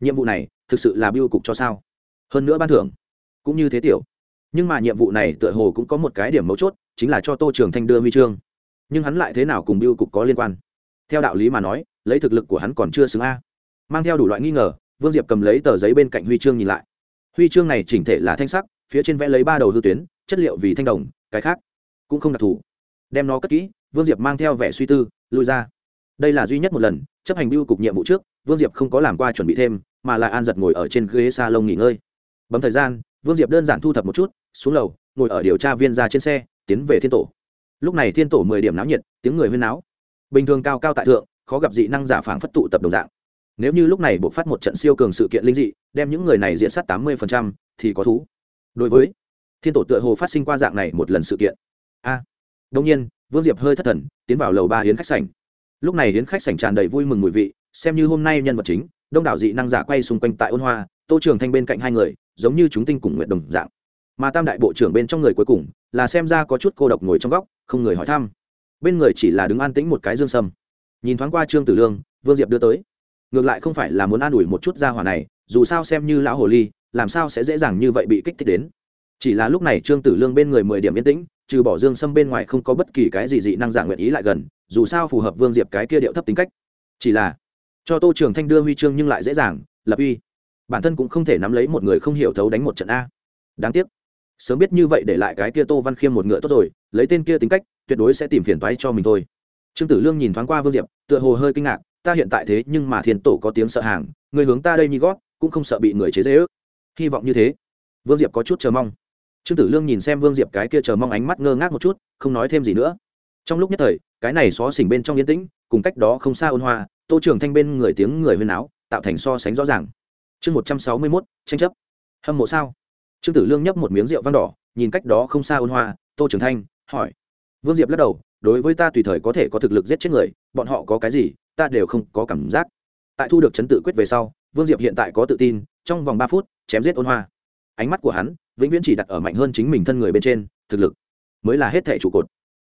nhiệm vụ này thực sự là biêu cục cho sao? Hơn nữa ban thưởng cũng như thế tiểu. Nhưng mà nhiệm vụ này tựa hồ cũng có một cái điểm mấu chốt, chính là cho tô trường thanh đưa huy chương. Nhưng hắn lại thế nào cùng biêu cục có liên quan? Theo đạo lý mà nói, lấy thực lực của hắn còn chưa xứng a. Mang theo đủ loại nghi ngờ, vương diệp cầm lấy tờ giấy bên cạnh huy chương nhìn lại. Huy chương này chỉnh thể là thanh sắc, phía trên vẽ lấy ba đầu hư tuyến, chất liệu vì thanh đồng, cái khác cũng không đặc thù. Đem nó cất kỹ, vương diệp mang theo vẻ suy tư lui ra. Đây là duy nhất một lần, chấp hành biêu cục nhiệm vụ trước, vương diệp không có làm qua chuẩn bị thêm mà lại an giật ngồi ở trên ghế s a lông nghỉ ngơi. Bấm thời gian vương diệp đơn giản thu thập một chút xuống lầu ngồi ở điều tra viên ra trên xe tiến về thiên tổ. Lúc này thiên tổ mười điểm náo nhiệt tiếng người huyên náo. Bình thường cao cao tại thượng khó gặp dị năng giả phảng phất tụ tập đồng dạng. Nếu như lúc này buộc phát một trận siêu cường sự kiện linh dị đem những người này diễn sát tám mươi thì có thú. Đối với thiên tổ tựa hồ phát sinh qua dạng này một lần sự kiện. A. À, đông nhiên vương diệp hơi thất thần tiến vào lầu ba hiến khách sảnh. Lúc này hiến khách sảnh tràn đầy vui mừng mùi vị xem như hôm nay nhân vật chính đông đảo dị năng giả quay xung quanh tại ôn hoa, tô trường thanh bên cạnh hai người, giống như chúng tinh cùng nguyện đồng dạng. Mà tam đại bộ trưởng bên trong người cuối cùng, là xem ra có chút cô độc ngồi trong góc, không người hỏi thăm. Bên người chỉ là đứng an tĩnh một cái dương sâm. Nhìn thoáng qua trương tử lương, vương diệp đưa tới. Ngược lại không phải là muốn an ủi một chút ra hỏa này, dù sao xem như lão hồ ly, làm sao sẽ dễ dàng như vậy bị kích thích đến. Chỉ là lúc này trương tử lương bên người mười điểm yên tĩnh, trừ bỏ dương sâm bên ngoài không có bất kỳ cái gì dị năng giả nguyện ý lại gần, dù sao phù hợp vương diệp cái kia điệu thấp tính cách. Chỉ là cho tô trường thanh đưa huy chương nhưng lại dễ dàng, lập uy. Bản thân cũng không thể nắm lấy một người không hiểu thấu đánh một trận a. Đáng tiếc. Sớm biết như vậy để lại cái kia tô văn khiêm một ngựa tốt rồi, lấy tên kia tính cách, tuyệt đối sẽ tìm phiền toái cho mình thôi. Trương tử lương nhìn thoáng qua vương diệp, tựa hồ hơi kinh ngạc, ta hiện tại thế nhưng mà thiên tổ có tiếng sợ hàng, người hướng ta đây như gót, cũng không sợ bị người chế dễ ước hy vọng như thế. Vương diệp có chút chờ mong. Trương tử lương nhìn xem vương diệp cái kia chờ mong ánh mắt ngơ ngác một chút, không nói thêm gì nữa. Trong lúc nhất thời cái này xó xỉnh bên trong yên tĩnh, cùng cách đó không xa ôn hoa, tô trưởng thanh bên người tiếng người huyên áo tạo thành so sánh rõ ràng. Chương một trăm sáu mươi mốt, tranh chấp. Hâm mộ sao? Trương tử lương nhấp một miếng rượu vang đỏ, nhìn cách đó không xa ôn hoa, tô trưởng thanh, hỏi. Vương diệp lắc đầu, đối với ta tùy thời có thể có thực lực giết chết người, bọn họ có cái gì, ta đều không có cảm giác. Tại thu được chấn tự quyết về sau, vương diệp hiện tại có tự tin, trong vòng ba phút, chém giết ôn hoa. Ánh mắt của hắn vĩnh viễn chỉ đặt ở mạnh hơn chính mình thân người bên trên, thực lực mới là hết thẻ trụ cột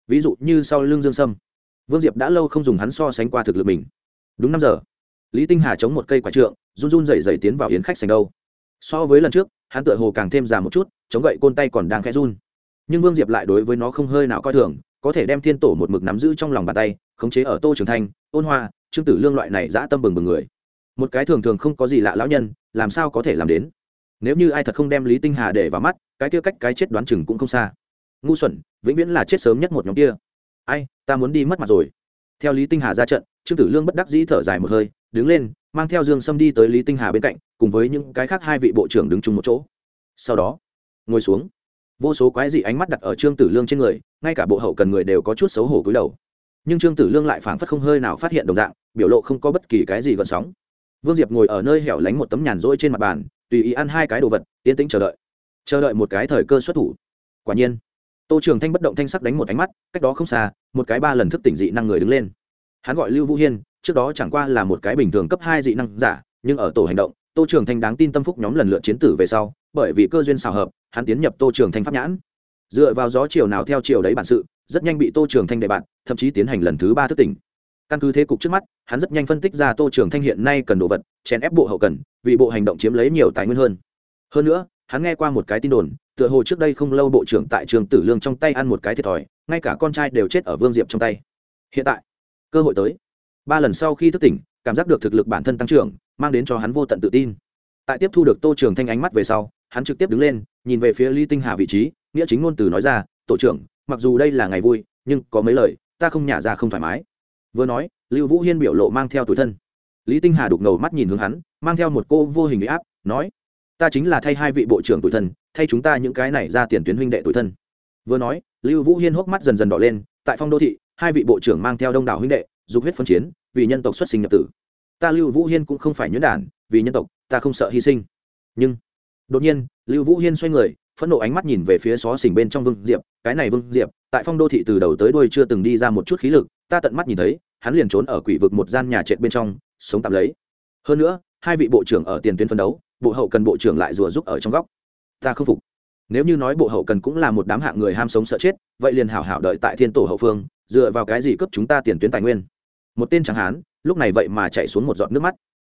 ví dụ như sau lưng dương sâm. Vương diệp đã lâu không dùng hắn so sánh qua thực lực mình. Đúng năm giờ, lý tinh hà chống một cây quả trượng, run run dày dày tiến vào yến khách sành đâu. So với lần trước, hắn tựa hồ càng thêm già một chút, chống gậy côn tay còn đang khẽ run. Nhưng vương diệp lại đối với nó không hơi nào coi thường, có thể đem thiên tổ một mực nắm giữ trong lòng bàn tay, khống chế ở tô trường thanh, ôn hoa, trương tử lương loại này dã tâm bừng bừng người. Một cái thường thường không có gì lạ lão nhân, làm sao có thể làm đến? Nếu như ai thật không đem lý tinh hà để vào mắt, cái kia cách cái chết đoán chừng cũng không xa ngu xuẩn, vĩnh viễn là chết sớm nhất một nhóm kia. Ai, ta muốn đi mất mặt rồi. Theo lý tinh hà ra trận, trương tử lương bất đắc dĩ thở dài một hơi, đứng lên, mang theo dương sâm đi tới lý tinh hà bên cạnh, cùng với những cái khác hai vị bộ trưởng đứng chung một chỗ. Sau đó, ngồi xuống. Vô số quái dị ánh mắt đặt ở trương tử lương trên người, ngay cả bộ hậu cần người đều có chút xấu hổ cúi đầu. Nhưng trương tử lương lại phảng phất không hơi nào phát hiện đồng dạng, biểu lộ không có bất kỳ cái gì gợn sóng. Vương diệp ngồi ở nơi hẻo lánh một tấm nhàn rỗi trên mặt bàn, tùy ý ăn hai cái đồ vật, yên tĩnh chờ đợi. Chờ đợi một cái thời cơ xuất thủ. Quả nhiên tô trường thanh bất động thanh sắc đánh một ánh mắt, cách đó không xa, một cái ba lần thức tỉnh dị năng người đứng lên. Hắn gọi lưu vũ hiên, trước đó chẳng qua là một cái bình thường cấp hai dị năng giả, nhưng ở tổ hành động, tô trường thanh đáng tin tâm phúc nhóm lần lượt chiến tử về sau, bởi vì cơ duyên xào hợp, hắn tiến nhập tô trường thanh pháp nhãn. Dựa vào gió chiều nào theo chiều đấy bản sự, rất nhanh bị tô trường thanh đề bạt, thậm chí tiến hành lần thứ ba thức tỉnh. Căn cứ thế cục trước mắt, hắn rất nhanh phân tích ra tô trường thanh hiện nay cần đồ vật, chèn ép bộ hậu cần, vì bộ hành động chiếm lấy nhiều tài nguyên hơn. Hơn nữa hắn nghe qua một cái tin đồn, tựa hồ trước đây không lâu bộ trưởng tại trường tử lương trong tay ăn một cái thiệt thòi, ngay cả con trai đều chết ở vương diệp trong tay. Hiện tại, cơ hội tới. Ba lần sau khi thức tỉnh, cảm giác được thực lực bản thân tăng trưởng, mang đến cho hắn vô tận tự tin. Tại tiếp thu được tô trường thanh ánh mắt về sau, hắn trực tiếp đứng lên, nhìn về phía ly tinh hà vị trí, nghĩa chính ngôn từ nói ra, tổ trưởng, mặc dù đây là ngày vui, nhưng có mấy lời, ta không nhả ra không thoải mái. Vừa nói, lưu vũ hiên biểu lộ mang theo tuổi thân. Lý tinh hà đục ngầu mắt nhìn hướng hắn, mang theo một cô vô hình bị áp, nói ta chính là thay hai vị bộ trưởng tuổi thân, thay chúng ta những cái này ra tiền tuyến huynh đệ tuổi thân. Vừa nói, lưu vũ hiên hốc mắt dần dần đỏ lên, tại phong đô thị, hai vị bộ trưởng mang theo đông đảo huynh đệ, dục huyết phân chiến, vì nhân tộc xuất sinh nhập tử. Ta lưu vũ hiên cũng không phải nhuyễn đản, vì nhân tộc, ta không sợ hy sinh. Nhưng, đột nhiên, lưu vũ hiên xoay người, phẫn nộ ánh mắt nhìn về phía xó xỉnh bên trong vương diệp, cái này vương diệp, tại phong đô thị từ đầu tới đuôi chưa từng đi ra một chút khí lực, ta tận mắt nhìn thấy, hắn liền trốn ở quỷ vực một gian nhà trệt bên trong, sống tạm lấy. Hơn nữa, hai vị bộ trưởng ở tiền tuyến phân đấu bộ hậu cần bộ trưởng lại rùa giúp ở trong góc. Ta không phục. Nếu như nói bộ hậu cần cũng là một đám hạng người ham sống sợ chết, vậy liền hảo hảo đợi tại thiên tổ hậu phương, dựa vào cái gì cấp chúng ta tiền tuyến tài nguyên? Một tên chẳng hán, lúc này vậy mà chạy xuống một giọt nước mắt.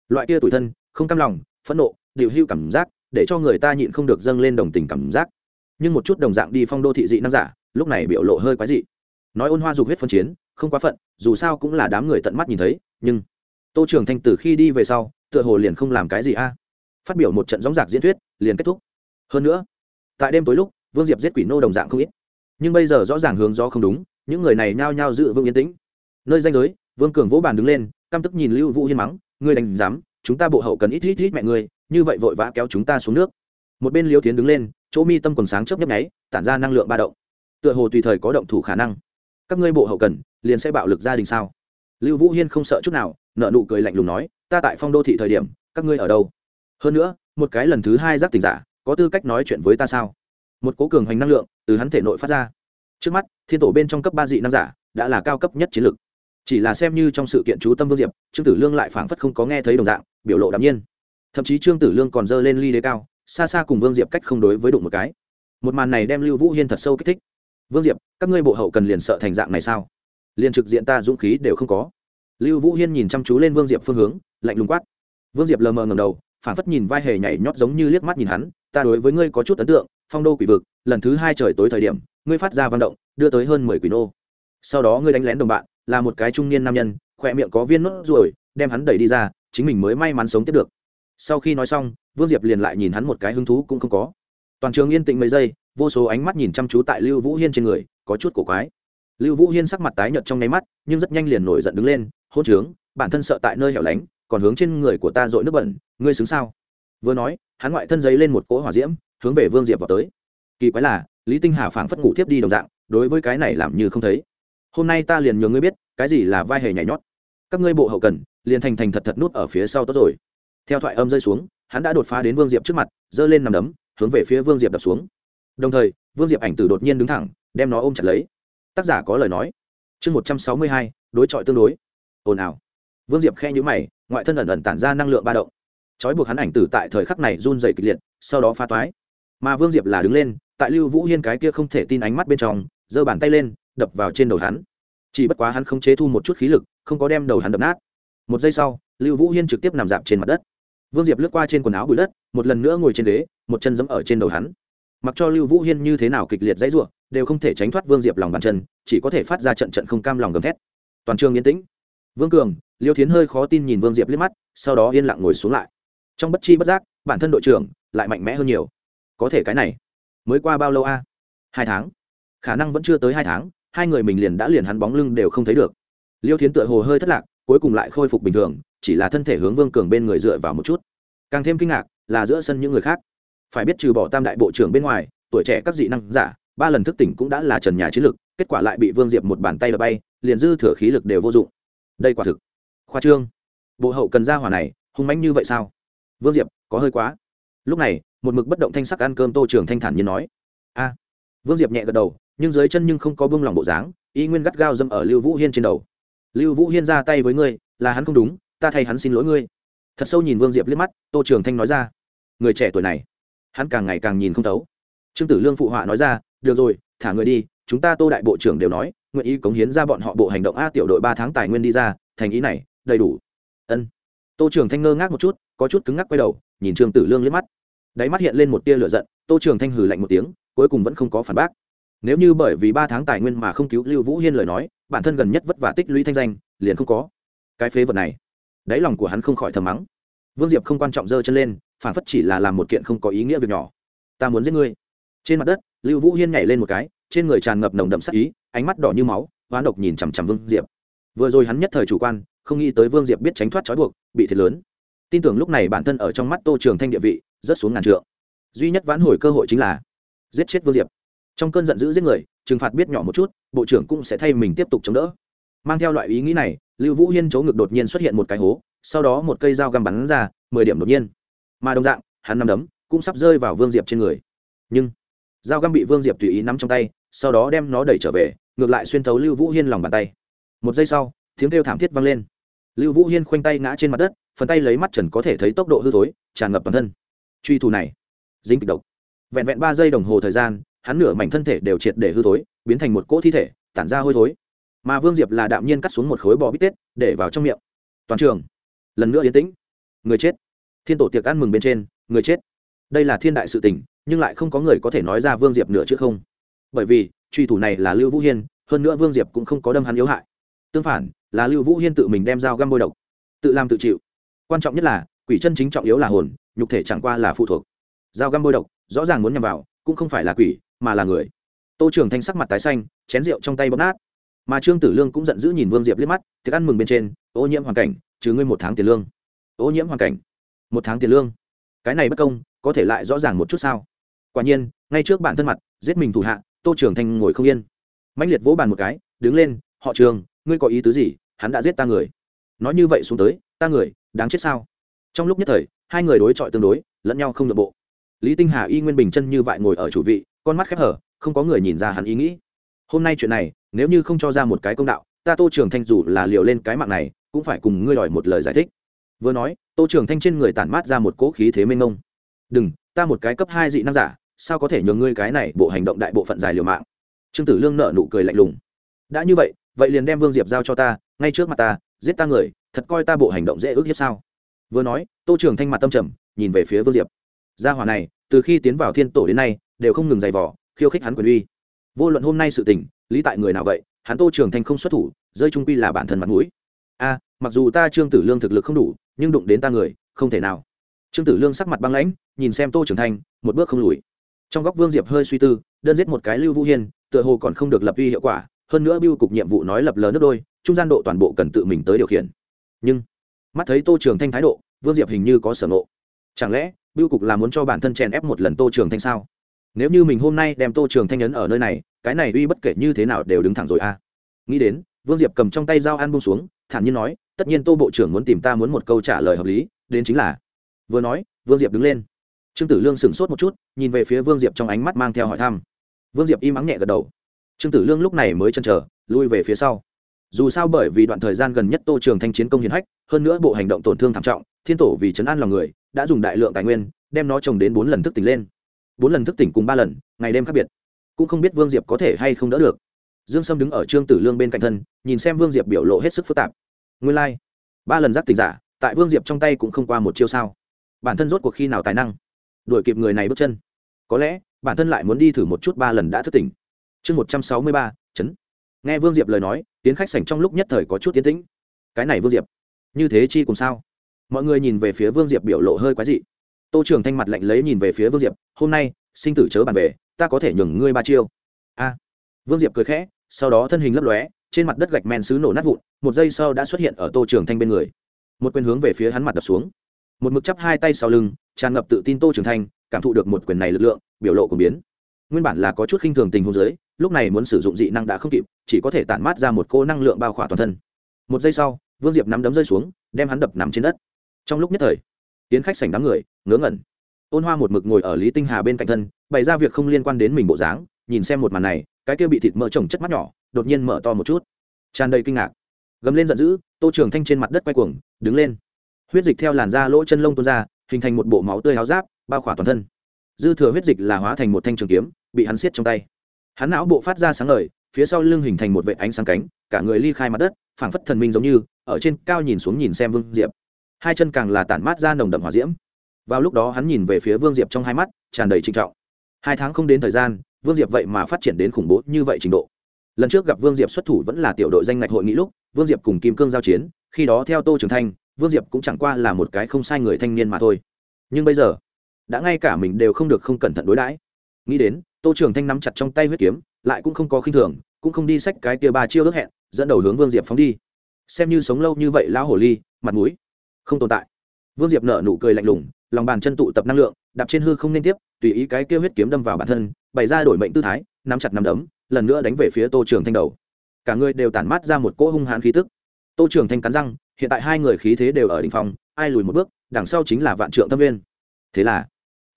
Loại kia tuổi thân, không cam lòng, phẫn nộ, điều hưu cảm giác, để cho người ta nhịn không được dâng lên đồng tình cảm giác. Nhưng một chút đồng dạng đi phong đô thị dị năng giả, lúc này biểu lộ hơi quái dị. Nói ôn hoa dục huyết phân chiến, không quá phận, dù sao cũng là đám người tận mắt nhìn thấy, nhưng tô trưởng thanh từ khi đi về sau, tựa hồ liền không làm cái gì a phát biểu một trận gióng giạc diễn thuyết, liền kết thúc. Hơn nữa, tại đêm tối lúc, vương diệp giết quỷ nô đồng dạng không ít. Nhưng bây giờ rõ ràng hướng gió không đúng, những người này nhao nhao giữ vương yên tĩnh. Nơi danh giới, vương cường vỗ bàn đứng lên, căm tức nhìn lưu vũ hiên mắng, ngươi đánh giám, chúng ta bộ hậu cần ít ít ít mẹ ngươi, như vậy vội vã kéo chúng ta xuống nước. Một bên liêu tiến đứng lên, chỗ mi tâm còn sáng chớp nhấp nháy, tản ra năng lượng ba động. Tựa hồ tùy thời có động thủ khả năng. Các ngươi bộ hậu cần, liền sẽ bạo lực gia đình sao? Lưu vũ hiên không sợ chút nào nợ nụ cười lạnh lùng nói, ta tại phong đô thị thời điểm, các ngươi ở đâu? Hơn nữa, một cái lần thứ hai giác tình giả, có tư cách nói chuyện với ta sao? Một cố cường hoành năng lượng từ hắn thể nội phát ra. Trước mắt, thiên tổ bên trong cấp ba dị năng giả đã là cao cấp nhất chiến lược. Chỉ là xem như trong sự kiện chú tâm vương diệp, trương tử lương lại phảng phất không có nghe thấy đồng dạng, biểu lộ đ nhiên. Thậm chí trương tử lương còn dơ lên ly đế cao, xa xa cùng vương diệp cách không đối với đụng một cái. Một màn này đem lưu vũ hiên thật sâu kích thích. Vương diệp, các ngươi bộ hậu cần liền sợ thành dạng này sao? Liền trực diện ta dũng khí đều không có. Lưu vũ hiên nhìn chăm chú lên vương diệp phương hướng, lạnh lùng quát. Vương diệp lờ mờ ngầm đầu phản phất nhìn vai hề nhảy nhót giống như liếc mắt nhìn hắn, ta đối với ngươi có chút ấn tượng, phong đô quỷ vực, lần thứ hai trời tối thời điểm, ngươi phát ra văn động, đưa tới hơn mười quỷ nô. Sau đó ngươi đánh lén đồng bạn, là một cái trung niên nam nhân, khỏe miệng có viên nốt ruồi, đem hắn đẩy đi ra, chính mình mới may mắn sống tiếp được. Sau khi nói xong, vương diệp liền lại nhìn hắn một cái hứng thú cũng không có. Toàn trường yên tĩnh mấy giây, vô số ánh mắt nhìn chăm chú tại lưu vũ hiên trên người, có chút cổ quái. Lưu vũ hiên sắc mặt tái nhợt trong nháy mắt, nhưng rất nhanh liền nổi giận đứng lên hôn trướng, bản thân sợ tại nơi hẻo lánh còn hướng trên người của ta dội nước bẩn, ngươi xứng sao? Vừa nói, hắn ngoại thân giấy lên một cỗ hỏa diễm, hướng về vương diệp vào tới. Kỳ quái là, lý tinh hà phảng phất ngủ thiếp đi đồng dạng, đối với cái này làm như không thấy. Hôm nay ta liền nhường ngươi biết, cái gì là vai hề nhảy nhót. Các ngươi bộ hậu cần, liền thành thành thật thật nút ở phía sau tốt rồi. Theo thoại âm rơi xuống, hắn đã đột phá đến vương diệp trước mặt, giơ lên nằm đấm, hướng về phía vương diệp đập xuống. Đồng thời, vương diệp ảnh tử đột nhiên đứng thẳng, đem nó ôm chặt lấy. Tác giả có lời nói. Chương một trăm sáu mươi hai, đối chọi tương đối. Ồn ào vương diệp khe nhữ mày, ngoại thân ẩn ẩn tản ra năng lượng ba động. Trói buộc hắn ảnh tử tại thời khắc này run dày kịch liệt, sau đó phá toái. Mà vương diệp là đứng lên, tại lưu vũ hiên cái kia không thể tin ánh mắt bên trong, giơ bàn tay lên, đập vào trên đầu hắn. Chỉ bất quá hắn không chế thu một chút khí lực, không có đem đầu hắn đập nát. Một giây sau, lưu vũ hiên trực tiếp nằm dạp trên mặt đất. Vương diệp lướt qua trên quần áo bụi đất, một lần nữa ngồi trên ghế, một chân giẫm ở trên đầu hắn. Mặc cho lưu vũ hiên như thế nào kịch liệt dãy ruộng đều không thể tránh thoát vương diệp lòng bàn chân, chỉ có thể phát ra trận trận không cam lòng gầm thét. Toàn trường yên tĩnh. Vương cường liêu thiến hơi khó tin nhìn vương diệp liếc mắt, sau đó yên lặng ngồi xuống lại. Trong bất chi bất giác, bản thân đội trưởng lại mạnh mẽ hơn nhiều. Có thể cái này, mới qua bao lâu a? Hai tháng. Khả năng vẫn chưa tới hai tháng, hai người mình liền đã liền hắn bóng lưng đều không thấy được. Liêu thiến tựa hồ hơi thất lạc, cuối cùng lại khôi phục bình thường, chỉ là thân thể hướng vương cường bên người dựa vào một chút. Càng thêm kinh ngạc là giữa sân những người khác. Phải biết trừ bỏ tam đại bộ trưởng bên ngoài, tuổi trẻ các dị năng giả, ba lần thức tỉnh cũng đã là trần nhà chiến lực, kết quả lại bị vương diệp một bàn tay đập bay, liền dư thừa khí lực đều vô dụng. Đây quả thực khoa trương. Bộ hậu cần ra hỏa này, hung mãnh như vậy sao? Vương diệp, có hơi quá. Lúc này, một mực bất động thanh sắc ăn cơm tô trường thanh thản như nói. A. Vương diệp nhẹ gật đầu, nhưng dưới chân nhưng không có bông lòng bộ dáng, y nguyên gắt gao dâm ở lưu vũ hiên trên đầu. Lưu vũ hiên ra tay với ngươi, là hắn không đúng, ta thay hắn xin lỗi ngươi. Thật sâu nhìn vương diệp liếc mắt, tô trường thanh nói ra. Người trẻ tuổi này, hắn càng ngày càng nhìn không thấu. Trương tử lương phụ họa nói ra, được rồi, thả người đi, chúng ta tô đại bộ trưởng đều nói, nguyện ý cống hiến ra bọn họ bộ hành động a tiểu đội ba tháng tài nguyên đi ra, thành ý này đầy đủ. Ân. Tô trường thanh ngơ ngác một chút, có chút cứng ngắc quay đầu, nhìn trương tử lương liếc mắt. Đáy mắt hiện lên một tia lửa giận, tô trường thanh hừ lạnh một tiếng, cuối cùng vẫn không có phản bác. Nếu như bởi vì ba tháng tài nguyên mà không cứu lưu vũ hiên lời nói, bản thân gần nhất vất vả tích lũy thanh danh, liền không có. Cái phế vật này, đáy lòng của hắn không khỏi thầm mắng. Vương diệp không quan trọng giơ chân lên, phản phất chỉ là làm một kiện không có ý nghĩa việc nhỏ. Ta muốn giết ngươi. Trên mặt đất, lưu vũ hiên nhảy lên một cái, trên người tràn ngập nồng đậm sắc ý, ánh mắt đỏ như máu, hoán độc nhìn chằm chằm vương diệp. Vừa rồi hắn nhất thời chủ quan không nghĩ tới vương diệp biết tránh thoát trói buộc, bị thiệt lớn. Tin tưởng lúc này bản thân ở trong mắt tô trường thanh địa vị rất xuống ngàn trượng. Duy nhất vãn hồi cơ hội chính là giết chết vương diệp. Trong cơn giận dữ giết người, trừng phạt biết nhỏ một chút, bộ trưởng cũng sẽ thay mình tiếp tục chống đỡ. Mang theo loại ý nghĩ này, lưu vũ hiên chỗ ngực đột nhiên xuất hiện một cái hố, sau đó một cây dao găm bắn ra, mười điểm đột nhiên. Mà đồng dạng, hắn nắm đấm cũng sắp rơi vào vương diệp trên người. Nhưng, dao găm bị vương diệp tùy ý nắm trong tay, sau đó đem nó đẩy trở về, ngược lại xuyên thấu lưu vũ hiên lòng bàn tay. Một giây sau, tiếng kêu thảm thiết vang lên lưu vũ hiên khoanh tay ngã trên mặt đất, phần tay lấy mắt trần có thể thấy tốc độ hư thối, tràn ngập toàn thân. Truy thủ này, dính kịch độc. Vẹn vẹn ba giây đồng hồ thời gian, hắn nửa mảnh thân thể đều triệt để hư thối, biến thành một cỗ thi thể, tản ra hôi thối. Mà vương diệp là đạm nhiên cắt xuống một khối bò bít tết, để vào trong miệng. Toàn trường, lần nữa yên tĩnh. Người chết. Thiên tổ tiệc ăn mừng bên trên, người chết. Đây là thiên đại sự tình, nhưng lại không có người có thể nói ra vương diệp nữa chứ không. Bởi vì, truy thủ này là lưu vũ hiên, hơn nữa vương diệp cũng không có đâm hắn yếu hại. Tương phản là lưu vũ hiên tự mình đem dao găm bôi độc, tự làm tự chịu. Quan trọng nhất là, quỷ chân chính trọng yếu là hồn, nhục thể chẳng qua là phụ thuộc. Dao găm bôi độc, rõ ràng muốn nhằm vào, cũng không phải là quỷ, mà là người. Tô trường thanh sắc mặt tái xanh, chén rượu trong tay bóp nát. Mà trương tử lương cũng giận dữ nhìn vương diệp liếc mắt thức ăn mừng bên trên, ô nhiễm hoàn cảnh, trừ ngươi một tháng tiền lương. Ô nhiễm hoàn cảnh, một tháng tiền lương. Cái này bất công, có thể lại rõ ràng một chút sao? Quả nhiên, ngay trước bản thân mặt, giết mình thủ hạ, tô trường thanh ngồi không yên. Mạnh liệt vỗ bàn một cái, đứng lên, họ trường, ngươi có ý tứ gì? Hắn đã giết ta người. Nói như vậy xuống tới, ta người, đáng chết sao? Trong lúc nhất thời, hai người đối chọi tương đối, lẫn nhau không nội bộ. Lý tinh hà y nguyên bình chân như vậy ngồi ở chủ vị, con mắt khép hở, không có người nhìn ra hắn ý nghĩ. Hôm nay chuyện này, nếu như không cho ra một cái công đạo, ta tô trường thanh dù là liều lên cái mạng này, cũng phải cùng ngươi đòi một lời giải thích. Vừa nói, tô trường thanh trên người tản mát ra một cỗ khí thế mênh mông. Đừng, ta một cái cấp hai dị năng giả, sao có thể nhường ngươi cái này bộ hành động đại bộ phận dài liều mạng? Trương tử lương nợ nụ cười lạnh lùng. Đã như vậy vậy liền đem vương diệp giao cho ta, ngay trước mặt ta, giết ta người, thật coi ta bộ hành động dễ ước hiếp sao? Vừa nói, tô trường thanh mặt tâm trầm, nhìn về phía vương diệp. Gia hòa này, từ khi tiến vào thiên tổ đến nay, đều không ngừng giày vỏ khiêu khích hắn quyền uy. Vô luận hôm nay sự tình, lý tại người nào vậy, hắn tô trường thanh không xuất thủ, rơi trung quy là bản thân mặt mũi. A, mặc dù ta trương tử lương thực lực không đủ, nhưng đụng đến ta người, không thể nào. Trương tử lương sắc mặt băng lãnh, nhìn xem tô trường thanh, một bước không lùi. Trong góc vương diệp hơi suy tư, đơn giết một cái lưu vũ hiên, tựa hồ còn không được lập uy hiệu quả hơn nữa biêu cục nhiệm vụ nói lập lờ nước đôi, trung gian độ toàn bộ cần tự mình tới điều khiển. Nhưng, mắt thấy tô trường thanh thái độ, vương diệp hình như có sở nộ chẳng lẽ biêu cục là muốn cho bản thân chèn ép một lần tô trường thanh sao? Nếu như mình hôm nay đem tô trường thanh nhấn ở nơi này, cái này uy bất kể như thế nào đều đứng thẳng rồi a à. nghĩ đến, vương diệp cầm trong tay dao ăn bông xuống, thản nhiên nói, tất nhiên tô bộ trưởng muốn tìm ta muốn một câu trả lời hợp lý, đến chính là. Vừa nói, vương diệp đứng lên. Trương tử lương sửng sốt một chút, nhìn về phía vương diệp trong ánh mắt mang theo hỏi thăm. Vương diệp im ắng nhẹ gật đầu trương tử lương lúc này mới chân trở lui về phía sau. Dù sao bởi vì đoạn thời gian gần nhất tô trường thanh chiến công hiến hách, hơn nữa bộ hành động tổn thương thảm trọng, thiên tổ vì chấn an lòng người, đã dùng đại lượng tài nguyên, đem nó trồng đến bốn lần thức tỉnh lên. Bốn lần thức tỉnh cùng ba lần, ngày đêm khác biệt. Cũng không biết vương diệp có thể hay không đỡ được. Dương sâm đứng ở trương tử lương bên cạnh thân, nhìn xem vương diệp biểu lộ hết sức phức tạp. Nguyên lai、like. ba lần giác tỉnh giả, tại vương diệp trong tay cũng không qua một chiêu sao. Bản thân rốt cuộc khi nào tài năng? Đuổi kịp người này bước chân. Có lẽ, bản thân lại muốn đi thử một chút ba lần đã thức tỉnh chương một trăm sáu mươi ba, chấn. Nghe vương diệp lời nói, tiến khách sảnh trong lúc nhất thời có chút tiến tĩnh. Cái này vương diệp, như thế chi cùng sao? Mọi người nhìn về phía vương diệp biểu lộ hơi quái dị. Tô trường thanh mặt lạnh lấy nhìn về phía vương diệp, hôm nay, sinh tử chớ bàn về, ta có thể nhường ngươi ba chiêu. A. À. Vương diệp cười khẽ, sau đó thân hình lấp lóe, trên mặt đất gạch men xứ nổ nát vụn, một giây sau đã xuất hiện ở tô trường thanh bên người. Một quyền hướng về phía hắn mặt đập xuống. Một mực chắp hai tay sau lưng, tràn ngập tự tin tô trường thanh, cảm thụ được một quyền này lực lượng, biểu lộ của biến. Nguyên bản là có chút khinh thường tình huống giới lúc này muốn sử dụng dị năng đã không kịp, chỉ có thể tản mát ra một cô năng lượng bao khỏa toàn thân. Một giây sau, vương diệp nắm đấm rơi xuống, đem hắn đập nằm trên đất. Trong lúc nhất thời, tiến khách sảnh đám người, ngớ ngẩn. Ôn hoa một mực ngồi ở lý tinh hà bên cạnh thân, bày ra việc không liên quan đến mình bộ dáng, nhìn xem một màn này, cái kia bị thịt mỡ trồng chất mắt nhỏ, đột nhiên mở to một chút. Tràn đầy kinh ngạc. Gầm lên giận dữ, tô trường thanh trên mặt đất quay cuồng, đứng lên. Huyết dịch theo làn da lỗ chân lông tuôn ra, hình thành một bộ máu tươi háo giáp, bao khỏa toàn thân. Dư thừa huyết dịch là hóa thành một thanh trường kiếm, bị hắn siết trong tay hắn não bộ phát ra sáng ngời, phía sau lưng hình thành một vệ ánh sáng cánh, cả người ly khai mặt đất, phảng phất thần minh giống như, ở trên cao nhìn xuống nhìn xem vương diệp. Hai chân càng là tản mát ra nồng đậm hỏa diễm. Vào lúc đó hắn nhìn về phía vương diệp trong hai mắt, tràn đầy trinh trọng. Hai tháng không đến thời gian, vương diệp vậy mà phát triển đến khủng bố như vậy trình độ. Lần trước gặp vương diệp xuất thủ vẫn là tiểu đội danh ngạch hội nghị lúc, vương diệp cùng kim cương giao chiến, khi đó theo tô trường thanh, vương diệp cũng chẳng qua là một cái không sai người thanh niên mà thôi. Nhưng bây giờ, đã ngay cả mình đều không được không cẩn thận đối đãi. Nghĩ đến tô trường thanh nắm chặt trong tay huyết kiếm, lại cũng không có khinh thường, cũng không đi sách cái tia ba chiêu ước hẹn, dẫn đầu hướng vương diệp phóng đi. Xem như sống lâu như vậy lão hồ ly, mặt mũi không tồn tại. Vương diệp nở nụ cười lạnh lùng, lòng bàn chân tụ tập năng lượng, đạp trên hư không nên tiếp, tùy ý cái kia huyết kiếm đâm vào bản thân, bày ra đổi mệnh tư thái, nắm chặt nắm đấm, lần nữa đánh về phía tô trường thanh đầu. Cả người đều tản mát ra một cỗ hung hãn khí tức. Tô trường thanh cắn răng, hiện tại hai người khí thế đều ở đ ỉ n h phòng ai lùi một bước, đằng sau chính là vạn trượng tâm viên thế là,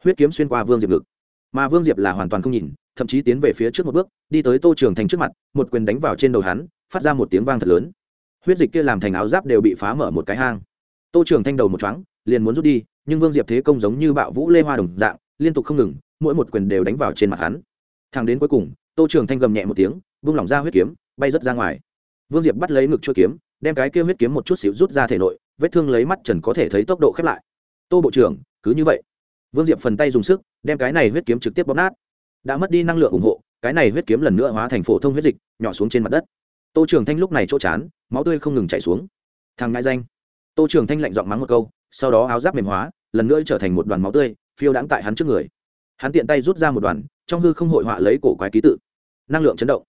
huyết kiếm xuyên qua vương diệp ngực mà vương diệp là hoàn toàn không nhìn, thậm chí tiến về phía trước một bước, đi tới tô trường thành trước mặt, một quyền đánh vào trên đầu hắn, phát ra một tiếng vang thật lớn. Huyết dịch kia làm thành áo giáp đều bị phá mở một cái hang. Tô trường thanh đầu một chóng liền muốn rút đi, nhưng vương diệp thế công giống như bạo vũ lê hoa đồng dạng, liên tục không ngừng, mỗi một quyền đều đánh vào trên mặt hắn. Thằng đến cuối cùng, tô trường thanh gầm nhẹ một tiếng, vung lỏng ra huyết kiếm, bay rớt ra ngoài. Vương diệp bắt lấy ngực chua kiếm, đem cái kia huyết kiếm một chút xíu rút ra thể nội, vết thương lấy mắt trần có thể thấy tốc độ khép lại. Tô bộ trưởng, cứ như vậy vương diệp phần tay dùng sức, đem cái này huyết kiếm trực tiếp bóp nát. Đã mất đi năng lượng ủng hộ, cái này huyết kiếm lần nữa hóa thành phổ thông huyết dịch, nhỏ xuống trên mặt đất. Tô trường thanh lúc này chỗ chán, máu tươi không ngừng chảy xuống. Thằng ngại danh. Tô trường thanh lạnh giọng mắng một câu, sau đó áo giáp mềm hóa, lần nữa trở thành một đoàn máu tươi, phiêu đãng tại hắn trước người. Hắn tiện tay rút ra một đoàn, trong hư không hội họa lấy cổ quái ký tự. Năng lượng chấn động.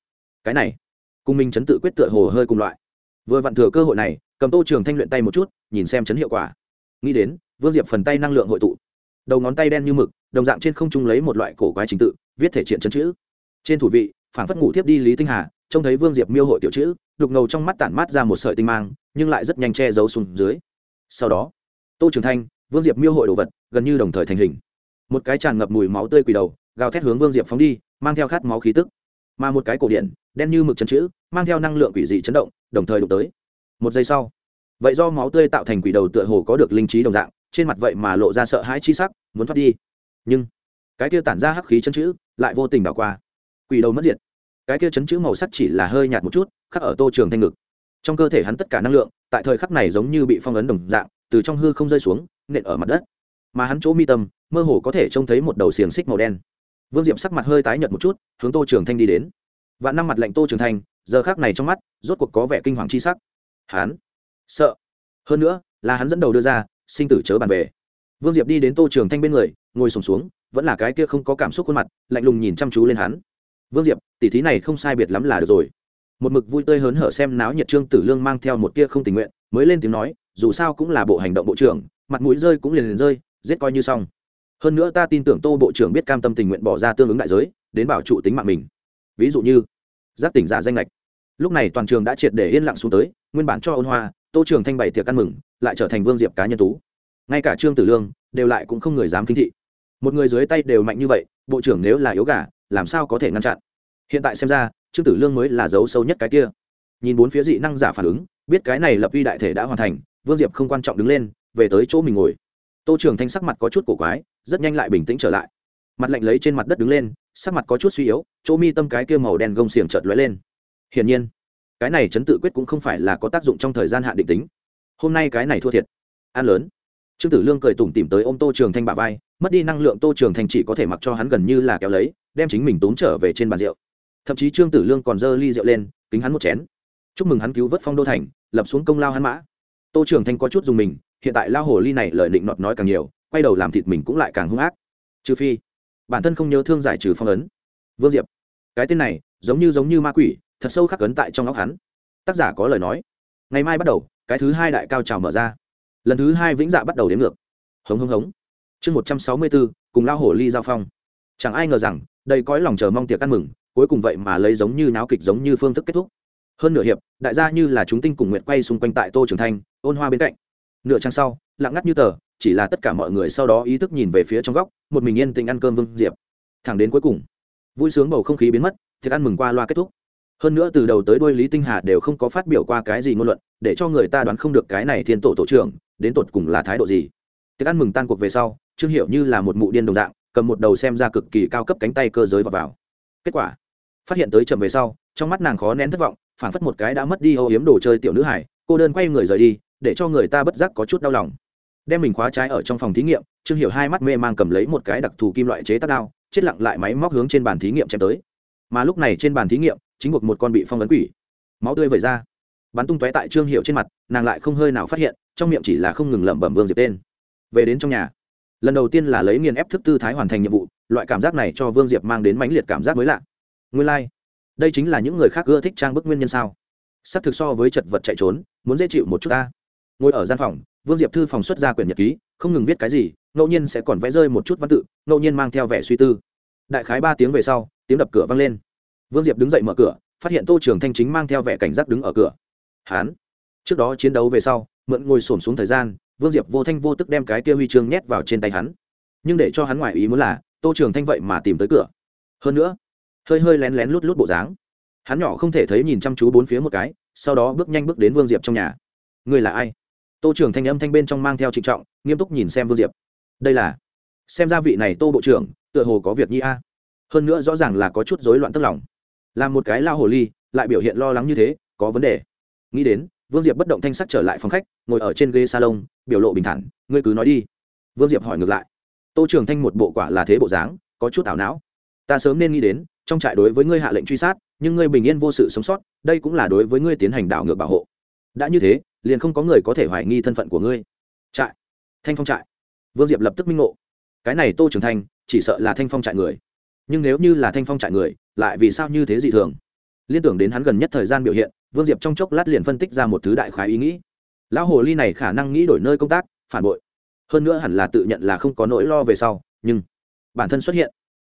Cái này, cùng mình chấn tự quyết tựa hồ hơi cùng loại. Vừa vặn thừa cơ hội này, cầm tô trường thanh luyện tay một chút, nhìn xem chấn hiệu quả. Nghĩ đến, vương diệp phần tay năng lượng hội tụ đầu ngón tay đen như mực, đồng dạng trên không trung lấy một loại cổ quái trình tự, viết thể triện chân chữ. Trên thủ vị phản phất ngủ thiếp đi lý tinh hà, trông thấy vương diệp miêu hội tiểu chữ, đục ngầu trong mắt tản mát ra một sợi tinh mang, nhưng lại rất nhanh che giấu xuống dưới. Sau đó, tô trường thanh, vương diệp miêu hội đồ vật, gần như đồng thời thành hình. Một cái tràn ngập mùi máu tươi quỳ đầu, gào thét hướng vương diệp phóng đi, mang theo khát máu khí tức. Mà một cái cổ điện đen như mực chân chữ, mang theo năng lượng quỷ dị chấn động, đồng thời đụng tới. Một giây sau, vậy do máu tươi tạo thành quỷ đầu tựa hồ có được linh trí đồng dạng trên mặt vậy mà lộ ra sợ hãi chi sắc, muốn thoát đi. Nhưng, cái kia tản ra hắc khí chấn chữ lại vô tình đảo qua. Quỷ đầu mất diệt. Cái kia chấn chữ màu sắc chỉ là hơi nhạt một chút, khắc ở tô trường thanh ngực. Trong cơ thể hắn tất cả năng lượng, tại thời khắc này giống như bị phong ấn đồng dạng, từ trong hư không rơi xuống, nện ở mặt đất. Mà hắn chỗ mi tâm, mơ hồ có thể trông thấy một đầu xiềng xích màu đen. Vương diệm sắc mặt hơi tái nhợt một chút, hướng tô trường thanh đi đến. Và năm mặt lệnh tô trường thanh, giờ khác này trong mắt, rốt cuộc có vẻ kinh hoàng chi sắc. Hắn sợ. Hơn nữa, là hắn dẫn đầu đưa ra sinh tử chớ bàn về. Vương diệp đi đến tô trường thanh bên người ngồi sùng xuống, xuống vẫn là cái kia không có cảm xúc khuôn mặt lạnh lùng nhìn chăm chú lên hắn. Vương diệp tỉ thí này không sai biệt lắm là được rồi. Một mực vui tươi hớn hở xem náo nhiệt trương tử lương mang theo một tia không tình nguyện mới lên tiếng nói dù sao cũng là bộ hành động bộ trưởng mặt mũi rơi cũng liền liền rơi giết coi như xong. Hơn nữa ta tin tưởng tô bộ trưởng biết cam tâm tình nguyện bỏ ra tương ứng đại giới đến bảo trụ tính mạng mình. Ví dụ như giáp tỉnh giả danh lệch lúc này toàn trường đã triệt để yên lặng xuống tới nguyên bản cho ôn hoa tô trường thanh bày tiệc ăn mừng, lại trở thành vương diệp cá nhân tú. Ngay cả trương tử lương đều lại cũng không người dám kinh thị. Một người dưới tay đều mạnh như vậy, bộ trưởng nếu là yếu gà, làm sao có thể ngăn chặn? Hiện tại xem ra, trương tử lương mới là dấu sâu nhất cái kia. Nhìn bốn phía dị năng giả phản ứng, biết cái này lập uy đại thể đã hoàn thành, vương diệp không quan trọng đứng lên, về tới chỗ mình ngồi. Tô trường thanh sắc mặt có chút cổ quái, rất nhanh lại bình tĩnh trở lại. Mặt lạnh lấy trên mặt đất đứng lên, sắc mặt có chút suy yếu, chỗ mi tâm cái kia màu đen gông xiềng chợt lóe lên. Hiển nhiên cái này chấn tự quyết cũng không phải là có tác dụng trong thời gian hạn định tính. Hôm nay cái này thua thiệt. An lớn. Trương tử lương cười tủm tìm tới ô m tô trường thanh bà vai, mất đi năng lượng tô trường thanh chỉ có thể mặc cho hắn gần như là kéo lấy, đem chính mình tốn trở về trên bàn rượu. Thậm chí trương tử lương còn dơ ly rượu lên, kính hắn một chén. Chúc mừng hắn cứu vớt phong đô thành, lập xuống công lao hắn mã. Tô trường thanh có chút dùng mình, hiện tại lao hồ ly này lời định nọt nói càng nhiều, quay đầu làm thịt mình cũng lại càng hung ác. Trừ phi, bản thân không nhớ thương giải trừ phong ấn. Vương diệp, cái tên này giống như giống như ma quỷ thật sâu khắc cấn tại trong óc hắn. Tác giả có lời nói. Ngày mai bắt đầu, cái thứ hai đại cao trào mở ra. Lần thứ hai vĩnh dạ bắt đầu đến ngược. Hống hống hống. Chương một trăm sáu mươi bốn, cùng lao hổ ly giao phong. Chẳng ai ngờ rằng đây cõi lòng chờ mong tiệc ăn mừng, cuối cùng vậy mà lấy giống như náo kịch giống như phương thức kết thúc. Hơn nửa hiệp, đại gia như là chúng tinh cùng nguyện quay xung quanh tại tô trường thanh, ôn hoa bên cạnh. Nửa trang sau, lặng ngắt như tờ, chỉ là tất cả mọi người sau đó ý thức nhìn về phía trong góc, một mình yên tình ăn cơm vương diệp. Thẳng đến cuối cùng, vui sướng bầu không khí biến mất, tiệc ăn mừng qua loa kết thúc hơn nữa từ đầu tới đuôi lý tinh hà đều không có phát biểu qua cái gì ngôn luận, để cho người ta đoán không được cái này thiên tổ tổ trưởng đến tột cùng là thái độ gì. Tiệc ăn mừng tan cuộc về sau, trương hiệu như là một mụ điên đồng dạng, cầm một đầu xem ra cực kỳ cao cấp cánh tay cơ giới vào vào. Kết quả, phát hiện tới chậm về sau, trong mắt nàng khó nén thất vọng phản phất một cái đã mất đi âu yếm đồ chơi tiểu nữ hải cô đơn quay người rời đi, để cho người ta bất giác có chút đau lòng. Đem mình khóa trái ở trong phòng thí nghiệm, trương hiệu hai mắt mê mang cầm lấy một cái đặc thù kim loại chế tác đao, chết lặng lại máy móc hướng trên bàn thí nghiệm chém tới. Mà lúc này trên bàn thí nghiệm chính buộc một con bị phong ấn quỷ. Máu tươi vẩy ra. Bắn tung tóe tại trương hiệu trên mặt, nàng lại không hơi nào phát hiện, trong miệng chỉ là không ngừng lẩm bẩm vương diệp tên. Về đến trong nhà, lần đầu tiên là lấy nghiền ép thức tư thái hoàn thành nhiệm vụ, loại cảm giác này cho vương diệp mang đến mãnh liệt cảm giác mới lạ. Nguyên lai、like. đây chính là những người khác ưa thích trang bức nguyên nhân sao? S ắ c thực so với chật vật chạy trốn, muốn dễ chịu một chút ta. Ngồi ở gian phòng, vương diệp thư phòng xuất ra quyển nhật ký, không ngừng viết cái gì, ngẫu nhiên sẽ còn vẽ rơi một chút văn tự, ngẫu nhiên mang theo vẻ suy tư. Đại khái ba tiếng về sau, tiếng đập cửa vang lên vương diệp đứng dậy mở cửa, phát hiện tô trường thanh chính mang theo vẻ cảnh giác đứng ở cửa. Hán, trước đó chiến đấu về sau, mượn ngồi xổm xuống thời gian, vương diệp vô thanh vô tức đem cái kia huy chương nhét vào trên tay hắn. Nhưng để cho hắn ngoài ý muốn là, tô trường thanh vậy mà tìm tới cửa. Hơn nữa, hơi hơi lén lén lút lút bộ dáng. Hắn nhỏ không thể thấy nhìn chăm chú bốn phía một cái, sau đó bước nhanh bước đến vương diệp trong nhà. Người là ai? Tô trường thanh âm thanh bên trong mang theo trịnh trọng, nghiêm túc nhìn xem vương diệp. Đây là, xem ra vị này tô bộ trưởng, tựa hồ có việc nhi a. Hơn nữa rõ ràng là có chút rối loạn tức lòng làm một cái lao hồ ly, lại biểu hiện lo lắng như thế, có vấn đề. Nghĩ đến, vương diệp bất động thanh sắc trở lại phòng khách, ngồi ở trên ghế salon, biểu lộ bình thản, ngươi cứ nói đi. Vương diệp hỏi ngược lại. Tô trường thanh một bộ quả là thế bộ dáng, có chút ảo não. Ta sớm nên nghĩ đến, trong trại đối với ngươi hạ lệnh truy sát, nhưng ngươi bình yên vô sự sống sót, đây cũng là đối với ngươi tiến hành đảo ngược bảo hộ. Đã như thế, liền không có người có thể hoài nghi thân phận của ngươi. Trại? Thanh phong trại? Vương diệp lập tức minh ngộ. Cái này tô trường thanh, chỉ sợ là thanh phong trại người nhưng nếu như là thanh phong trại người, lại vì sao như thế dị thường? Liên tưởng đến hắn gần nhất thời gian biểu hiện, vương diệp trong chốc lát liền phân tích ra một thứ đại khái ý nghĩ. Lão hồ ly này khả năng nghĩ đổi nơi công tác, phản bội. Hơn nữa hẳn là tự nhận là không có nỗi lo về sau, nhưng bản thân xuất hiện,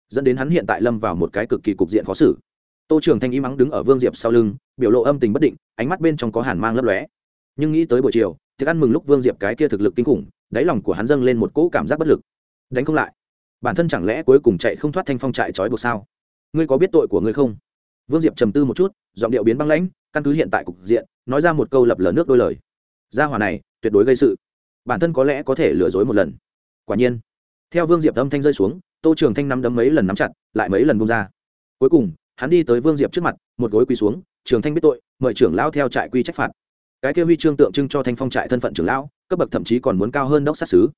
dẫn đến hắn hiện tại lâm vào một cái cực kỳ cục diện khó xử. Tô trường thanh im mắng đứng ở vương diệp sau lưng, biểu lộ âm tình bất định, ánh mắt bên trong có hàn mang lấp lóe. Nhưng nghĩ tới buổi chiều, thì ăn mừng lúc vương diệp cái kia thực lực kinh khủng, đáy lòng của hắn dâng lên một cỗ cảm giác bất lực. Đánh không lại bản thân chẳng lẽ cuối cùng chạy không thoát thanh phong trại trói buộc sao? Ngươi có biết tội của ngươi không? Vương diệp trầm tư một chút, giọng điệu biến băng lãnh, căn cứ hiện tại cục diện, nói ra một câu lập lờ nước đôi lời. Gia hòa này, tuyệt đối gây sự. Bản thân có lẽ có thể lừa dối một lần. Quả nhiên, theo vương diệp âm thanh rơi xuống, tô trường thanh nắm đấm mấy lần nắm chặt, lại mấy lần bung ra. Cuối cùng, hắn đi tới vương diệp trước mặt, một gối quỳ xuống, trường thanh biết tội, mời trưởng lão theo trại quy trách phạt. Cái kia huy chương tượng trưng cho thanh phong trại thân phận trưởng lão, cấp bậc thậm chí còn muốn cao hơn đốc sát xứ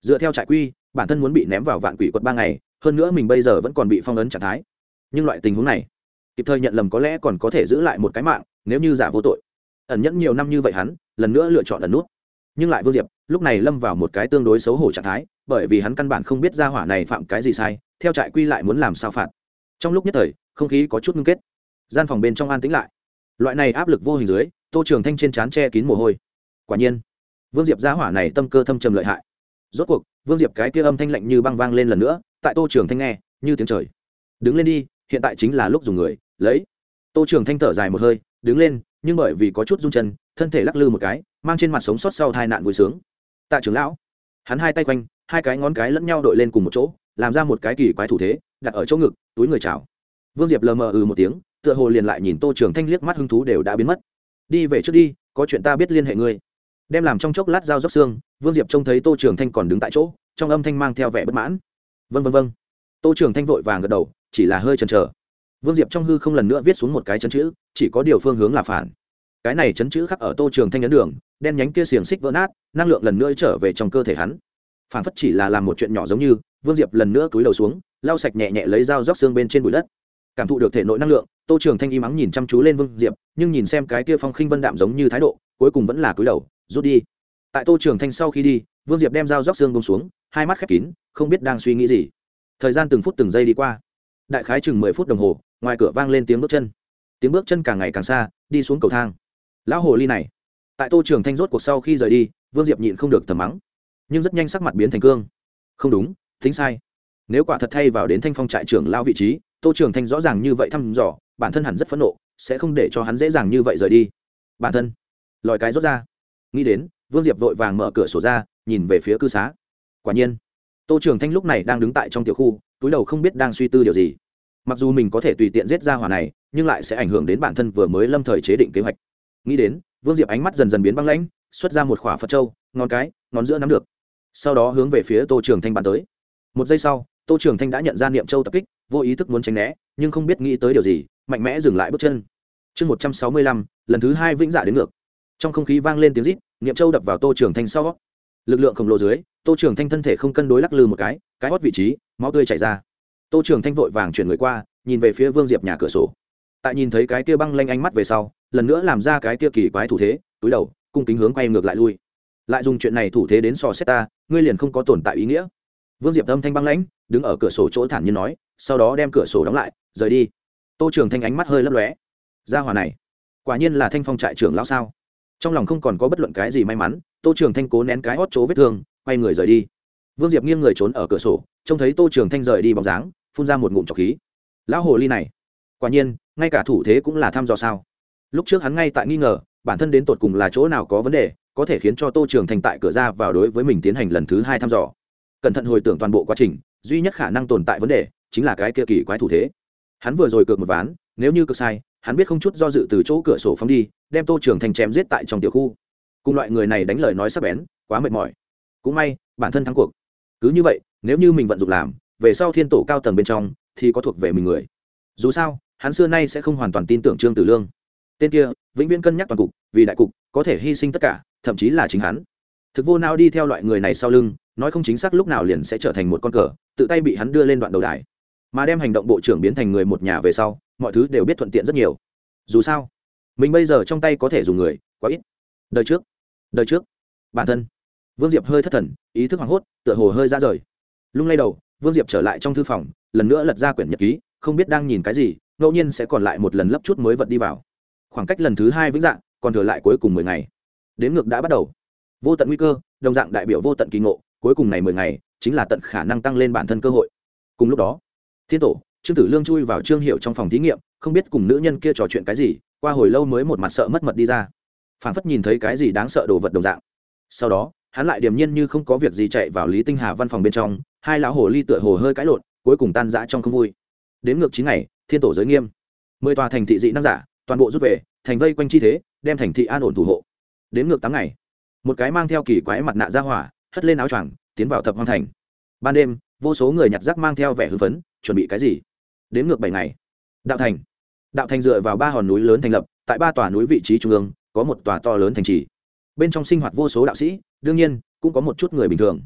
dựa theo trại quy, bản thân muốn bị ném vào vạn quỷ quật ba ngày, hơn nữa mình bây giờ vẫn còn bị phong ấn trạng thái. Nhưng loại tình huống này, kịp thời nhận lầm có lẽ còn có thể giữ lại một cái mạng, nếu như giả vô tội. Ẩn nhẫn nhiều năm như vậy hắn, lần nữa lựa chọn ẩn nút. Nhưng lại vương diệp, lúc này lâm vào một cái tương đối xấu hổ trạng thái, bởi vì hắn căn bản không biết ra hỏa này phạm cái gì sai, theo trại quy lại muốn làm sao phạt. Trong lúc nhất thời, không khí có chút ngưng kết. Gian phòng bên trong an tĩnh lại. Loại này áp lực vô hình dưới, tô trường thanh trên trán che kín mồ hôi. Quả nhiên, vương diệp gia hỏa này tâm cơ thâm trầm lợi hại rốt cuộc, vương diệp cái kia âm thanh lạnh như băng vang lên lần nữa, tại tô trường thanh nghe, như tiếng trời. Đứng lên đi, hiện tại chính là lúc dùng người, lấy. Tô trường thanh thở dài một hơi, đứng lên, nhưng bởi vì có chút rung chân, thân thể lắc lư một cái, mang trên mặt sống sót sau tai nạn vui sướng. Tạ trưởng lão. Hắn hai tay quanh, hai cái ngón cái lẫn nhau đội lên cùng một chỗ, làm ra một cái kỳ quái thủ thế, đặt ở chỗ ngực, túi người chào. Vương diệp lờ mờ ừ một tiếng, tựa hồ liền lại nhìn tô trường thanh liếc mắt hứng thú đều đã biến mất. Đi về trước đi, có chuyện ta biết liên hệ ngươi đem làm trong chốc lát dao dốc xương, vương diệp trông thấy tô trường thanh còn đứng tại chỗ, trong âm thanh mang theo vẻ bất mãn. Vân vân vân tô trường thanh vội vàng gật đầu, chỉ là hơi chần chờ. Vương diệp trong hư không lần nữa viết xuống một cái chấn chữ, chỉ có điều phương hướng là phản. Cái này chấn chữ khắc ở tô trường thanh ấn đường, đen nhánh kia xiềng xích vỡ nát, năng lượng lần nữa trở về trong cơ thể hắn. Phản phất chỉ là làm một chuyện nhỏ giống như, vương diệp lần nữa cúi đầu xuống, lau sạch nhẹ nhẹ lấy dao róc xương bên trên bụi đất. Cảm thụ được thể nội năng lượng, tô trường thanh y mắng nhìn chăm chú lên vương diệp, nhưng nhìn xem cái kia phong khinh vân đạm giống như thái độ, cuối cùng vẫn là cúi đầu rút đi. Tại tô trường thanh sau khi đi, vương diệp đem dao róc xương bông xuống, hai mắt khép kín, không biết đang suy nghĩ gì. Thời gian từng phút từng giây đi qua. Đại khái chừng mười phút đồng hồ, ngoài cửa vang lên tiếng bước chân. Tiếng bước chân càng ngày càng xa, đi xuống cầu thang. Lão hồ ly này. Tại tô trường thanh rốt cuộc sau khi rời đi, vương diệp nhịn không được thầm mắng. Nhưng rất nhanh sắc mặt biến thành cương. Không đúng thính sai. Nếu quả thật thay vào đến thanh phong trại trưởng lao vị trí, tô trường thanh rõ ràng như vậy thăm dò, bản thân hẳn rất phẫn nộ, sẽ không để cho hắn dễ dàng như vậy rời đi. Bản thân. Lòi cái rốt ra nghĩ đến, vương diệp vội vàng mở cửa sổ ra, nhìn về phía cư xá. Quả nhiên, tô trường thanh lúc này đang đứng tại trong tiểu khu, túi đầu không biết đang suy tư điều gì. Mặc dù mình có thể tùy tiện giết ra hỏa này, nhưng lại sẽ ảnh hưởng đến bản thân vừa mới lâm thời chế định kế hoạch. Nghĩ đến, vương diệp ánh mắt dần dần biến băng lãnh, xuất ra một khỏa phật trâu ngón cái, ngón giữa nắm được. Sau đó hướng về phía tô trường thanh bàn tới. Một giây sau, tô trường thanh đã nhận ra niệm châu tập kích, vô ý thức muốn tránh né, nhưng không biết nghĩ tới điều gì, mạnh mẽ dừng lại bước chân. Chương một trăm sáu mươi lăm, lần thứ hai vĩnh dạ đến ngược trong không khí vang lên tiếng rít, niệm châu đập vào tô trường thanh sau. Lực lượng khổng lồ dưới, tô trường thanh thân thể không cân đối lắc lư một cái cái hót vị trí, máu tươi chảy ra. Tô trường thanh vội vàng chuyển người qua, nhìn về phía vương diệp nhà cửa sổ. Tại nhìn thấy cái kia băng lanh ánh mắt về sau, lần nữa làm ra cái kia kỳ quái thủ thế, túi đầu, cung kính hướng quay ngược lại lui. Lại dùng chuyện này thủ thế đến sò xét ta, ngươi liền không có tồn tại ý nghĩa. Vương diệp âm thanh băng lãnh, đứng ở cửa sổ chỗ thản nhiên nói, sau đó đem cửa sổ đóng lại, rời đi. Tô trường thanh ánh mắt hơi lấp lóe. Ra hòa này, quả nhiên là thanh phong trại trưởng lão sao? Trong lòng không còn có bất luận cái gì may mắn, tô trường thanh cố nén cái hót chỗ vết thương, quay người rời đi. Vương diệp nghiêng người trốn ở cửa sổ, trông thấy tô trường thanh rời đi bóng dáng, phun ra một ngụm trọc khí. Lão hồ ly này, quả nhiên, ngay cả thủ thế cũng là thăm dò sao. Lúc trước hắn ngay tại nghi ngờ, bản thân đến tột cùng là chỗ nào có vấn đề, có thể khiến cho tô trường thành tại cửa ra vào đối với mình tiến hành lần thứ hai thăm dò. Cẩn thận hồi tưởng toàn bộ quá trình, duy nhất khả năng tồn tại vấn đề chính là cái kia kỳ quái thủ thế. Hắn vừa rồi cược một ván, nếu như cực sai hắn biết không chút do dự từ chỗ cửa sổ phóng đi, đem tô trường thành chém giết tại trong tiểu khu. Cùng loại người này đánh lời nói sắp bén, quá mệt mỏi. Cũng may, bản thân thắng cuộc. Cứ như vậy, nếu như mình vận dụng làm, về sau thiên tổ cao tầng bên trong, thì có thuộc về mình người. Dù sao, hắn xưa nay sẽ không hoàn toàn tin tưởng trương tử lương. Tên kia, vĩnh viễn cân nhắc toàn cục, vì đại cục, có thể hy sinh tất cả, thậm chí là chính hắn. Thực vô nào đi theo loại người này sau lưng, nói không chính xác lúc nào liền sẽ trở thành một con cờ, tự tay bị hắn đưa lên đoạn đầu đài mà đem hành động bộ trưởng biến thành người một nhà về sau, mọi thứ đều biết thuận tiện rất nhiều. Dù sao, mình bây giờ trong tay có thể dùng người, quá ít. Đời trước đời trước, bản thân. Vương diệp hơi thất thần, ý thức hoảng hốt, tựa hồ hơi ra rời. Lung lay đầu, vương diệp trở lại trong thư phòng, lần nữa lật ra quyển nhật ký, không biết đang nhìn cái gì, ngẫu nhiên sẽ còn lại một lần lấp chút mới vật đi vào. Khoảng cách lần thứ hai vĩnh dạng, còn thừa lại cuối cùng mười ngày. Đến ngược đã bắt đầu. Vô tận nguy cơ, đồng dạng đại biểu vô tận kỳ ngộ, cuối cùng này mười ngày, chính là tận khả năng tăng lên bản thân cơ hội. Cùng lúc đó thiên tổ, trương tử lương chui vào trương hiệu trong phòng thí nghiệm, không biết cùng nữ nhân kia trò chuyện cái gì, qua hồi lâu mới một mặt sợ mất mật đi ra. Phản phất nhìn thấy cái gì đáng sợ đồ vật đồng dạng. Sau đó, hắn lại điềm nhiên như không có việc gì chạy vào lý tinh hà văn phòng bên trong, hai lão hồ ly tựa hồ hơi cãi lộn, cuối cùng tan rã trong không vui. Đến ngược chín ngày, thiên tổ giới nghiêm. Mười tòa thành thị dị năng giả, toàn bộ rút về, thành vây quanh chi thế, đem thành thị an ổn thủ hộ. Đến ngược tám ngày, một cái mang theo kỳ quái mặt nạ ra hỏa, hất lên áo choàng, tiến vào thập hoang thành. Ban đêm vô số người nhặt rác mang theo vẻ hưng phấn, chuẩn bị cái gì? Đến ngược bảy ngày, đạo thành. Đạo thành dựa vào ba hòn núi lớn thành lập, tại ba tòa núi vị trí trung ương, có một tòa to lớn thành trì. Bên trong sinh hoạt vô số đạo sĩ, đương nhiên, cũng có một chút người bình thường.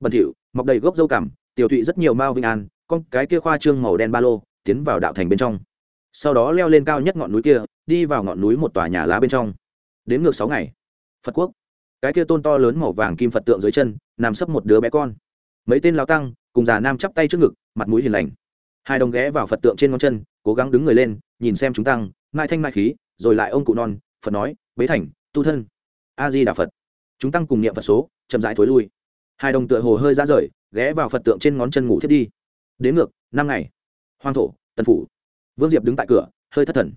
Bẩn thỉu, mọc đầy gốc dâu cảm tiểu thụy rất nhiều mao vinh an, con cái kia khoa trương màu đen ba lô, tiến vào đạo thành bên trong. Sau đó leo lên cao nhất ngọn núi kia, đi vào ngọn núi một tòa nhà lá bên trong. Đến ngược sáu ngày, phật quốc. Cái kia tôn to lớn màu vàng kim phật tượng dưới chân, nằm sấp một đứa bé con. Mấy tên lao tăng cùng già nam chắp tay trước ngực, mặt mũi hiền lành. Hai đồng ghé vào phật tượng trên ngón chân, cố gắng đứng người lên, nhìn xem chúng tăng, mai thanh mai khí, rồi lại ông cụ non, phật nói, bế thành, tu thân. A di đà phật. Chúng tăng cùng niệm phật số, chậm rãi thối lui. Hai đồng tựa hồ hơi ra rời, ghé vào phật tượng trên ngón chân ngủ thiết đi. Đến ngược, năm ngày. Hoang thổ, tân phủ. Vương diệp đứng tại cửa, hơi thất thần.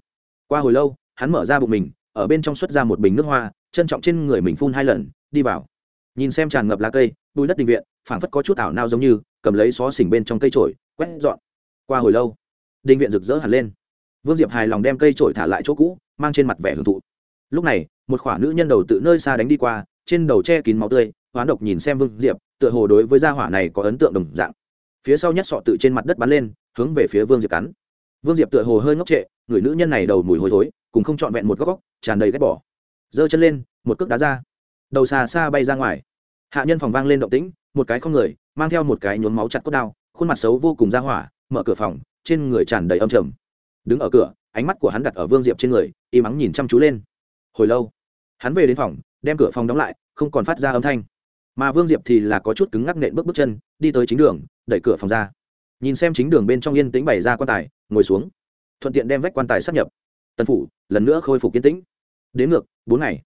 Qua hồi lâu, hắn mở ra bụng mình, ở bên trong xuất ra một bình nước hoa, trân trọng trên người mình phun hai lần, đi vào. Nhìn xem tràn ngập lá cây bùi đất đình viện, phảng phất có chút ảo nao giống như, cầm lấy xó xỉnh bên trong cây trổi quét dọn. Qua hồi lâu, đình viện rực rỡ hẳn lên. Vương diệp hài lòng đem cây trổi thả lại chỗ cũ, mang trên mặt vẻ hưởng thụ. Lúc này, một khoả nữ nhân đầu tự nơi xa đánh đi qua, trên đầu che kín máu tươi, hoán độc nhìn xem vương diệp, tựa hồ đối với gia hỏa này có ấn tượng đồng dạng. Phía sau nhất sọ tự trên mặt đất bắn lên, hướng về phía vương diệp cắn. Vương diệp tựa hồ hơi ngốc trệ, người nữ nhân này đầu mùi hôi thối, cùng không trọn vẹn một góc góc, tràn đầy ghét bỏ. Giơ chân lên, một cước đá ra. Đầu xà xa bay ra ngoài hạ nhân phòng vang lên động tĩnh, một cái không người, mang theo một cái nhuốm máu chặt cốt đao, khuôn mặt xấu vô cùng ra hỏa, mở cửa phòng, trên người tràn đầy âm trầm. Đứng ở cửa, ánh mắt của hắn đặt ở vương diệp trên người im ắng nhìn chăm chú lên. Hồi lâu, hắn về đến phòng, đem cửa phòng đóng lại, không còn phát ra âm thanh. Mà vương diệp thì là có chút cứng ngắc nện bước bước chân, đi tới chính đường, đẩy cửa phòng ra. Nhìn xem chính đường bên trong yên tĩnh bày ra quan tài, ngồi xuống. Thuận tiện đem vách quan tài sắp nhập. Tân phủ, lần nữa khôi phục yên tĩnh. Đến ngược, bốn ngày.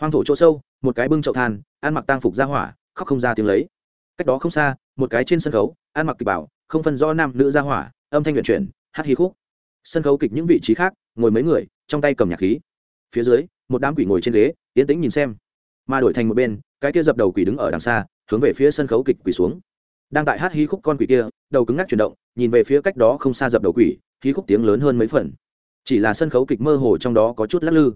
Hoang thổ chỗ sâu một cái bưng chậu than, ăn mặc tang phục ra hỏa, khóc không ra tiếng lấy. Cách đó không xa, một cái trên sân khấu, ăn mặc kịch bảo, không phân do nam nữ ra hỏa, âm thanh luyện chuyển, hát hí khúc. Sân khấu kịch những vị trí khác, ngồi mấy người, trong tay cầm nhạc khí. Phía dưới, một đám quỷ ngồi trên ghế, yên tĩnh nhìn xem. Mà đổi thành một bên, cái kia dập đầu quỷ đứng ở đằng xa, hướng về phía sân khấu kịch quỷ xuống. Đang tại hát hí khúc con quỷ kia, đầu cứng ngắc chuyển động, nhìn về phía cách đó không xa dập đầu quỷ, hí khúc tiếng lớn hơn mấy phần. Chỉ là sân khấu kịch mơ hồ trong đó có chút lắc lư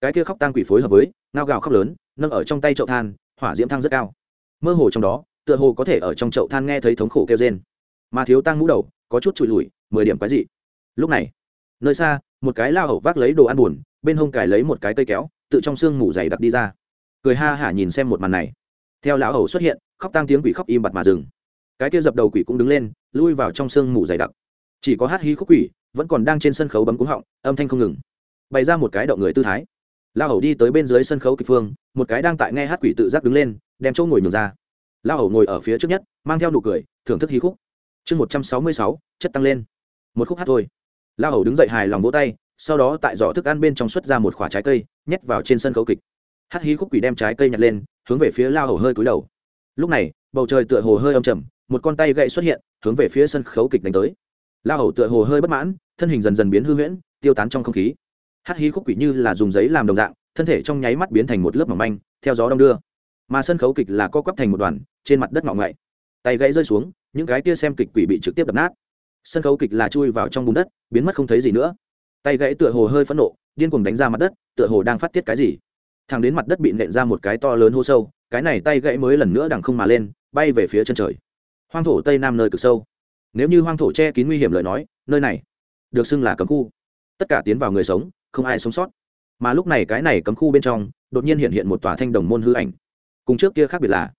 cái kia khóc tang quỷ phối hợp với, ngao gào khóc lớn, nâng ở trong tay chậu than, hỏa diễm thang rất cao. Mơ hồ trong đó, tựa hồ có thể ở trong chậu than nghe thấy thống khổ kêu rên. Mà thiếu tang mũ đầu, có chút trụi lùi, mười điểm quái dị. Lúc này, nơi xa, một cái lao hậu vác lấy đồ ăn buồn, bên hông cài lấy một cái cây kéo, tự trong xương mủ dày đặc đi ra. Cười ha hả nhìn xem một màn này. Theo lão hầu xuất hiện, khóc tang tiếng quỷ khóc im bặt mà dừng. Cái kia dập đầu quỷ cũng đứng lên, lui vào trong xương mù dày đặc. Chỉ có hát hí khúc quỷ, vẫn còn đang trên sân khấu bấm cúng họng, âm thanh không ngừng. Bày ra một cái động người tư thái la hầu đi tới bên dưới sân khấu kịch phương, một cái đang tại nghe hát quỷ tự giác đứng lên, đem chỗ ngồi nhường ra. La hầu ngồi ở phía trước nhất, mang theo nụ cười, thưởng thức hí khúc. Chương một trăm sáu mươi sáu, chất tăng lên. Một khúc hát thôi. La hầu đứng dậy hài lòng vỗ tay, sau đó tại giỏ thức ăn bên trong xuất ra một khoả trái cây, nhét vào trên sân khấu kịch. Hát hí khúc quỷ đem trái cây nhặt lên, hướng về phía la hầu hơi cúi đầu. Lúc này, bầu trời tựa hồ hơi âm trầm, một con tay gậy xuất hiện, hướng về phía sân khấu kịch đánh tới. La hầu tựa hồ hơi bất mãn, thân hình dần dần biến hư huyễn, tiêu tán trong không khí hát hí khúc quỷ như là dùng giấy làm đồng dạng, thân thể trong nháy mắt biến thành một lớp mỏng manh, theo gió đông đưa. Mà sân khấu kịch là co quắp thành một đoàn, trên mặt đất ngọ ngậy tay gãy rơi xuống, những cái tia xem kịch quỷ bị trực tiếp đập nát. Sân khấu kịch là chui vào trong bùn đất, biến mất không thấy gì nữa. Tay gãy tựa hồ hơi phẫn nộ, điên cuồng đánh ra mặt đất, tựa hồ đang phát tiết cái gì. Thằng đến mặt đất bị nện ra một cái to lớn hô sâu, cái này tay gãy mới lần nữa đằng không mà lên, bay về phía chân trời. Hoang thổ tây nam nơi cực sâu. Nếu như hoang thổ che kín nguy hiểm lời nói, nơi này được xưng là cấm khu. Tất cả tiến vào người sống không ai sống sót. Mà lúc này cái này cấm khu bên trong, đột nhiên hiện hiện một tòa thanh đồng môn hư ảnh. Cùng trước kia khác biệt là,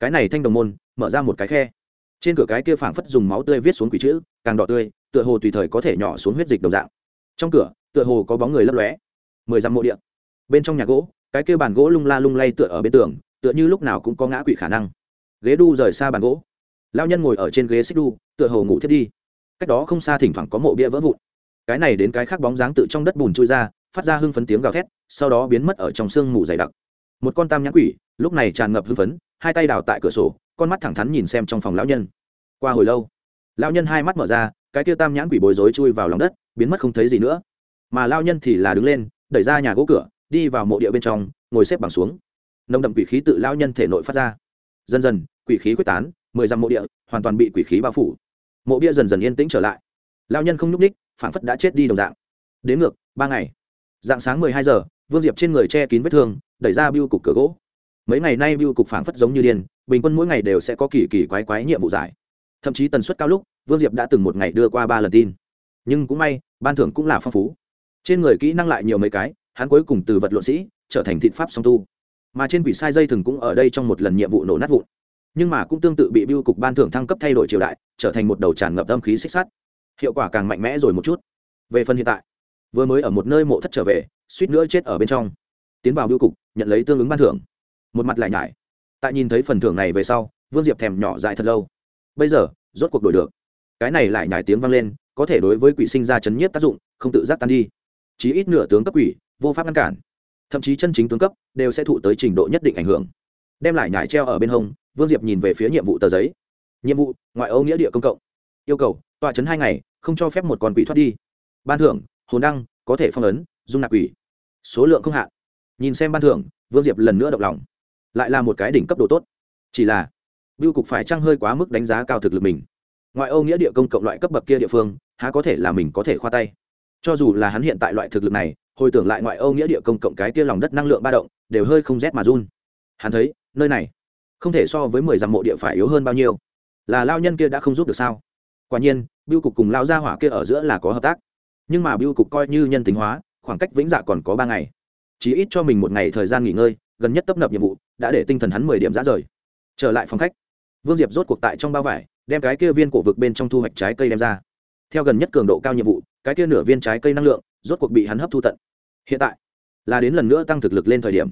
cái này thanh đồng môn mở ra một cái khe. Trên cửa cái kia phảng phất dùng máu tươi viết xuống quỷ chữ, càng đỏ tươi, tựa hồ tùy thời có thể nhỏ xuống huyết dịch đồng dạng. Trong cửa, tựa hồ có bóng người lấp lóe. Mười dặm mộ điện bên trong nhà gỗ, cái kia bàn gỗ lung la lung lay tựa ở bên tường, tựa như lúc nào cũng có ngã quỷ khả năng. Ghế đu rời xa bàn gỗ. Lao nhân ngồi ở trên ghế xích đu, tựa hồ ngủ thiết đi. Cách đó không xa thỉnh thoảng có mộ bia vỡ vụn cái này đến cái khác bóng dáng tự trong đất bùn trôi ra, phát ra hưng phấn tiếng gào thét, sau đó biến mất ở trong sương mù dày đặc. Một con tam nhãn quỷ, lúc này tràn ngập hưng phấn, hai tay đào tại cửa sổ, con mắt thẳng thắn nhìn xem trong phòng lão nhân. Qua hồi lâu, lão nhân hai mắt mở ra, cái kia tam nhãn quỷ bối rối chui vào lòng đất, biến mất không thấy gì nữa. Mà lão nhân thì là đứng lên, đẩy ra nhà gỗ cửa, đi vào mộ địa bên trong, ngồi xếp bằng xuống. Nồng đậm quỷ khí tự lão nhân thể nội phát ra. Dần dần, quỷ khí quyết tán, mười dặm mộ địa hoàn toàn bị quỷ khí bao phủ. Mộ bia dần dần yên tĩnh trở lại lao nhân không nhúc ních phản phất đã chết đi đồng dạng. Đến ngược, ba ngày. Dạng sáng mười hai giờ, vương diệp trên người che kín vết thương, đẩy ra biêu cục cửa gỗ. Mấy ngày nay biêu cục phản phất giống như điên, bình quân mỗi ngày đều sẽ có kỳ kỳ quái quái nhiệm vụ giải. Thậm chí tần suất cao lúc, vương diệp đã từng một ngày đưa qua ba lần tin. Nhưng cũng may, ban thưởng cũng là phong phú. Trên người kỹ năng lại nhiều mấy cái, hắn cuối cùng từ vật lộn sĩ, trở thành thịt pháp song tu. Mà trên quỷ sai dây thừng cũng ở đây trong một lần nhiệm vụ nổ nát vụn. Nhưng mà cũng tương tự bị biêu cục ban thưởng thăng cấp thay đổi triều đại, trở thành một đầu tràn ngập âm khí xích sắt hiệu quả càng mạnh mẽ rồi một chút. Về phần hiện tại, vừa mới ở một nơi mộ thất trở về, suýt nữa chết ở bên trong. Tiến vào biêu cục, nhận lấy tương ứng ban thưởng. Một mặt lại nhải. Tại nhìn thấy phần thưởng này về sau, vương diệp thèm nhỏ dài thật lâu. Bây giờ, rốt cuộc đổi được. Cái này lại nhải tiếng vang lên, có thể đối với quỷ sinh ra chấn nhiếp tác dụng, không tự giác tan đi. Chí ít nửa tướng cấp quỷ, vô pháp ngăn cản. Thậm chí chân chính tướng cấp, đều sẽ thụ tới trình độ nhất định ảnh hưởng. Đem lại nhải treo ở bên hông, vương diệp nhìn về phía nhiệm vụ tờ giấy. Nhiệm vụ, ngoại âu nghĩa địa công cộng. Yêu cầu tọa chấn hai ngày, không cho phép một con quỷ thoát đi. Ban thưởng, hồn đăng, có thể phong ấn, dung nạp quỷ. Số lượng không hạn. Nhìn xem ban thưởng, vương diệp lần nữa động lòng. Lại là một cái đỉnh cấp độ tốt. Chỉ là, biêu cục phải trăng hơi quá mức đánh giá cao thực lực mình? Ngoại ô nghĩa địa công cộng loại cấp bậc kia địa phương, há có thể là mình có thể khoa tay? Cho dù là hắn hiện tại loại thực lực này, hồi tưởng lại ngoại ô nghĩa địa công cộng cái kia lòng đất năng lượng ba động, đều hơi không rét mà run. Hắn thấy, nơi này, không thể so với mười dặm mộ địa phải yếu hơn bao nhiêu. Là lao nhân kia đã không giúp được sao? Quả nhiên biêu cục cùng lao gia hỏa kia ở giữa là có hợp tác. Nhưng mà biêu cục coi như nhân tính hóa, khoảng cách vĩnh dạ còn có ba ngày. Chỉ ít cho mình một ngày thời gian nghỉ ngơi, gần nhất tấp nập nhiệm vụ, đã để tinh thần hắn mười điểm ra rời. Trở lại phòng khách, vương diệp rốt cuộc tại trong bao vải, đem cái kia viên cổ vực bên trong thu hoạch trái cây đem ra. Theo gần nhất cường độ cao nhiệm vụ, cái kia nửa viên trái cây năng lượng, rốt cuộc bị hắn hấp thu tận. Hiện tại, là đến lần nữa tăng thực lực lên thời điểm.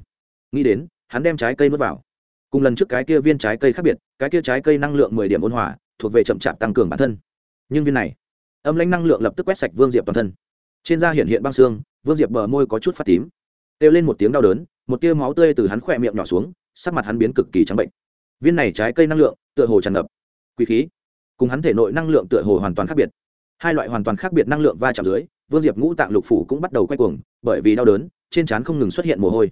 Nghĩ đến, hắn đem trái cây nuốt vào. Cùng lần trước cái kia viên trái cây khác biệt, cái kia trái cây năng lượng mười điểm ôn hòa thuộc về chậm chạp tăng cường bản thân. Nhưng viên này, âm lãnh năng lượng lập tức quét sạch vương diệp toàn thân. Trên da hiện hiện băng xương, vương diệp bờ môi có chút phát tím. Kêu lên một tiếng đau đớn, một tia máu tươi từ hắn khỏe miệng nhỏ xuống, sắc mặt hắn biến cực kỳ trắng bệnh. Viên này trái cây năng lượng, tựa hồ tràn ngập. Quý khí. Cùng hắn thể nội năng lượng tựa hồ hoàn toàn khác biệt. Hai loại hoàn toàn khác biệt năng lượng va chạm dưới, vương diệp ngũ tạng lục phủ cũng bắt đầu quay cuồng, bởi vì đau đớn, trên trán không ngừng xuất hiện mồ hôi.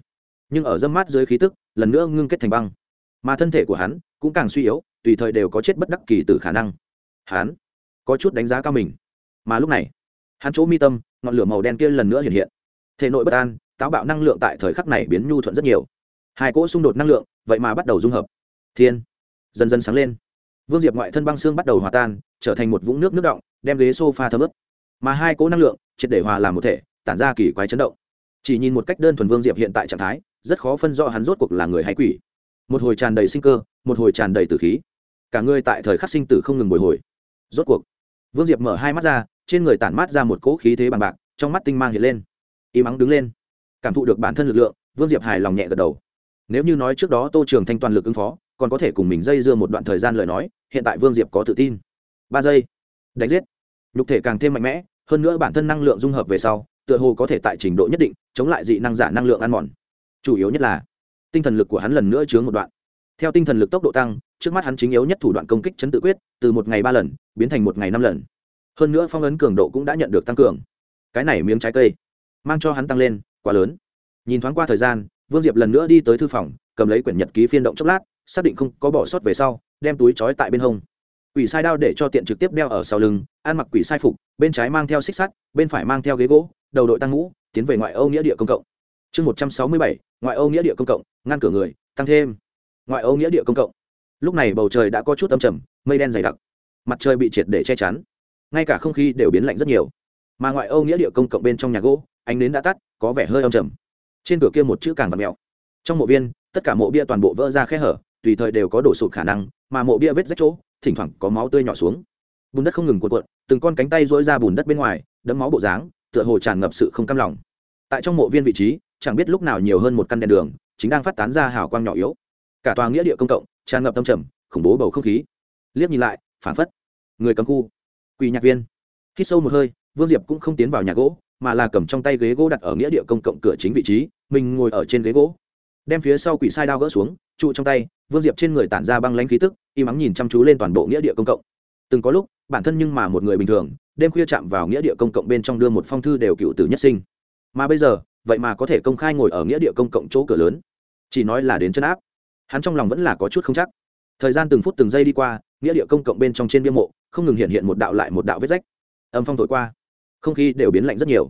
Nhưng ở dâm mát dưới khí tức, lần nữa ngưng kết thành băng. Mà thân thể của hắn cũng càng suy yếu tùy thời đều có chết bất đắc kỳ từ khả năng. Hắn có chút đánh giá cao mình. Mà lúc này, hắn chỗ mi tâm, ngọn lửa màu đen kia lần nữa hiện hiện. Thể nội bất an, táo bạo năng lượng tại thời khắc này biến nhu thuận rất nhiều. Hai cỗ xung đột năng lượng, vậy mà bắt đầu dung hợp. Thiên, dần dần sáng lên. Vương diệp ngoại thân băng xương bắt đầu hòa tan, trở thành một vũng nước nước động đem ghế s o f a thấm ướp mà hai cỗ năng lượng, triệt để hòa làm một thể, tản ra kỳ quái chấn động. Chỉ nhìn một cách đơn thuần vương diệp hiện tại trạng thái, rất khó phân rõ hắn rốt cuộc là người hay quỷ. Một hồi tràn đầy sinh cơ, một hồi tràn đầy tử khí cả người tại thời khắc sinh tử không ngừng bồi hồi. Rốt cuộc, vương diệp mở hai mắt ra, trên người tản mát ra một cỗ khí thế bằng bạc, trong mắt tinh mang hiện lên. Y mắng đứng lên. Cảm thụ được bản thân lực lượng, vương diệp hài lòng nhẹ gật đầu. Nếu như nói trước đó tô trường thanh toàn lực ứng phó, còn có thể cùng mình dây dưa một đoạn thời gian lời nói, hiện tại vương diệp có tự tin. Ba giây. Đánh giết. Nhục thể càng thêm mạnh mẽ, hơn nữa bản thân năng lượng dung hợp về sau, tựa hồ có thể tại trình độ nhất định, chống lại dị năng giả năng lượng ăn mòn. Chủ yếu nhất là, tinh thần lực của hắn lần nữa chướng một đoạn. Theo tinh thần lực tốc độ tăng trước mắt hắn chính yếu nhất thủ đoạn công kích chấn tự quyết, từ một ngày ba lần, biến thành một ngày năm lần. Hơn nữa phong ấn cường độ cũng đã nhận được tăng cường. Cái này miếng trái cây, mang cho hắn tăng lên, quá lớn. Nhìn thoáng qua thời gian, vương diệp lần nữa đi tới thư phòng, cầm lấy quyển nhật ký phiên động chốc lát, xác định không có bỏ sót về sau, đem túi trói tại bên hông. Quỷ sai đao để cho tiện trực tiếp đeo ở sau lưng, ăn mặc quỷ sai phục, bên trái mang theo xích sắt, bên phải mang theo ghế gỗ, đầu đội tăng ngũ tiến về ngoại âu nghĩa địa công cộng. Chương một trăm sáu mươi bảy, ngoại âu nghĩa địa công cộng, ngăn cửa người, tăng thêm. Ngoại âu nghĩa địa công cộng lúc này bầu trời đã có chút âm trầm, mây đen dày đặc. Mặt trời bị triệt để che chắn. Ngay cả không khí đều biến lạnh rất nhiều. Mà ngoại âu nghĩa địa công cộng bên trong nhà gỗ, ánh nến đã tắt, có vẻ hơi âm trầm. Trên cửa kia một chữ càng và mèo trong mộ viên, tất cả mộ bia toàn bộ vỡ ra khe hở, tùy thời đều có đổ sụt khả năng, mà mộ bia vết rách chỗ, thỉnh thoảng có máu tươi nhỏ xuống. Bùn đất không ngừng cuộn cuộn, từng con cánh tay dỗi ra bùn đất bên ngoài đấm máu bộ dáng, tựa hồ tràn ngập sự không cam lòng. Tại trong mộ viên vị trí, chẳng biết lúc nào nhiều hơn một căn đèn đường, chính đang phát tán ra hào quang nhỏ yếu. Cả tòa nghĩa địa công cộng tràn ngập tâm trầm, khủng bố bầu không khí. Liếc nhìn lại phản phất người cầm khu. Quỳ nhạc viên. Khi sâu một hơi, vương diệp cũng không tiến vào nhà gỗ, mà là cầm trong tay ghế gỗ đặt ở nghĩa địa công cộng cửa chính vị trí, mình ngồi ở trên ghế gỗ. Đem phía sau quỷ sai đao gỡ xuống, trụ trong tay, vương diệp trên người tản ra băng lanh khí tức im ắng nhìn chăm chú lên toàn bộ nghĩa địa công cộng. Từng có lúc, bản thân nhưng mà một người bình thường, đêm khuya chạm vào nghĩa địa công cộng bên trong đưa một phong thư đều cựu tử nhất sinh. Mà bây giờ, vậy mà có thể công khai ngồi ở nghĩa địa công cộng chỗ cửa lớn. Chỉ nói là đến chân áp hắn trong lòng vẫn là có chút không chắc. Thời gian từng phút từng giây đi qua, nghĩa địa công cộng bên trong trên bia mộ, không ngừng hiện hiện một đạo lại một đạo vết rách. Âm phong thổi qua. Không khí đều biến lạnh rất nhiều.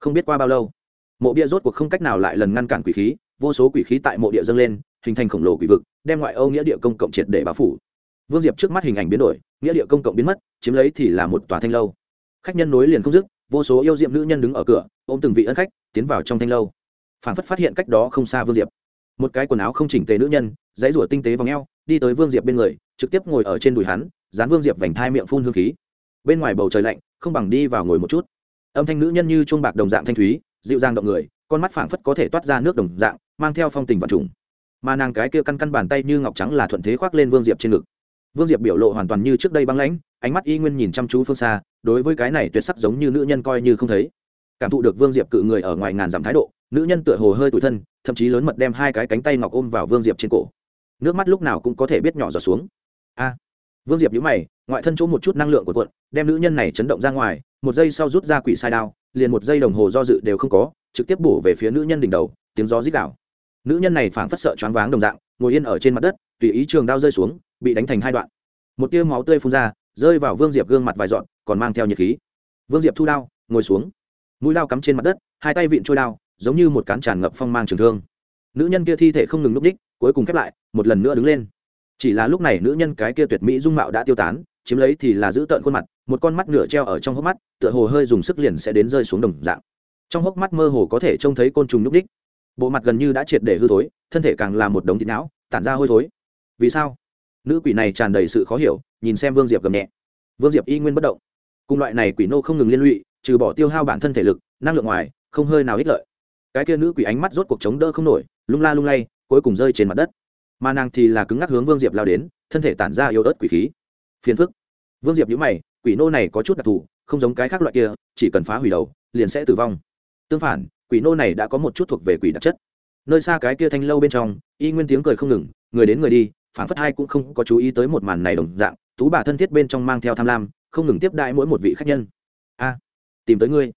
Không biết qua bao lâu, mộ bia rốt cuộc không cách nào lại lần ngăn cản quỷ khí, vô số quỷ khí tại mộ địa dâng lên, hình thành khổng lồ quỷ vực, đem ngoại âu nghĩa địa công cộng triệt để báo phủ. Vương diệp trước mắt hình ảnh biến đổi, nghĩa địa công cộng biến mất, chiếm lấy thì là một tòa thanh lâu. Khách nhân nối liền không dứt, vô số yêu diệm nữ nhân đứng ở cửa, ôm từng vị ân khách, tiến vào trong thanh lâu. Phản phất phát hiện cách đó không xa vương diệp một cái quần áo không chỉnh tề nữ nhân, dãy rủa tinh tế v ò đi tới vương diệp bên người, trực tiếp ngồi ở trên đùi hắn, dán vương diệp vành thai miệng phun hương khí. Bên ngoài bầu trời lạnh, không bằng đi vào ngồi một chút. Âm thanh nữ nhân như chuông bạc đồng dạng thanh thúy, dịu dàng động người, con mắt phảng phất có thể toát ra nước đồng dạng, mang theo phong tình vật trùng. Mà nàng cái kia căn căn bàn tay như ngọc trắng là thuận thế khoác lên vương diệp trên ngực. Vương diệp biểu lộ hoàn toàn như trước đây băng lãnh, ánh mắt y nguyên nhìn chăm chú phương xa, đối với cái này tuyệt sắc giống như nữ nhân coi như không thấy. Cảm thụ được vương diệp cự người ở ngoài ngàn dặm thái độ nữ nhân tựa hồ hơi tủi thân, thậm chí lớn mật đem hai cái cánh tay ngọc ôm vào vương diệp trên cổ. Nước mắt lúc nào cũng có thể biết nhỏ giọt xuống. A! Vương diệp nhíu mày, ngoại thân chỗ một chút năng lượng của cuộn, đem nữ nhân này chấn động ra ngoài, một giây sau rút ra quỷ sai đao, liền một giây đồng hồ do dự đều không có, trực tiếp bổ về phía nữ nhân đỉnh đầu, tiếng gió rít đảo nữ nhân này phảng phất sợ choáng váng đồng dạng, ngồi yên ở trên mặt đất, tùy ý trường đao rơi xuống, bị đánh thành hai đoạn. Một tia máu tươi phun ra, rơi vào vương diệp gương mặt vài dọn, còn mang theo nhiệt khí. Vương diệp thu đao, ngồi xuống. Mũi đao cắm trên mặt đất, hai tay vịn trôi đao giống như một cán tràn ngập phong mang trường thương. Nữ nhân kia thi thể không ngừng núp đích, cuối cùng khép lại, một lần nữa đứng lên. Chỉ là lúc này nữ nhân cái kia tuyệt mỹ dung mạo đã tiêu tán, chiếm lấy thì là giữ tợn khuôn mặt, một con mắt nửa treo ở trong hốc mắt, tựa hồ hơi dùng sức liền sẽ đến rơi xuống đồng dạng. Trong hốc mắt mơ hồ có thể trông thấy côn trùng núp đích. Bộ mặt gần như đã triệt để hư thối, thân thể càng là một đống thịt não, tản ra hôi thối. Vì sao? Nữ quỷ này tràn đầy sự khó hiểu, nhìn xem vương diệp gầm nhẹ. Vương diệp y nguyên bất động. Cùng loại này quỷ nô không ngừng liên lụy, trừ bỏ tiêu hao bản thân thể lực, năng lượng ngoài, không hơi nào ích lợi cái kia nữ quỷ ánh mắt rốt cuộc chống đỡ không nổi, lung la lung lay, cuối cùng rơi trên mặt đất. Mà nàng thì là cứng ngắc hướng vương diệp lao đến, thân thể tản ra yếu ớt quỷ khí. Phiền phức. Vương diệp nhữ mày, quỷ nô này có chút đặc thù, không giống cái khác loại kia, chỉ cần phá hủy đầu, liền sẽ tử vong. Tương phản, quỷ nô này đã có một chút thuộc về quỷ đặc chất. Nơi xa cái kia thanh lâu bên trong, y nguyên tiếng cười không ngừng, người đến người đi phản phất hai cũng không có chú ý tới một màn này đồng dạng, tú bà thân thiết bên trong mang theo tham lam, không ngừng tiếp đại mỗi một vị khách nhân. A, tìm tới ngươi.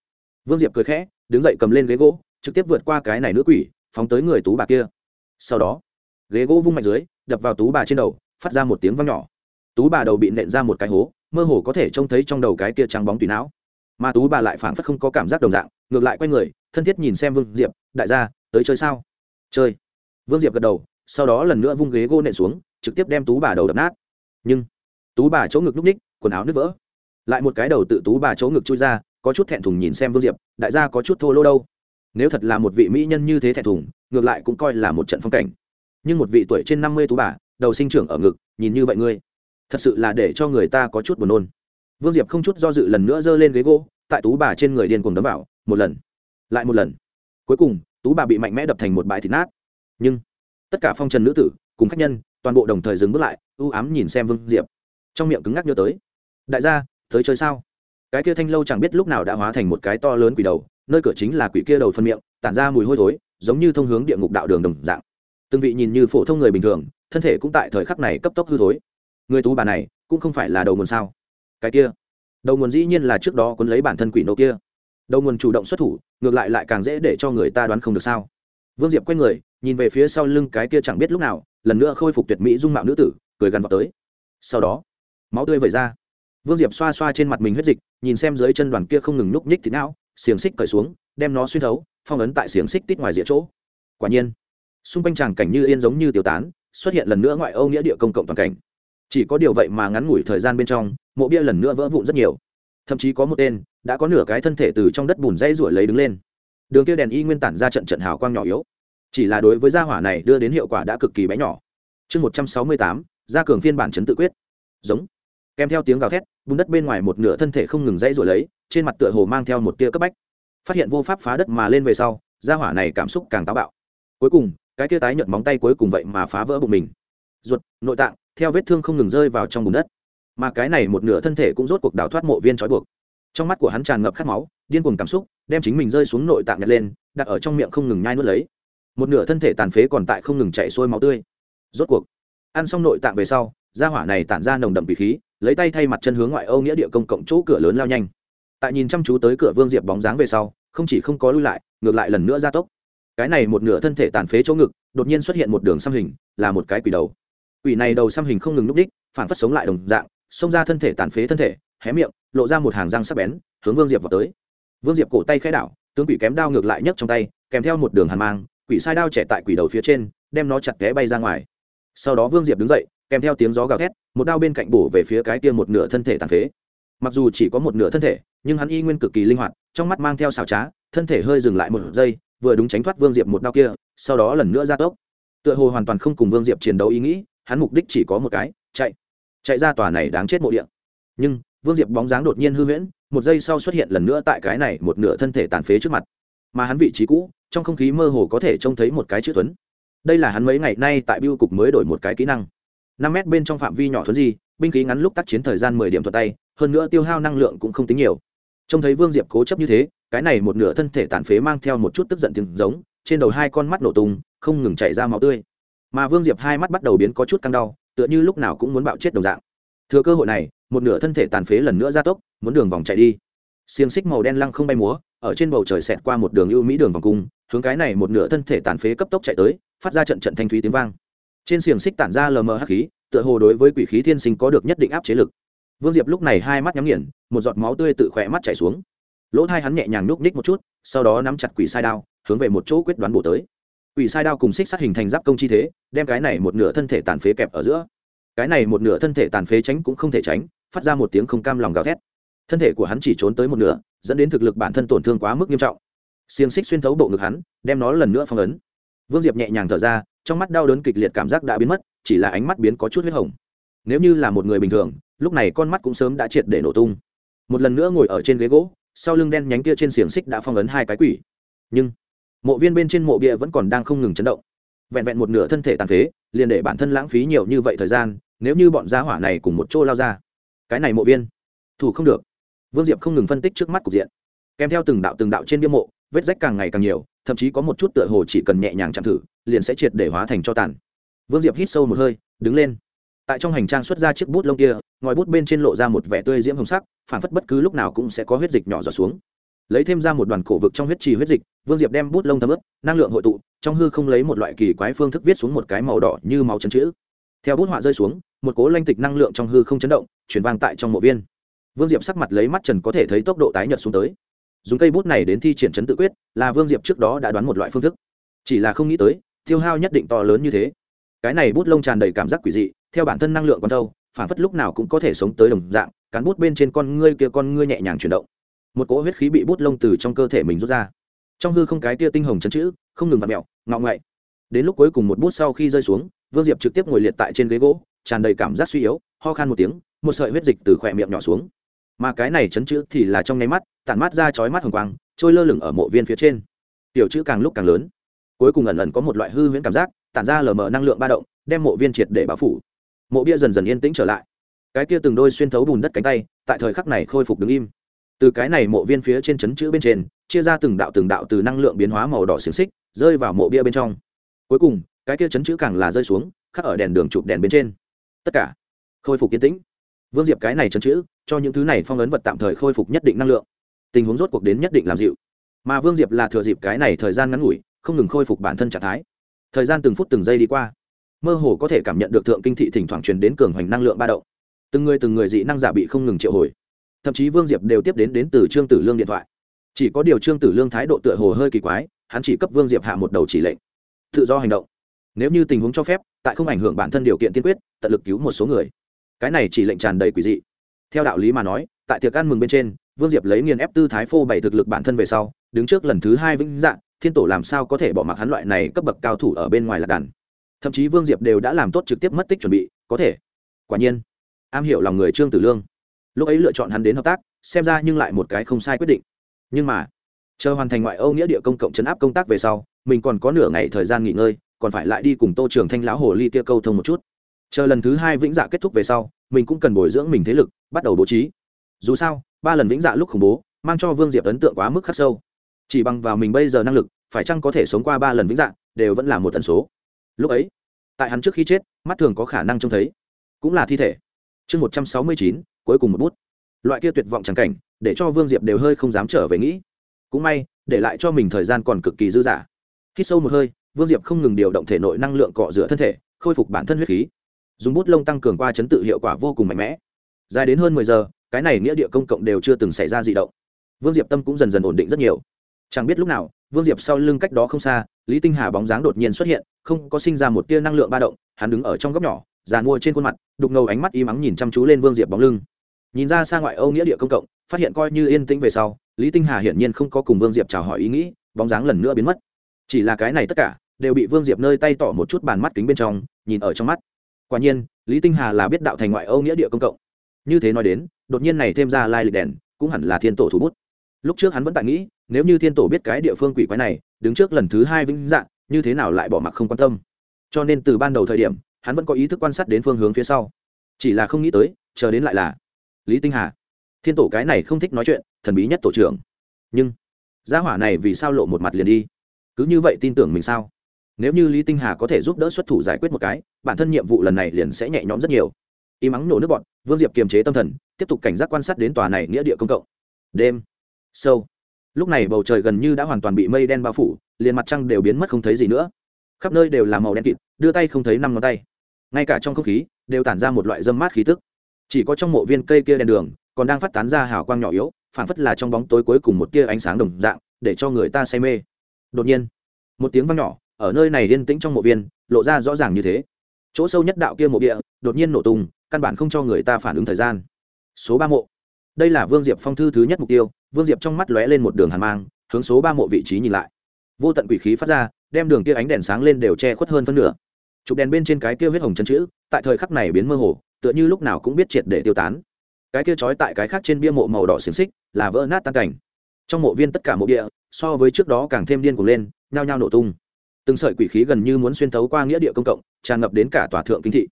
Vương diệp cười khẽ, đứng dậy cầm lên ghế gỗ trực tiếp vượt qua cái này nữ quỷ, phóng tới người tú bà kia. Sau đó, ghế gỗ vung mạnh dưới, đập vào tú bà trên đầu, phát ra một tiếng văng nhỏ. Tú bà đầu bị nện ra một cái hố, mơ hồ có thể trông thấy trong đầu cái kia trắng bóng tùy não. Mà tú bà lại phảng phất không có cảm giác đồng dạng, ngược lại quay người, thân thiết nhìn xem vương diệp, đại gia, tới chơi sao? Chơi. Vương diệp gật đầu, sau đó lần nữa vung ghế gỗ nện xuống, trực tiếp đem tú bà đầu đập nát. Nhưng, tú bà chỗ ngực núp ních, quần áo nứt vỡ. Lại một cái đầu tự tú bà chỗ ngực chui ra, có chút thẹn thùng nhìn xem vương diệp, đại gia có chút thô lô đâu? Nếu thật là một vị mỹ nhân như thế thẹn thùng, ngược lại cũng coi là một trận phong cảnh. Nhưng một vị tuổi trên năm mươi tú bà, đầu sinh trưởng ở ngực, nhìn như vậy ngươi, thật sự là để cho người ta có chút buồn nôn. Vương diệp không chút do dự lần nữa giơ lên ghế gỗ, tại tú bà trên người điên cuồng đấm vào, một lần, lại một lần. Cuối cùng, tú bà bị mạnh mẽ đập thành một bãi thịt nát. Nhưng, tất cả phong trần nữ tử, cùng khách nhân, toàn bộ đồng thời dừng bước lại ưu ám nhìn xem vương diệp. Trong miệng cứng ngắc nhớ tới, đại gia, tới chơi sao? Cái kia thanh lâu chẳng biết lúc nào đã hóa thành một cái to lớn quỷ đầu nơi cửa chính là quỷ kia đầu phân miệng, tản ra mùi hôi thối, giống như thông hướng địa ngục đạo đường đồng dạng. Từng vị nhìn như phổ thông người bình thường, thân thể cũng tại thời khắc này cấp tốc hư thối. Người tú bà này, cũng không phải là đầu nguồn sao? Cái kia, đầu nguồn dĩ nhiên là trước đó cuốn lấy bản thân quỷ nô kia. Đầu nguồn chủ động xuất thủ, ngược lại lại càng dễ để cho người ta đoán không được sao? Vương diệp quay người, nhìn về phía sau lưng cái kia chẳng biết lúc nào, lần nữa khôi phục tuyệt mỹ dung mạo nữ tử, cười gằn vào tới. Sau đó, máu tươi vẩy ra. Vương diệp xoa xoa trên mặt mình huyết dịch, nhìn xem dưới chân đoàn kia không ngừng núp nhích thì não xiềng xích cởi xuống, đem nó xuyên thấu, phong ấn tại xiềng xích tít ngoài rìa chỗ. Quả nhiên, xung quanh tràng cảnh như yên giống như tiêu tán, xuất hiện lần nữa ngoại âu nghĩa địa công cộng toàn cảnh. Chỉ có điều vậy mà ngắn ngủi thời gian bên trong, mộ bia lần nữa vỡ vụn rất nhiều. Thậm chí có một tên, đã có nửa cái thân thể từ trong đất bùn dây ruổi lấy đứng lên. Đường kia đèn y nguyên tản ra trận trận hào quang nhỏ yếu. Chỉ là đối với gia hỏa này đưa đến hiệu quả đã cực kỳ bé nhỏ. Chương một trăm sáu mươi tám, gia cường phiên bản chấn tự quyết. Giống kèm theo tiếng gào thét, bùn đất bên ngoài một nửa thân thể không ngừng dãy rồi lấy, trên mặt tựa hồ mang theo một tia cấp bách. Phát hiện vô pháp phá đất mà lên về sau, gia hỏa này cảm xúc càng táo bạo. Cuối cùng, cái tia tái nhợt móng tay cuối cùng vậy mà phá vỡ bụng mình. Ruột, nội tạng, theo vết thương không ngừng rơi vào trong bùn đất. Mà cái này một nửa thân thể cũng rốt cuộc đào thoát mộ viên trói buộc. Trong mắt của hắn tràn ngập khát máu, điên cuồng cảm xúc, đem chính mình rơi xuống nội tạng nhặt lên, đặt ở trong miệng không ngừng nhai nuốt lấy. Một nửa thân thể tàn phế còn tại không ngừng chạy xuôi máu tươi. Rốt cuộc, ăn xong nội tạng về sau, gia hỏa này tản ra nồng đậm quỷ khí lấy tay thay mặt chân hướng ngoại âu nghĩa địa công cộng chỗ cửa lớn lao nhanh. Tại nhìn chăm chú tới cửa vương diệp bóng dáng về sau, không chỉ không có lui lại, ngược lại lần nữa gia tốc. Cái này một nửa thân thể tàn phế chỗ ngực, đột nhiên xuất hiện một đường xăm hình, là một cái quỷ đầu. Quỷ này đầu xăm hình không ngừng núp đích phản phất sống lại đồng dạng, xông ra thân thể tàn phế thân thể, hé miệng, lộ ra một hàng răng sắc bén, hướng vương diệp vào tới. Vương diệp cổ tay khẽ đảo, tướng quỷ kém đao ngược lại nhấc trong tay, kèm theo một đường hàn mang, quỷ sai đao trẻ tại quỷ đầu phía trên, đem nó chặt té bay ra ngoài. Sau đó vương diệp đứng dậy kèm theo tiếng gió gào thét, một đao bên cạnh bổ về phía cái kia một nửa thân thể tàn phế. Mặc dù chỉ có một nửa thân thể, nhưng hắn y nguyên cực kỳ linh hoạt, trong mắt mang theo xào trá, thân thể hơi dừng lại một giây, vừa đúng tránh thoát vương diệp một đao kia, sau đó lần nữa ra tốc. Tựa hồ hoàn toàn không cùng vương diệp chiến đấu ý nghĩ, hắn mục đích chỉ có một cái, chạy. Chạy ra tòa này đáng chết mộ điện nhưng, vương diệp bóng dáng đột nhiên hư huyễn, một giây sau xuất hiện lần nữa tại cái này một nửa thân thể tàn phế trước mặt. Mà hắn vị trí cũ, trong không khí mơ hồ có thể trông thấy một cái chữ tuấn. Đây là hắn mấy ngày nay tại biêu cục mới đổi một cái kỹ năng năm mét bên trong phạm vi nhỏ thuấn di, binh khí ngắn lúc tác chiến thời gian mười điểm thuật tay, hơn nữa tiêu hao năng lượng cũng không tính nhiều. Trông thấy vương diệp cố chấp như thế, cái này một nửa thân thể tàn phế mang theo một chút tức giận tiếng giống, trên đầu hai con mắt nổ tung, không ngừng chảy ra máu tươi. Mà vương diệp hai mắt bắt đầu biến có chút căng đau, tựa như lúc nào cũng muốn bạo chết đồng dạng. Thừa cơ hội này, một nửa thân thể tàn phế lần nữa ra tốc, muốn đường vòng chạy đi. Xiềng xích màu đen lăng không bay múa, ở trên bầu trời xẹt qua một đường ưu mỹ đường vòng cung, hướng cái này một nửa thân thể tàn phế cấp tốc chạy tới, phát ra trận trận thanh thúy tiếng vang trên xiềng xích tản ra lờ mờ hắc khí, tựa hồ đối với quỷ khí thiên sinh có được nhất định áp chế lực. Vương diệp lúc này hai mắt nhắm nghiền, một giọt máu tươi tự khỏe mắt chảy xuống. Lỗ thai hắn nhẹ nhàng núp ních một chút, sau đó nắm chặt quỷ sai đao, hướng về một chỗ quyết đoán bổ tới. Quỷ sai đao cùng xích sát hình thành giáp công chi thế, đem cái này một nửa thân thể tàn phế kẹp ở giữa. Cái này một nửa thân thể tàn phế tránh cũng không thể tránh, phát ra một tiếng không cam lòng gào thét. Thân thể của hắn chỉ trốn tới một nửa, dẫn đến thực lực bản thân tổn thương quá mức nghiêm trọng. Xiềng xích xuyên thấu bộ ngực hắn, đem nó lần nữa phong ấn. Vương diệp nhẹ nhàng thở ra trong mắt đau đớn kịch liệt cảm giác đã biến mất, chỉ là ánh mắt biến có chút huyết hồng. Nếu như là một người bình thường, lúc này con mắt cũng sớm đã triệt để nổ tung. Một lần nữa ngồi ở trên ghế gỗ, sau lưng đen nhánh kia trên xiềng xích đã phong ấn hai cái quỷ. Nhưng, mộ viên bên trên mộ bia vẫn còn đang không ngừng chấn động. Vẹn vẹn một nửa thân thể tàn phế, liền để bản thân lãng phí nhiều như vậy thời gian, nếu như bọn gia hỏa này cùng một chỗ lao ra. Cái này mộ viên, thủ không được. Vương diệp không ngừng phân tích trước mắt cục diện. Kèm theo từng đạo từng đạo trên bia mộ, vết rách càng ngày càng nhiều thậm chí có một chút tựa hồ chỉ cần nhẹ nhàng chạm thử, liền sẽ triệt để hóa thành cho tàn. Vương diệp hít sâu một hơi, đứng lên. Tại trong hành trang xuất ra chiếc bút lông kia, ngòi bút bên trên lộ ra một vẻ tươi diễm hồng sắc phản phất bất cứ lúc nào cũng sẽ có huyết dịch nhỏ giọt xuống. Lấy thêm ra một đoàn cổ vực trong huyết trì huyết dịch, vương diệp đem bút lông thấm ướp năng lượng hội tụ, trong hư không lấy một loại kỳ quái phương thức viết xuống một cái màu đỏ như máu chân chữ. Theo bút họa rơi xuống, một cố lanh tịch năng lượng trong hư không chấn động, chuyển vang tại trong mộ viên. Vương diệp sắc mặt lấy mắt trần có thể thấy tốc độ tái nhợt xuống tới dùng cây bút này đến thi triển chấn tự quyết, là vương diệp trước đó đã đoán một loại phương thức. Chỉ là không nghĩ tới, tiêu hao nhất định to lớn như thế. Cái này bút lông tràn đầy cảm giác quỷ dị, theo bản thân năng lượng con thâu phản phất lúc nào cũng có thể sống tới đồng dạng, cán bút bên trên con ngươi kia con ngươi nhẹ nhàng chuyển động. Một cỗ huyết khí bị bút lông từ trong cơ thể mình rút ra. Trong hư không cái tia tinh hồng chấn chữ, không ngừng vặt mẹo ngọ ngậy đến lúc cuối cùng một bút sau khi rơi xuống, vương diệp trực tiếp ngồi liệt tại trên ghế gỗ, tràn đầy cảm giác suy yếu, ho khan một tiếng, một sợi huyết dịch từ khỏe miệng nhỏ xuống mà cái này chấn chữ thì là trong nháy mắt, tản mát ra chói mắt hồng quang, trôi lơ lửng ở mộ viên phía trên. Tiểu chữ càng lúc càng lớn. Cuối cùng ẩn ẩn có một loại hư huyễn cảm giác, tản ra lờ mờ năng lượng ba động, đem mộ viên triệt để bao phủ. Mộ bia dần dần yên tĩnh trở lại. Cái kia từng đôi xuyên thấu bùn đất cánh tay, tại thời khắc này khôi phục đứng im. Từ cái này mộ viên phía trên chấn chữ bên trên, chia ra từng đạo từng đạo từ năng lượng biến hóa màu đỏ xiềng xích, rơi vào mộ bia bên trong. Cuối cùng, cái kia chấn chữ càng là rơi xuống, khắc ở đèn đường chụp đèn bên trên. Tất cả khôi phục yên tĩnh. Vương diệp cái này chấn chữ cho những thứ này phong ấn vật tạm thời khôi phục nhất định năng lượng. Tình huống rốt cuộc đến nhất định làm dịu. Mà vương diệp là thừa dịp cái này thời gian ngắn ngủi, không ngừng khôi phục bản thân trạng thái. Thời gian từng phút từng giây đi qua, mơ hồ có thể cảm nhận được thượng kinh thị thỉnh thoảng truyền đến cường hoành năng lượng ba động. Từng người từng người dị năng giả bị không ngừng triệu hồi. Thậm chí vương diệp đều tiếp đến đến từ trương tử lương điện thoại. Chỉ có điều trương tử lương thái độ tựa hồ hơi kỳ quái, hắn chỉ cấp vương diệp hạ một đầu chỉ lệnh. Tự do hành động. Nếu như tình huống cho phép, tại không ảnh hưởng bản thân điều kiện tiên quyết, tận lực cứu một số người. Cái này chỉ lệnh tràn đầy quỷ dị theo đạo lý mà nói, tại tiệc ăn mừng bên trên, vương diệp lấy nghiền ép tư thái phô bày thực lực bản thân về sau, đứng trước lần thứ hai vĩnh dạng, thiên tổ làm sao có thể bỏ mặc hắn loại này cấp bậc cao thủ ở bên ngoài lạc đàn. Thậm chí vương diệp đều đã làm tốt trực tiếp mất tích chuẩn bị, có thể. Quả nhiên, am hiểu lòng người trương tử lương. Lúc ấy lựa chọn hắn đến hợp tác, xem ra nhưng lại một cái không sai quyết định. Nhưng mà, chờ hoàn thành ngoại âu nghĩa địa công cộng chấn áp công tác về sau, mình còn có nửa ngày thời gian nghỉ ngơi, còn phải lại đi cùng tô trường thanh lão hồ ly kia câu thông một chút. Chờ lần thứ hai vĩnh dạ kết thúc về sau mình cũng cần bồi dưỡng mình thế lực, bắt đầu bố trí. Dù sao, ba lần vĩnh dạ lúc khủng bố, mang cho vương diệp ấn tượng quá mức khắc sâu. Chỉ bằng vào mình bây giờ năng lực, phải chăng có thể sống qua ba lần vĩnh dạ đều vẫn là một tần số. Lúc ấy, tại hắn trước khi chết, mắt thường có khả năng trông thấy. Cũng là thi thể. Chương một trăm sáu mươi chín, cuối cùng một bút. Loại kia tuyệt vọng c cảnh, để cho vương diệp đều hơi không dám trở về nghĩ. Cũng may, để lại cho mình thời gian còn cực kỳ dư dả. Khi sâu một hơi, vương diệp không ngừng điều động thể nội năng lượng cọ rửa thân thể, khôi phục bản thân huyết khí dùng bút lông tăng cường qua chấn tự hiệu quả vô cùng mạnh mẽ. Dài đến hơn mười giờ, cái này nghĩa địa công cộng đều chưa từng xảy ra gì động. Vương diệp tâm cũng dần dần ổn định rất nhiều. Chẳng biết lúc nào, vương diệp sau lưng cách đó không xa, lý tinh hà bóng dáng đột nhiên xuất hiện, không có sinh ra một tia năng lượng ba động, hắn đứng ở trong góc nhỏ giàn mua trên khuôn mặt, đục ngầu ánh mắt y mắng nhìn chăm chú lên vương diệp bóng lưng. Nhìn ra xa ngoại âu nghĩa địa công cộng, phát hiện coi như yên tĩnh về sau, lý tinh hà hiển nhiên không có cùng vương diệp chào hỏi ý nghĩ, bóng dáng lần nữa biến mất. Chỉ là cái này tất cả, đều bị vương diệp nơi tay tỏ một chút bàn mắt kính bên trong, nhìn ở trong mắt quả nhiên, lý tinh hà là biết đạo thành ngoại âu nghĩa địa công cộng. Như thế nói đến, đột nhiên này thêm ra lai lịch đèn, cũng hẳn là thiên tổ thủ bút. Lúc trước hắn vẫn tại nghĩ, nếu như thiên tổ biết cái địa phương quỷ quái này, đứng trước lần thứ hai vĩnh dạng, như thế nào lại bỏ mặc không quan tâm. Cho nên từ ban đầu thời điểm, hắn vẫn có ý thức quan sát đến phương hướng phía sau. Chỉ là không nghĩ tới, chờ đến lại là lý tinh hà. Thiên tổ cái này không thích nói chuyện, thần bí nhất tổ trưởng. Nhưng, gia hỏa này vì sao lộ một mặt liền đi? Cứ như vậy tin tưởng mình sao? Nếu như lý tinh hà có thể giúp đỡ xuất thủ giải quyết một cái, bản thân nhiệm vụ lần này liền sẽ nhẹ nhõm rất nhiều. Y mắng nổ nước bọn, vương diệp kiềm chế tâm thần, tiếp tục cảnh giác quan sát đến tòa này nghĩa địa công cộng. Đêm. Sâu. Lúc này bầu trời gần như đã hoàn toàn bị mây đen bao phủ, liền mặt trăng đều biến mất không thấy gì nữa. Khắp nơi đều là màu đen kịt, đưa tay không thấy năm ngón tay. Ngay cả trong không khí, đều tản ra một loại dâm mát khí tức. Chỉ có trong mộ viên cây kia đèn đường, còn đang phát tán ra hào quang nhỏ yếu phản phất là trong bóng tối cuối cùng một tia ánh sáng đồng dạng, để cho người ta say mê. Đột nhiên, một tiếng vang nhỏ ở nơi này yên tĩnh trong mộ viên, lộ ra rõ ràng như thế. Chỗ sâu nhất đạo kia mộ địa, đột nhiên nổ tung, căn bản không cho người ta phản ứng thời gian. Số ba mộ. Đây là vương diệp phong thư thứ nhất mục tiêu, vương diệp trong mắt lóe lên một đường hàn mang, hướng số ba mộ vị trí nhìn lại. Vô tận quỷ khí phát ra, đem đường kia ánh đèn sáng lên đều che khuất hơn phân nửa. Chụp đèn bên trên cái kia huyết hồng chân chữ, tại thời khắc này biến mơ hồ, tựa như lúc nào cũng biết triệt để tiêu tán. Cái kia trói tại cái khác trên bia mộ màu đỏ xiềng xích, là vỡ nát tan cảnh. Trong mộ viên tất cả mộ địa, so với trước đó càng thêm điên cuồng lên, nhao nhao nổ tung từng sợi quỷ khí gần như muốn xuyên thấu qua nghĩa địa công cộng, tràn ngập đến cả tòa thượng kinh thị.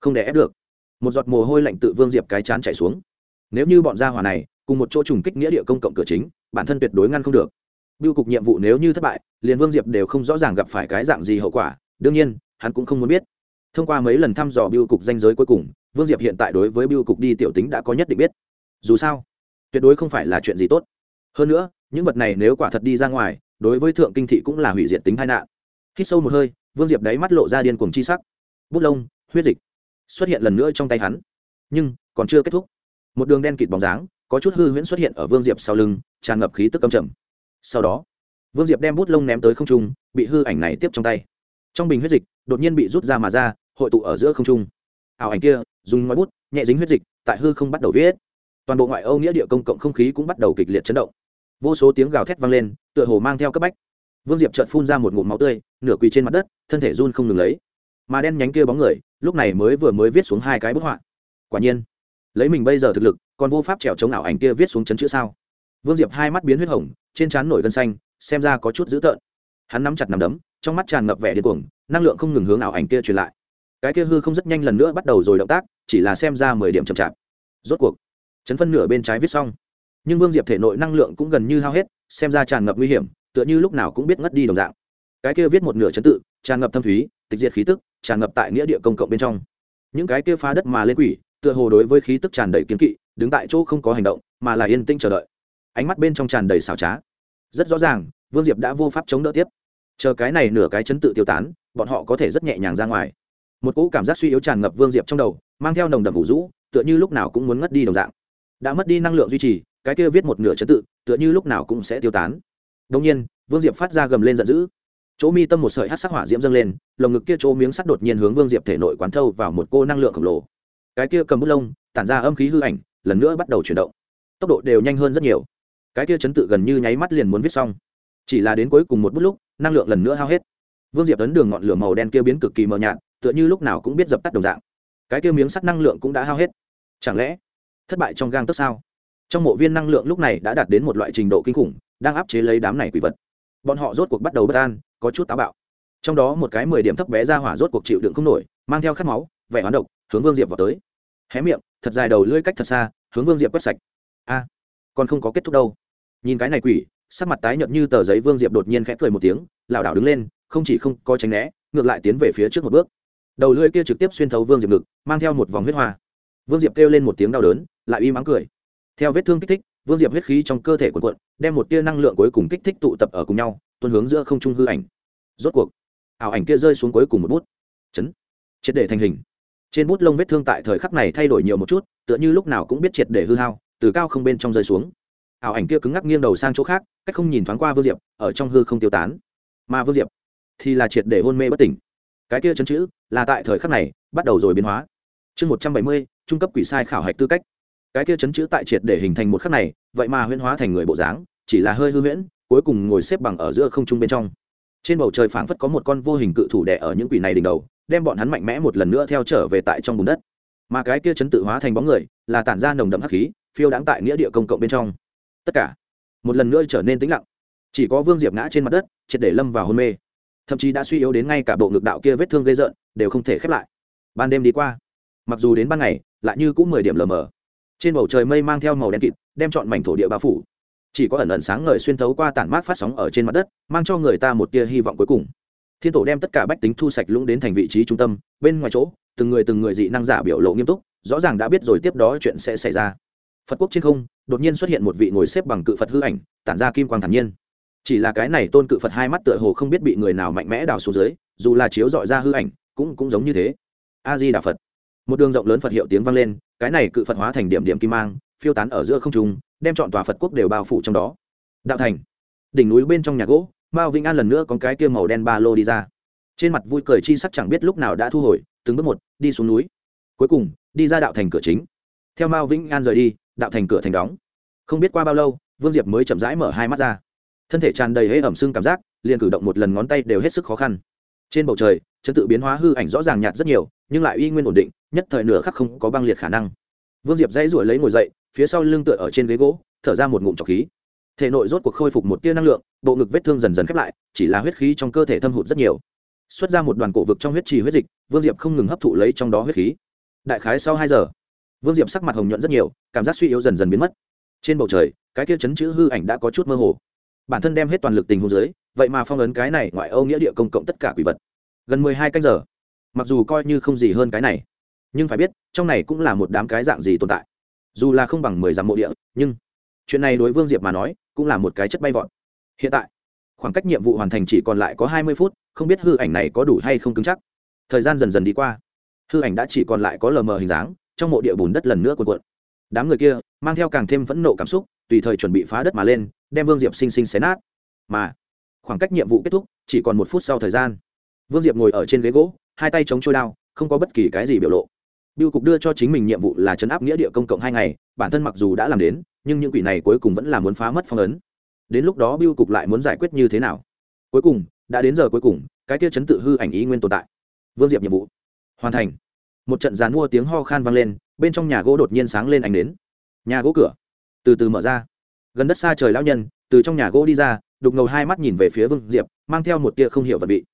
Không để ép được. Một giọt mồ hôi lạnh tự vương diệp cái chán chảy xuống. Nếu như bọn gia hỏa này cùng một chỗ trùng kích nghĩa địa công cộng cửa chính, bản thân tuyệt đối ngăn không được. Biêu cục nhiệm vụ nếu như thất bại, liền vương diệp đều không rõ ràng gặp phải cái dạng gì hậu quả, đương nhiên, hắn cũng không muốn biết. Thông qua mấy lần thăm dò biêu cục danh giới cuối cùng, vương diệp hiện tại đối với biêu cục đi tiểu tính đã có nhất định biết. Dù sao, tuyệt đối không phải là chuyện gì tốt. Hơn nữa, những vật này nếu quả thật đi ra ngoài, đối với thượng kinh thị cũng là hủy diệt tính tai nạn hít sâu một hơi, vương diệp đáy mắt lộ ra điên cuồng chi sắc. Bút lông, huyết dịch xuất hiện lần nữa trong tay hắn, nhưng còn chưa kết thúc. Một đường đen kịt bóng dáng, có chút hư huyễn xuất hiện ở vương diệp sau lưng, tràn ngập khí tức âm trầm. Sau đó, vương diệp đem bút lông ném tới không trung, bị hư ảnh này tiếp trong tay. Trong bình huyết dịch, đột nhiên bị rút ra mà ra, hội tụ ở giữa không trung. Ảo ảnh kia, dùng ngói bút, nhẹ dính huyết dịch, tại hư không bắt đầu viết. Toàn bộ ngoại âu nghĩa địa công cộng không khí cũng bắt đầu kịch liệt chấn động. Vô số tiếng gào thét vang lên, tựa hồ mang theo cấp bách vương diệp chợt phun ra một ngụm máu tươi, nửa quỳ trên mặt đất, thân thể run không ngừng lấy. Mà đen nhánh kia bóng người, lúc này mới vừa mới viết xuống hai cái bức họa. Quả nhiên, lấy mình bây giờ thực lực, còn vô pháp trèo chống ảo ảnh kia viết xuống chấn chữ sao? Vương diệp hai mắt biến huyết hồng, trên trán nổi gân xanh, xem ra có chút dữ tợn. Hắn nắm chặt nằm đấm, trong mắt tràn ngập vẻ điên cuồng, năng lượng không ngừng hướng ảo ảnh kia truyền lại. Cái kia hư không rất nhanh lần nữa bắt đầu rồi động tác, chỉ là xem ra mười điểm chậm chạp. Rốt cuộc, chấn phân nửa bên trái viết xong. Nhưng vương diệp thể nội năng lượng cũng gần như hao hết, xem ra tràn ngập nguy hiểm tựa như lúc nào cũng biết ngất đi đồng dạng. Cái kia viết một nửa chấn tự, tràn ngập thâm thúy, tịch diệt khí tức, tràn ngập tại nghĩa địa công cộng bên trong. Những cái kia phá đất mà lên quỷ, tựa hồ đối với khí tức tràn đầy kiến kỵ, đứng tại chỗ không có hành động, mà là yên tĩnh chờ đợi. Ánh mắt bên trong tràn đầy xảo trá. Rất rõ ràng, vương diệp đã vô pháp chống đỡ tiếp. Chờ cái này nửa cái chấn tự tiêu tán, bọn họ có thể rất nhẹ nhàng ra ngoài. Một cỗ cảm giác suy yếu tràn ngập vương diệp trong đầu, mang theo nồng đậm vũ rũ, tựa như lúc nào cũng muốn ngất đi đồng dạng. Đã mất đi năng lượng duy trì, cái kia viết một nửa chấn tự, tựa như lúc nào cũng sẽ tiêu tán đông nhiên, vương diệp phát ra gầm lên giận dữ. Chỗ mi tâm một sợi hát sắc hỏa diễm dâng lên, lồng ngực kia chỗ miếng sắt đột nhiên hướng vương diệp thể nội quán thâu vào một cô năng lượng khổng lồ. Cái kia cầm bút lông, tản ra âm khí hư ảnh, lần nữa bắt đầu chuyển động. Tốc độ đều nhanh hơn rất nhiều. Cái kia chấn tự gần như nháy mắt liền muốn viết xong. Chỉ là đến cuối cùng một bút lúc, năng lượng lần nữa hao hết. Vương diệp tấn đường ngọn lửa màu đen kia biến cực kỳ mờ nhạt, tựa như lúc nào cũng biết dập tắt đồng dạng. Cái kia miếng sắt năng lượng cũng đã hao hết. Chẳng lẽ, thất bại trong gang tức sao? Trong mộ viên năng lượng lúc này đã đạt đến một loại trình độ kinh khủng đang áp chế lấy đám này quỷ vật. Bọn họ rốt cuộc bắt đầu bất an, có chút táo bạo. Trong đó một cái mười điểm thấp bé ra hỏa rốt cuộc chịu đựng không nổi, mang theo khát máu, vẻ hoán độc, hướng vương diệp vào tới. Hé miệng, thật dài đầu lưỡi cách thật xa, hướng vương diệp quét sạch. A, còn không có kết thúc đâu. Nhìn cái này quỷ, sắc mặt tái nhợt như tờ giấy, vương diệp đột nhiên khẽ cười một tiếng, lảo đảo đứng lên, không chỉ không có tránh né, ngược lại tiến về phía trước một bước. Đầu lưỡi kia trực tiếp xuyên thấu vương diệp ngực, mang theo một vòng huyết hoa. Vương diệp kêu lên một tiếng đau đớn, lại uy mắng cười. Theo vết thương kích thích vương diệp huyết khí trong cơ thể quần quận đem một tia năng lượng cuối cùng kích thích tụ tập ở cùng nhau, tuôn hướng giữa không trung hư ảnh. Rốt cuộc, ảo ảnh kia rơi xuống cuối cùng một bút. Chấn. Triệt để thành hình. Trên bút lông vết thương tại thời khắc này thay đổi nhiều một chút, tựa như lúc nào cũng biết triệt để hư hao, từ cao không bên trong rơi xuống. Ảo ảnh kia cứng ngắc nghiêng đầu sang chỗ khác, cách không nhìn thoáng qua vương diệp, ở trong hư không tiêu tán. Mà vương diệp thì là triệt để hôn mê bất tỉnh. Cái kia chấn chữ là tại thời khắc này bắt đầu rồi biến hóa. Chương một trăm bảy mươi, trung cấp quỷ sai khảo hạch tư cách cái kia chấn chữ tại triệt để hình thành một khắc này, vậy mà huyễn hóa thành người bộ dáng, chỉ là hơi hư huyễn, cuối cùng ngồi xếp bằng ở giữa không trung bên trong. Trên bầu trời phảng phất có một con vô hình cự thủ đẻ ở những quỷ này đỉnh đầu, đem bọn hắn mạnh mẽ một lần nữa theo trở về tại trong bùn đất. Mà cái kia chấn tự hóa thành bóng người, là tản ra nồng đậm hắc khí, phiêu đáng tại nghĩa địa công cộng bên trong. Tất cả, một lần nữa trở nên tĩnh lặng. Chỉ có vương diệp ngã trên mặt đất, triệt để lâm vào hôn mê. Thậm chí đã suy yếu đến ngay cả bộ ngực đạo kia vết thương gây rợn, đều không thể khép lại. Ban đêm đi qua, mặc dù đến ban ngày, lại như cũng mười điểm lờ mờ trên bầu trời mây mang theo màu đen kịt, đem chọn mảnh thổ địa bao phủ. Chỉ có ẩn ẩn sáng ngời xuyên thấu qua tản mát phát sóng ở trên mặt đất, mang cho người ta một tia hy vọng cuối cùng. Thiên tổ đem tất cả bách tính thu sạch lũng đến thành vị trí trung tâm, bên ngoài chỗ, từng người từng người dị năng giả biểu lộ nghiêm túc, rõ ràng đã biết rồi tiếp đó chuyện sẽ xảy ra. Phật quốc trên không, đột nhiên xuất hiện một vị ngồi xếp bằng cự phật hư ảnh, tản ra kim quang thản nhiên. Chỉ là cái này tôn cự phật hai mắt tựa hồ không biết bị người nào mạnh mẽ đào xuống dưới, dù là chiếu dọi ra hư ảnh, cũng cũng giống như thế. A di đà phật một đường rộng lớn phật hiệu tiếng vang lên, cái này cự phật hóa thành điểm điểm kim mang, phiêu tán ở giữa không trung, đem chọn tòa phật quốc đều bao phủ trong đó. Đạo thành. Đỉnh núi bên trong nhà gỗ, mao vĩnh an lần nữa có cái kia màu đen ba lô đi ra. Trên mặt vui cười chi sắc chẳng biết lúc nào đã thu hồi, từng bước một, đi xuống núi. Cuối cùng, đi ra đạo thành cửa chính. Theo mao vĩnh an rời đi, đạo thành cửa thành đóng. Không biết qua bao lâu, vương diệp mới chậm rãi mở hai mắt ra. Thân thể tràn đầy hễ ẩm sưng cảm giác, liền cử động một lần ngón tay đều hết sức khó khăn. Trên bầu trời chấn tự biến hóa hư ảnh rõ ràng nhạt rất nhiều, nhưng lại uy nguyên ổn định nhất thời nửa khắc không có băng liệt khả năng. Vương diệp dãy ruổi lấy ngồi dậy, phía sau lưng tựa ở trên ghế gỗ, thở ra một ngụm trọc khí. Thể nội rốt cuộc khôi phục một tia năng lượng, bộ ngực vết thương dần dần khép lại, chỉ là huyết khí trong cơ thể thâm hụt rất nhiều. Xuất ra một đoàn cổ vực trong huyết trì huyết dịch, vương diệp không ngừng hấp thụ lấy trong đó huyết khí. Đại khái sau hai giờ, vương diệp sắc mặt hồng nhuận rất nhiều, cảm giác suy yếu dần dần biến mất. Trên bầu trời, cái kia chấn chữ hư ảnh đã có chút mơ hồ. Bản thân đem hết toàn lực tình huống dưới, vậy mà phong ấn cái này ngoại âu nghĩa địa công cộng tất cả quỷ vật. Gần mười hai canh giờ, mặc dù coi như không gì hơn cái này nhưng phải biết, trong này cũng là một đám cái dạng gì tồn tại. Dù là không bằng mười dặm mộ địa, nhưng chuyện này đối vương diệp mà nói, cũng là một cái chất bay vọt. Hiện tại, khoảng cách nhiệm vụ hoàn thành chỉ còn lại có hai mươi phút, không biết hư ảnh này có đủ hay không cứng chắc. Thời gian dần dần đi qua. Hư ảnh đã chỉ còn lại có lờ mờ hình dáng, trong mộ địa bùn đất lần nữa cuộn cuộn. Đám người kia mang theo càng thêm phẫn nộ cảm xúc, tùy thời chuẩn bị phá đất mà lên, đem vương diệp sinh sinh xé nát. Mà, khoảng cách nhiệm vụ kết thúc, chỉ còn một phút sau thời gian. Vương diệp ngồi ở trên ghế gỗ, hai tay chống trôi đao, không có bất kỳ cái gì biểu lộ biêu cục đưa cho chính mình nhiệm vụ là chấn áp nghĩa địa công cộng hai ngày, bản thân mặc dù đã làm đến, nhưng những quỷ này cuối cùng vẫn là muốn phá mất phong ấn. Đến lúc đó biêu cục lại muốn giải quyết như thế nào? Cuối cùng, đã đến giờ cuối cùng, cái kia chấn tự hư ảnh ý nguyên tồn tại. Vương diệp nhiệm vụ. Hoàn thành. Một trận dàn mua tiếng ho khan vang lên, bên trong nhà gỗ đột nhiên sáng lên ánh đến nhà gỗ cửa. Từ từ mở ra. Gần đất xa trời lão nhân, từ trong nhà gỗ đi ra, đục ngầu hai mắt nhìn về phía vương diệp, mang theo một tia không hiểu vật vị.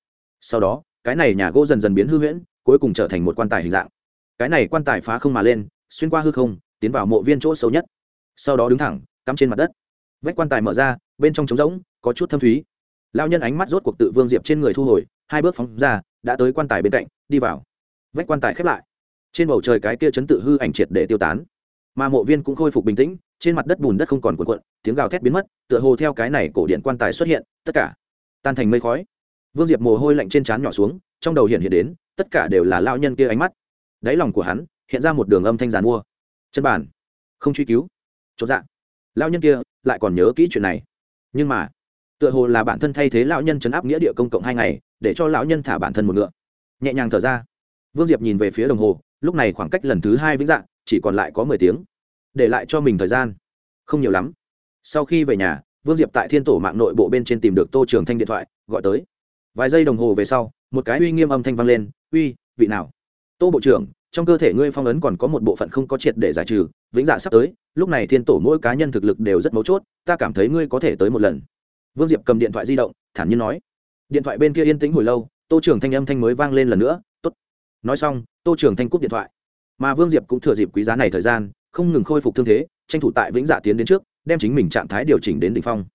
Sau đó, cái này nhà gỗ dần dần biến hư huyễn, cuối cùng trở thành một quan tài hình dạng cái này quan tài phá không mà lên, xuyên qua hư không, tiến vào mộ viên chỗ xấu nhất. Sau đó đứng thẳng, cắm trên mặt đất. Vách quan tài mở ra, bên trong trống rỗng, có chút thâm thúy. Lao nhân ánh mắt rốt cuộc tự vương diệp trên người thu hồi, hai bước phóng ra, đã tới quan tài bên cạnh, đi vào. Vách quan tài khép lại. Trên bầu trời cái kia chấn tự hư ảnh triệt để tiêu tán. Mà mộ viên cũng khôi phục bình tĩnh, trên mặt đất bùn đất không còn cuộn cuộn, tiếng gào thét biến mất, tựa hồ theo cái này cổ điện quan tài xuất hiện, tất cả tan thành mây khói. Vương diệp mồ hôi lạnh trên trán nhỏ xuống, trong đầu hiện hiện đến, tất cả đều là lao nhân kia ánh mắt đáy lòng của hắn hiện ra một đường âm thanh giàn mua. Chân bản. Không truy cứu. Chốt dạ. Lao nhân kia lại còn nhớ kỹ chuyện này. Nhưng mà, tựa hồ là bản thân thay thế lão nhân chấn áp nghĩa địa công cộng hai ngày, để cho lão nhân thả bản thân một ngựa. Nhẹ nhàng thở ra. Vương diệp nhìn về phía đồng hồ, lúc này khoảng cách lần thứ hai vĩnh dạng chỉ còn lại có mười tiếng. Để lại cho mình thời gian. Không nhiều lắm. Sau khi về nhà, vương diệp tại thiên tổ mạng nội bộ bên trên tìm được tô trường thanh điện thoại, gọi tới. Vài giây đồng hồ về sau, một cái uy nghiêm âm thanh vang lên. Uy, vị nào? Tô bộ trưởng, trong cơ thể ngươi phong ấn còn có một bộ phận không có triệt để giải trừ, vĩnh dạ sắp tới, lúc này thiên tổ mỗi cá nhân thực lực đều rất mấu chốt, ta cảm thấy ngươi có thể tới một lần. Vương diệp cầm điện thoại di động, thản nhiên nói. Điện thoại bên kia yên tĩnh hồi lâu, tô trưởng thanh âm thanh mới vang lên lần nữa, tốt. Nói xong, tô trưởng thanh cúp điện thoại. Mà vương diệp cũng thừa dịp quý giá này thời gian, không ngừng khôi phục thương thế, tranh thủ tại vĩnh dạ tiến đến trước, đem chính mình trạng thái điều chỉnh đến đ ỉ n h phong.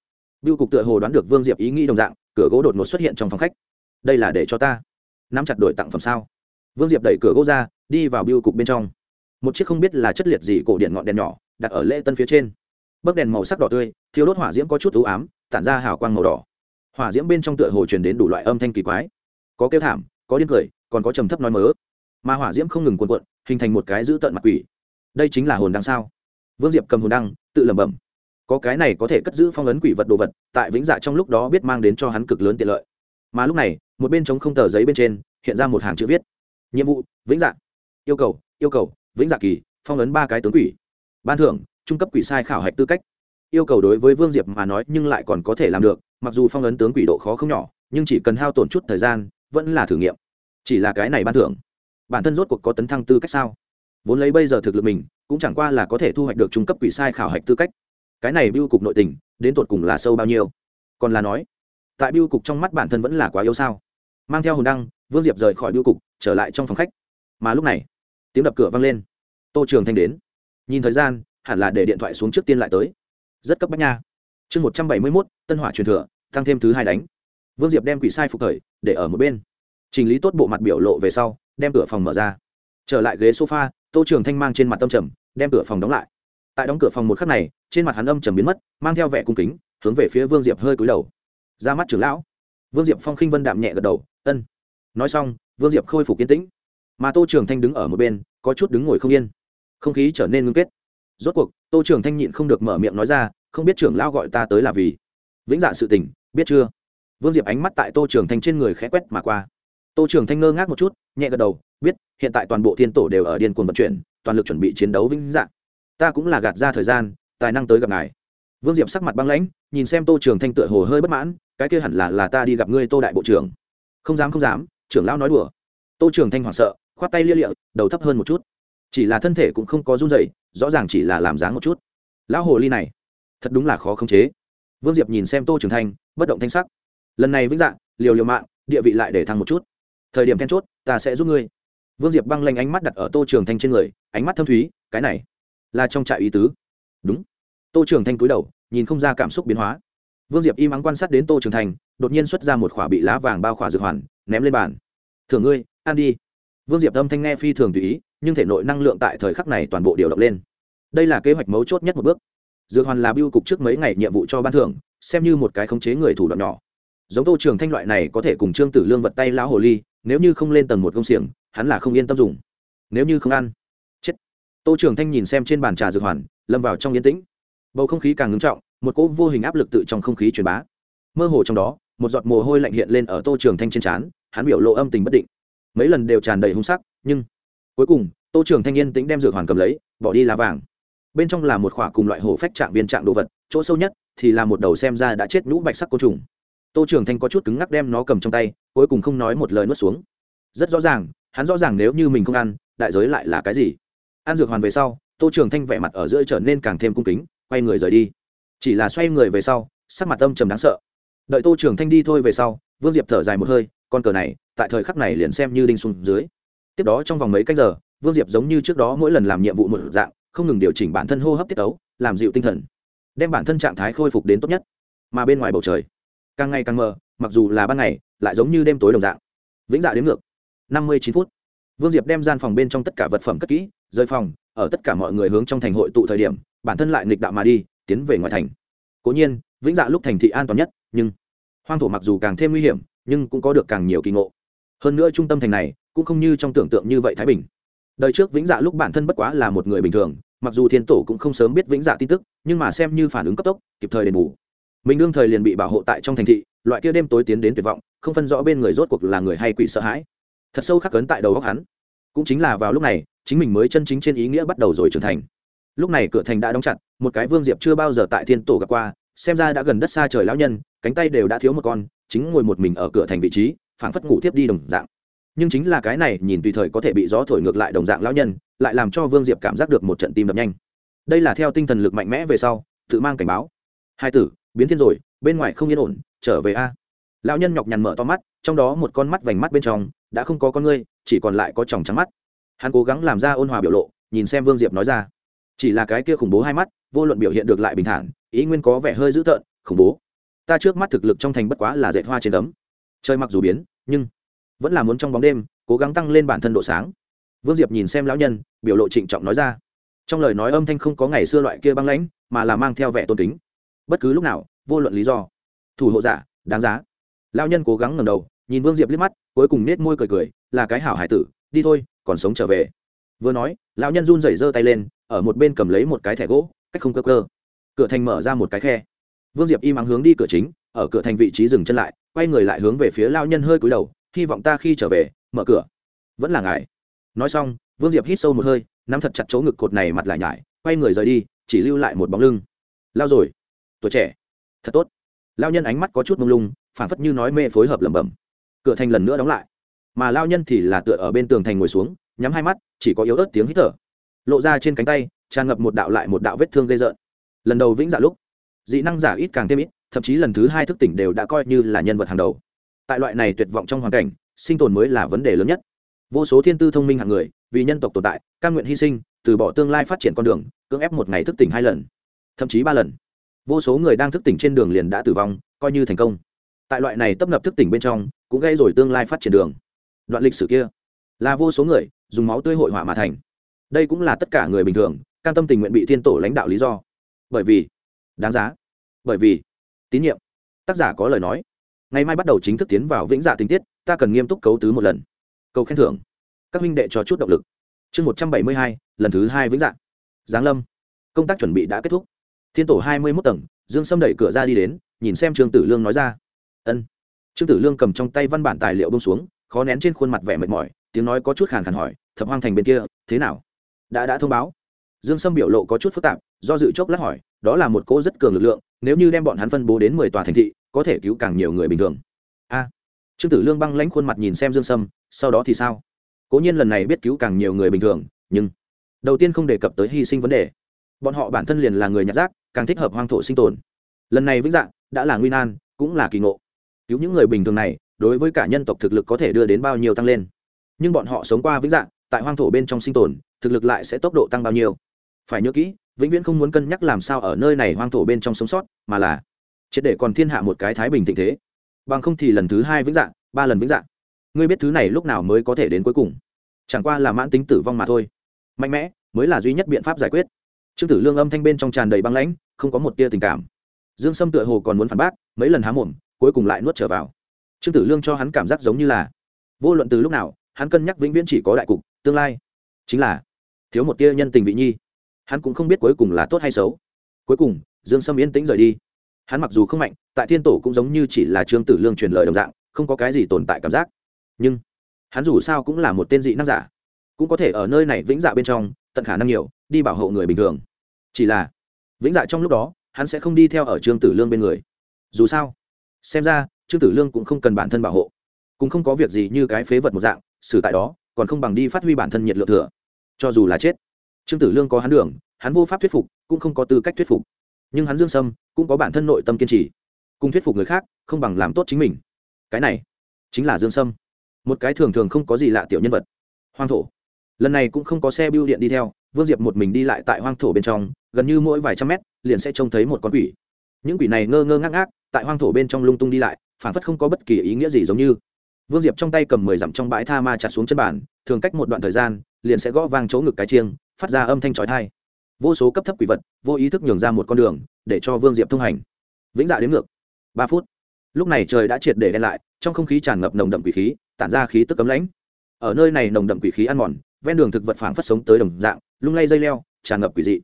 Biêu cục tựa hồ đoán được vương diệp ý nghĩ đồng dạng, cửa gỗ đột ngột xuất hiện trong phòng khách. Đây là để cho ta nắm chặt đổi tặng phẩm sao? Vương diệp đẩy cửa gỗ ra, đi vào biêu cục bên trong. Một chiếc không biết là chất liệt gì cổ điện ngọn đèn nhỏ, đặt ở lễ tân phía trên. Bấc đèn màu sắc đỏ tươi thiếu đốt hỏa diễm có chút ưu ám, tản ra hào quang màu đỏ. Hỏa diễm bên trong tựa hồ truyền đến đủ loại âm thanh kỳ quái. Có kêu thảm, có điên cười, còn có trầm thấp nói mớ. Mà hỏa diễm không ngừng cuồn cuộn, hình thành một cái dữ tợn mặt quỷ. Đây chính là hồn đăng sao? Vương diệp cầm hồn đăng, tự lẩm bẩm. Có cái này có thể cất giữ phong ấn quỷ vật đồ vật, tại vĩnh dạ trong lúc đó biết mang đến cho hắn cực lớn tiện lợi. Mà lúc này, một bên trống không tờ giấy bên trên, hiện ra một hàng chữ viết nhiệm vụ vĩnh dạng, yêu cầu yêu cầu vĩnh dạ kỳ phong ấn ba cái tướng quỷ. Ban thưởng trung cấp quỷ sai khảo hạch tư cách. Yêu cầu đối với vương diệp mà nói nhưng lại còn có thể làm được mặc dù phong ấn tướng quỷ độ khó không nhỏ nhưng chỉ cần hao tổn chút thời gian vẫn là thử nghiệm. Chỉ là cái này ban thưởng. Bản thân rốt cuộc có tấn thăng tư cách sao? Vốn lấy bây giờ thực lực mình cũng chẳng qua là có thể thu hoạch được trung cấp quỷ sai khảo hạch tư cách. Cái này biêu cục nội tình đến tột cùng là sâu bao nhiêu? Còn là nói tại biêu cục trong mắt bản thân vẫn là quá yếu sao? Mang theo hồn đăng vương diệp rời khỏi biêu cục trở lại trong phòng khách. Mà lúc này, tiếng đập cửa vang lên. Tô trường thanh đến. Nhìn thời gian, hẳn là để điện thoại xuống trước tiên lại tới. Rất cấp bách nha. Chương một trăm bảy mươi mốt, tân hỏa truyền thừa, tăng thêm thứ hai đánh. Vương diệp đem quỷ sai phục thời, để ở một bên. Chỉnh lý tốt bộ mặt biểu lộ về sau, đem cửa phòng mở ra. Trở lại ghế sofa, tô trường thanh mang trên mặt tâm trầm, đem cửa phòng đóng lại. Tại đóng cửa phòng một khắc này, trên mặt hắn âm trầm biến mất, mang theo vẻ cung kính, hướng về phía vương diệp hơi cúi đầu. Ra mắt trưởng lão. Vương diệp phong khinh vân đạm nhẹ gật đầu, ân. Nói xong vương diệp khôi phục yên tĩnh. Mà tô trường thanh đứng ở một bên, có chút đứng ngồi không yên. Không khí trở nên ngưng kết. Rốt cuộc, tô trường thanh nhịn không được mở miệng nói ra, không biết trưởng lão gọi ta tới là vì? Vĩnh dạ sự tình, biết chưa? Vương diệp ánh mắt tại tô trường thanh trên người khẽ quét mà qua. Tô trường thanh ngơ ngác một chút, nhẹ gật đầu, biết, hiện tại toàn bộ thiên tổ đều ở điên cuồng vận chuyển, toàn lực chuẩn bị chiến đấu vĩnh dạ. Ta cũng là gạt ra thời gian, tài năng tới gặp ngài. Vương diệp sắc mặt băng lãnh, nhìn xem tô trường thanh tựa hồ hơi bất mãn, cái kia hẳn là là ta đi gặp ngươi tô đại bộ trưởng. Không dám không dám trưởng lão nói đùa. Tô trường thanh hoảng sợ khoát tay lia lịa đầu thấp hơn một chút. Chỉ là thân thể cũng không có run dậy rõ ràng chỉ là làm dáng một chút. Lão hồ ly này thật đúng là khó khống chế. Vương diệp nhìn xem tô trường thanh bất động thanh sắc. Lần này vĩnh dạng liều liều mạng địa vị lại để thăng một chút. Thời điểm then chốt ta sẽ giúp ngươi. Vương diệp băng lanh ánh mắt đặt ở tô trường thanh trên người ánh mắt thâm thúy cái này là trong trại ý tứ. Đúng. Tô trường thanh cúi đầu nhìn không ra cảm xúc biến hóa. Vương diệp im ắng quan sát đến tô trường thành, đột nhiên xuất ra một khỏa bị lá vàng bao khỏa dược hoàn ném lên bàn. Thưởng ngươi, ăn đi. Vương diệp âm thanh nghe phi thường tùy ý, nhưng thể nội năng lượng tại thời khắc này toàn bộ điều động lên. Đây là kế hoạch mấu chốt nhất một bước. Dược hoàn là biêu cục trước mấy ngày nhiệm vụ cho ban thưởng, xem như một cái khống chế người thủ đoạn nhỏ. Giống tô trường thanh loại này có thể cùng trương tử lương vật tay lão hồ ly, nếu như không lên tầng một công xiềng, hắn là không yên tâm dùng. Nếu như không ăn, chết. Tô trường thanh nhìn xem trên bàn trà dược hoàn, lâm vào trong yên tĩnh. Bầu không khí càng ngưng trọng, một cỗ vô hình áp lực tự trong không khí truyền bá. Mơ hồ trong đó một giọt mồ hôi lạnh hiện lên ở tô trường thanh trên trán, hắn biểu lộ âm tình bất định. Mấy lần đều tràn đầy hung sắc, nhưng cuối cùng, tô trường thanh yên tĩnh đem dược hoàn cầm lấy, bỏ đi lá vàng. Bên trong là một khỏa cùng loại hổ phách trạng viên trạng đồ vật, chỗ sâu nhất thì là một đầu xem ra đã chết nhũ bạch sắc côn trùng. Tô trường thanh có chút cứng ngắc đem nó cầm trong tay, cuối cùng không nói một lời nuốt xuống. Rất rõ ràng, hắn rõ ràng nếu như mình không ăn, đại giới lại là cái gì? Ăn dược hoàn về sau, tô trường thanh vẻ mặt ở giữa trở nên càng thêm cung kính, quay người rời đi. Chỉ là xoay người về sau, sắc mặt âm trầm đáng sợ đợi tô trường thanh đi thôi về sau, vương diệp thở dài một hơi, con cờ này, tại thời khắc này liền xem như đinh xuống dưới. Tiếp đó trong vòng mấy cách giờ, vương diệp giống như trước đó mỗi lần làm nhiệm vụ một dạng, không ngừng điều chỉnh bản thân hô hấp tiết ấu, làm dịu tinh thần, đem bản thân trạng thái khôi phục đến tốt nhất. Mà bên ngoài bầu trời, càng ngày càng mờ, mặc dù là ban ngày, lại giống như đêm tối đồng dạng. Vĩnh dạ đến ngược. Năm mươi chín phút, vương diệp đem gian phòng bên trong tất cả vật phẩm cất kỹ, rời phòng, ở tất cả mọi người hướng trong thành hội tụ thời điểm, bản thân lại nghịch đạo mà đi, tiến về ngoài thành. Cố nhiên, vĩnh dạ lúc thành thị an toàn nhất nhưng hoang thổ mặc dù càng thêm nguy hiểm, nhưng cũng có được càng nhiều kỳ ngộ. Hơn nữa trung tâm thành này cũng không như trong tưởng tượng như vậy thái bình. Đời trước vĩnh dạ lúc bản thân bất quá là một người bình thường, mặc dù thiên tổ cũng không sớm biết vĩnh dạ tin tức, nhưng mà xem như phản ứng cấp tốc, kịp thời đền bù. Mình đương thời liền bị bảo hộ tại trong thành thị, loại kia đêm tối tiến đến tuyệt vọng, không phân rõ bên người rốt cuộc là người hay quỷ sợ hãi. Thật sâu khắc cấn tại đầu góc hắn. Cũng chính là vào lúc này, chính mình mới chân chính trên ý nghĩa bắt đầu rồi trưởng thành. Lúc này cửa thành đã đóng chặt, một cái vương diệp chưa bao giờ tại thiên tổ gặp qua xem ra đã gần đất xa trời lão nhân, cánh tay đều đã thiếu một con, chính ngồi một mình ở cửa thành vị trí, phảng phất ngủ tiếp đi đồng dạng. Nhưng chính là cái này, nhìn tùy thời có thể bị gió thổi ngược lại đồng dạng lão nhân, lại làm cho vương diệp cảm giác được một trận tim đập nhanh. Đây là theo tinh thần lực mạnh mẽ về sau, tự mang cảnh báo. Hai tử, biến thiên rồi, bên ngoài không yên ổn, trở về a. Lão nhân nhọc nhằn mở to mắt, trong đó một con mắt vành mắt bên trong, đã không có con ngươi, chỉ còn lại có tròng trắng mắt. Hắn cố gắng làm ra ôn hòa biểu lộ, nhìn xem vương diệp nói ra. Chỉ là cái kia khủng bố hai mắt, vô luận biểu hiện được lại bình thản ý nguyên có vẻ hơi dữ tợn, khủng bố. Ta trước mắt thực lực trong thành bất quá là dệt hoa trên tấm trời mặc dù biến, nhưng vẫn là muốn trong bóng đêm, cố gắng tăng lên bản thân độ sáng. Vương diệp nhìn xem lão nhân, biểu lộ trịnh trọng nói ra. Trong lời nói âm thanh không có ngày xưa loại kia băng lãnh, mà là mang theo vẻ tôn kính. Bất cứ lúc nào, vô luận lý do, thủ hộ giả, đáng giá. Lão nhân cố gắng ngầm đầu, nhìn vương diệp liếc mắt, cuối cùng nết môi cười cười, là cái hảo hải tử, đi thôi, còn sống trở về. Vừa nói, lão nhân run rẩy giơ tay lên, ở một bên cầm lấy một cái thẻ gỗ, cách không cơ cơ cửa thành mở ra một cái khe. Vương diệp im ắng hướng đi cửa chính, ở cửa thành vị trí dừng chân lại, quay người lại hướng về phía lao nhân hơi cúi đầu, hy vọng ta khi trở về, mở cửa. Vẫn là ngài. Nói xong, vương diệp hít sâu một hơi, nắm thật chặt chỗ ngực cột này mặt lại nhải, quay người rời đi, chỉ lưu lại một bóng lưng. Lao rồi, tuổi trẻ, thật tốt. Lao nhân ánh mắt có chút mông lung phản phất như nói mê phối hợp lẩm bẩm. Cửa thành lần nữa đóng lại, mà lao nhân thì là tựa ở bên tường thành ngồi xuống, nhắm hai mắt, chỉ có yếu ớt tiếng hít thở. Lộ ra trên cánh tay, tràn ngập một đạo lại một đạo vết thương gây rợn lần đầu vĩnh dạ lúc, dị năng giả ít càng thêm ít, thậm chí lần thứ hai thức tỉnh đều đã coi như là nhân vật hàng đầu. Tại loại này tuyệt vọng trong hoàn cảnh, sinh tồn mới là vấn đề lớn nhất. Vô số thiên tư thông minh hạng người, vì nhân tộc tồn tại căn nguyện hy sinh, từ bỏ tương lai phát triển con đường, cưỡng ép một ngày thức tỉnh hai lần, thậm chí ba lần. Vô số người đang thức tỉnh trên đường liền đã tử vong, coi như thành công. Tại loại này tấp nập thức tỉnh bên trong, cũng gây rồi tương lai phát triển đường. Đoạn lịch sử kia, là vô số người dùng máu tươi hội họa mà thành. Đây cũng là tất cả người bình thường, cam tâm tình nguyện bị thiên tổ lãnh đạo lý do bởi vì, đáng giá, bởi vì, tín nhiệm. Tác giả có lời nói, ngày mai bắt đầu chính thức tiến vào vĩnh dạ tình tiết, ta cần nghiêm túc cấu tứ một lần. Câu khen thưởng. Các huynh đệ cho chút động lực. Chương một trăm bảy mươi hai, lần thứ hai vĩnh dạ. Giáng lâm. Công tác chuẩn bị đã kết thúc. Thiên tổ hai mươi mốt tầng, dương sâm đẩy cửa ra đi đến, nhìn xem trương tử lương nói ra. Ân. Trương tử lương cầm trong tay văn bản tài liệu bông xuống, khó nén trên khuôn mặt vẻ mệt mỏi, tiếng nói có chút khàn khàn hỏi, thập hoang thành bên kia, thế nào? Đã đã thông báo dương sâm biểu lộ có chút phức tạp, do dự chốc lát hỏi, đó là một cỗ rất cường lực lượng, nếu như đem bọn hắn phân bố đến mười tòa thành thị, có thể cứu càng nhiều người bình thường. A. Trương tử lương băng lãnh khuôn mặt nhìn xem dương sâm, sau đó thì sao? Cố nhiên lần này biết cứu càng nhiều người bình thường, nhưng đầu tiên không đề cập tới hy sinh vấn đề. Bọn họ bản thân liền là người nhặt rác, càng thích hợp hoang thổ sinh tồn. Lần này vĩnh dạng, đã là nguy nan, cũng là kỳ ngộ. Cứu những người bình thường này, đối với cả nhân tộc thực lực có thể đưa đến bao nhiêu tăng lên. Nhưng bọn họ sống qua vĩnh dạng, tại hoang thổ bên trong sinh tồn, thực lực lại sẽ tốc độ tăng bao nhiêu? Phải nhớ kỹ, vĩnh viễn không muốn cân nhắc làm sao ở nơi này hoang thổ bên trong sống sót, mà là triệt để còn thiên hạ một cái thái bình thịnh thế. Bằng không thì lần thứ hai vĩnh dạng ba lần vĩnh dạng ngươi biết thứ này lúc nào mới có thể đến cuối cùng? Chẳng qua là mãn tính tử vong mà thôi. Mạnh mẽ mới là duy nhất biện pháp giải quyết. Trương tử lương âm thanh bên trong tràn đầy băng lãnh, không có một tia tình cảm. Dương sâm tựa hồ còn muốn phản bác, mấy lần há mồm, cuối cùng lại nuốt trở vào. Trương tử lương cho hắn cảm giác giống như là, vô luận từ lúc nào, hắn cân nhắc vĩnh viễn chỉ có đại cục, tương lai. Chính là, thiếu một tia nhân tình vị nhi hắn cũng không biết cuối cùng là tốt hay xấu. Cuối cùng, dương sâm yên tĩnh rời đi. Hắn mặc dù không mạnh, tại thiên tổ cũng giống như chỉ là trương tử lương truyền lời đồng dạng, không có cái gì tồn tại cảm giác. Nhưng, hắn dù sao cũng là một tên dị năng giả. Cũng có thể ở nơi này vĩnh dạ bên trong, tận khả năng nhiều, đi bảo hộ người bình thường. Chỉ là, vĩnh dạ trong lúc đó, hắn sẽ không đi theo ở trương tử lương bên người. Dù sao, xem ra, trương tử lương cũng không cần bản thân bảo hộ. Cũng không có việc gì như cái phế vật một dạng, xử tại đó, còn không bằng đi phát huy bản thân nhiệt lượng thừa. Cho dù là chết trương tử lương có hắn đường, hắn vô pháp thuyết phục, cũng không có tư cách thuyết phục. Nhưng hắn dương sâm cũng có bản thân nội tâm kiên trì, cùng thuyết phục người khác không bằng làm tốt chính mình. Cái này chính là dương sâm, một cái thường thường không có gì lạ tiểu nhân vật. Hoang thổ. Lần này cũng không có xe bưu điện đi theo, vương diệp một mình đi lại tại hoang thổ bên trong, gần như mỗi vài trăm mét, liền sẽ trông thấy một con quỷ. Những quỷ này ngơ ngơ ngác ngác, tại hoang thổ bên trong lung tung đi lại phản phất không có bất kỳ ý nghĩa gì giống như. Vương diệp trong tay cầm mười dặm trong bãi tha ma chặt xuống chân bàn, thường cách một đoạn thời gian, liền sẽ gõ vang chỗ ngực cái chiêng phát ra âm thanh trói thai. Vô số cấp thấp quỷ vật, vô ý thức nhường ra một con đường, để cho vương diệp thông hành. Vĩnh dạ đến ngược. Ba phút. Lúc này trời đã triệt để đen lại, trong không khí tràn ngập nồng đậm quỷ khí, tản ra khí tức cấm lãnh. Ở nơi này nồng đậm quỷ khí ăn mòn, ven đường thực vật phảng phất sống tới đồng dạng, lung lay dây leo, tràn ngập quỷ dị.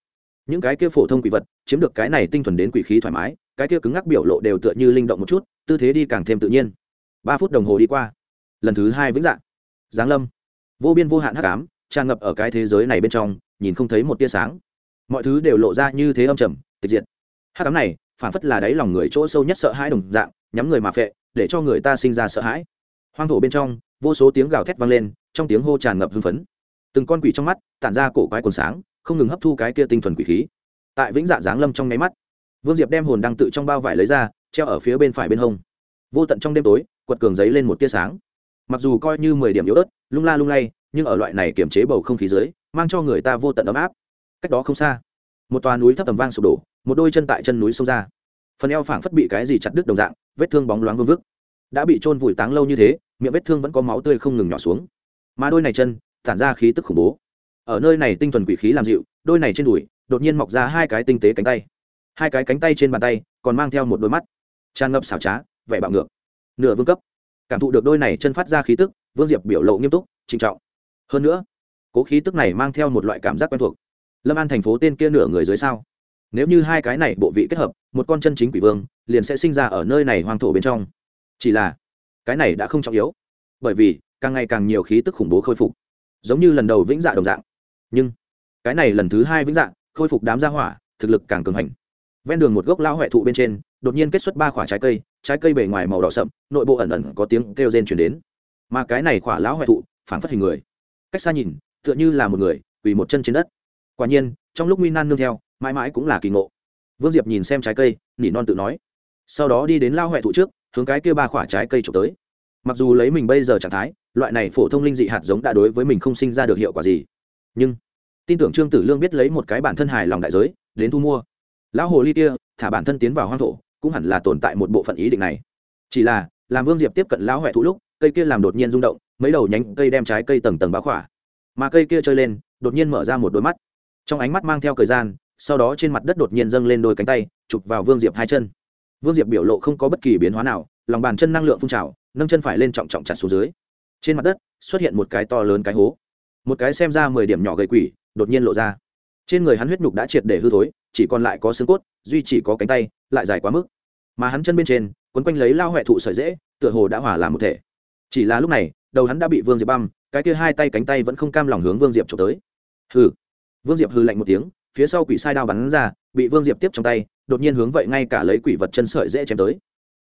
Những cái kia phổ thông quỷ vật, chiếm được cái này tinh thuần đến quỷ khí thoải mái, cái kia cứng ngắc biểu lộ đều tựa như linh động một chút, tư thế đi càng thêm tự nhiên. Ba phút đồng hồ đi qua. Lần thứ hai vĩnh dạng giáng lâm. Vô biên vô hạn hắc ám, tràn ngập ở cái thế giới này bên trong nhìn không thấy một tia sáng. Mọi thứ đều lộ ra như thế âm trầm, tịch diệt. Hát cám này, phản phất là đáy lòng người chỗ sâu nhất sợ hãi đồng dạng, nhắm người mà phệ, để cho người ta sinh ra sợ hãi. Hoang thổ bên trong, vô số tiếng gào thét vang lên, trong tiếng hô tràn ngập hưng phấn. Từng con quỷ trong mắt, tản ra cổ quái quần sáng, không ngừng hấp thu cái kia tinh thuần quỷ khí. Tại vĩnh dạ giáng lâm trong nháy mắt, vương diệp đem hồn đăng tự trong bao vải lấy ra, treo ở phía bên phải bên hông. Vô tận trong đêm tối, quật cường giấy lên một tia sáng. Mặc dù coi như mười điểm yếu ớt, lung la lung lay, nhưng ở loại này kiềm chế bầu không khí dưới mang cho người ta vô tận ấm áp. Cách đó không xa, một tòa núi thấp tầm vang sụp đổ, một đôi chân tại chân núi sông ra. Phần eo phảng phất bị cái gì chặt đứt đồng dạng, vết thương bóng loáng vương vức. Đã bị trôn vùi táng lâu như thế, miệng vết thương vẫn có máu tươi không ngừng nhỏ xuống. Mà đôi này chân, tản ra khí tức khủng bố. Ở nơi này tinh thuần quỷ khí làm dịu, đôi này trên đùi, đột nhiên mọc ra hai cái tinh tế cánh tay. Hai cái cánh tay trên bàn tay, còn mang theo một đôi mắt. Tràn ngập xảo trá, vẻ bạo ngược. Nửa vương cấp. Cảm thụ được đôi này chân phát ra khí tức, vương diệp biểu lộ nghiêm túc trinh trọng. Hơn nữa cố khí tức này mang theo một loại cảm giác quen thuộc. Lâm an thành phố tên kia nửa người dưới sao? Nếu như hai cái này bộ vị kết hợp một con chân chính quỷ vương liền sẽ sinh ra ở nơi này hoang thổ bên trong. Chỉ là cái này đã không trọng yếu bởi vì càng ngày càng nhiều khí tức khủng bố khôi phục giống như lần đầu vĩnh dạ đồng dạng. Nhưng cái này lần thứ hai vĩnh dạng, khôi phục đám gia hỏa thực lực càng cường hành. Ven đường một gốc lao huệ thụ bên trên đột nhiên kết xuất ba khoả trái cây trái cây bề ngoài màu đỏ sậm nội bộ ẩn ẩn có tiếng kêu rên chuyển đến. Mà cái này khoả lão huệ thụ phản phất hình người. Cách xa nhìn tựa như là một người, quỳ một chân trên đất. Quả nhiên, trong lúc nguy nan nương theo, mãi mãi cũng là kỳ ngộ. Vương diệp nhìn xem trái cây, nỉ non tự nói. Sau đó đi đến lao huệ thụ trước, hướng cái kia ba khoả trái cây trộm tới. Mặc dù lấy mình bây giờ trạng thái, loại này phổ thông linh dị hạt giống đã đối với mình không sinh ra được hiệu quả gì. Nhưng, tin tưởng trương tử lương biết lấy một cái bản thân hài lòng đại giới, đến thu mua. Lão hồ ly kia, thả bản thân tiến vào hoang thổ, cũng hẳn là tồn tại một bộ phận ý định này. Chỉ là, làm vương diệp tiếp cận lão huệ thụ lúc, cây kia làm đột nhiên rung động, mấy đầu nhánh cây đem trái cây tầng tầng bá khỏa mà cây kia chơi lên, đột nhiên mở ra một đôi mắt. Trong ánh mắt mang theo thời gian, sau đó trên mặt đất đột nhiên dâng lên đôi cánh tay, chụp vào vương diệp hai chân. Vương diệp biểu lộ không có bất kỳ biến hóa nào, lòng bàn chân năng lượng phun trào, nâng chân phải lên trọng trọng chặt xuống dưới. Trên mặt đất, xuất hiện một cái to lớn cái hố. Một cái xem ra mười điểm nhỏ gầy quỷ, đột nhiên lộ ra. Trên người hắn huyết nhục đã triệt để hư thối, chỉ còn lại có xương cốt, duy chỉ có cánh tay, lại dài quá mức. Mà hắn chân bên trên, quấn quanh lấy lao huệ thụ sợi dễ tựa hồ đã hỏa làm một thể. Chỉ là lúc này, đầu hắn đã bị vương diệp băm cái kia hai tay cánh tay vẫn không cam lòng hướng vương diệp trộm tới. Hừ. Vương diệp hừ lạnh một tiếng, phía sau quỷ sai đao bắn ra, bị vương diệp tiếp trong tay, đột nhiên hướng vậy ngay cả lấy quỷ vật chân sợi dễ chém tới.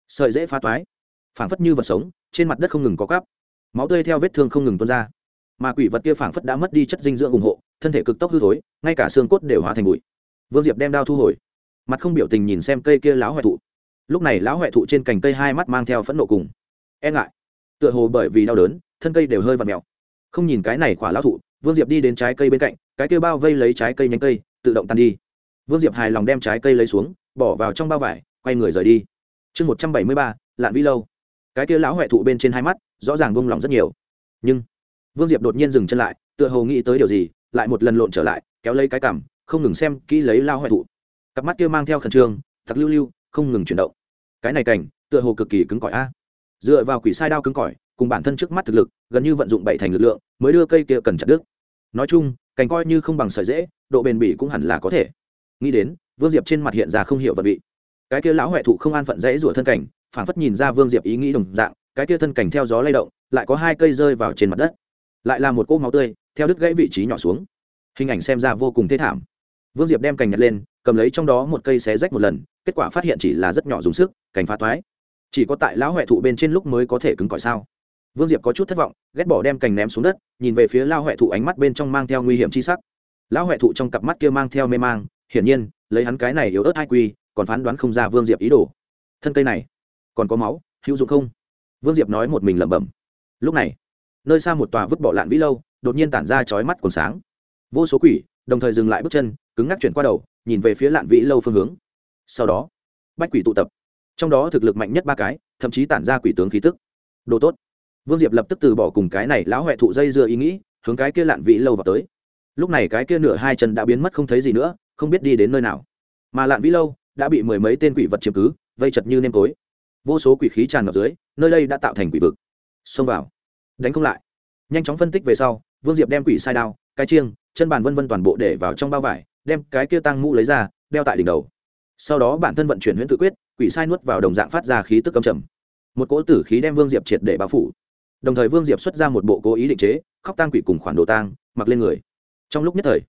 Sợi dễ phá toái. Phảng phất như vật sống, trên mặt đất không ngừng có cắp máu tươi theo vết thương không ngừng tuôn ra. Mà quỷ vật kia phảng phất đã mất đi chất dinh dưỡng ủng hộ, thân thể cực tốc hư thối, ngay cả xương cốt đều hóa thành bụi. Vương diệp đem đao thu hồi. Mặt không biểu tình nhìn xem cây kia lão hoại thụ. Lúc này lão hoại thụ trên cành cây hai mắt mang theo phẫn nộ cùng. E ngại. Tựa hồ bởi vì đau đớn, thân cây đều hơi v ặ mẹo không nhìn cái này khỏa lão thụ, vương diệp đi đến trái cây bên cạnh, cái kia bao vây lấy trái cây nhánh cây, tự động tan đi. Vương diệp hài lòng đem trái cây lấy xuống, bỏ vào trong bao vải, quay người rời đi. Chương một trăm bảy mươi ba, lạn vĩ lâu. Cái kia lão huệ thụ bên trên hai mắt, rõ ràng bông lòng rất nhiều. Nhưng, vương diệp đột nhiên dừng chân lại, tựa hồ nghĩ tới điều gì, lại một lần lộn trở lại, kéo lấy cái cảm không ngừng xem kỹ lấy lao huệ thụ. Cặp mắt kia mang theo khẩn trương, thật lưu lưu, không ngừng chuyển động. Cái này cảnh, tựa hồ cực kỳ cứng cỏi a. Dựa vào quỷ sai đao cứng cỏi cùng bản thân trước mắt thực lực, gần như vận dụng bảy thành lực lượng, mới đưa cây kia cần chặt đứt. Nói chung cành coi như không bằng sợi dễ, độ bền bỉ cũng hẳn là có thể. Nghĩ đến, vương diệp trên mặt hiện ra không hiểu vật vị. Cái kia lão huệ thụ không an phận dễ rủa thân cảnh phản phất nhìn ra vương diệp ý nghĩ đồng dạng, cái kia thân cảnh theo gió lay động, lại có hai cây rơi vào trên mặt đất. Lại là một cỗ máu tươi, theo đứt gãy vị trí nhỏ xuống. Hình ảnh xem ra vô cùng thê thảm. Vương diệp đem cành nhặt lên, cầm lấy trong đó một cây xé rách một lần, kết quả phát hiện chỉ là rất nhỏ dùng sức, cành phá toái. Chỉ có tại lão huệ thụ bên trên lúc mới có thể cứng cỏi sao? Vương diệp có chút thất vọng, ghét bỏ đem cành ném xuống đất, nhìn về phía lao huệ thụ ánh mắt bên trong mang theo nguy hiểm chi sắc. Lão huệ thụ trong cặp mắt kia mang theo mê mang, hiển nhiên, lấy hắn cái này yếu ớt hai quy còn phán đoán không ra vương diệp ý đồ. Thân cây này, còn có máu, hữu dụng không? Vương diệp nói một mình lẩm bẩm. Lúc này, nơi xa một tòa vứt bỏ lạn vĩ lâu, đột nhiên tản ra chói mắt còn sáng. Vô số quỷ, đồng thời dừng lại bước chân, cứng ngắc chuyển qua đầu, nhìn về phía lạn vĩ lâu phương hướng. Sau đó, bách quỷ tụ tập. Trong đó thực lực mạnh nhất ba cái, thậm chí tản ra quỷ tướng khí tức. Đồ tốt vương diệp lập tức từ bỏ cùng cái này lão huệ thụ dây dưa ý nghĩ, hướng cái kia lạn vĩ lâu vào tới. Lúc này cái kia nửa hai chân đã biến mất không thấy gì nữa, không biết đi đến nơi nào. Mà lạn vĩ lâu đã bị mười mấy tên quỷ vật chiếm cứ, vây chật như nêm tối. Vô số quỷ khí tràn ngập dưới, nơi đây đã tạo thành quỷ vực. Xông vào. Đánh không lại. Nhanh chóng phân tích về sau, vương diệp đem quỷ sai đao, cái chiêng, chân bàn vân vân toàn bộ để vào trong bao vải, đem cái kia tăng mũ lấy ra, đeo tại đỉnh đầu. Sau đó bản thân vận chuyển huyễn tự quyết, quỷ sai nuốt vào đồng dạng phát ra khí tức cầm trầm. Một cỗ tử khí đem vương diệp triệt để bao phủ đồng thời vương diệp xuất ra một bộ cố ý định chế, khóc tang quỷ cùng khoản đồ tang, mặc lên người. Trong lúc nhất thời,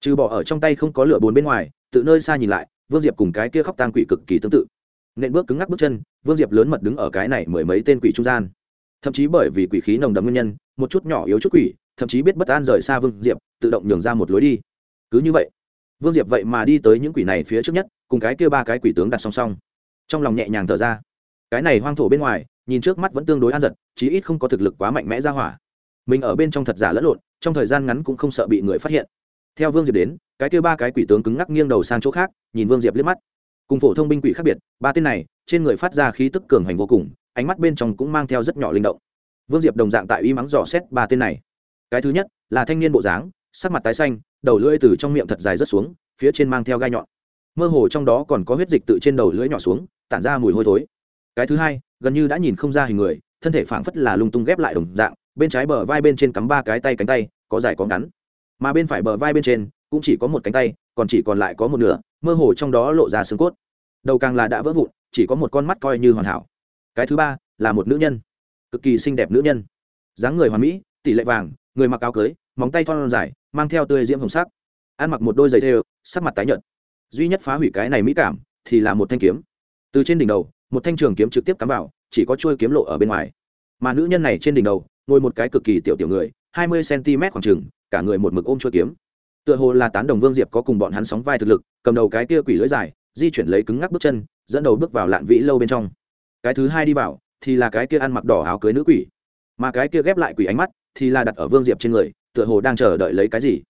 trừ bỏ ở trong tay không có lửa bốn bên ngoài, tự nơi xa nhìn lại, vương diệp cùng cái kia khóc tang quỷ cực kỳ tương tự. Nện bước cứng ngắc bước chân, vương diệp lớn mật đứng ở cái này mười mấy tên quỷ trung gian. Thậm chí bởi vì quỷ khí nồng đậm nguyên nhân, một chút nhỏ yếu chút quỷ, thậm chí biết bất an rời xa vương diệp, tự động nhường ra một lối đi. Cứ như vậy, vương diệp vậy mà đi tới những quỷ này phía trước nhất, cùng cái kia ba cái quỷ tướng đặt song song. Trong lòng nhẹ nhàng thở ra. Cái này hoang thổ bên ngoài nhìn trước mắt vẫn tương đối an giật, chí ít không có thực lực quá mạnh mẽ ra hỏa. Mình ở bên trong thật giả lẫn lộn, trong thời gian ngắn cũng không sợ bị người phát hiện. Theo vương diệp đến, cái kia ba cái quỷ tướng cứng ngắc nghiêng đầu sang chỗ khác, nhìn vương diệp liếc mắt. Cùng phổ thông binh quỷ khác biệt, ba tên này, trên người phát ra khí tức cường hành vô cùng, ánh mắt bên trong cũng mang theo rất nhỏ linh động. Vương diệp đồng dạng tại uy mắng dò xét ba tên này. Cái thứ nhất, là thanh niên bộ dáng, sắc mặt tái xanh, đầu lưỡi từ trong miệng thật dài rất xuống, phía trên mang theo gai nhọn. Mơ hồ trong đó còn có huyết dịch tự trên đầu lưỡi nhỏ xuống, tản ra mùi hôi thối. Cái thứ hai gần như đã nhìn không ra hình người, thân thể phảng phất là lung tung ghép lại đồng dạng, bên trái bờ vai bên trên cắm ba cái tay cánh tay, có dài có ngắn. Mà bên phải bờ vai bên trên, cũng chỉ có một cánh tay, còn chỉ còn lại có một nửa, mơ hồ trong đó lộ ra xương cốt. Đầu càng là đã vỡ vụn, chỉ có một con mắt coi như hoàn hảo. Cái thứ ba, là một nữ nhân. Cực kỳ xinh đẹp nữ nhân. Dáng người hoàn mỹ, tỷ lệ vàng, người mặc áo cưới, móng tay thon dài, mang theo tươi diễm hồng sắc. Ăn mặc một đôi giày thêu, sắc mặt tái nhợt. Duy nhất phá hủy cái này mỹ cảm, thì là một thanh kiếm. Từ trên đỉnh đầu, một thanh trường kiếm trực tiếp cắm vào chỉ có chuôi kiếm lộ ở bên ngoài. Mà nữ nhân này trên đỉnh đầu, ngồi một cái cực kỳ tiểu tiểu người, hai mươi cm khoảng trừng cả người một mực ôm chuôi kiếm. Tựa hồ là tán đồng vương diệp có cùng bọn hắn sóng vai thực lực, cầm đầu cái kia quỷ lưỡi dài, di chuyển lấy cứng ngắc bước chân, dẫn đầu bước vào lạn vĩ lâu bên trong. Cái thứ hai đi vào, thì là cái kia ăn mặc đỏ áo cưới nữ quỷ. Mà cái kia ghép lại quỷ ánh mắt, thì là đặt ở vương diệp trên người, tựa hồ đang chờ đợi lấy cái gì.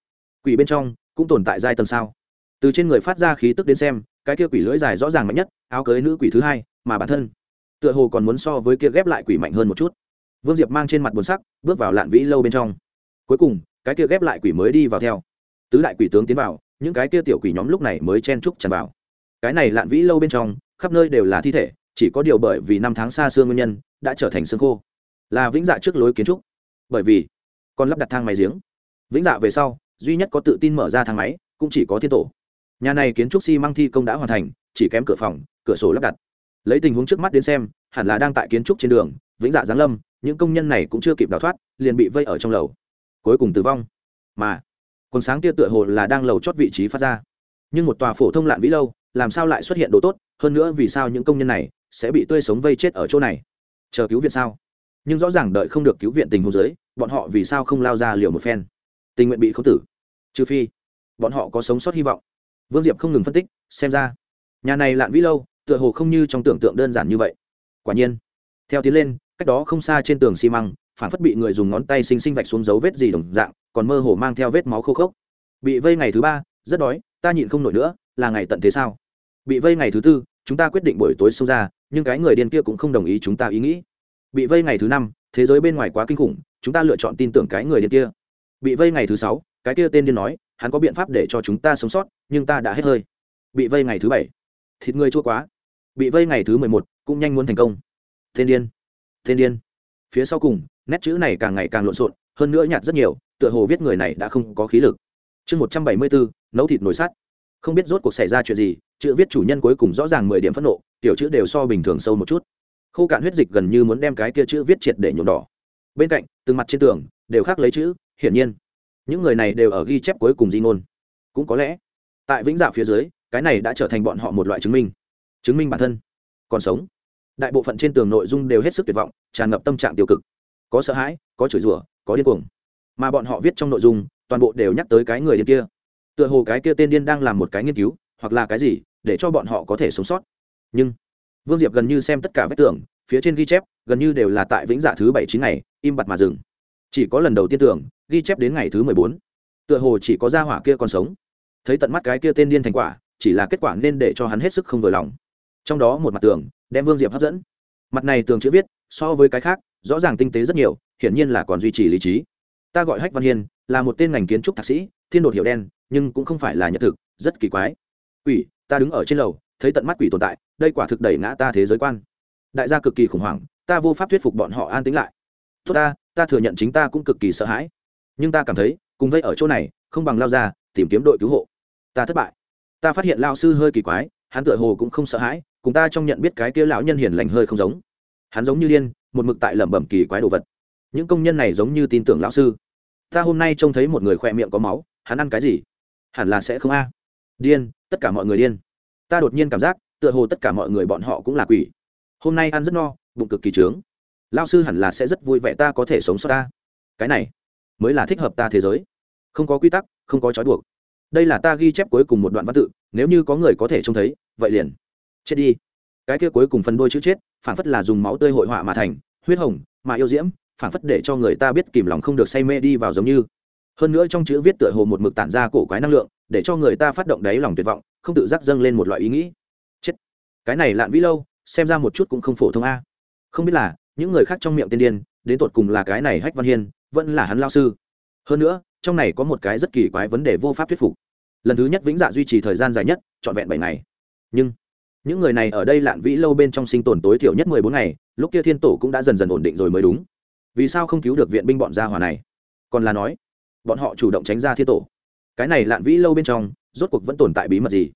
Quỷ bên trong, cũng tồn tại giai tầng sao? Từ trên người phát ra khí tức đến xem, cái kia quỷ lưỡi dài rõ ràng mạnh nhất, áo cưới nữ quỷ thứ hai, mà bản thân tựa hồ còn muốn so với kia ghép lại quỷ mạnh hơn một chút. Vương diệp mang trên mặt buồn sắc, bước vào lạn vĩ lâu bên trong. Cuối cùng, cái kia ghép lại quỷ mới đi vào theo. Tứ đại quỷ tướng tiến vào, những cái kia tiểu quỷ nhóm lúc này mới chen trúc tràn vào. Cái này lạn vĩ lâu bên trong, khắp nơi đều là thi thể, chỉ có điều bởi vì năm tháng xa xưa nguyên nhân, đã trở thành xương khô. Là vĩnh dạ trước lối kiến trúc. Bởi vì, còn lắp đặt thang máy giếng. Vĩnh dạ về sau, duy nhất có tự tin mở ra thang máy, cũng chỉ có thiên tổ. Nhà này kiến trúc xi、si、măng thi công đã hoàn thành, chỉ kém cửa phòng, cửa sổ lắp đặt lấy tình huống trước mắt đến xem, hẳn là đang tại kiến trúc trên đường, vĩnh dạ giáng lâm, những công nhân này cũng chưa kịp đào thoát, liền bị vây ở trong lầu. Cuối cùng tử vong. Mà còn sáng kia tựa hồ là đang lầu chót vị trí phát ra. Nhưng một tòa phổ thông lạn vĩ lâu, làm sao lại xuất hiện đồ tốt? Hơn nữa vì sao những công nhân này sẽ bị tươi sống vây chết ở chỗ này? Chờ cứu viện sao? Nhưng rõ ràng đợi không được cứu viện tình huống dưới, bọn họ vì sao không lao ra liều một phen? Tình nguyện bị khấu tử. Trừ phi, bọn họ có sống sót hy vọng. Vương diệp không ngừng phân tích, xem ra, nhà này lạn vĩ lâu tựa hồ không như trong tưởng tượng đơn giản như vậy. Quả nhiên, theo tiến lên, cách đó không xa trên tường xi măng phản phất bị người dùng ngón tay xinh xinh vạch xuống dấu vết gì đồng dạng, còn mơ hồ mang theo vết máu khô khốc. Bị vây ngày thứ ba, rất đói, ta nhịn không nổi nữa, là ngày tận thế sao? Bị vây ngày thứ tư, chúng ta quyết định buổi tối xông ra, nhưng cái người điên kia cũng không đồng ý chúng ta ý nghĩ. Bị vây ngày thứ năm, thế giới bên ngoài quá kinh khủng, chúng ta lựa chọn tin tưởng cái người điên kia. Bị vây ngày thứ sáu, cái kia tên điên nói, hắn có biện pháp để cho chúng ta sống sót, nhưng ta đã hết hơi. Bị vây ngày thứ bảy. Thịt người chua quá bị vây ngày thứ mười một, cũng nhanh muốn thành công. Thiên điên thiên điên. Phía sau cùng, nét chữ này càng ngày càng lộn xộn, hơn nữa nhạt rất nhiều, tựa hồ viết người này đã không có khí lực. Chương một trăm bảy mươi bốn, nấu thịt nồi sắt. Không biết rốt cuộc xảy ra chuyện gì, chữ viết chủ nhân cuối cùng rõ ràng mười điểm phẫn nộ, tiểu chữ đều so bình thường sâu một chút. Khô cạn huyết dịch gần như muốn đem cái kia chữ viết triệt để nhuộm đỏ. Bên cạnh, từng mặt trên tường, đều khác lấy chữ, hiển nhiên. Những người này đều ở ghi chép cuối cùng di ngôn. Cũng có lẽ, tại vĩnh dạ phía dưới, cái này đã trở thành bọn họ một loại chứng minh chứng minh bản thân. Còn sống. Đại bộ phận trên tường nội dung đều hết sức tuyệt vọng, tràn ngập tâm trạng tiêu cực. Có sợ hãi, có chửi rủa, có điên cuồng. Mà bọn họ viết trong nội dung, toàn bộ đều nhắc tới cái người điên kia. Tựa hồ cái kia tên điên đang làm một cái nghiên cứu, hoặc là cái gì, để cho bọn họ có thể sống sót. Nhưng, vương diệp gần như xem tất cả vết tưởng phía trên ghi chép, gần như đều là tại vĩnh dạ thứ bảy chín ngày, im bặt mà dừng. Chỉ có lần đầu tiên tưởng ghi chép đến ngày thứ mười bốn. Tựa hồ chỉ có gia hỏa kia còn sống. Thấy tận mắt cái kia tên điên thành quả, chỉ là kết quả nên để cho hắn hết sức không vừa lòng trong đó một mặt tường, đem vương diệp hấp dẫn. Mặt này tường chữ viết, so với cái khác, rõ ràng tinh tế rất nhiều, hiển nhiên là còn duy trì lý trí. Ta gọi hách văn hiên, là một tên ngành kiến trúc thạc sĩ, thiên đột hiệu đen, nhưng cũng không phải là nhật thực, rất kỳ quái. Quỷ, ta đứng ở trên lầu, thấy tận mắt quỷ tồn tại, đây quả thực đẩy ngã ta thế giới quan. Đại gia cực kỳ khủng hoảng, ta vô pháp thuyết phục bọn họ an tính lại. Tốt ta ta thừa nhận chính ta cũng cực kỳ sợ hãi. Nhưng ta cảm thấy, cùng vây ở chỗ này, không bằng lao ra, tìm kiếm đội cứu hộ. Ta thất bại. Ta phát hiện lao sư hơi kỳ quái, hắn tựa hồ cũng không sợ hãi cùng ta trong nhận biết cái kia lão nhân hiền lành hơi không giống. Hắn giống như điên, một mực tại lẩm bẩm kỳ quái đồ vật. Những công nhân này giống như tin tưởng lão sư. Ta hôm nay trông thấy một người khỏe miệng có máu, hắn ăn cái gì? Hẳn là sẽ không a. Điên, tất cả mọi người điên. Ta đột nhiên cảm giác, tựa hồ tất cả mọi người bọn họ cũng là quỷ. Hôm nay ăn rất no, bụng cực kỳ trướng. Lao sư hẳn là sẽ rất vui vẻ ta có thể sống sót ta. Cái này, mới là thích hợp ta thế giới. Không có quy tắc, không có trói buộc. Đây là ta ghi chép cuối cùng một đoạn văn tự, nếu như có người có thể trông thấy, vậy liền chết đi. Cái kia cuối cùng phần đôi chữ chết phản phất là dùng máu tươi hội họa mà thành, huyết hồng, mà yêu diễm phản phất để cho người ta biết kìm lòng không được say mê đi vào giống như. Hơn nữa trong chữ viết tựa hồ một mực tản ra cổ quái năng lượng, để cho người ta phát động đáy lòng tuyệt vọng, không tự giác dâng lên một loại ý nghĩ. Chết. Cái này lạn vĩ lâu, xem ra một chút cũng không phổ thông a. Không biết là, những người khác trong miệng tiên điên, đến tột cùng là cái này hách văn hiên, vẫn là hắn lao sư. Hơn nữa, trong này có một cái rất kỳ quái vấn đề vô pháp thuyết phục. Lần thứ nhất vĩnh dạ duy trì thời gian dài nhất, trọn vẹn bảy ngày. Nhưng những người này ở đây lạn vĩ lâu bên trong sinh tồn tối thiểu nhất mười bốn ngày, lúc kia thiên tổ cũng đã dần dần ổn định rồi mới đúng. Vì sao không cứu được viện binh bọn gia hòa này? Còn là nói, bọn họ chủ động tránh ra thiên tổ. Cái này lạn vĩ lâu bên trong, rốt cuộc vẫn tồn tại bí mật gì?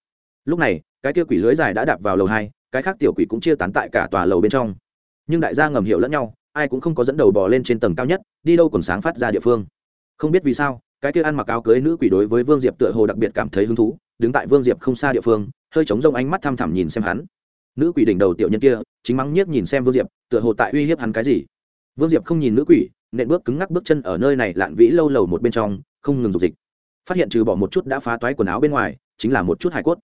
Lúc này, cái kia quỷ lưới dài đã đạp vào lầu hai, cái khác tiểu quỷ cũng chia tán tại cả tòa lầu bên trong. Nhưng đại gia ngầm hiểu lẫn nhau, ai cũng không có dẫn đầu bò lên trên tầng cao nhất, đi đâu còn sáng phát ra địa phương? Không biết vì sao cái kia ăn mặc áo cưới nữ quỷ đối với vương diệp tựa hồ đặc biệt cảm thấy hứng thú, đứng tại vương diệp không xa địa phương, hơi chống rông ánh mắt thăm thẳm nhìn xem hắn. Nữ quỷ đỉnh đầu tiểu nhân kia, chính mắng nhiếc nhìn xem vương diệp, tựa hồ tại uy hiếp hắn cái gì. Vương diệp không nhìn nữ quỷ, nện bước cứng ngắc bước chân ở nơi này lạn vĩ lâu lầu một bên trong, không ngừng dục dịch. Phát hiện trừ bỏ một chút đã phá toái quần áo bên ngoài, chính là một chút hải cốt.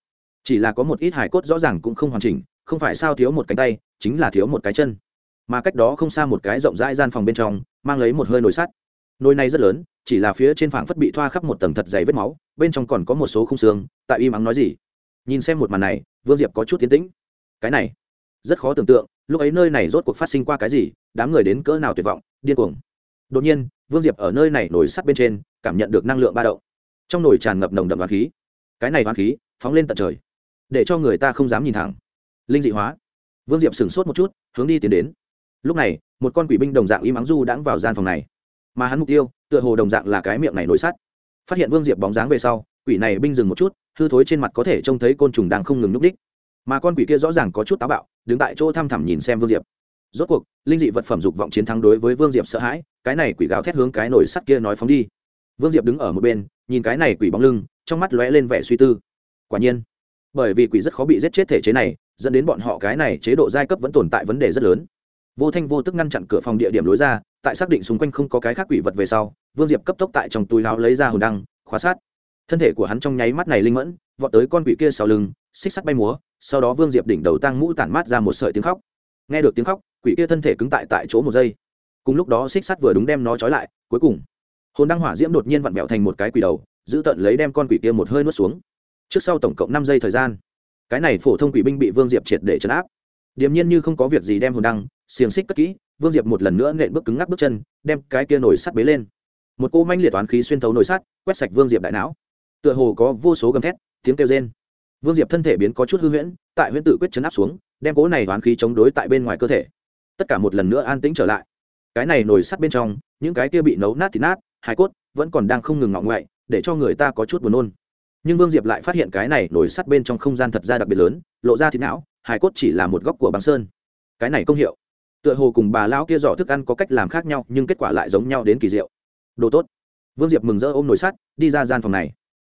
Chỉ là có một ít hải cốt rõ ràng cũng không hoàn chỉnh, không phải sao thiếu một cánh tay, chính là thiếu một cái chân. Mà cách đó không xa một cái rộng rãi gian phòng bên trong, mang lấy một hơi nồi sắt. Nồi này rất lớn chỉ là phía trên phảng phất bị thoa khắp một tầng thật dày vết máu, bên trong còn có một số khung xương, tại im ắng nói gì? Nhìn xem một màn này, vương diệp có chút tiến tĩnh. Cái này, rất khó tưởng tượng, lúc ấy nơi này rốt cuộc phát sinh qua cái gì, đám người đến cỡ nào tuyệt vọng, điên cuồng. Đột nhiên, vương diệp ở nơi này nổi sắt bên trên, cảm nhận được năng lượng ba đậu trong nồi tràn ngập nồng đậm hoa khí. Cái này hoa khí, phóng lên tận trời, để cho người ta không dám nhìn thẳng. Linh dị hóa. Vương diệp sửng sốt một chút, hướng đi tiến đến. Lúc này, một con quỷ binh đồng dạng im ắng du đãng vào gian phòng này mà hắn mục tiêu, tựa hồ đồng dạng là cái miệng này nổi sắt. Phát hiện vương diệp bóng dáng về sau, quỷ này binh dừng một chút, hư thối trên mặt có thể trông thấy côn trùng đang không ngừng núp đích. Mà con quỷ kia rõ ràng có chút táo bạo, đứng tại chỗ thăm thẳm nhìn xem vương diệp. Rốt cuộc, linh dị vật phẩm dục vọng chiến thắng đối với vương diệp sợ hãi, cái này quỷ gáo thét hướng cái nổi sắt kia nói phóng đi. Vương diệp đứng ở một bên, nhìn cái này quỷ bóng lưng, trong mắt lóe lên vẻ suy tư. Quả nhiên, bởi vì quỷ rất khó bị giết chết thể chế này, dẫn đến bọn họ cái này chế độ giai cấp vẫn tồn tại vấn đề rất lớn. Vô thanh vô tức ngăn chặn cửa phòng địa điểm lối ra tại xác định xung quanh không có cái khác quỷ vật về sau, vương diệp cấp tốc tại trong túi láo lấy ra hồn đăng, khóa sát. Thân thể của hắn trong nháy mắt này linh mẫn, vọt tới con quỷ kia sau lưng, xích sắt bay múa, sau đó vương diệp đỉnh đầu tăng mũ tản mát ra một sợi tiếng khóc. Nghe được tiếng khóc, quỷ kia thân thể cứng tại tại chỗ một giây. Cùng lúc đó xích sắt vừa đúng đem nó trói lại, cuối cùng, hồn đăng hỏa diễm đột nhiên vặn vẹo thành một cái quỷ đầu, giữ tận lấy đem con quỷ kia một hơi nuốt xuống. Trước sau tổng cộng năm giây thời gian, cái này phổ thông quỷ binh bị vương diệp triệt để chấn áp. Điềm nhiên như không có việc gì đem hồn đăng xiềng xích cất kỹ, vương diệp một lần nữa nện bước cứng ngắc bước chân, đem cái kia nổi sắt bế lên. Một cô manh liệt toán khí xuyên thấu nổi sắt, quét sạch vương diệp đại não. Tựa hồ có vô số gầm thét, tiếng kêu rên. Vương diệp thân thể biến có chút hư huyễn, tại huyễn tự quyết chấn áp xuống, đem cố này toán khí chống đối tại bên ngoài cơ thể. Tất cả một lần nữa an tĩnh trở lại. Cái này nổi sắt bên trong, những cái kia bị nấu nát thì nát hải cốt, vẫn còn đang không ngừng ngọng ngoại, để cho người ta có chút buồn nôn. Nhưng vương diệp lại phát hiện cái này nổi sắt bên trong không gian thật ra đặc biệt lớn, lộ ra thịt não hải cốt chỉ là một góc của băng sơn. Cái này công hiệu tựa hồ cùng bà lão kia dò thức ăn có cách làm khác nhau, nhưng kết quả lại giống nhau đến kỳ diệu. Đồ tốt. Vương diệp mừng rỡ ôm nồi sắt, đi ra gian phòng này.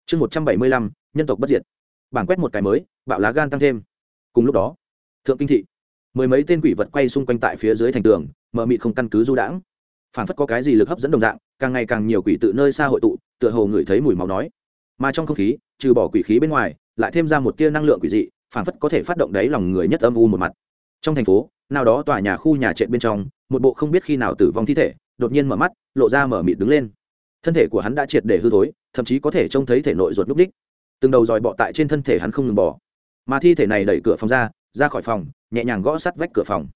Chương một trăm bảy mươi lăm, nhân tộc bất diệt. Bảng quét một cái mới, bạo lá gan tăng thêm. Cùng lúc đó, thượng kinh thị, mười mấy tên quỷ vật quay xung quanh tại phía dưới thành tường mờ mịt không căn cứ du đãng. Phản phất có cái gì lực hấp dẫn đồng dạng, càng ngày càng nhiều quỷ tự nơi xa hội tụ, tựa hồ ngửi thấy mùi máu nói. Mà trong không khí, trừ bỏ quỷ khí bên ngoài, lại thêm ra một tia năng lượng quỷ dị phản phất có thể phát động đáy lòng người nhất âm u một mặt. Trong thành phố nào đó tòa nhà khu nhà trệt bên trong, một bộ không biết khi nào tử vong thi thể, đột nhiên mở mắt, lộ ra mở mịt đứng lên. Thân thể của hắn đã triệt để hư thối, thậm chí có thể trông thấy thể nội ruột núp đích từng đầu dòi bọ tại trên thân thể hắn không ngừng bỏ mà thi thể này đẩy cửa phòng ra ra khỏi phòng, nhẹ nhàng gõ sắt vách cửa phòng.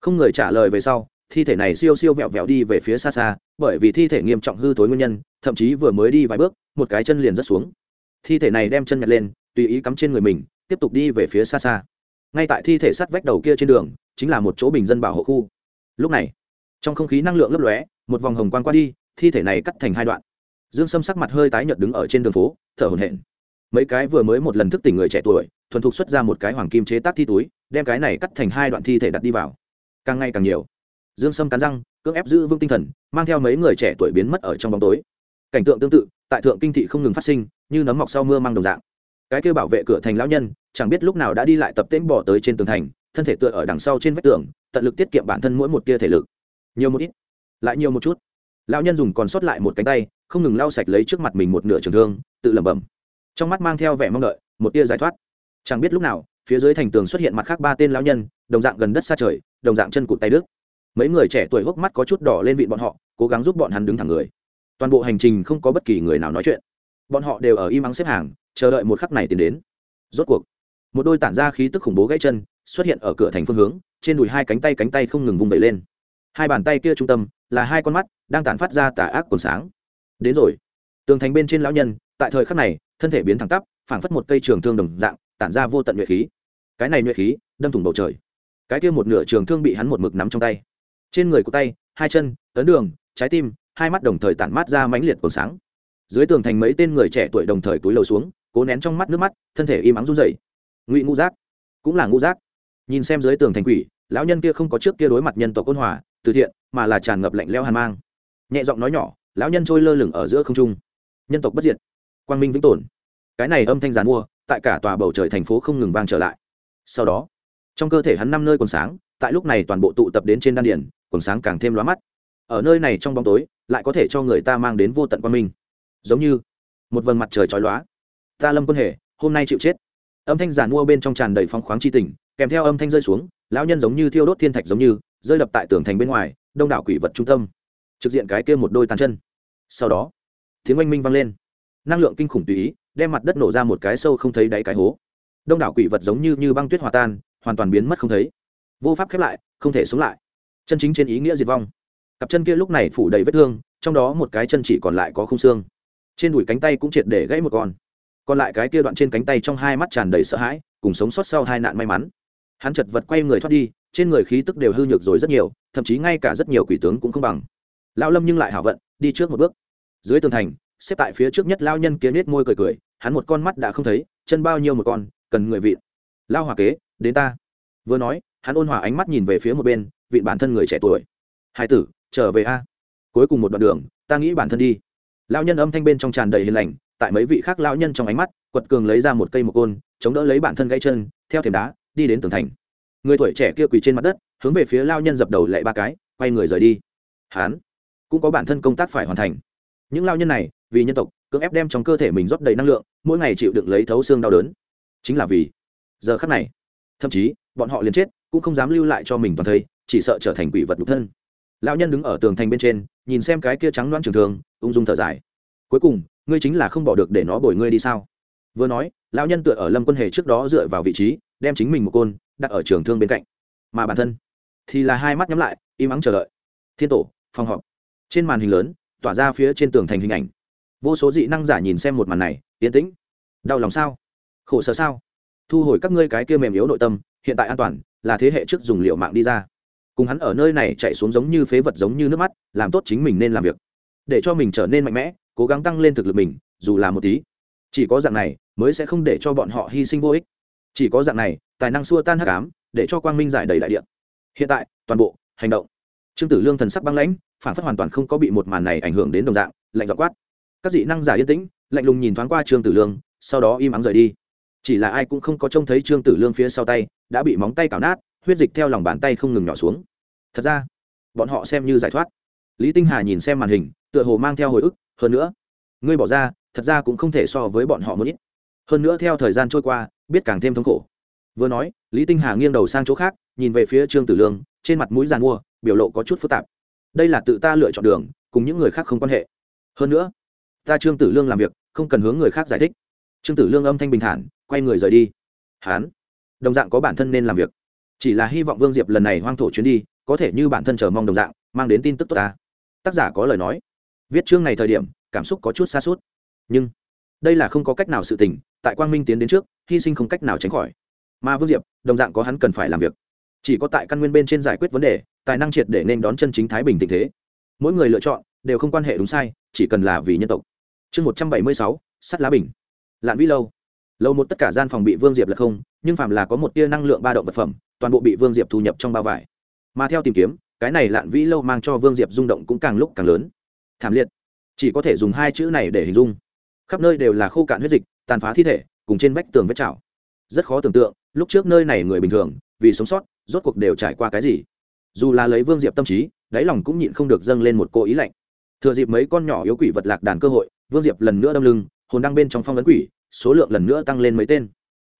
Không người trả lời về sau, thi thể này siêu siêu vẹo vẹo đi về phía xa xa, bởi vì thi thể nghiêm trọng hư thối nguyên nhân, thậm chí vừa mới đi vài bước, một cái chân liền rớt xuống. Thi thể này đem chân nhặt lên, tùy ý cắm trên người mình, tiếp tục đi về phía xa xa. Ngay tại thi thể sắt vách đầu kia trên đường chính là một chỗ bình dân bảo hộ khu. Lúc này, trong không khí năng lượng lấp lóe, một vòng hồng quang qua đi, thi thể này cắt thành hai đoạn. Dương sâm sắc mặt hơi tái nhợt đứng ở trên đường phố, thở hổn hển. Mấy cái vừa mới một lần thức tỉnh người trẻ tuổi, thuần thục xuất ra một cái hoàng kim chế tác thi túi, đem cái này cắt thành hai đoạn thi thể đặt đi vào. Càng ngày càng nhiều, dương sâm cắn răng, cưỡng ép giữ vững tinh thần, mang theo mấy người trẻ tuổi biến mất ở trong bóng tối. Cảnh tượng tương tự, tại thượng kinh thị không ngừng phát sinh, như nấm mọc sau mưa mang đồng dạng. Cái kêu bảo vệ cửa thành lão nhân, chẳng biết lúc nào đã đi lại tập tễnh bỏ tới trên tường thành thân thể tựa ở đằng sau trên vách tường, tận lực tiết kiệm bản thân mỗi một tia thể lực. Nhiều một ít, lại nhiều một chút. Lão nhân dùng còn sót lại một cánh tay, không ngừng lau sạch lấy trước mặt mình một nửa trường thương, tự lẩm bẩm. Trong mắt mang theo vẻ mong đợi, một tia giải thoát. Chẳng biết lúc nào, phía dưới thành tường xuất hiện mặt khác ba tên lão nhân, đồng dạng gần đất xa trời, đồng dạng chân cụt tay đức mấy người trẻ tuổi hốc mắt có chút đỏ lên vị bọn họ, cố gắng giúp bọn hắn đứng thẳng người. Toàn bộ hành trình không có bất kỳ người nào nói chuyện. Bọn họ đều ở im ắng xếp hàng, chờ đợi một khắc này tiến đến. Rốt cuộc, một đôi tản ra khí tức khủng bố gãy chân xuất hiện ở cửa thành phương hướng, trên đùi hai cánh tay cánh tay không ngừng vung vẩy lên. Hai bàn tay kia trung tâm là hai con mắt đang tản phát ra tà ác còn sáng. Đến rồi. Tường thành bên trên lão nhân, tại thời khắc này, thân thể biến thẳng tắp, phảng phất một cây trường thương đồng dạng, tản ra vô tận nhuệ khí. Cái này nhuệ khí, đâm thủng bầu trời. Cái kia một nửa trường thương bị hắn một mực nắm trong tay. Trên người của tay, hai chân, ấn đường, trái tim, hai mắt đồng thời tản mát ra mãnh liệt còn sáng. Dưới tường thành mấy tên người trẻ tuổi đồng thời túi lầu xuống, cố nén trong mắt nước mắt, thân thể im ắng run rẩy. Ngụy ngũ giác. Cũng là ngũ giác nhìn xem dưới tường thành quỷ, lão nhân kia không có trước kia đối mặt nhân tộc ôn hòa, từ thiện, mà là tràn ngập lạnh lẽo hàn mang. Nhẹ giọng nói nhỏ, lão nhân trôi lơ lửng ở giữa không trung. Nhân tộc bất diệt. Quang minh vĩnh tồn. Cái này âm thanh giàn mua, tại cả tòa bầu trời thành phố không ngừng vang trở lại. Sau đó, trong cơ thể hắn năm nơi còn sáng, tại lúc này toàn bộ tụ tập đến trên đan điển còn sáng càng thêm lóa mắt. Ở nơi này trong bóng tối, lại có thể cho người ta mang đến vô tận quang minh. Giống như một vầng mặt trời chói lóa. Ta lâm quân hệ hôm nay chịu chết. Âm thanh giàn mua bên trong tràn đầy phong khoáng chi tình kèm theo âm thanh rơi xuống, lão nhân giống như thiêu đốt thiên thạch giống như, rơi đập tại tường thành bên ngoài, đông đảo quỷ vật trung tâm. Trực diện cái kia một đôi tàn chân. Sau đó, tiếng oanh minh vang lên. Năng lượng kinh khủng tùy ý, đem mặt đất nổ ra một cái sâu không thấy đáy cái hố. Đông đảo quỷ vật giống như như băng tuyết hòa tan, hoàn toàn biến mất không thấy. Vô pháp khép lại, không thể xuống lại. Chân chính trên ý nghĩa diệt vong. Cặp chân kia lúc này phủ đầy vết thương, trong đó một cái chân chỉ còn lại có khung xương. Trên đùi cánh tay cũng triệt để gãy một con. Còn lại cái kia đoạn trên cánh tay trong hai mắt tràn đầy sợ hãi, cùng sống sót sau hai nạn may mắn hắn chật vật quay người thoát đi, trên người khí tức đều hư nhược rồi rất nhiều, thậm chí ngay cả rất nhiều quỷ tướng cũng không bằng. Lão lâm nhưng lại hảo vận, đi trước một bước. Dưới tường thành, xếp tại phía trước nhất lao nhân kia nết môi cười cười, hắn một con mắt đã không thấy, chân bao nhiêu một con, cần người vịn. Lao hòa kế, đến ta. Vừa nói, hắn ôn hòa ánh mắt nhìn về phía một bên, vịn bản thân người trẻ tuổi. Hai tử, trở về a. Cuối cùng một đoạn đường, ta nghĩ bản thân đi. Lao nhân âm thanh bên trong tràn đầy hiền lành, tại mấy vị khác lao nhân trong ánh mắt, quật cường lấy ra một cây một côn, chống đỡ lấy bản thân gãy chân, theo thềm đá đi đến tường thành. Người tuổi trẻ kia quỳ trên mặt đất, hướng về phía lao nhân dập đầu lệ ba cái, quay người rời đi. Hán, cũng có bản thân công tác phải hoàn thành. Những lao nhân này, vì nhân tộc, cưỡng ép đem trong cơ thể mình rót đầy năng lượng, mỗi ngày chịu đựng lấy thấu xương đau đớn. Chính là vì giờ khắc này, thậm chí, bọn họ liền chết, cũng không dám lưu lại cho mình toàn thây, chỉ sợ trở thành quỷ vật nhục thân. Lão nhân đứng ở tường thành bên trên, nhìn xem cái kia trắng loãng trường thường ung dung thở dài. Cuối cùng, ngươi chính là không bỏ được để nó bồi ngươi đi sao? Vừa nói, lão nhân tựa ở lâm quân hề trước đó dựa vào vị trí đem chính mình một côn đặt ở trường thương bên cạnh. Mà bản thân thì là hai mắt nhắm lại, im ắng chờ đợi. Thiên tổ, phòng họp. Trên màn hình lớn, tỏa ra phía trên tường thành hình ảnh. Vô số dị năng giả nhìn xem một màn này, yên tĩnh. Đau lòng sao? Khổ sở sao? Thu hồi các ngươi cái kia mềm yếu nội tâm, hiện tại an toàn, là thế hệ trước dùng liệu mạng đi ra. Cùng hắn ở nơi này chạy xuống giống như phế vật giống như nước mắt, làm tốt chính mình nên làm việc. Để cho mình trở nên mạnh mẽ, cố gắng tăng lên thực lực mình, dù là một tí. Chỉ có dạng này, mới sẽ không để cho bọn họ hy sinh vô ích chỉ có dạng này, tài năng xua tan hắc ám, để cho quang minh giải đầy đại địa. Hiện tại, toàn bộ, hành động. Trương tử lương thần sắc băng lãnh, phản phất hoàn toàn không có bị một màn này ảnh hưởng đến đồng dạng, lạnh dọ quát. Các dị năng giả yên tĩnh, lạnh lùng nhìn thoáng qua trương tử lương, sau đó im ắng rời đi. Chỉ là ai cũng không có trông thấy trương tử lương phía sau tay, đã bị móng tay cào nát, huyết dịch theo lòng bàn tay không ngừng nhỏ xuống. Thật ra, bọn họ xem như giải thoát. Lý tinh hà nhìn xem màn hình, tựa hồ mang theo hồi ức, hơn nữa, ngươi bỏ ra, thật ra cũng không thể so với bọn họ một ít. Hơn nữa theo thời gian trôi qua biết càng thêm thống khổ. Vừa nói, lý tinh hà nghiêng đầu sang chỗ khác, nhìn về phía trương tử lương, trên mặt mũi giàn mua, biểu lộ có chút phức tạp. Đây là tự ta lựa chọn đường, cùng những người khác không quan hệ. Hơn nữa, ta trương tử lương làm việc, không cần hướng người khác giải thích. Trương tử lương âm thanh bình thản, quay người rời đi. Hán, đồng dạng có bản thân nên làm việc. Chỉ là hy vọng vương diệp lần này hoang thổ chuyến đi, có thể như bản thân chờ mong đồng dạng, mang đến tin tức tốt ta. Tác giả có lời nói. Viết chương này thời điểm, cảm xúc có chút xa suốt. Nhưng đây là không có cách nào sự tình, tại quang minh tiến đến trước, hy sinh không cách nào tránh khỏi. Mà vương diệp, đồng dạng có hắn cần phải làm việc. Chỉ có tại căn nguyên bên trên giải quyết vấn đề, tài năng triệt để nên đón chân chính thái bình tình thế. Mỗi người lựa chọn, đều không quan hệ đúng sai, chỉ cần là vì nhân tộc. Chương một trăm bảy mươi sáu, sắt lá bình. Lạn vĩ lâu. Lâu một tất cả gian phòng bị vương diệp là không, nhưng phàm là có một tia năng lượng ba động vật phẩm, toàn bộ bị vương diệp thu nhập trong bao vải. Mà theo tìm kiếm, cái này lạn vĩ lâu mang cho vương diệp rung động cũng càng lúc càng lớn. Thảm liệt. Chỉ có thể dùng hai chữ này để hình dung khắp nơi đều là khô cạn huyết dịch, tàn phá thi thể, cùng trên vách tường vết chảo. Rất khó tưởng tượng, lúc trước nơi này người bình thường, vì sống sót, rốt cuộc đều trải qua cái gì. Dù là lấy vương diệp tâm trí, đáy lòng cũng nhịn không được dâng lên một cô ý lạnh. Thừa dịp mấy con nhỏ yếu quỷ vật lạc đàn cơ hội, vương diệp lần nữa đâm lưng, hồn đăng bên trong phong ấn quỷ, số lượng lần nữa tăng lên mấy tên.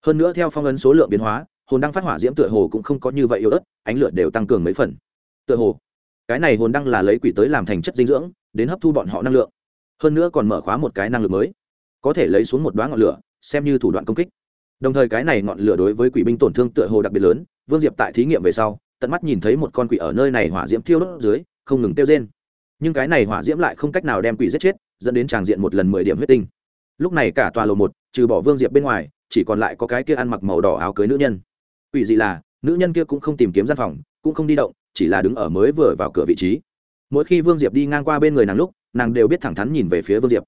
Hơn nữa theo phong ấn số lượng biến hóa, hồn đăng phát hỏa diễm tựa hồ cũng không có như vậy yếu ớt, ánh lửa đều tăng cường mấy phần. Tựa hồ, cái này hồn đăng là lấy quỷ tới làm thành chất dinh dưỡng, đến hấp thu bọn họ năng lượng. Hơn nữa còn mở khóa một cái năng lực mới có thể lấy xuống một đoá ngọn lửa, xem như thủ đoạn công kích. Đồng thời cái này ngọn lửa đối với quỷ binh tổn thương tựa hồ đặc biệt lớn, vương diệp tại thí nghiệm về sau, tận mắt nhìn thấy một con quỷ ở nơi này hỏa diễm thiêu đốt dưới, không ngừng tiêu rên. Nhưng cái này hỏa diễm lại không cách nào đem quỷ giết chết, dẫn đến tràng diện một lần mười điểm huyết tinh. Lúc này cả tòa lầu một, trừ bỏ vương diệp bên ngoài, chỉ còn lại có cái kia ăn mặc màu đỏ áo cưới nữ nhân. Quỷ dị là, nữ nhân kia cũng không tìm kiếm gian phòng, cũng không đi động, chỉ là đứng ở mới vừa vào cửa vị trí. Mỗi khi vương diệp đi ngang qua bên người nàng lúc, nàng đều biết thẳng thắn nhìn về phía vương diệp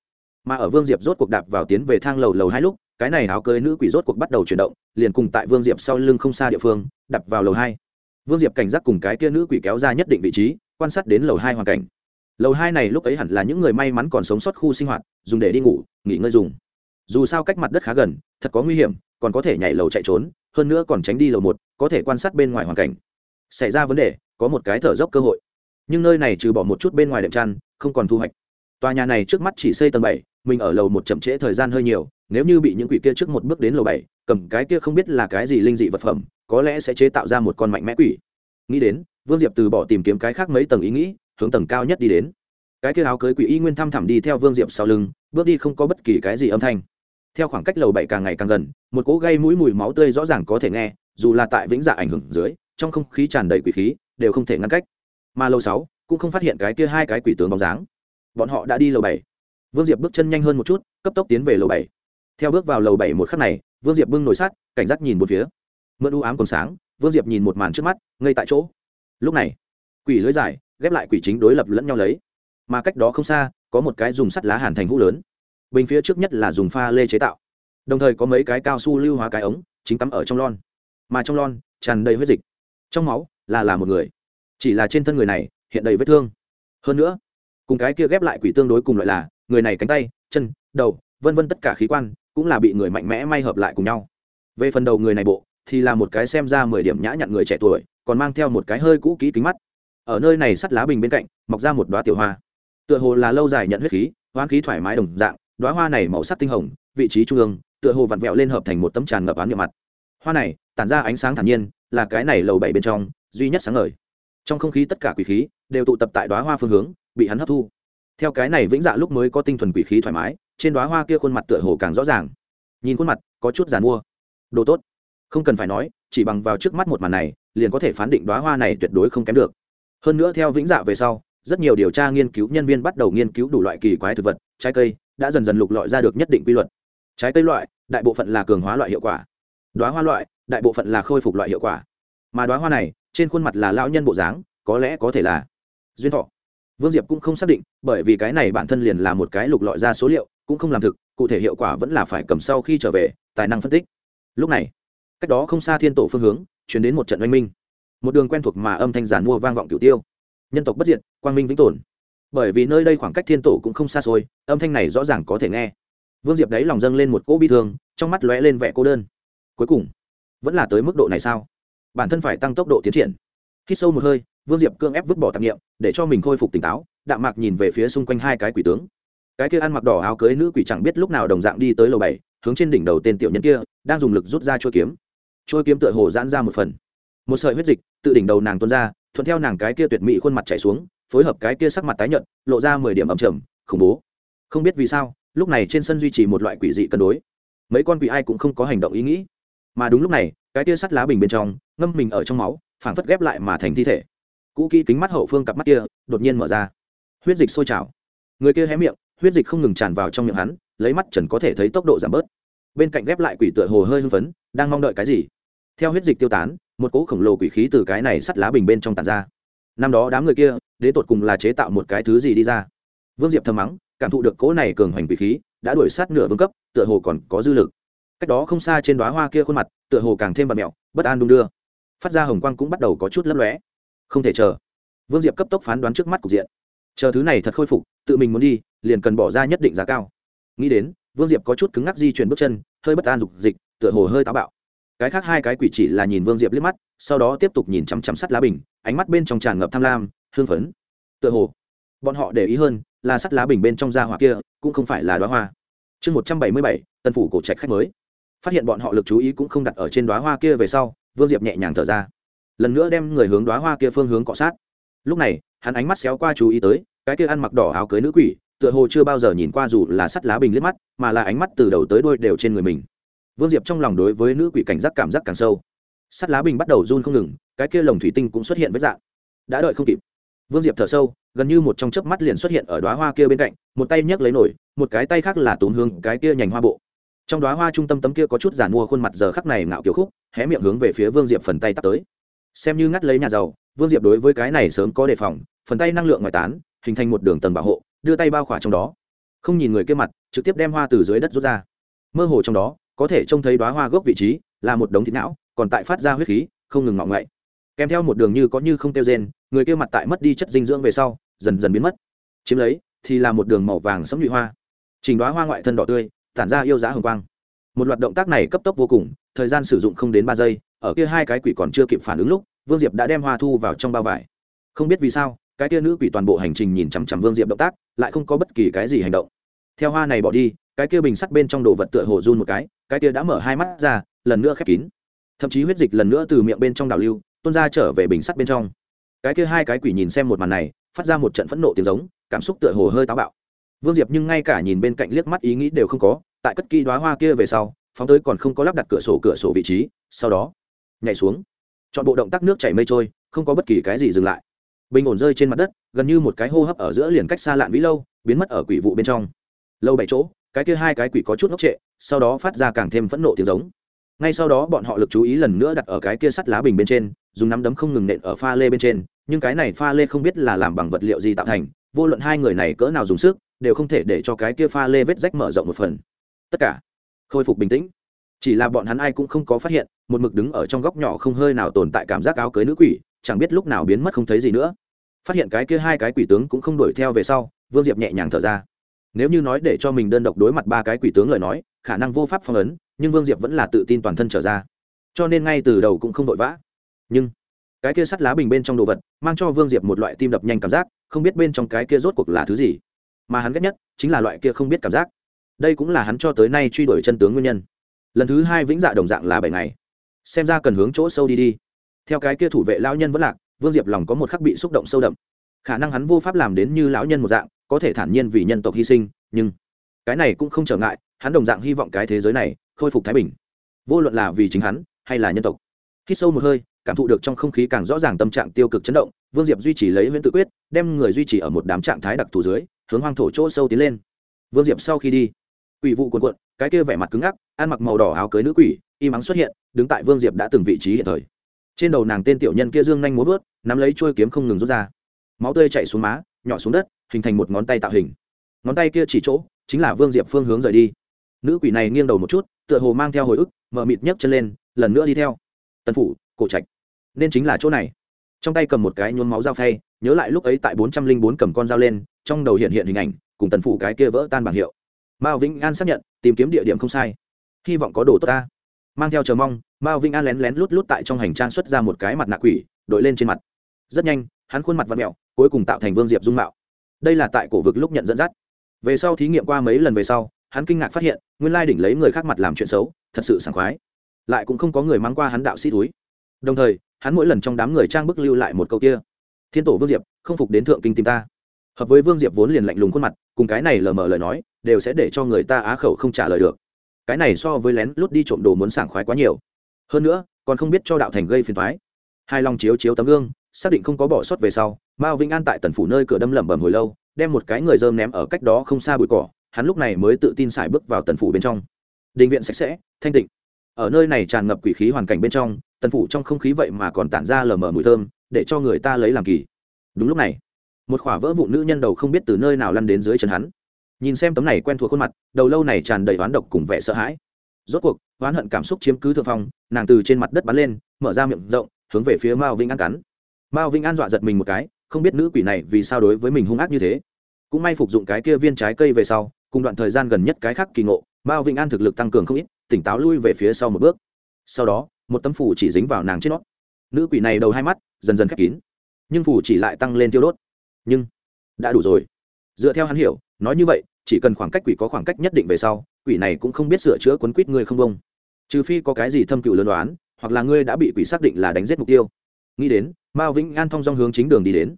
mà ở vương diệp rốt cuộc đạp vào tiến về thang lầu lầu hai lúc, cái này áo cưới nữ quỷ rốt cuộc bắt đầu chuyển động, liền cùng tại vương diệp sau lưng không xa địa phương đập vào lầu hai. Vương diệp cảnh giác cùng cái kia nữ quỷ kéo ra nhất định vị trí, quan sát đến lầu hai hoàn cảnh. Lầu hai này lúc ấy hẳn là những người may mắn còn sống sót khu sinh hoạt, dùng để đi ngủ, nghỉ ngơi dùng. Dù sao cách mặt đất khá gần, thật có nguy hiểm, còn có thể nhảy lầu chạy trốn, hơn nữa còn tránh đi lầu một, có thể quan sát bên ngoài hoàn cảnh. Xảy ra vấn đề, có một cái thở dốc cơ hội. Nhưng nơi này trừ bỏ một chút bên ngoài đệm chăn, không còn thu hoạch. Tòa nhà này trước mắt chỉ xây tầng bảy mình ở lầu một chậm trễ thời gian hơi nhiều, nếu như bị những quỷ kia trước một bước đến lầu bảy, cầm cái kia không biết là cái gì linh dị vật phẩm, có lẽ sẽ chế tạo ra một con mạnh mẽ quỷ. Nghĩ đến, vương diệp từ bỏ tìm kiếm cái khác mấy tầng ý nghĩ, hướng tầng cao nhất đi đến. Cái kia áo cưới quỷ y nguyên thăm thẳm đi theo vương diệp sau lưng, bước đi không có bất kỳ cái gì âm thanh. Theo khoảng cách lầu bảy càng ngày càng gần, một cỗ gây mũi mùi máu tươi rõ ràng có thể nghe, dù là tại vĩnh dạ ảnh hưởng dưới, trong không khí tràn đầy quỷ khí, đều không thể ngăn cách. Mà lầu sáu cũng không phát hiện cái kia hai cái quỷ tướng bóng dáng. Bọn họ đã đi lầu bảy vương diệp bước chân nhanh hơn một chút, cấp tốc tiến về lầu bảy. Theo bước vào lầu bảy một khắc này, vương diệp bưng nổi sát cảnh giác nhìn một phía. Mượn u ám còn sáng, vương diệp nhìn một màn trước mắt ngay tại chỗ. Lúc này, quỷ lưới dài ghép lại quỷ chính đối lập lẫn nhau lấy. Mà cách đó không xa, có một cái dùng sắt lá hàn thành hũ lớn. Bình phía trước nhất là dùng pha lê chế tạo. Đồng thời có mấy cái cao su lưu hóa cái ống, chính tắm ở trong lon. Mà trong lon, tràn đầy huyết dịch. Trong máu, là là một người. Chỉ là trên thân người này, hiện đầy vết thương. Hơn nữa, cùng cái kia ghép lại quỷ tương đối cùng loại là người này cánh tay, chân, đầu, vân vân tất cả khí quan cũng là bị người mạnh mẽ may hợp lại cùng nhau. Về phần đầu người này bộ, thì là một cái xem ra mười điểm nhã nhặn người trẻ tuổi, còn mang theo một cái hơi cũ kỹ kính mắt. Ở nơi này sắt lá bình bên cạnh, mọc ra một đoá tiểu hoa. Tựa hồ là lâu dài nhận huyết khí hoán khí thoải mái đồng dạng đoá hoa này màu sắc tinh hồng, vị trí trung ương, tựa hồ vặn vẹo lên hợp thành một tấm tràn ngập án nhựa mặt. Hoa này, tản ra ánh sáng thản nhiên, là cái này lầu bảy bên trong, duy nhất sáng ngời. Trong không khí tất cả quỷ khí, đều tụ tập tại đoá hoa phương hướng, bị hắn hấp thu theo cái này vĩnh dạ lúc mới có tinh thuần quỷ khí thoải mái, trên đoá hoa kia khuôn mặt tựa hồ càng rõ ràng. Nhìn khuôn mặt, có chút giàn mua. Đồ tốt. Không cần phải nói, chỉ bằng vào trước mắt một màn này, liền có thể phán định đoá hoa này tuyệt đối không kém được. Hơn nữa theo vĩnh dạ về sau, rất nhiều điều tra nghiên cứu nhân viên bắt đầu nghiên cứu đủ loại kỳ quái thực vật, trái cây, đã dần dần lục lọi ra được nhất định quy luật. Trái cây loại, đại bộ phận là cường hóa loại hiệu quả. Đoá hoa loại, đại bộ phận là khôi phục loại hiệu quả. Mà đoá hoa này, trên khuôn mặt là lão nhân bộ dáng, có lẽ có thể là duyên thọ vương diệp cũng không xác định, bởi vì cái này bản thân liền là một cái lục lọi ra số liệu, cũng không làm thực, cụ thể hiệu quả vẫn là phải cầm sau khi trở về, tài năng phân tích. Lúc này, cách đó không xa thiên tổ phương hướng, chuyển đến một trận oanh minh. Một đường quen thuộc mà âm thanh giản mua vang vọng cửu tiêu. Nhân tộc bất diệt, quang minh vĩnh tồn. Bởi vì nơi đây khoảng cách thiên tổ cũng không xa xôi, âm thanh này rõ ràng có thể nghe. Vương diệp đấy lòng dâng lên một cỗ bi thương, trong mắt lóe lên vẻ cô đơn. Cuối cùng, vẫn là tới mức độ này sao? Bản thân phải tăng tốc độ tiến triển. Khi sâu một hơi vương diệp cương ép vứt bỏ tạp nghiệm để cho mình khôi phục tỉnh táo, đạm mạc nhìn về phía xung quanh hai cái quỷ tướng. Cái kia ăn mặc đỏ áo cưới nữ quỷ chẳng biết lúc nào đồng dạng đi tới lầu bảy, hướng trên đỉnh đầu tên tiểu nhân kia, đang dùng lực rút ra chuôi kiếm. Chuôi kiếm tựa hồ giãn ra một phần. Một sợi huyết dịch tự đỉnh đầu nàng tuôn ra, thuận theo nàng cái kia tuyệt mỹ khuôn mặt chảy xuống, phối hợp cái kia sắc mặt tái nhợt, lộ ra mười điểm ẩm trầm, khủng bố. Không biết vì sao, lúc này trên sân duy trì một loại quỷ dị cân đối. Mấy con quỷ ai cũng không có hành động ý nghĩ. Mà đúng lúc này, cái kia sắt lá bình bên trong, ngâm mình ở trong máu, phảng phất ghép lại mà thành thi thể cũ kỹ kính mắt hậu phương cặp mắt kia đột nhiên mở ra. Huyết dịch sôi trào. Người kia hé miệng, huyết dịch không ngừng tràn vào trong miệng hắn, lấy mắt trần có thể thấy tốc độ giảm bớt. Bên cạnh ghép lại quỷ tựa hồ hơi hưng phấn, đang mong đợi cái gì? Theo huyết dịch tiêu tán, một cỗ khổng lồ quỷ khí từ cái này sắt lá bình bên trong tàn ra. Năm đó đám người kia đến tột cùng là chế tạo một cái thứ gì đi ra. Vương diệp thầm mắng, cảm thụ được cỗ này cường hoành quỷ khí, đã đuổi sát nửa vương cấp, tựa hồ còn có dư lực. Cách đó không xa trên đoá hoa kia khuôn mặt, tựa hồ càng thêm vật mẹo, bất an đung đưa. Phát ra hồng quang cũng bắt đầu có chút lấp lóe không thể chờ. Vương diệp cấp tốc phán đoán trước mắt cục diện. Chờ thứ này thật khôi phục, tự mình muốn đi, liền cần bỏ ra nhất định giá cao. Nghĩ đến, vương diệp có chút cứng ngắc di chuyển bước chân, hơi bất an dục dịch, tựa hồ hơi táo bạo. Cái khác hai cái quỷ chỉ là nhìn vương diệp liếc mắt, sau đó tiếp tục nhìn chằm chằm sắt lá bình, ánh mắt bên trong tràn ngập tham lam hương phấn. Tựa hồ, bọn họ để ý hơn là sắt lá bình bên trong da hoa kia, cũng không phải là đoá hoa. Chương một trăm bảy mươi bảy, tân phủ cổ trạch khách mới. Phát hiện bọn họ lực chú ý cũng không đặt ở trên đoá hoa kia về sau, vương diệp nhẹ nhàng thở ra lần nữa đem người hướng đoá hoa kia phương hướng cọ sát. Lúc này, hắn ánh mắt xéo qua chú ý tới, cái kia ăn mặc đỏ áo cưới nữ quỷ, tựa hồ chưa bao giờ nhìn qua dù là sắt lá bình liếc mắt, mà là ánh mắt từ đầu tới đôi đều trên người mình. Vương diệp trong lòng đối với nữ quỷ cảnh giác cảm giác càng sâu. Sắt lá bình bắt đầu run không ngừng, cái kia lồng thủy tinh cũng xuất hiện với dạng. Đã đợi không kịp. Vương diệp thở sâu, gần như một trong chớp mắt liền xuất hiện ở đoá hoa kia bên cạnh, một tay nhấc lấy nổi, một cái tay khác là tốn hướng cái kia nhành hoa bộ. Trong đoá hoa trung tâm tấm kia có chút giàn mua khuôn mặt giờ khắc này ngạo kiểu khúc, hé miệng hướng về phía vương diệp phần tay tắt tới xem như ngắt lấy nhà giàu, vương diệp đối với cái này sớm có đề phòng, phần tay năng lượng ngoại tán, hình thành một đường tầng bảo hộ, đưa tay bao khỏa trong đó. Không nhìn người kia mặt, trực tiếp đem hoa từ dưới đất rút ra. Mơ hồ trong đó, có thể trông thấy đoá hoa gốc vị trí, là một đống thịt não, còn tại phát ra huyết khí, không ngừng ngọng ngậy. Kèm theo một đường như có như không tiêu rên, người kia mặt tại mất đi chất dinh dưỡng về sau, dần dần biến mất. Chiếm lấy, thì là một đường màu vàng sẫm nhụy hoa. Trình đoá hoa ngoại thân đỏ tươi, tản ra yêu giá hồng quang. Một loạt động tác này cấp tốc vô cùng, thời gian sử dụng không đến ba giây ở kia hai cái quỷ còn chưa kịp phản ứng lúc, vương diệp đã đem hoa thu vào trong bao vải. Không biết vì sao, cái kia nữ quỷ toàn bộ hành trình nhìn chằm chằm vương diệp động tác, lại không có bất kỳ cái gì hành động. Theo hoa này bỏ đi, cái kia bình sắt bên trong đồ vật tựa hồ run một cái cái kia đã mở hai mắt ra, lần nữa khép kín. Thậm chí huyết dịch lần nữa từ miệng bên trong đảo lưu, tuôn ra trở về bình sắt bên trong. Cái kia hai cái quỷ nhìn xem một màn này, phát ra một trận phẫn nộ tiếng giống, cảm xúc tựa hồ hơi táo bạo. Vương diệp nhưng ngay cả nhìn bên cạnh liếc mắt ý nghĩ đều không có, tại cất kỹ đoá hoa kia về sau, phóng tới còn không có lắp đặt cửa sổ cửa sổ vị trí, sau đó nhảy xuống. Chọn bộ động tác nước chảy mây trôi, không có bất kỳ cái gì dừng lại. Bình ổn rơi trên mặt đất, gần như một cái hô hấp ở giữa liền cách xa lạn vĩ lâu, biến mất ở quỷ vụ bên trong. Lâu bảy chỗ, cái kia hai cái quỷ có chút ngốc trệ, sau đó phát ra càng thêm phẫn nộ tiếng giống. Ngay sau đó bọn họ lực chú ý lần nữa đặt ở cái kia sắt lá bình bên trên, dùng nắm đấm không ngừng nện ở pha lê bên trên, nhưng cái này pha lê không biết là làm bằng vật liệu gì tạo thành, vô luận hai người này cỡ nào dùng sức, đều không thể để cho cái kia pha lê vết rách mở rộng một phần. Tất cả, khôi phục bình tĩnh. Chỉ là bọn hắn ai cũng không có phát hiện một mực đứng ở trong góc nhỏ không hơi nào tồn tại cảm giác áo cưới nữ quỷ, chẳng biết lúc nào biến mất không thấy gì nữa. Phát hiện cái kia hai cái quỷ tướng cũng không đuổi theo về sau, vương diệp nhẹ nhàng thở ra. Nếu như nói để cho mình đơn độc đối mặt ba cái quỷ tướng lời nói, khả năng vô pháp phong ấn, nhưng vương diệp vẫn là tự tin toàn thân trở ra. Cho nên ngay từ đầu cũng không vội vã. Nhưng, cái kia sắt lá bình bên trong đồ vật, mang cho vương diệp một loại tim đập nhanh cảm giác, không biết bên trong cái kia rốt cuộc là thứ gì. Mà hắn ghét nhất, chính là loại kia không biết cảm giác. Đây cũng là hắn cho tới nay truy đuổi chân tướng nguyên nhân. Lần thứ hai vĩnh dạ đồng dạng là bảy ngày xem ra cần hướng chỗ sâu đi đi. Theo cái kia thủ vệ lão nhân vẫn lạc, vương diệp lòng có một khắc bị xúc động sâu đậm. Khả năng hắn vô pháp làm đến như lão nhân một dạng, có thể thản nhiên vì nhân tộc hy sinh, nhưng cái này cũng không trở ngại, hắn đồng dạng hy vọng cái thế giới này khôi phục thái bình. Vô luận là vì chính hắn, hay là nhân tộc. Khi sâu một hơi, cảm thụ được trong không khí càng rõ ràng tâm trạng tiêu cực chấn động, vương diệp duy trì lấy huyễn tự quyết, đem người duy trì ở một đám trạng thái đặc thù dưới, hướng hoang thổ chỗ sâu tiến lên. Vương diệp sau khi đi, quỷ vụ cuồn cuộn, cái kia vẻ mặt cứng ngắc, ăn mặc màu đỏ áo cưới nữ quỷ y mắng xuất hiện, đứng tại vương diệp đã từng vị trí hiện thời. Trên đầu nàng tên tiểu nhân kia dương nhanh muốn vớt, nắm lấy chuôi kiếm không ngừng rút ra. Máu tươi chạy xuống má, nhỏ xuống đất, hình thành một ngón tay tạo hình. Ngón tay kia chỉ chỗ, chính là vương diệp phương hướng rời đi. Nữ quỷ này nghiêng đầu một chút, tựa hồ mang theo hồi ức, mở mịt nhấc chân lên, lần nữa đi theo. Tần phủ, cổ trạch. Nên chính là chỗ này. Trong tay cầm một cái nhuốm máu dao phay, nhớ lại lúc ấy tại bốn trăm linh bốn cầm con dao lên, trong đầu hiện hiện hình ảnh, cùng tần phủ cái kia vỡ tan bảng hiệu. Mao vĩnh an xác nhận, tìm kiếm địa điểm không sai. Hy vọng có đồ tốt ta mang theo chờ mong, mao Vinh an lén lén lút lút tại trong hành trang xuất ra một cái mặt nạ quỷ, đội lên trên mặt. Rất nhanh, hắn khuôn mặt và mẹo, cuối cùng tạo thành vương diệp dung mạo. Đây là tại cổ vực lúc nhận dẫn dắt. Về sau thí nghiệm qua mấy lần về sau, hắn kinh ngạc phát hiện, nguyên lai đỉnh lấy người khác mặt làm chuyện xấu, thật sự sảng khoái. Lại cũng không có người mang qua hắn đạo sĩ túi. Đồng thời, hắn mỗi lần trong đám người trang bức lưu lại một câu kia. Thiên tổ vương diệp, không phục đến thượng kinh tìm ta. Hợp với vương diệp vốn liền lạnh lùng khuôn mặt, cùng cái này lờ mờ lời nói, đều sẽ để cho người ta á khẩu không trả lời được cái này so với lén lút đi trộm đồ muốn sảng khoái quá nhiều. Hơn nữa, còn không biết cho đạo thành gây phiền thoái hai lòng chiếu chiếu tấm gương, xác định không có bỏ sót về sau, mao vĩnh an tại tần phủ nơi cửa đâm lẩm bẩm hồi lâu, đem một cái người dơm ném ở cách đó không xa bụi cỏ, hắn lúc này mới tự tin xài bước vào tần phủ bên trong. Đình viện sạch sẽ, thanh tịnh. Ở nơi này tràn ngập quỷ khí hoàn cảnh bên trong, tần phủ trong không khí vậy mà còn tản ra lờ mờ mùi thơm, để cho người ta lấy làm kỳ. Đúng lúc này, một khỏa vỡ vụ nữ nhân đầu không biết từ nơi nào lăn đến dưới chân hắn nhìn xem tấm này quen thuộc khuôn mặt, đầu lâu này tràn đầy oán độc cùng vẻ sợ hãi. Rốt cuộc, oán hận cảm xúc chiếm cứ thượng phong, nàng từ trên mặt đất bắn lên, mở ra miệng rộng, hướng về phía mao vĩnh an cắn. Mao vĩnh an dọa giật mình một cái, không biết nữ quỷ này vì sao đối với mình hung ác như thế. Cũng may phục dụng cái kia viên trái cây về sau, cùng đoạn thời gian gần nhất cái khác kỳ ngộ, mao vĩnh an thực lực tăng cường không ít, tỉnh táo lui về phía sau một bước. Sau đó, một tấm phủ chỉ dính vào nàng trên nót nữ quỷ này đầu hai mắt, dần dần khép kín. Nhưng phủ chỉ lại tăng lên tiêu đốt. Nhưng, đã đủ rồi. Dựa theo hắn hiểu, nói như vậy chỉ cần khoảng cách quỷ có khoảng cách nhất định về sau, quỷ này cũng không biết sửa chữa quấn quýt ngươi không bông. Trừ phi có cái gì thâm cựu lớn đoán, hoặc là ngươi đã bị quỷ xác định là đánh giết mục tiêu. Nghĩ đến, mao vĩnh an thong dong hướng chính đường đi đến.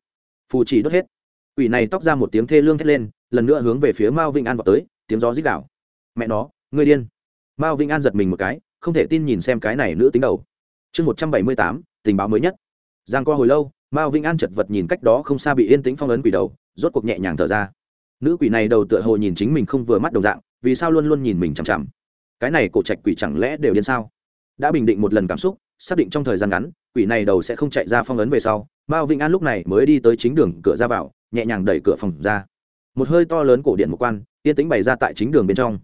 Phù chỉ đốt hết. Quỷ này tóc ra một tiếng thê lương thét lên, lần nữa hướng về phía mao vĩnh an vào tới, tiếng gió rít đảo mẹ nó, ngươi điên. Mao vĩnh an giật mình một cái, không thể tin nhìn xem cái này nữ tính đầu. Chương một trăm bảy mươi tám, tình báo mới nhất. Giang qua hồi lâu, mao vĩnh an chật vật nhìn cách đó không xa bị yên tĩnh phong ấn quỷ đầu, rốt cuộc nhẹ nhàng thở ra nữ quỷ này đầu tựa hồ nhìn chính mình không vừa mắt đồng dạng, vì sao luôn luôn nhìn mình chằm chằm? Cái này cổ trạch quỷ chẳng lẽ đều điên sao? Đã bình định một lần cảm xúc, xác định trong thời gian ngắn, quỷ này đầu sẽ không chạy ra phong ấn về sau, mao vĩnh an lúc này mới đi tới chính đường cửa ra vào, nhẹ nhàng đẩy cửa phòng ra. Một hơi to lớn cổ điện một quan, yên tĩnh bày ra tại chính đường bên trong.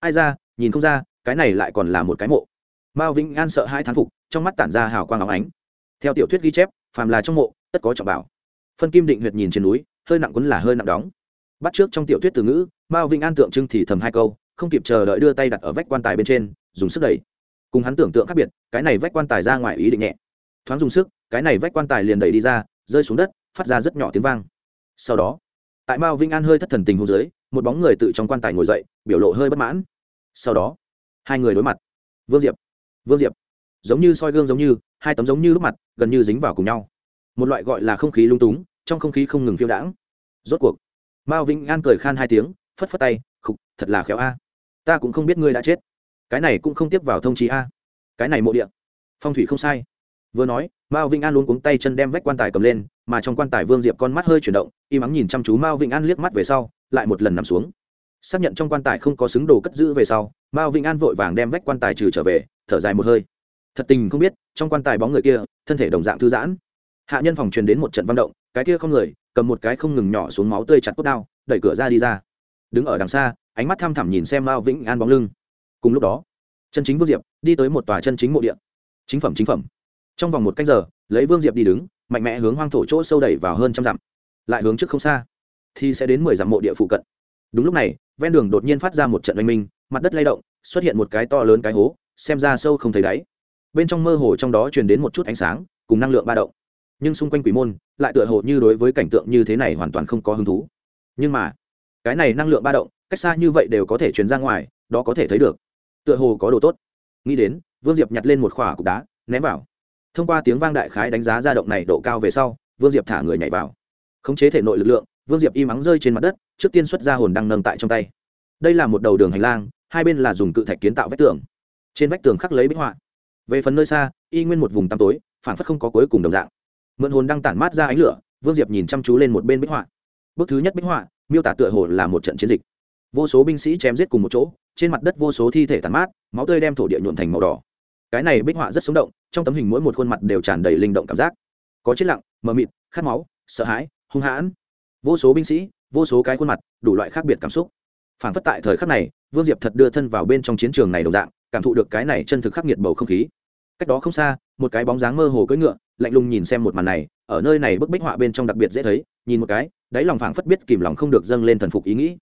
Ai ra, nhìn không ra, cái này lại còn là một cái mộ. Mao vĩnh an sợ hai thán phục, trong mắt tản ra hào quang áo ánh. Theo tiểu thuyết ghi chép, phàm là trong mộ, tất có trọng bảo. Phân kim định huyệt nhìn trên núi, hơi nặng quấn là hơi nặng đóng bắt trước trong tiểu thuyết từ ngữ, mao vĩnh an tượng trưng thì thầm hai câu, không kịp chờ đợi đưa tay đặt ở vách quan tài bên trên, dùng sức đẩy. Cùng hắn tưởng tượng khác biệt, cái này vách quan tài ra ngoài ý định nhẹ. Thoáng dùng sức, cái này vách quan tài liền đẩy đi ra, rơi xuống đất, phát ra rất nhỏ tiếng vang. Sau đó, tại mao vĩnh an hơi thất thần tình hô dưới, một bóng người tự trong quan tài ngồi dậy, biểu lộ hơi bất mãn. Sau đó, hai người đối mặt. Vương diệp vương diệp, giống như soi gương giống như, hai tấm giống như lúc mặt, gần như dính vào cùng nhau. Một loại gọi là không khí lung túng, trong không khí không ngừng phiêu đãng. Rốt cuộc mao vĩnh an cười khan hai tiếng, phất phất tay, khục, thật là khéo a. Ta cũng không biết ngươi đã chết. Cái này cũng không tiếp vào thông chí a. Cái này mộ địa. Phong thủy không sai. Vừa nói, mao vĩnh an luôn cuống tay chân đem vách quan tài cầm lên, mà trong quan tài vương diệp con mắt hơi chuyển động, im ắng nhìn chăm chú mao vĩnh an liếc mắt về sau, lại một lần nằm xuống. Xác nhận trong quan tài không có xứng đồ cất giữ về sau, mao vĩnh an vội vàng đem vách quan tài trừ trở về, thở dài một hơi. Thật tình không biết, trong quan tài bóng người kia, thân thể đồng dạng thư giãn. Hạ nhân phòng truyền đến một trận văn động, cái kia không người cầm một cái không ngừng nhỏ xuống máu tươi chặt cốt đao, đẩy cửa ra đi ra. Đứng ở đằng xa, ánh mắt thăm thẳm nhìn xem mao vĩnh an bóng lưng. Cùng lúc đó, chân chính vương diệp đi tới một tòa chân chính mộ điện chính phẩm chính phẩm. Trong vòng một cách giờ, lấy vương diệp đi đứng, mạnh mẽ hướng hoang thổ chỗ sâu đẩy vào hơn trăm dặm. Lại hướng trước không xa, thì sẽ đến mười dặm mộ địa phụ cận. Đúng lúc này, ven đường đột nhiên phát ra một trận oanh minh, mặt đất lay động, xuất hiện một cái to lớn cái hố, xem ra sâu không thấy đáy. Bên trong mơ hồ trong đó truyền đến một chút ánh sáng, cùng năng lượng ba động nhưng xung quanh quỷ môn lại tựa hồ như đối với cảnh tượng như thế này hoàn toàn không có hứng thú. Nhưng mà, cái này năng lượng ba động, cách xa như vậy đều có thể truyền ra ngoài, đó có thể thấy được. Tựa hồ có đồ tốt. Nghĩ đến, vương diệp nhặt lên một khỏa cục đá, ném vào. Thông qua tiếng vang đại khái đánh giá ra động này độ cao về sau, vương diệp thả người nhảy vào. Khống chế thể nội lực lượng, vương diệp im ắng rơi trên mặt đất, trước tiên xuất ra hồn đang nâng tại trong tay. Đây là một đầu đường hành lang, hai bên là dùng cự thạch kiến tạo vách tường. Trên vách tường khắc lấy bích họa. Về phần nơi xa, y nguyên một vùng tăm tối phản phất không có cuối cùng đồng dạng mượn hồn đang tản mát ra ánh lửa, vương diệp nhìn chăm chú lên một bên bích họa. Bức thứ nhất bích họa, miêu tả tựa hồ là một trận chiến dịch. Vô số binh sĩ chém giết cùng một chỗ, trên mặt đất vô số thi thể tàn mát, máu tươi đem thổ địa nhuộn thành màu đỏ. Cái này bích họa rất sống động, trong tấm hình mỗi một khuôn mặt đều tràn đầy linh động cảm giác. Có chết lặng, mờ mịt, khát máu, sợ hãi, hung hãn. Vô số binh sĩ, vô số cái khuôn mặt, đủ loại khác biệt cảm xúc. Phản phất tại thời khắc này, vương diệp thật đưa thân vào bên trong chiến trường này đồng dạng, cảm thụ được cái này chân thực khắc nghiệt bầu không khí. Cách đó không xa, một cái bóng dáng mơ hồ cưỡi ngựa lạnh lùng nhìn xem một màn này, ở nơi này bức bích họa bên trong đặc biệt dễ thấy, nhìn một cái, đáy lòng phảng phất biết kìm lòng không được dâng lên thần phục ý nghĩ.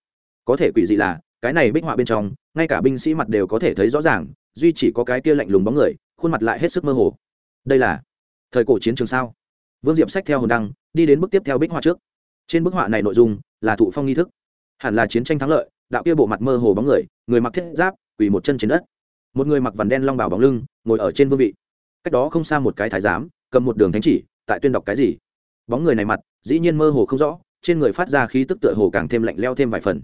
Có thể quỷ dị là, cái này bích họa bên trong, ngay cả binh sĩ mặt đều có thể thấy rõ ràng, duy chỉ có cái kia lạnh lùng bóng người, khuôn mặt lại hết sức mơ hồ. Đây là thời cổ chiến trường sao? Vương diệp sách theo hồn đăng, đi đến bước tiếp theo bích họa trước. Trên bức họa này nội dung là thụ phong nghi thức. Hẳn là chiến tranh thắng lợi, đạo kia bộ mặt mơ hồ bóng người người mặc thiết giáp, quỳ một chân trên đất. Một người mặc vằn đen long bảo bóng lưng, ngồi ở trên vương vị. Cách đó không xa một cái thái giám cầm một đường thánh chỉ, tại tuyên đọc cái gì? Bóng người này mặt, dĩ nhiên mơ hồ không rõ, trên người phát ra khí tức tựa hồ càng thêm lạnh leo thêm vài phần.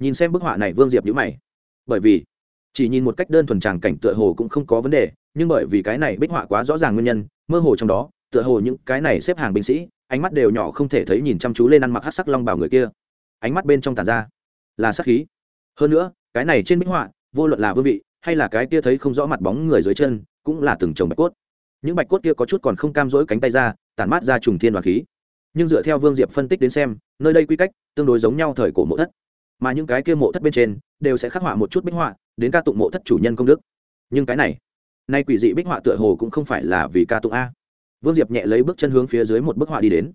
Nhìn xem bức họa này, vương diệp nhữ mày. Bởi vì, chỉ nhìn một cách đơn thuần tràng cảnh tựa hồ cũng không có vấn đề, nhưng bởi vì cái này bích họa quá rõ ràng nguyên nhân, mơ hồ trong đó, tựa hồ những cái này xếp hàng binh sĩ, ánh mắt đều nhỏ không thể thấy nhìn chăm chú lên ăn mặc hát sắc long bảo người kia. Ánh mắt bên trong tàn ra là sắc khí. Hơn nữa, cái này trên bích họa, vô luận là vương vị, hay là cái kia thấy không rõ mặt bóng người dưới chân, cũng là từng chồng bạch cốt những bạch cốt kia có chút còn không cam dỗi cánh tay ra, tản mát ra trùng thiên và khí. Nhưng dựa theo vương diệp phân tích đến xem, nơi đây quy cách tương đối giống nhau thời cổ mộ thất. Mà những cái kia mộ thất bên trên đều sẽ khắc họa một chút bích họa, đến ca tụng mộ thất chủ nhân công đức. Nhưng cái này, nay quỷ dị bích họa tựa hồ cũng không phải là vì ca tụng a. Vương diệp nhẹ lấy bước chân hướng phía dưới một bức họa đi đến.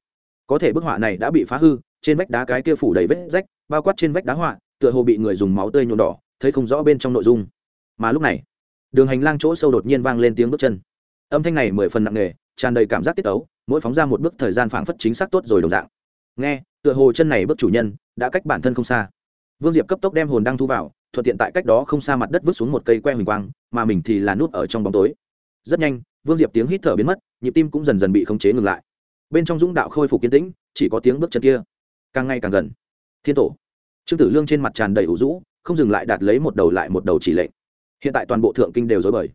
Có thể bức họa này đã bị phá hư, trên vách đá cái kia phủ đầy vết rách, bao quát trên vách đá họa, tựa hồ bị người dùng máu tươi nhuộm đỏ, thấy không rõ bên trong nội dung. Mà lúc này, đường hành lang chỗ sâu đột nhiên vang lên tiếng bước chân âm thanh này mười phần nặng nề, tràn đầy cảm giác tiết ấu mỗi phóng ra một bước thời gian phảng phất chính xác tốt rồi đồng dạng. Nghe, tựa hồ chân này bước chủ nhân đã cách bản thân không xa. Vương diệp cấp tốc đem hồn đang thu vào, thuận tiện tại cách đó không xa mặt đất vứt xuống một cây que huỳnh quang, mà mình thì là nút ở trong bóng tối. Rất nhanh, vương diệp tiếng hít thở biến mất, nhịp tim cũng dần dần bị khống chế ngừng lại. Bên trong dũng đạo khôi phục kiến tĩnh, chỉ có tiếng bước chân kia. Càng ngày càng gần. Thiên tổ. Trương tử lương trên mặt tràn đầy ủ rũ, không dừng lại đạt lấy một đầu lại một đầu chỉ lệnh. Hiện tại toàn bộ thượng kinh đều dối bời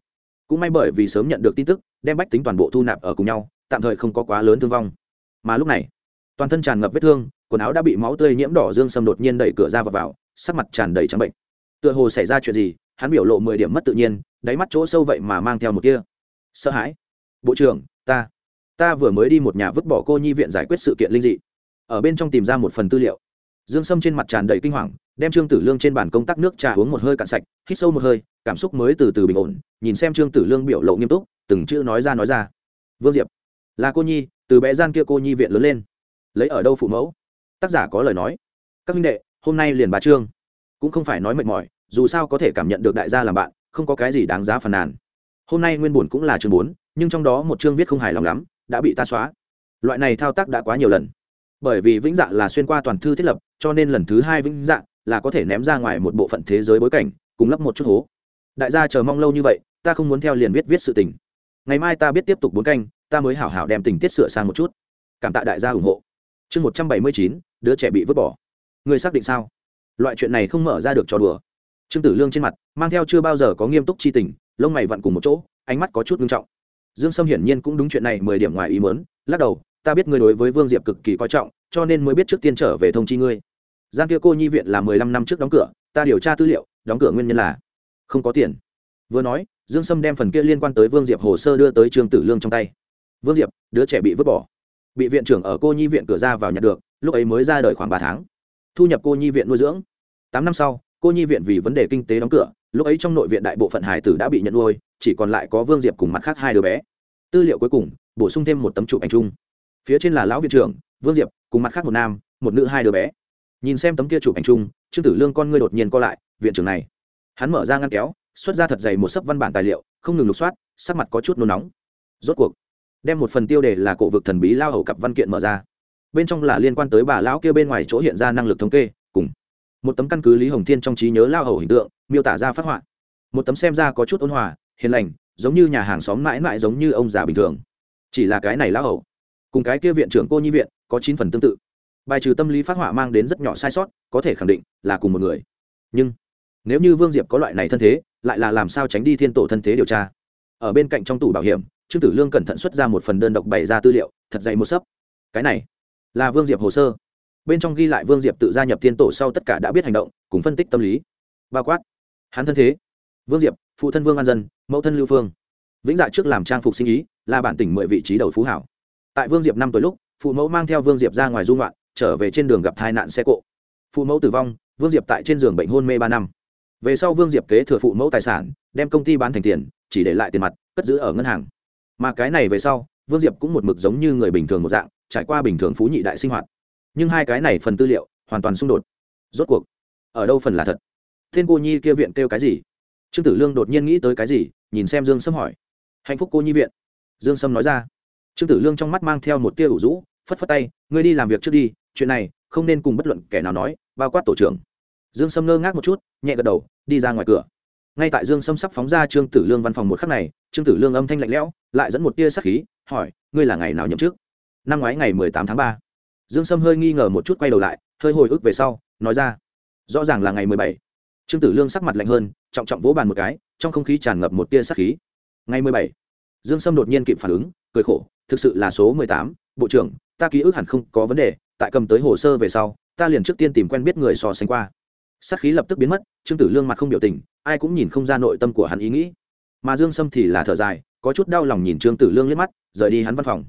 cũng may bởi vì sớm nhận được tin tức, đem bách tính toàn bộ thu nạp ở cùng nhau, tạm thời không có quá lớn thương vong. Mà lúc này, toàn thân tràn ngập vết thương, quần áo đã bị máu tươi nhiễm đỏ dương sâm đột nhiên đẩy cửa ra và vào, sắc mặt tràn đầy trắng bệnh. Tựa hồ xảy ra chuyện gì, hắn biểu lộ mười điểm mất tự nhiên, đáy mắt chỗ sâu vậy mà mang theo một kia sợ hãi. Bộ trưởng, ta ta vừa mới đi một nhà vứt bỏ cô nhi viện giải quyết sự kiện linh dị. Ở bên trong tìm ra một phần tư liệu. Dương sâm trên mặt tràn đầy kinh hoàng đem trương tử lương trên bàn công tác nước trà uống một hơi cạn sạch, hít sâu một hơi, cảm xúc mới từ từ bình ổn, nhìn xem trương tử lương biểu lộ nghiêm túc, từng chữ nói ra nói ra. Vương diệp, là cô nhi, từ bé gian kia cô nhi viện lớn lên. Lấy ở đâu phụ mẫu? Tác giả có lời nói. Các minh đệ, hôm nay liền bà trương. Cũng không phải nói mệt mỏi, dù sao có thể cảm nhận được đại gia làm bạn, không có cái gì đáng giá phàn nàn. Hôm nay nguyên bổn cũng là chương bốn, nhưng trong đó một chương viết không hài lòng lắm, đã bị ta xóa. Loại này thao tác đã quá nhiều lần. Bởi vì vĩnh dạ là xuyên qua toàn thư thiết lập, cho nên lần thứ hai vĩnh dạ là có thể ném ra ngoài một bộ phận thế giới bối cảnh, cùng lấp một chút hố. Đại gia chờ mong lâu như vậy, ta không muốn theo liền viết viết sự tình. Ngày mai ta biết tiếp tục bốn canh, ta mới hảo hảo đem tình tiết sửa sang một chút. Cảm tạ đại gia ủng hộ. Chương một trăm bảy mươi chín, đứa trẻ bị vứt bỏ. Người xác định sao? Loại chuyện này không mở ra được trò đùa. Trương tử lương trên mặt, mang theo chưa bao giờ có nghiêm túc chi tình, lông mày vặn cùng một chỗ, ánh mắt có chút nghiêm trọng. Dương sâm hiển nhiên cũng đúng chuyện này mười điểm ngoài ý mớn lắc đầu, ta biết ngươi đối với vương diệp cực kỳ coi trọng, cho nên mới biết trước tiên trở về thông chi ngươi gian kia cô nhi viện là mười lăm năm trước đóng cửa, ta điều tra tư liệu, đóng cửa nguyên nhân là không có tiền. Vừa nói, dương sâm đem phần kia liên quan tới vương diệp hồ sơ đưa tới trương tử lương trong tay. Vương diệp, đứa trẻ bị vứt bỏ. Bị viện trưởng ở cô nhi viện cửa ra vào nhặt được, lúc ấy mới ra đời khoảng ba tháng. Thu nhập cô nhi viện nuôi dưỡng. Tám năm sau, cô nhi viện vì vấn đề kinh tế đóng cửa, lúc ấy trong nội viện đại bộ phận hải tử đã bị nhận nuôi, chỉ còn lại có vương diệp cùng mặt khác hai đứa bé. Tư liệu cuối cùng, bổ sung thêm một tấm chụp ảnh chung. Phía trên là lão viện trưởng, vương diệp, cùng mặt khác một nam, một nữ hai đứa bé nhìn xem tấm kia chụp ảnh chung, trương tử lương con ngươi đột nhiên co lại, viện trưởng này. Hắn mở ra ngăn kéo, xuất ra thật dày một sấp văn bản tài liệu, không ngừng lục soát, sắc mặt có chút nôn nóng. Rốt cuộc, đem một phần tiêu đề là cổ vực thần bí lao hầu cặp văn kiện mở ra. Bên trong là liên quan tới bà lão kia bên ngoài chỗ hiện ra năng lực thống kê, cùng một tấm căn cứ lý hồng thiên trong trí nhớ lao hầu hình tượng, miêu tả ra phát họa. Một tấm xem ra có chút ôn hòa, hiền lành, giống như nhà hàng xóm mãi mãi giống như ông già bình thường. Chỉ là cái này lao hầu, cùng cái kia viện trưởng cô nhi viện, có chín phần tương tự bài trừ tâm lý phát họa mang đến rất nhỏ sai sót, có thể khẳng định là cùng một người. Nhưng, nếu như vương diệp có loại này thân thế, lại là làm sao tránh đi thiên tổ thân thế điều tra? Ở bên cạnh trong tủ bảo hiểm, trương tử lương cẩn thận xuất ra một phần đơn độc bày ra tư liệu, thật dày một sấp. Cái này là vương diệp hồ sơ. Bên trong ghi lại vương diệp tự gia nhập thiên tổ sau tất cả đã biết hành động, cùng phân tích tâm lý. Bao quát, hắn thân thế, vương diệp, phụ thân vương an dân, mẫu thân lưu phương. Vĩnh dạ trước làm trang phục sinh ý, là bản tỉnh mười vị trí đầu phú hảo. Tại vương diệp năm tuổi lúc, phụ mẫu mang theo vương diệp ra ngoài dung loạn trở về trên đường gặp tai nạn xe cộ. Phụ mẫu tử vong, vương diệp tại trên giường bệnh hôn mê ba năm. Về sau vương diệp kế thừa phụ mẫu tài sản, đem công ty bán thành tiền, chỉ để lại tiền mặt, cất giữ ở ngân hàng. Mà cái này về sau, vương diệp cũng một mực giống như người bình thường một dạng, trải qua bình thường phú nhị đại sinh hoạt. Nhưng hai cái này phần tư liệu, hoàn toàn xung đột. Rốt cuộc, ở đâu phần là thật? Thiên cô nhi kia viện kêu cái gì? Trương tử lương đột nhiên nghĩ tới cái gì, nhìn xem dương sâm hỏi. Hạnh phúc cô nhi viện. Dương sâm nói ra. Trương tử lương trong mắt mang theo một tia ủ rũ, phất phất tay, ngươi đi làm việc trước đi chuyện này không nên cùng bất luận kẻ nào nói, bao quát tổ trưởng. Dương sâm ngơ ngác một chút, nhẹ gật đầu, đi ra ngoài cửa. Ngay tại dương sâm sắp phóng ra trương tử lương văn phòng một khắc này, trương tử lương âm thanh lạnh lẽo, lại dẫn một tia sắc khí, hỏi, ngươi là ngày nào nhậm chức? Năm ngoái ngày mười tám tháng ba. Dương sâm hơi nghi ngờ một chút quay đầu lại, hơi hồi ức về sau, nói ra, rõ ràng là ngày mười bảy. Trương tử lương sắc mặt lạnh hơn, trọng trọng vỗ bàn một cái, trong không khí tràn ngập một tia sắc khí. Ngày mười bảy. Dương sâm đột nhiên kịp phản ứng, cười khổ, thực sự là số mười tám, bộ trưởng, ta ký ức hẳn không có vấn đề tại cầm tới hồ sơ về sau, ta liền trước tiên tìm quen biết người so sánh qua. Sắc khí lập tức biến mất, trương tử lương mặt không biểu tình, ai cũng nhìn không ra nội tâm của hắn ý nghĩ. Mà dương sâm thì là thở dài, có chút đau lòng nhìn trương tử lương liếc mắt, rời đi hắn văn phòng.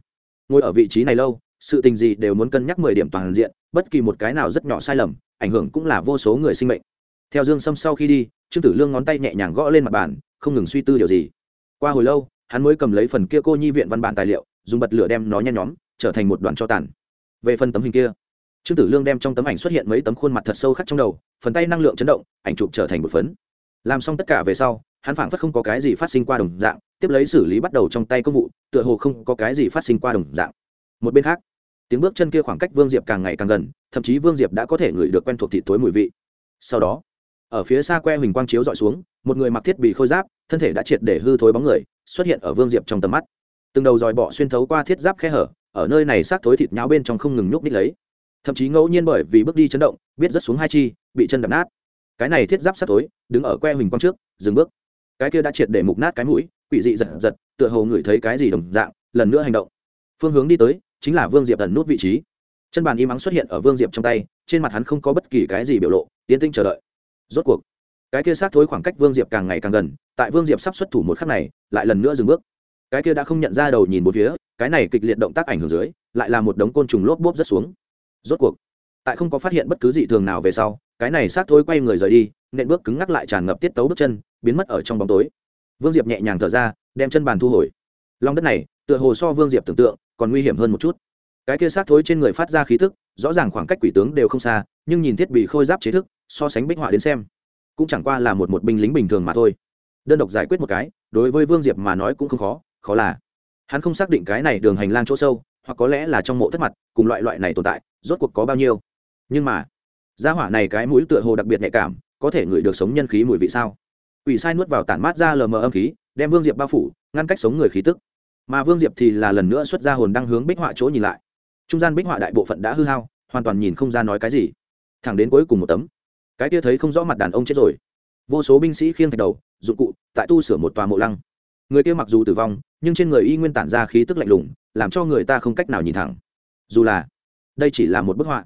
Ngồi ở vị trí này lâu, sự tình gì đều muốn cân nhắc mười điểm toàn diện, bất kỳ một cái nào rất nhỏ sai lầm, ảnh hưởng cũng là vô số người sinh mệnh. Theo dương sâm sau khi đi, trương tử lương ngón tay nhẹ nhàng gõ lên mặt bàn, không ngừng suy tư điều gì. Qua hồi lâu, hắn mới cầm lấy phần kia cô nhi viện văn bản tài liệu, dùng bật lửa đem nó nhen nhóm, trở thành một đoàn cho tàn về phần tấm hình kia. Trương tử lương đem trong tấm ảnh xuất hiện mấy tấm khuôn mặt thật sâu khắc trong đầu, phần tay năng lượng chấn động, ảnh chụp trở thành một phấn. Làm xong tất cả về sau, hắn phảng phất không có cái gì phát sinh qua đồng dạng, tiếp lấy xử lý bắt đầu trong tay công vụ, tựa hồ không có cái gì phát sinh qua đồng dạng. Một bên khác, tiếng bước chân kia khoảng cách vương diệp càng ngày càng gần, thậm chí vương diệp đã có thể ngửi được quen thuộc thịt tối mùi vị. Sau đó, ở phía xa que huỳnh quang chiếu dọi xuống, một người mặc thiết bị khôi giáp, thân thể đã triệt để hư thối bóng người, xuất hiện ở vương diệp trong tầm mắt. Từng đầu dòi bọ xuyên thấu qua thiết giáp khe hở ở nơi này xác thối thịt nháo bên trong không ngừng nhúc ních lấy. Thậm chí ngẫu nhiên bởi vì bước đi chấn động, biết rất xuống hai chi, bị chân đập nát. Cái này thiết giáp xác thối, đứng ở que huỳnh quang trước, dừng bước. Cái kia đã triệt để mục nát cái mũi, quỷ dị giật giật, tựa hồ ngửi thấy cái gì đồng dạng, lần nữa hành động. Phương hướng đi tới, chính là vương diệp ẩn nút vị trí. Chân bàn im ắng xuất hiện ở vương diệp trong tay, trên mặt hắn không có bất kỳ cái gì biểu lộ tiến tinh chờ đợi. Rốt cuộc, cái kia xác thối khoảng cách vương diệp càng ngày càng gần, tại vương diệp sắp xuất thủ một khắc này, lại lần nữa dừng bước cái kia đã không nhận ra đầu nhìn một phía, cái này kịch liệt động tác ảnh hưởng dưới, lại là một đống côn trùng lốp bốp rất xuống. Rốt cuộc, tại không có phát hiện bất cứ dị thường nào về sau, cái này xác thối quay người rời đi, nện bước cứng ngắc lại tràn ngập tiết tấu bước chân, biến mất ở trong bóng tối. Vương diệp nhẹ nhàng thở ra, đem chân bàn thu hồi. Lòng đất này, tựa hồ so vương diệp tưởng tượng, còn nguy hiểm hơn một chút. Cái kia xác thối trên người phát ra khí thức rõ ràng khoảng cách quỷ tướng đều không xa, nhưng nhìn thiết bị khôi giáp chế thức, so sánh bích họa đến xem, cũng chẳng qua là một một binh lính bình thường mà thôi. Đơn độc giải quyết một cái, đối với vương diệp mà nói cũng không khó khó là. Hắn không xác định cái này đường hành lang chỗ sâu, hoặc có lẽ là trong mộ thất mặt, cùng loại loại này tồn tại, rốt cuộc có bao nhiêu. Nhưng mà, gia hỏa này cái mũi tựa hồ đặc biệt nhạy cảm, có thể ngửi được sống nhân khí mùi vị sao? Ủy sai nuốt vào tản mát ra lờ mờ âm khí, đem vương diệp bao phủ, ngăn cách sống người khí tức. Mà vương diệp thì là lần nữa xuất ra hồn đang hướng bích họa chỗ nhìn lại. Trung gian bích họa đại bộ phận đã hư hao, hoàn toàn nhìn không ra nói cái gì. Thẳng đến cuối cùng một tấm. Cái kia thấy không rõ mặt đàn ông chết rồi. Vô số binh sĩ khiêng thạch đầu, dụng cụ, tại tu sửa một tòa mộ lăng người kia mặc dù tử vong, nhưng trên người y nguyên tản ra khí tức lạnh lùng, làm cho người ta không cách nào nhìn thẳng. Dù là, đây chỉ là một bức họa.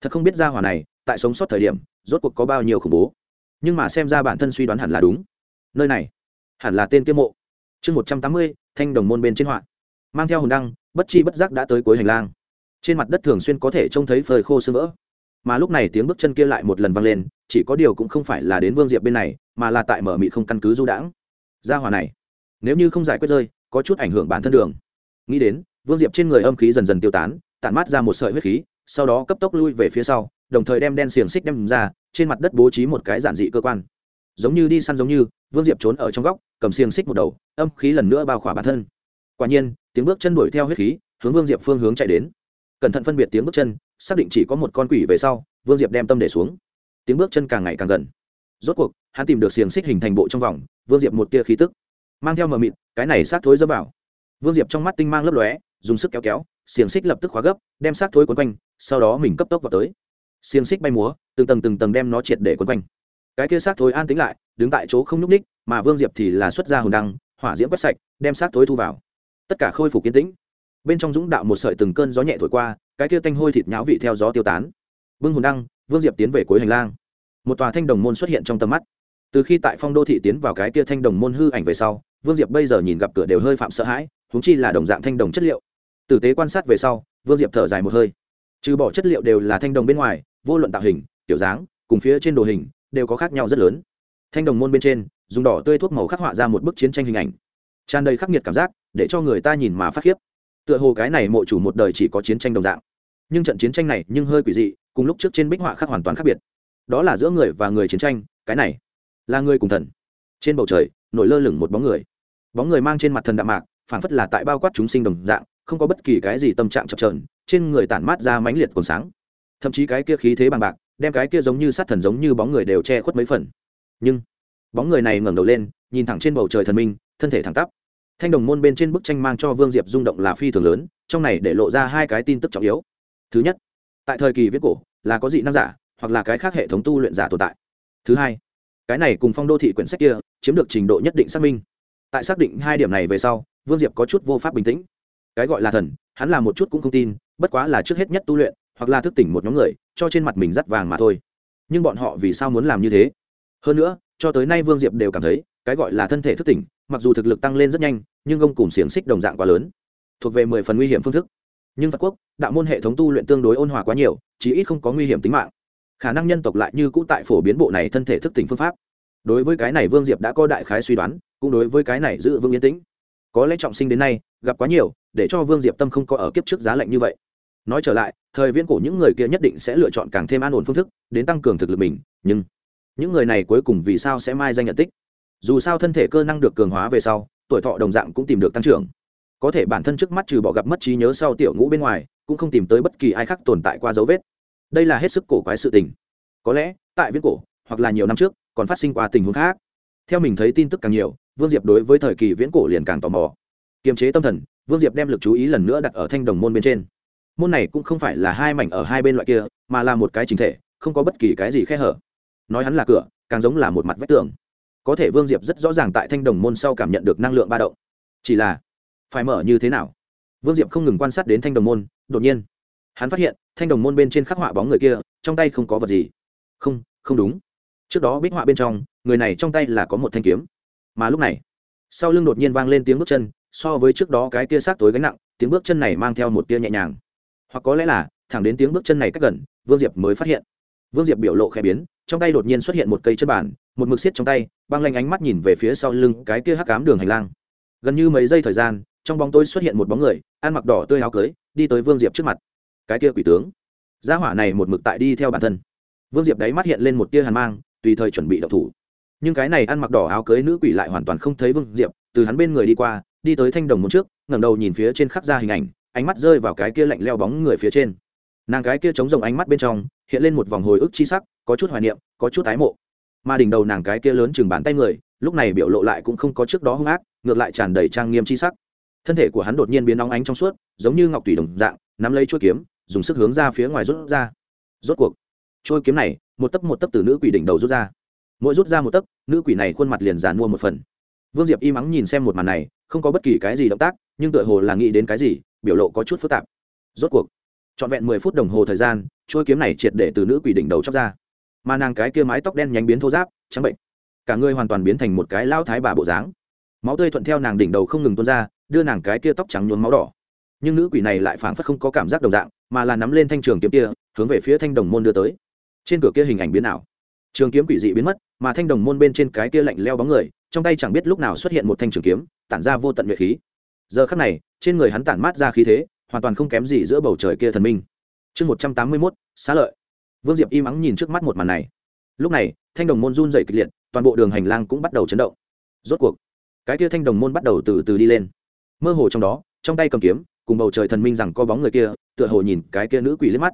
Thật không biết ra hỏa này, tại sống sót thời điểm, rốt cuộc có bao nhiêu khủng bố. Nhưng mà xem ra bản thân suy đoán hẳn là đúng. Nơi này, hẳn là tên kiếm mộ. Chương một trăm tám mươi, thanh đồng môn bên trên họa. Mang theo hồn đăng, bất chi bất giác đã tới cuối hành lang. Trên mặt đất thường xuyên có thể trông thấy phơi khô sương vỡ. Mà lúc này tiếng bước chân kia lại một lần vang lên, chỉ có điều cũng không phải là đến vương diệp bên này, mà là tại mở mị không căn cứ du đãng. Gia hòa này nếu như không giải quyết rơi, có chút ảnh hưởng bản thân đường. Nghĩ đến, vương diệp trên người âm khí dần dần tiêu tán, tản mát ra một sợi huyết khí, sau đó cấp tốc lui về phía sau, đồng thời đem đen xiềng xích đem ra, trên mặt đất bố trí một cái giản dị cơ quan. Giống như đi săn giống như, vương diệp trốn ở trong góc, cầm xiềng xích một đầu, âm khí lần nữa bao khỏa bản thân. Quả nhiên, tiếng bước chân đuổi theo huyết khí, hướng vương diệp phương hướng chạy đến. Cẩn thận phân biệt tiếng bước chân, xác định chỉ có một con quỷ về sau, vương diệp đem tâm để xuống. Tiếng bước chân càng ngày càng gần. Rốt cuộc, hắn tìm được xiềng xích hình thành bộ trong vòng, vương diệp một tia khí tức mang theo mờ mịt, cái này sát thối dơ vào. Vương diệp trong mắt tinh mang lấp lóe, dùng sức kéo kéo, xiềng xích lập tức khóa gấp, đem sát thối quấn quanh, sau đó mình cấp tốc vào tới. Xiềng xích bay múa, từng tầng từng tầng đem nó triệt để quấn quanh. Cái kia sát thối an tính lại, đứng tại chỗ không nhúc ních mà vương diệp thì là xuất ra hồn đăng, hỏa diễm quét sạch, đem sát thối thu vào. Tất cả khôi phục kiến tĩnh. Bên trong dũng đạo một sợi từng cơn gió nhẹ thổi qua, cái kia tanh hôi thịt nháo vị theo gió tiêu tán. Vương hồn đăng, vương diệp tiến về cuối hành lang. Một tòa thanh đồng môn xuất hiện trong tầm mắt từ khi tại phong đô thị tiến vào cái kia thanh đồng môn hư ảnh về sau, vương diệp bây giờ nhìn gặp cửa đều hơi phạm sợ hãi húng chi là đồng dạng thanh đồng chất liệu. Tử tế quan sát về sau, vương diệp thở dài một hơi. Trừ bỏ chất liệu đều là thanh đồng bên ngoài, vô luận tạo hình, kiểu dáng, cùng phía trên đồ hình, đều có khác nhau rất lớn. Thanh đồng môn bên trên, dùng đỏ tươi thuốc màu khắc họa ra một bức chiến tranh hình ảnh. Tràn đầy khắc nghiệt cảm giác, để cho người ta nhìn mà phát khiếp. Tựa hồ cái này mộ chủ một đời chỉ có chiến tranh đồng dạng. Nhưng trận chiến tranh này nhưng hơi quỷ dị, cùng lúc trước trên bích họa khác hoàn toàn khác biệt. Đó là giữa người và người chiến tranh, cái này là người cùng thần. Trên bầu trời, nổi lơ lửng một bóng người. Bóng người mang trên mặt thần đạm mạc phản phất là tại bao quát chúng sinh đồng dạng, không có bất kỳ cái gì tâm trạng chập trờn trên người tản mát ra mãnh liệt còn sáng. Thậm chí cái kia khí thế bằng bạc, đem cái kia giống như sát thần giống như bóng người đều che khuất mấy phần. Nhưng, bóng người này ngẩng đầu lên, nhìn thẳng trên bầu trời thần minh, thân thể thẳng tắp. Thanh đồng môn bên trên bức tranh mang cho vương diệp rung động là phi thường lớn, trong này để lộ ra hai cái tin tức trọng yếu. Thứ nhất, tại thời kỳ viết cổ, là có dị năng giả, hoặc là cái khác hệ thống tu luyện giả tồn tại. Thứ hai cái này cùng phong đô thị quyển sách kia chiếm được trình độ nhất định xác minh. Tại xác định hai điểm này về sau, vương diệp có chút vô pháp bình tĩnh. Cái gọi là thần, hắn là một chút cũng không tin, bất quá là trước hết nhất tu luyện, hoặc là thức tỉnh một nhóm người, cho trên mặt mình dắt vàng mà thôi. Nhưng bọn họ vì sao muốn làm như thế? Hơn nữa, cho tới nay vương diệp đều cảm thấy, cái gọi là thân thể thức tỉnh, mặc dù thực lực tăng lên rất nhanh, nhưng gông cùng xiềng xích đồng dạng quá lớn. Thuộc về mười phần nguy hiểm phương thức. Nhưng phật quốc, đạo môn hệ thống tu luyện tương đối ôn hòa quá nhiều, chí ít không có nguy hiểm tính mạng khả năng nhân tộc lại như cũ tại phổ biến bộ này thân thể thức tỉnh phương pháp. Đối với cái này vương diệp đã có đại khái suy đoán, cũng đối với cái này giữ vương yên tĩnh. Có lẽ trọng sinh đến nay, gặp quá nhiều, để cho vương diệp tâm không có ở kiếp trước giá lạnh như vậy. Nói trở lại, thời viễn cổ những người kia nhất định sẽ lựa chọn càng thêm an ổn phương thức, đến tăng cường thực lực mình, nhưng những người này cuối cùng vì sao sẽ mai danh nhận tích? Dù sao thân thể cơ năng được cường hóa về sau, tuổi thọ đồng dạng cũng tìm được tăng trưởng. Có thể bản thân trước mắt trừ bỏ gặp mất trí nhớ sau tiểu ngũ bên ngoài, cũng không tìm tới bất kỳ ai khác tồn tại qua dấu vết đây là hết sức cổ quái sự tình. Có lẽ, tại viễn cổ, hoặc là nhiều năm trước, còn phát sinh qua tình huống khác. Theo mình thấy tin tức càng nhiều, vương diệp đối với thời kỳ viễn cổ liền càng tò mò. Kiềm chế tâm thần, vương diệp đem l ự c chú ý lần nữa đặt ở thanh đồng môn bên trên. Môn này cũng không phải là hai mảnh ở hai bên loại kia, mà là một cái chính thể, không có bất kỳ cái gì khe hở. Nói hắn là cửa, càng giống là một mặt vách tường. Có thể vương diệp rất rõ ràng tại thanh đồng môn sau cảm nhận được năng lượng ba động. Chỉ là, phải mở như thế nào? Vương diệp không ngừng quan sát đến thanh đồng môn, đột nhiên hắn phát hiện, thanh đồng môn bên trên khắc họa bóng người kia, trong tay không có vật gì. Không không đúng. Trước đó bích họa bên trong, người này trong tay là có một thanh kiếm. Mà lúc này, sau lưng đột nhiên vang lên tiếng bước chân, so với trước đó cái kia sát tối gánh nặng, tiếng bước chân này mang theo một tia nhẹ nhàng. Hoặc có lẽ là, thẳng đến tiếng bước chân này cách gần, vương diệp mới phát hiện. Vương diệp biểu lộ khẽ biến, trong tay đột nhiên xuất hiện một cây chân bản, một mực xiết trong tay, băng lanh ánh mắt nhìn về phía sau lưng cái kia hắc cám đường hành lang. Gần như mấy giây thời gian, trong bóng tôi xuất hiện một bóng người, ăn mặc đỏ tươi áo cưới, đi tới vương diệp trước mặt cái kia quỷ tướng. Gia hỏa này một mực tại đi theo bản thân. Vương diệp đáy mắt hiện lên một tia hàn mang, tùy thời chuẩn bị đậu thủ. Nhưng cái này ăn mặc đỏ áo cưới nữ quỷ lại hoàn toàn không thấy vương diệp, từ hắn bên người đi qua, đi tới thanh đồng một trước, ngẩng đầu nhìn phía trên khắc ra hình ảnh, ánh mắt rơi vào cái kia lạnh leo bóng người phía trên. Nàng cái kia chống rồng ánh mắt bên trong, hiện lên một vòng hồi ức chi sắc, có chút hoài niệm, có chút ái mộ. Mà đỉnh đầu nàng cái kia lớn chừng bàn tay người, lúc này biểu lộ lại cũng không có trước đó hung ác, ngược lại tràn đầy trang nghiêm chi sắc. Thân thể của hắn đột nhiên biến nóng ánh trong suốt, giống như ngọc tùy đồng dạng, nắm lấy chuôi kiếm dùng sức hướng ra phía ngoài rút ra. Rốt cuộc, trôi kiếm này, một tấc một tấc từ nữ quỷ đỉnh đầu rút ra. Mỗi rút ra một tấc, nữ quỷ này khuôn mặt liền giàn mua một phần. Vương diệp im ắng nhìn xem một màn này, không có bất kỳ cái gì động tác, nhưng tựa hồ là nghĩ đến cái gì, biểu lộ có chút phức tạp. Rốt cuộc, trọn vẹn mười phút đồng hồ thời gian, trôi kiếm này triệt để từ nữ quỷ đỉnh đầu chóc ra. Mà nàng cái kia mái tóc đen nhánh biến thô giáp trắng bệnh. Cả người hoàn toàn biến thành một cái lao thái bà bộ dáng. Máu tươi thuận theo nàng đỉnh đầu không ngừng tuôn ra, đưa nàng cái kia tóc trắng nhuốm máu đỏ. Nhưng nữ quỷ này lại phảng phất không có cảm giác đồng dạng mà là nắm lên thanh trường kiếm kia, hướng về phía thanh đồng môn đưa tới. Trên cửa kia hình ảnh biến ảo. Trường kiếm quỷ dị biến mất, mà thanh đồng môn bên trên cái kia lạnh leo bóng người, trong tay chẳng biết lúc nào xuất hiện một thanh trường kiếm, tản ra vô tận nhuệ khí. Giờ khắc này, trên người hắn tản mát ra khí thế, hoàn toàn không kém gì giữa bầu trời kia thần minh. Chương một trăm tám mươi mốt, xá lợi. Vương diệp im ắng nhìn trước mắt một màn này. Lúc này, thanh đồng môn run dày kịch liệt, toàn bộ đường hành lang cũng bắt đầu chấn động. Rốt cuộc, cái kia thanh đồng môn bắt đầu từ từ đi lên. Mơ hồ trong đó, trong tay cầm kiếm cùng bầu trời thần minh rằng có bóng người kia, tựa hồ nhìn cái kia nữ quỷ liếc mắt.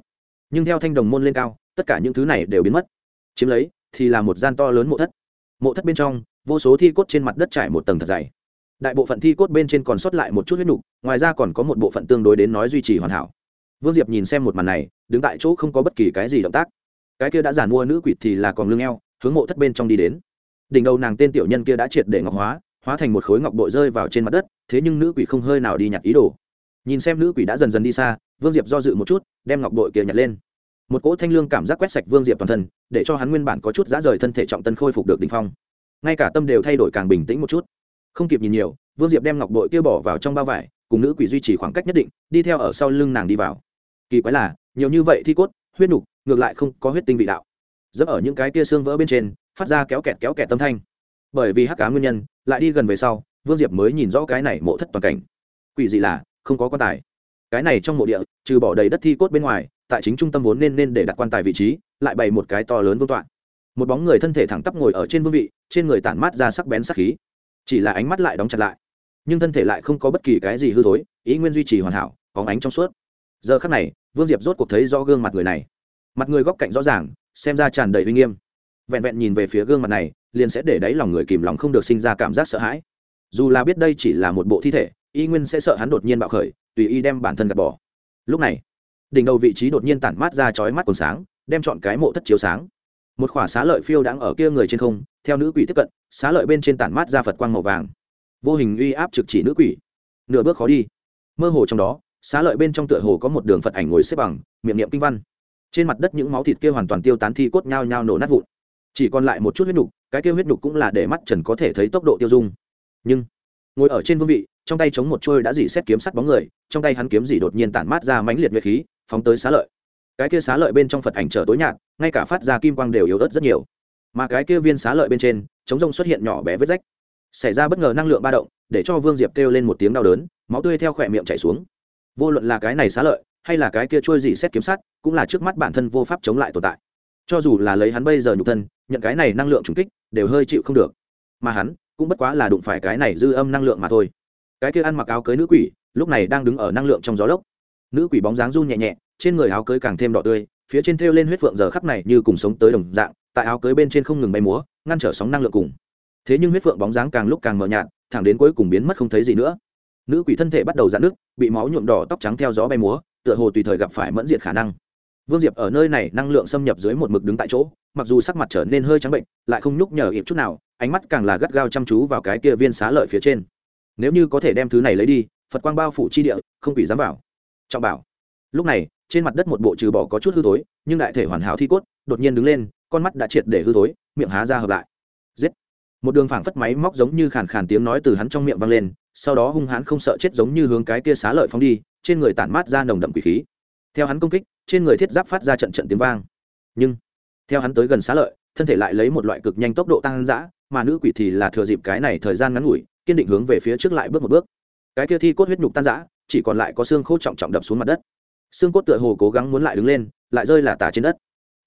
Nhưng theo thanh đồng môn lên cao, tất cả những thứ này đều biến mất. Chiếm lấy, thì là một gian to lớn mộ thất. Mộ thất bên trong, vô số thi cốt trên mặt đất trải một tầng thật dày. Đại bộ phận thi cốt bên trên còn sót lại một chút huyết nục, ngoài ra còn có một bộ phận tương đối đến nói duy trì hoàn hảo. Vương diệp nhìn xem một màn này, đứng tại chỗ không có bất kỳ cái gì động tác. Cái kia đã giàn mua nữ quỷ thì là còn lưng eo, hướng mộ thất bên trong đi đến. Đỉnh đầu nàng tên tiểu nhân kia đã triệt để ngọc hóa hóa thành một khối ngọc bội rơi vào trên mặt đất, thế nhưng nữ quỷ không hơi nào đi nhặt ý đồ nhìn xem nữ quỷ đã dần dần đi xa, vương diệp do dự một chút, đem ngọc bội kia nhặt lên. Một cỗ thanh lương cảm giác quét sạch vương diệp toàn thân, để cho hắn nguyên bản có chút giã rời thân thể trọng tân khôi phục được đ ỉ n h phong. Ngay cả tâm đều thay đổi càng bình tĩnh một chút. Không kịp nhìn nhiều, vương diệp đem ngọc bội kia bỏ vào trong bao vải, cùng nữ quỷ duy trì khoảng cách nhất định, đi theo ở sau lưng nàng đi vào. Kỳ quái là, nhiều như vậy thi cốt, huyết nục, ngược lại không có huyết tinh vị đạo. Dẫm ở những cái kia xương vỡ bên trên, phát ra kéo kẹt kéo kẹt tâm thanh. Bởi vì hắc cá nguyên nhân, lại đi gần về sau, vương diệp mới nhìn rõ cái này mộ thất toàn cảnh. Quỷ dị là không có quan tài. Cái này trong mộ địa, trừ bỏ đầy đất thi cốt bên ngoài, tại chính trung tâm vốn nên nên để đặt quan tài vị trí, lại bày một cái to lớn vương tọa. Một bóng người thân thể thẳng tắp ngồi ở trên vương vị, trên người tản mát ra sắc bén sắc khí. Chỉ là ánh mắt lại đóng chặt lại, nhưng thân thể lại không có bất kỳ cái gì hư thối, ý nguyên duy trì hoàn hảo, có ánh trong suốt. Giờ khắc này, vương diệp rốt cuộc thấy rõ gương mặt người này. Mặt người góc cạnh rõ ràng, xem ra tràn đầy uy nghiêm. Vẹn vẹn nhìn về phía gương mặt này, liền sẽ để đáy lòng người kìm lòng không được sinh ra cảm giác sợ hãi. Dù là biết đây chỉ là một bộ thi thể y nguyên sẽ sợ hắn đột nhiên bạo khởi, tùy y đem bản thân gạt bỏ. Lúc này, đỉnh đầu vị trí đột nhiên tản mát ra chói mắt còn sáng, đem chọn cái mộ thất chiếu sáng. Một khỏa xá lợi phiêu đang ở kia người trên không, theo nữ quỷ tiếp cận, xá lợi bên trên tản mát ra phật quang màu vàng. Vô hình uy áp trực chỉ nữ quỷ. Nửa bước khó đi. Mơ hồ trong đó, xá lợi bên trong tựa hồ có một đường phật ảnh ngồi xếp bằng, miệng niệm kinh văn. Trên mặt đất những máu thịt kia hoàn toàn tiêu tán thi cốt nhao nhao nổ nát vụn. Chỉ còn lại một chút huyết nục cái kia huyết nục cũng là để mắt trần có thể thấy tốc độ tiêu dung. Nhưng, ngồi ở trên vương vị trong tay chống một trôi đã dỉ xét kiếm sắt bóng người, trong tay hắn kiếm dỉ đột nhiên tản mát ra mãnh liệt nguyệt khí, phóng tới xá lợi. Cái kia xá lợi bên trong phật ảnh trở tối nhạt, ngay cả phát ra kim quang đều yếu ớt rất nhiều. Mà cái kia viên xá lợi bên trên, chống rông xuất hiện nhỏ bé vết rách. Xảy ra bất ngờ năng lượng ba động, để cho vương diệp kêu lên một tiếng đau đớn, máu tươi theo khỏe miệng chảy xuống. Vô luận là cái này xá lợi, hay là cái kia trôi dỉ xét kiếm sắt, cũng là trước mắt bản thân vô pháp chống lại tồn tại. Cho dù là lấy hắn bây giờ nhục thân, nhận cái này năng lượng trùng kích, đều hơi chịu không được. Mà hắn, cũng bất quá là đụng phải cái này dư âm năng lượng mà thôi cái kia ăn mặc áo cưới nữ quỷ, lúc này đang đứng ở năng lượng trong gió lốc. Nữ quỷ bóng dáng run nhẹ nhẹ, trên người áo cưới càng thêm đỏ tươi, phía trên thêu lên huyết phượng giờ khắp này như cùng sống tới đồng dạng, tại áo cưới bên trên không ngừng bay múa, ngăn trở sóng năng lượng cùng. Thế nhưng huyết phượng bóng dáng càng lúc càng mờ nhạt, thẳng đến cuối cùng biến mất không thấy gì nữa. Nữ quỷ thân thể bắt đầu dạn nước bị máu nhuộm đỏ tóc trắng theo gió bay múa, tựa hồ tùy thời gặp phải mẫn diệt khả năng. Vương diệp ở nơi này năng lượng xâm nhập dưới một mực đứng tại chỗ, mặc dù sắc mặt trở nên hơi trắng bệnh, lại không nhúc nhở ịp chút nào, ánh mắt càng là gắt gao chăm chú vào cái kia viên xá lợi phía trên nếu như có thể đem thứ này lấy đi, phật quang bao phủ chi địa, không quỷ dám vào. Trọng bảo. Lúc này, trên mặt đất một bộ trừ bỏ có chút hư thối, nhưng đại thể hoàn hảo thi cốt, đột nhiên đứng lên, con mắt đã triệt để hư thối, miệng há ra hợp lại. Giết. Một đường phảng phất máy móc giống như khàn khàn tiếng nói từ hắn trong miệng vang lên, sau đó hung hãn không sợ chết giống như hướng cái kia xá lợi phóng đi, trên người tản mát ra nồng đậm quỷ khí. Theo hắn công kích, trên người thiết giáp phát ra trận trận tiếng vang. Nhưng, theo hắn tới gần xá lợi, thân thể lại lấy một loại cực nhanh tốc độ tăng dã, mà nữ quỷ thì là thừa dịp cái này thời gian ngắn ngủi kiên định hướng về phía trước lại bước một bước. Cái kia thi cốt huyết nhục tan rã, chỉ còn lại có xương khô trọng trọng đập xuống mặt đất. Xương cốt tựa hồ cố gắng muốn lại đứng lên lại rơi là tả trên đất.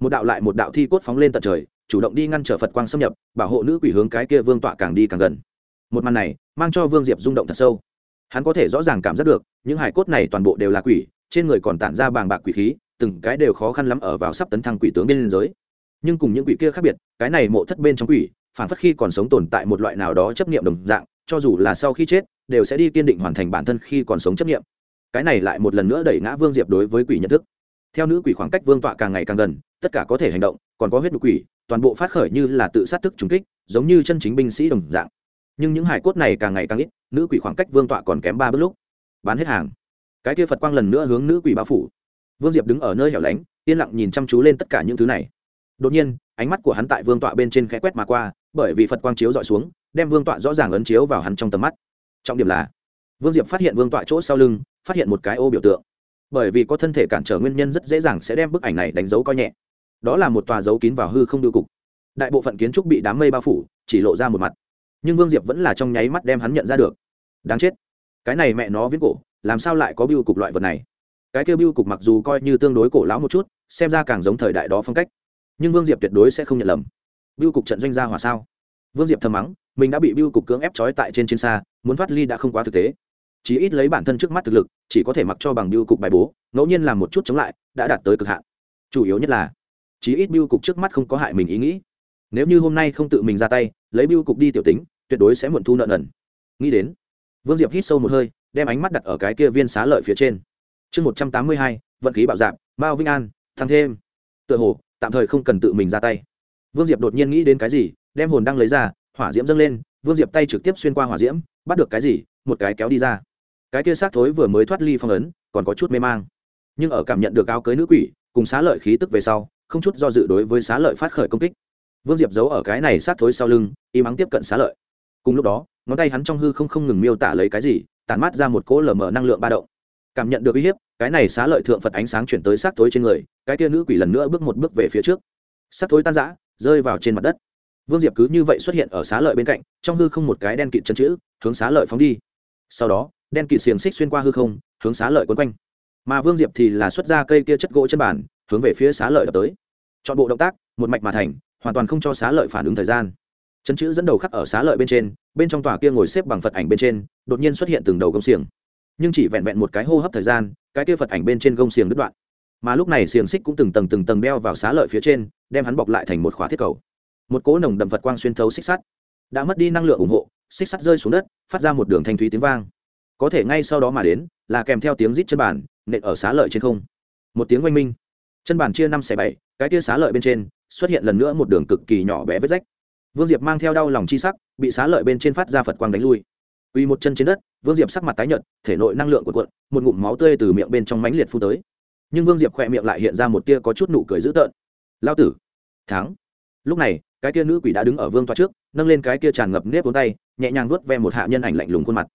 Một đạo lại một đạo thi cốt phóng lên tận trời chủ động đi ngăn trở phật quang xâm nhập bảo hộ nữ quỷ hướng cái kia vương tọa càng đi càng gần. Một màn này mang cho vương diệp rung động thật sâu. Hắn có thể rõ ràng cảm giác được những hải cốt này toàn bộ đều là quỷ trên người còn tản ra bàng bạc quỷ khí từng cái đều khó khăn lắm ở vào sắp tấn thăng quỷ tướng bên liên giới. Nhưng cùng những quỷ kia khác biệt cái này mộ thất bên trong quỷ phản phất khi còn sống tồn tại một loại nào đó chấp niệm đồng dạng cho dù là sau khi chết, đều sẽ đi kiên định hoàn thành bản thân khi còn sống chấp niệm. Cái này lại một lần nữa đẩy ngã vương diệp đối với quỷ nhận thức. Theo nữ quỷ khoảng cách vương tọa càng ngày càng gần, tất cả có thể hành động, còn có huyết đục quỷ, toàn bộ phát khởi như là tự sát thức trúng kích, giống như chân chính binh sĩ đồng dạng. Nhưng những hải cốt này càng ngày càng ít, nữ quỷ khoảng cách vương tọa còn kém ba bước lúc. Bán hết hàng. Cái kia phật quang lần nữa hướng nữ quỷ bao phủ. Vương diệp đứng ở nơi hẻo lánh, yên lặng nhìn chăm chú lên tất cả những thứ này. Đột nhiên, ánh mắt của hắn tại vương tọa bên trên khẽ quét mà qua, bởi vì phật quang chiếu dọi xuống đem vương tọa rõ ràng ấn chiếu vào hắn trong tầm mắt. Trọng điểm là, vương diệp phát hiện vương tọa chỗ sau lưng, phát hiện một cái ô biểu tượng. Bởi vì có thân thể cản trở nguyên nhân rất dễ dàng sẽ đem bức ảnh này đánh dấu coi nhẹ. Đó là một tòa dấu kín vào hư không đưa cục. Đại bộ phận kiến trúc bị đám mây bao phủ, chỉ lộ ra một mặt. Nhưng vương diệp vẫn là trong nháy mắt đem hắn nhận ra được. Đáng chết. Cái này mẹ nó viết cổ, làm sao lại có biêu cục loại vật này? Cái kêu biêu cục mặc dù coi như tương đối cổ lão một chút, xem ra càng giống thời đại đó phong cách. Nhưng vương diệp tuyệt đối sẽ không nhận lầm. Biêu cục trận doanh gia hỏa sao? Vương diệp thầm mắng mình đã bị biêu cục cưỡng ép trói tại trên chiến xa, muốn thoát ly đã không quá thực tế. Chỉ ít lấy bản thân trước mắt thực lực, chỉ có thể mặc cho bằng biêu cục bài bố, ngẫu nhiên làm một chút chống lại, đã đạt tới cực hạn. Chủ yếu nhất là chỉ ít biêu cục trước mắt không có hại mình ý nghĩ. Nếu như hôm nay không tự mình ra tay, lấy biêu cục đi tiểu tính, tuyệt đối sẽ muộn thu nợ nần. Nghĩ đến, vương diệp hít sâu một hơi, đem ánh mắt đặt ở cái kia viên xá lợi phía trên. Chương một trăm tám mươi hai, vận khí bạo dạp mao vinh an thăng thêm. Tựa hồ, tạm thời không cần tự mình ra tay. Vương diệp đột nhiên nghĩ đến cái gì, đem hồn đăng lấy ra hỏa diễm dâng lên, vương diệp tay trực tiếp xuyên qua hỏa diễm, bắt được cái gì, một cái kéo đi ra. Cái kia xác thối vừa mới thoát ly phong ấn, còn có chút mê mang. Nhưng ở cảm nhận được áo cưới nữ quỷ, cùng xá lợi khí tức về sau, không chút do dự đối với xá lợi phát khởi công kích. Vương diệp giấu ở cái này sát thối sau lưng im ắng tiếp cận xá lợi. Cùng lúc đó, ngón tay hắn trong hư không không ngừng miêu tả lấy cái gì, tản mát ra một cỗ lở mở năng lượng ba động. Cảm nhận được uy hiếp, cái này xá lợi thượng phật ánh sáng chuyển tới sát thối trên người, cái kia nữ quỷ lần nữa bước một bước về phía trước. Sát thối tan rã, rơi vào trên mặt đất vương diệp cứ như vậy xuất hiện ở xá lợi bên cạnh, trong hư không một cái đen kịt chân chữ, hướng xá lợi phóng đi. Sau đó, đen kịt xiềng xích xuyên qua hư không, hướng xá lợi quấn quanh. Mà vương diệp thì là xuất ra cây kia chất gỗ chân bản, hướng về phía xá lợi đập tới. Chọn bộ động tác, một mạch mà thành, hoàn toàn không cho xá lợi phản ứng thời gian. Chân chữ dẫn đầu khắc ở xá lợi bên trên, bên trong tòa kia ngồi xếp bằng phật ảnh bên trên, đột nhiên xuất hiện từng đầu gông xiềng. Nhưng chỉ vẹn vẹn một cái hô hấp thời gian, cái kia phật ảnh bên trên gông xiềng đứt đoạn. Mà lúc này xiềng xích cũng từng tầng từng tầng đeo vào xá lợi phía trên, đem hắn bọc lại thành một khóa thiết cầu một cỗ nồng đậm phật quang xuyên thấu xích sắt. Đã mất đi năng lượng ủng hộ, xích sắt rơi xuống đất, phát ra một đường thanh thúy tiếng vang. Có thể ngay sau đó mà đến, là kèm theo tiếng rít chân bản nện ở xá lợi trên không. Một tiếng oanh minh. Chân bản chia năm xẻ bảy, cái tia xá lợi bên trên, xuất hiện lần nữa một đường cực kỳ nhỏ bé vết rách. Vương diệp mang theo đau lòng chi sắc, bị xá lợi bên trên phát ra phật quang đánh lui. Uy một chân trên đất, vương diệp sắc mặt tái nhợt, thể nội năng lượng của cuộn, một ngụm máu tươi từ miệng bên trong mánh liệt phu tới. Nhưng vương diệp khỏe miệng lại hiện ra một tia có chút nụ cười dữ tợn. Lao tử, thắng. Lúc này cái kia nữ quỷ đã đứng ở vương toa trước, nâng lên cái kia tràn ngập nếp vốn tay, nhẹ nhàng vuốt ve một hạ nhân ảnh lạnh lùng khuôn mặt.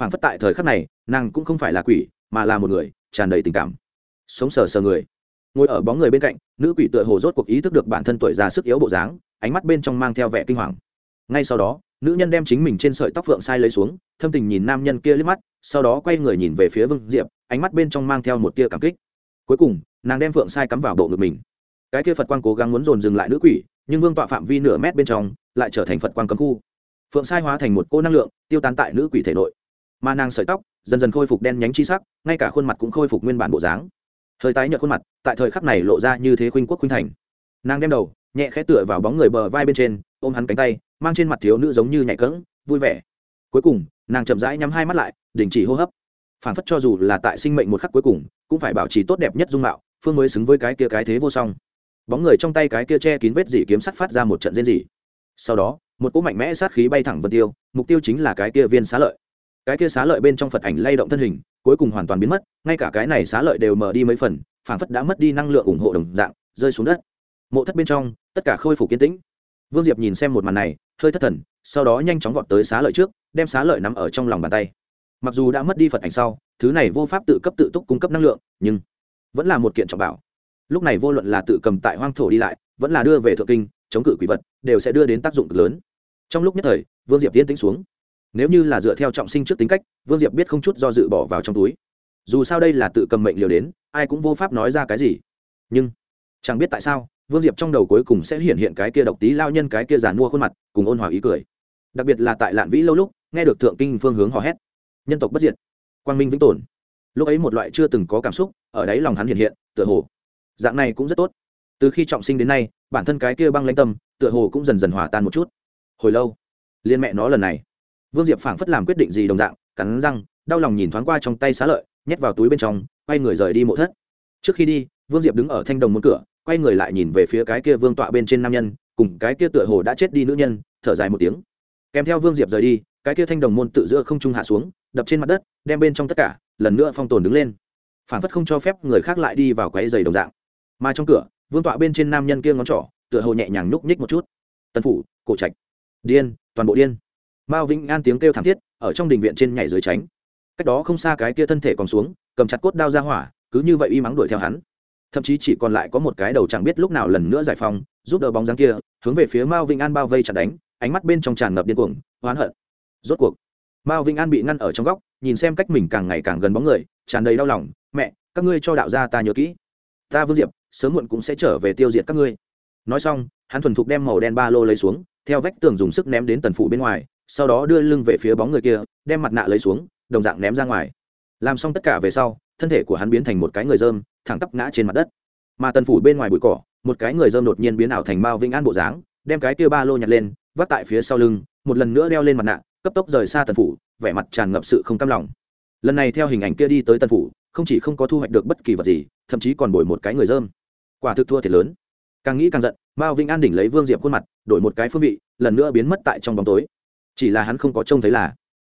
Phảng phất tại thời khắc này, nàng cũng không phải là quỷ, mà là một người, tràn đầy tình cảm. Sống sờ sờ người. Ngồi ở bóng người bên cạnh, nữ quỷ tựa hồ rốt cuộc ý thức được bản thân tuổi già sức yếu bộ dáng, ánh mắt bên trong mang theo vẻ kinh hoàng. Ngay sau đó, nữ nhân đem chính mình trên sợi tóc phượng sai lấy xuống, thâm tình nhìn nam nhân kia liếc mắt, sau đó quay người nhìn về phía vương diệp, ánh mắt bên trong mang theo một tia cảm kích. Cuối cùng, nàng đem phượng sai cắm vào bộ ngực mình. Cái kia phật quang cố gắng muốn dồn dừng lại nữ quỷ nhưng vương tọa phạm vi nửa mét bên trong lại trở thành phật quang cấm khu phượng sai hóa thành một cô năng lượng tiêu tán tại nữ quỷ thể nội mà nàng sợi tóc dần dần khôi phục đen nhánh chi sắc ngay cả khuôn mặt cũng khôi phục nguyên bản bộ dáng hơi tái nhợt khuôn mặt tại thời khắc này lộ ra như thế khuynh quốc khuynh thành nàng đem đầu nhẹ khẽ tựa vào bóng người bờ vai bên trên ôm hắn cánh tay mang trên mặt thiếu nữ giống như nhạy cỡng vui vẻ cuối cùng nàng chậm rãi nhắm hai mắt lại đình chỉ hô hấp phản phất cho dù là tại sinh mệnh một khắc cuối cùng cũng phải bảo trì tốt đẹp nhất dung mạo phương mới xứng với cái kia cái thế vô song bóng người trong tay cái kia che kín vết dỉ kiếm sắt phát ra một trận rên dỉ sau đó, một cỗ mạnh mẽ sát khí bay thẳng vân tiêu, mục tiêu chính là cái kia viên xá lợi. Cái kia xá lợi bên trong phật ảnh lay động thân hình, cuối cùng hoàn toàn biến mất, ngay cả cái này xá lợi đều mở đi mấy phần phản phất đã mất đi năng lượng ủng hộ đồng dạng, rơi xuống đất. Mộ thất bên trong, tất cả khôi phục kiến tĩnh. Vương diệp nhìn xem một màn này, hơi thất thần, sau đó nhanh chóng vọt tới xá lợi trước, đem xá lợi nắm ở trong lòng bàn tay. Mặc dù đã mất đi phật ảnh sau, thứ này vô pháp tự cấp tự túc cung cấp năng lượng, nhưng vẫn là một kiện trọng bảo lúc này vô luận là tự cầm tại hoang thổ đi lại, vẫn là đưa về thượng kinh, chống cự quỷ vật, đều sẽ đưa đến tác dụng cực lớn. Trong lúc nhất thời, vương diệp tiến tính xuống. Nếu như là dựa theo trọng sinh trước tính cách, vương diệp biết không chút do dự bỏ vào trong túi. Dù sao đây là tự cầm mệnh liều đến, ai cũng vô pháp nói ra cái gì. Nhưng, chẳng biết tại sao, vương diệp trong đầu cuối cùng sẽ hiện hiện cái kia độc tí lao nhân cái kia giàn mua khuôn mặt, cùng ôn hòa ý cười. Đặc biệt là tại lạn vĩ lâu lúc, nghe được thượng kinh phương hướng hò hét. Nhân tộc bất diệt. Quang minh vĩnh tồn. Lúc ấy một loại chưa từng có cảm xúc, ở đáy lòng hắn hiện hiện, tựa hồ dạng này cũng rất tốt. Từ khi trọng sinh đến nay, bản thân cái kia băng lãnh tâm, tựa hồ cũng dần dần hòa tan một chút. Hồi lâu, liên mẹ nó lần này. Vương diệp phảng phất làm quyết định gì đồng dạng, cắn răng, đau lòng nhìn thoáng qua trong tay xá lợi, nhét vào túi bên trong, quay người rời đi mộ thất. Trước khi đi, vương diệp đứng ở thanh đồng môn cửa, quay người lại nhìn về phía cái kia vương tọa bên trên nam nhân, cùng cái kia tựa hồ đã chết đi nữ nhân, thở dài một tiếng. Kèm theo vương diệp rời đi, cái kia thanh đồng môn tự giữa không trung hạ xuống, đập trên mặt đất, đem bên trong tất cả, lần nữa phong tồn đứng lên. Phản phất không cho phép người khác lại đi vào quái giày đồng dạng mà trong cửa, vương tọa bên trên nam nhân kia ngón trỏ, tựa hồ nhẹ nhàng nhúc nhích một chút. Tân phủ, cổ trạch, điên, toàn bộ điên. Mao vĩnh an tiếng kêu thảm thiết, ở trong đình viện trên nhảy dưới tránh. Cách đó không xa cái kia thân thể còn xuống, cầm chặt cốt đao ra hỏa, cứ như vậy y mắng đuổi theo hắn. Thậm chí chỉ còn lại có một cái đầu chẳng biết lúc nào lần nữa giải phóng, giúp đỡ bóng dáng kia, hướng về phía mao vĩnh an bao vây chặt đánh, ánh mắt bên trong tràn ngập điên cuồng, oán hận. Rốt cuộc, mao vĩnh an bị ngăn ở trong góc, nhìn xem cách mình càng ngày càng gần bóng người, tràn đầy đau lòng, mẹ, các ngươi cho đạo gia ta nhớ kỹ. Ta vương diệp sớm muộn cũng sẽ trở về tiêu diệt các ngươi. Nói xong, hắn thuần thục đem màu đen ba lô lấy xuống, theo vách tường dùng sức ném đến tần phủ bên ngoài, sau đó đưa lưng về phía bóng người kia, đem mặt nạ lấy xuống, đồng dạng ném ra ngoài. Làm xong tất cả về sau, thân thể của hắn biến thành một cái người dơm, thẳng tắp ngã trên mặt đất. Mà tần phủ bên ngoài bụi cỏ, một cái người dơm đột nhiên biến ảo thành mao vĩnh an bộ dáng, đem cái kia ba lô nhặt lên, vác tại phía sau lưng, một lần nữa đeo lên mặt nạ, cấp tốc rời xa tần phủ, vẻ mặt tràn ngập sự không cam lòng. Lần này theo hình ảnh kia đi tới tần phủ, không chỉ không có thu hoạch được bất kỳ vật gì, thậm chí còn bồi một cái người dơm quả thực thua thiệt lớn. Càng nghĩ càng giận, mao vĩnh an đỉnh lấy vương diệp khuôn mặt, đổi một cái phương vị, lần nữa biến mất tại trong bóng tối. Chỉ là hắn không có trông thấy là,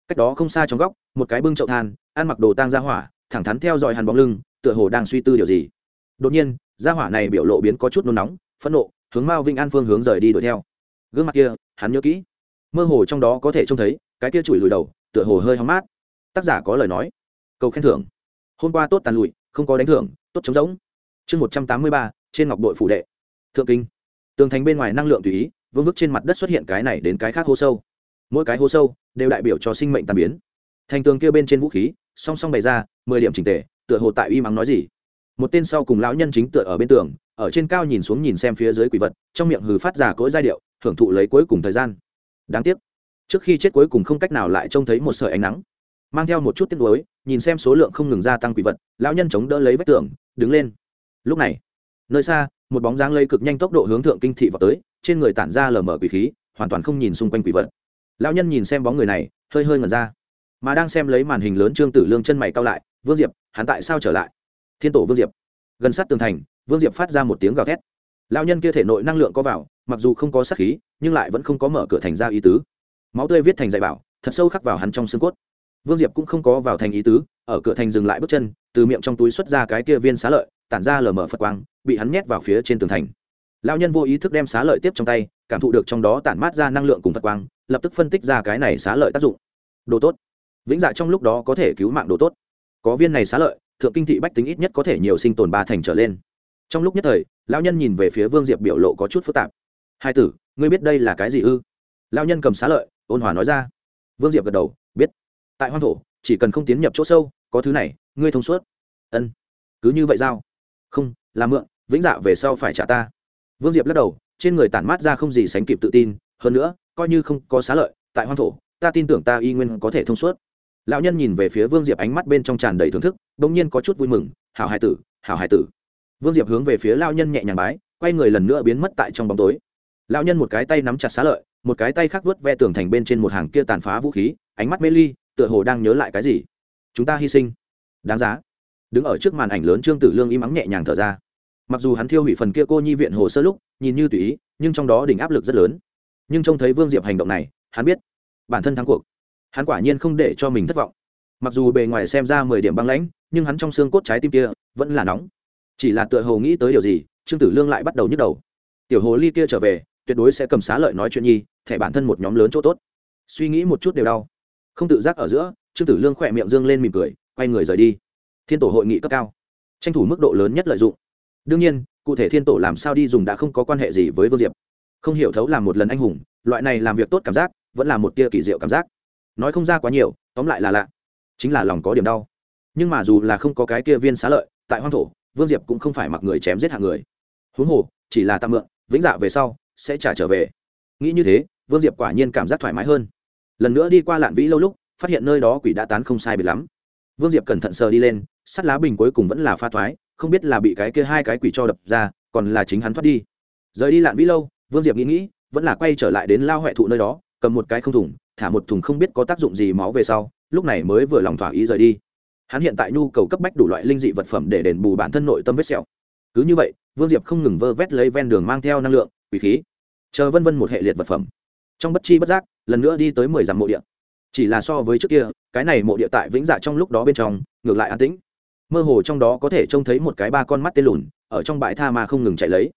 cách đó không xa trong góc, một cái bưng chậu than, ăn mặc đồ tang ra hỏa, thẳng thắn theo dõi hắn bóng lưng, tựa hồ đang suy tư điều gì. Đột nhiên, ra hỏa này biểu lộ biến có chút nôn nóng, phẫn nộ, hướng mao vĩnh an phương hướng rời đi đuổi theo. Gương mặt kia, hắn nhớ kỹ. Mơ hồ trong đó có thể trông thấy, cái kia chùi lùi đầu, tựa hồ hơi hóng mát. Tác giả có lời nói. Cầu khen thưởng. Hôm qua tốt tàn lụi, không có đánh thưởng, tốt chống giống chương một trăm tám mươi ba, trên ngọc đội phủ đệ. Thượng kinh. Tường thành bên ngoài năng lượng tùy ý, vương vức trên mặt đất xuất hiện cái này đến cái khác hô sâu. Mỗi cái hô sâu đều đại biểu cho sinh mệnh tàn biến. Thành tường kia bên trên vũ khí, song song bày ra, mười điểm trình tề, tựa hồ tại uy mắng nói gì. Một tên sau cùng lão nhân chính tựa ở bên tường, ở trên cao nhìn xuống nhìn xem phía dưới quỷ vật, trong miệng hừ phát ra cỗi giai điệu, hưởng thụ lấy cuối cùng thời gian. Đáng tiếc, trước khi chết cuối cùng không cách nào lại trông thấy một sợi ánh nắng. Mang theo một chút tiếc nuối, nhìn xem số lượng không ngừng gia tăng quỷ vật, lão nhân chống đỡ lấy vách tường, đứng lên lúc này, nơi xa, một bóng dáng lây cực nhanh tốc độ hướng thượng kinh thị vào tới, trên người tản ra lờ mờ quỷ khí, hoàn toàn không nhìn xung quanh quỷ vật. Lão nhân nhìn xem bóng người này, hơi hơi ngẩn ra. Mà đang xem lấy màn hình lớn trương tử lương chân mày cao lại, vương diệp, hắn tại sao trở lại? Thiên tổ vương diệp. Gần sát tường thành, vương diệp phát ra một tiếng gào thét. Lão nhân kia thể nội năng lượng có vào, mặc dù không có sát khí, nhưng lại vẫn không có mở cửa thành ra ý tứ. Máu tươi viết thành dạy bảo, thật sâu khắc vào hắn trong xương cốt. Vương diệp cũng không có vào thành ý tứ, ở cửa thành dừng lại bước chân, từ miệng trong túi xuất ra cái kia viên xá lợi tản ra lờ mờ phật quang, bị hắn nhét vào phía trên tường thành. Lão nhân vô ý thức đem xá lợi tiếp trong tay, cảm thụ được trong đó tản mát ra năng lượng cùng phật quang, lập tức phân tích ra cái này xá lợi tác dụng. Đồ tốt. Vĩnh dạ trong lúc đó có thể cứu mạng đồ tốt. Có viên này xá lợi, thượng kinh thị bách tính ít nhất có thể nhiều sinh tồn ba thành trở lên. Trong lúc nhất thời, lão nhân nhìn về phía vương diệp biểu lộ có chút phức tạp. Hai tử, ngươi biết đây là cái gì ư? Lão nhân cầm xá lợi, ôn hòa nói ra. Vương diệp gật đầu, biết. Tại hoang thổ, chỉ cần không tiến nhập chỗ sâu, có thứ này, ngươi thông suốt. Ân. Cứ như vậy sao? Không, là mượn, vĩnh dạ về sau phải trả ta. Vương diệp lắc đầu, trên người tản mát ra không gì sánh kịp tự tin, hơn nữa, coi như không có xá lợi, tại hoang thổ, ta tin tưởng ta y nguyên có thể thông suốt. Lão nhân nhìn về phía vương diệp ánh mắt bên trong tràn đầy thưởng thức đ ỗ n g nhiên có chút vui mừng, hảo hải tử, hảo hải tử. Vương diệp hướng về phía lao nhân nhẹ nhàng bái, quay người lần nữa biến mất tại trong bóng tối. Lão nhân một cái tay nắm chặt xá lợi, một cái tay khác vớt ve tường thành bên trên một hàng kia tàn phá vũ khí, ánh mắt mê ly, tựa hồ đang nhớ lại cái gì. Chúng ta hy sinh. Đáng giá đứng ở trước màn ảnh lớn trương tử lương im ắng nhẹ nhàng thở ra. Mặc dù hắn thiêu hủy phần kia cô nhi viện hồ sơ lúc, nhìn như tùy ý, nhưng trong đó đỉnh áp lực rất lớn. Nhưng trông thấy vương diệp hành động này, hắn biết bản thân thắng cuộc. Hắn quả nhiên không để cho mình thất vọng. Mặc dù bề ngoài xem ra mười điểm băng lãnh, nhưng hắn trong xương cốt trái tim kia vẫn là nóng. Chỉ là tựa hồ nghĩ tới điều gì, trương tử lương lại bắt đầu nhức đầu. Tiểu hồ ly kia trở về, tuyệt đối sẽ cầm xá lợi nói chuyện nhi, thẻ bản thân một nhóm lớn chỗ tốt. Suy nghĩ một chút đều đau. Không tự giác ở giữa, trương tử lương khỏe miệng dương lên mỉm cười, quay người rời đi thiên tổ hội nghị cấp cao, tranh thủ mức độ lớn nhất lợi dụng. Đương nhiên, cụ thể thiên tổ làm sao đi dùng đã không có quan hệ gì với vương diệp. Không hiểu thấu làm một lần anh hùng, loại này làm việc tốt cảm giác, vẫn là một tia kỳ diệu cảm giác. Nói không ra quá nhiều, tóm lại là lạ. Chính là lòng có điểm đau. Nhưng mà dù là không có cái kia viên xá lợi, tại hoang thổ, vương diệp cũng không phải mặc người chém giết hạng người. Huống hồ, chỉ là tạm mượn, vĩnh dạ về sau, sẽ trả trở về. Nghĩ như thế, vương diệp quả nhiên cảm giác thoải mái hơn. Lần nữa đi qua lạn vĩ lâu lúc, phát hiện nơi đó quỷ đã tán không sai biệt lắm vương diệp cẩn thận sờ đi lên, sắt lá bình cuối cùng vẫn là pha thoái, không biết là bị cái kia hai cái quỷ cho đập ra, còn là chính hắn thoát đi. Rời đi lạn vĩ lâu, vương diệp nghĩ nghĩ, vẫn là quay trở lại đến lao huệ thụ nơi đó, cầm một cái không thùng, thả một thùng không biết có tác dụng gì máu về sau, lúc này mới vừa lòng thỏa ý rời đi. Hắn hiện tại nhu cầu cấp bách đủ loại linh dị vật phẩm để đền bù bản thân nội tâm vết sẹo. Cứ như vậy, vương diệp không ngừng vơ vét lấy ven đường mang theo năng lượng, quỷ khí, chờ vân vân một hệ liệt vật phẩm. Trong bất chi bất giác, lần nữa đi tới mười dặm mộ địa chỉ là so với trước kia, cái này mộ địa tại vĩnh dạ trong lúc đó bên trong, ngược lại an tĩnh. Mơ hồ trong đó có thể trông thấy một cái ba con mắt tên lùn, ở trong bãi tha mà không ngừng chạy lấy.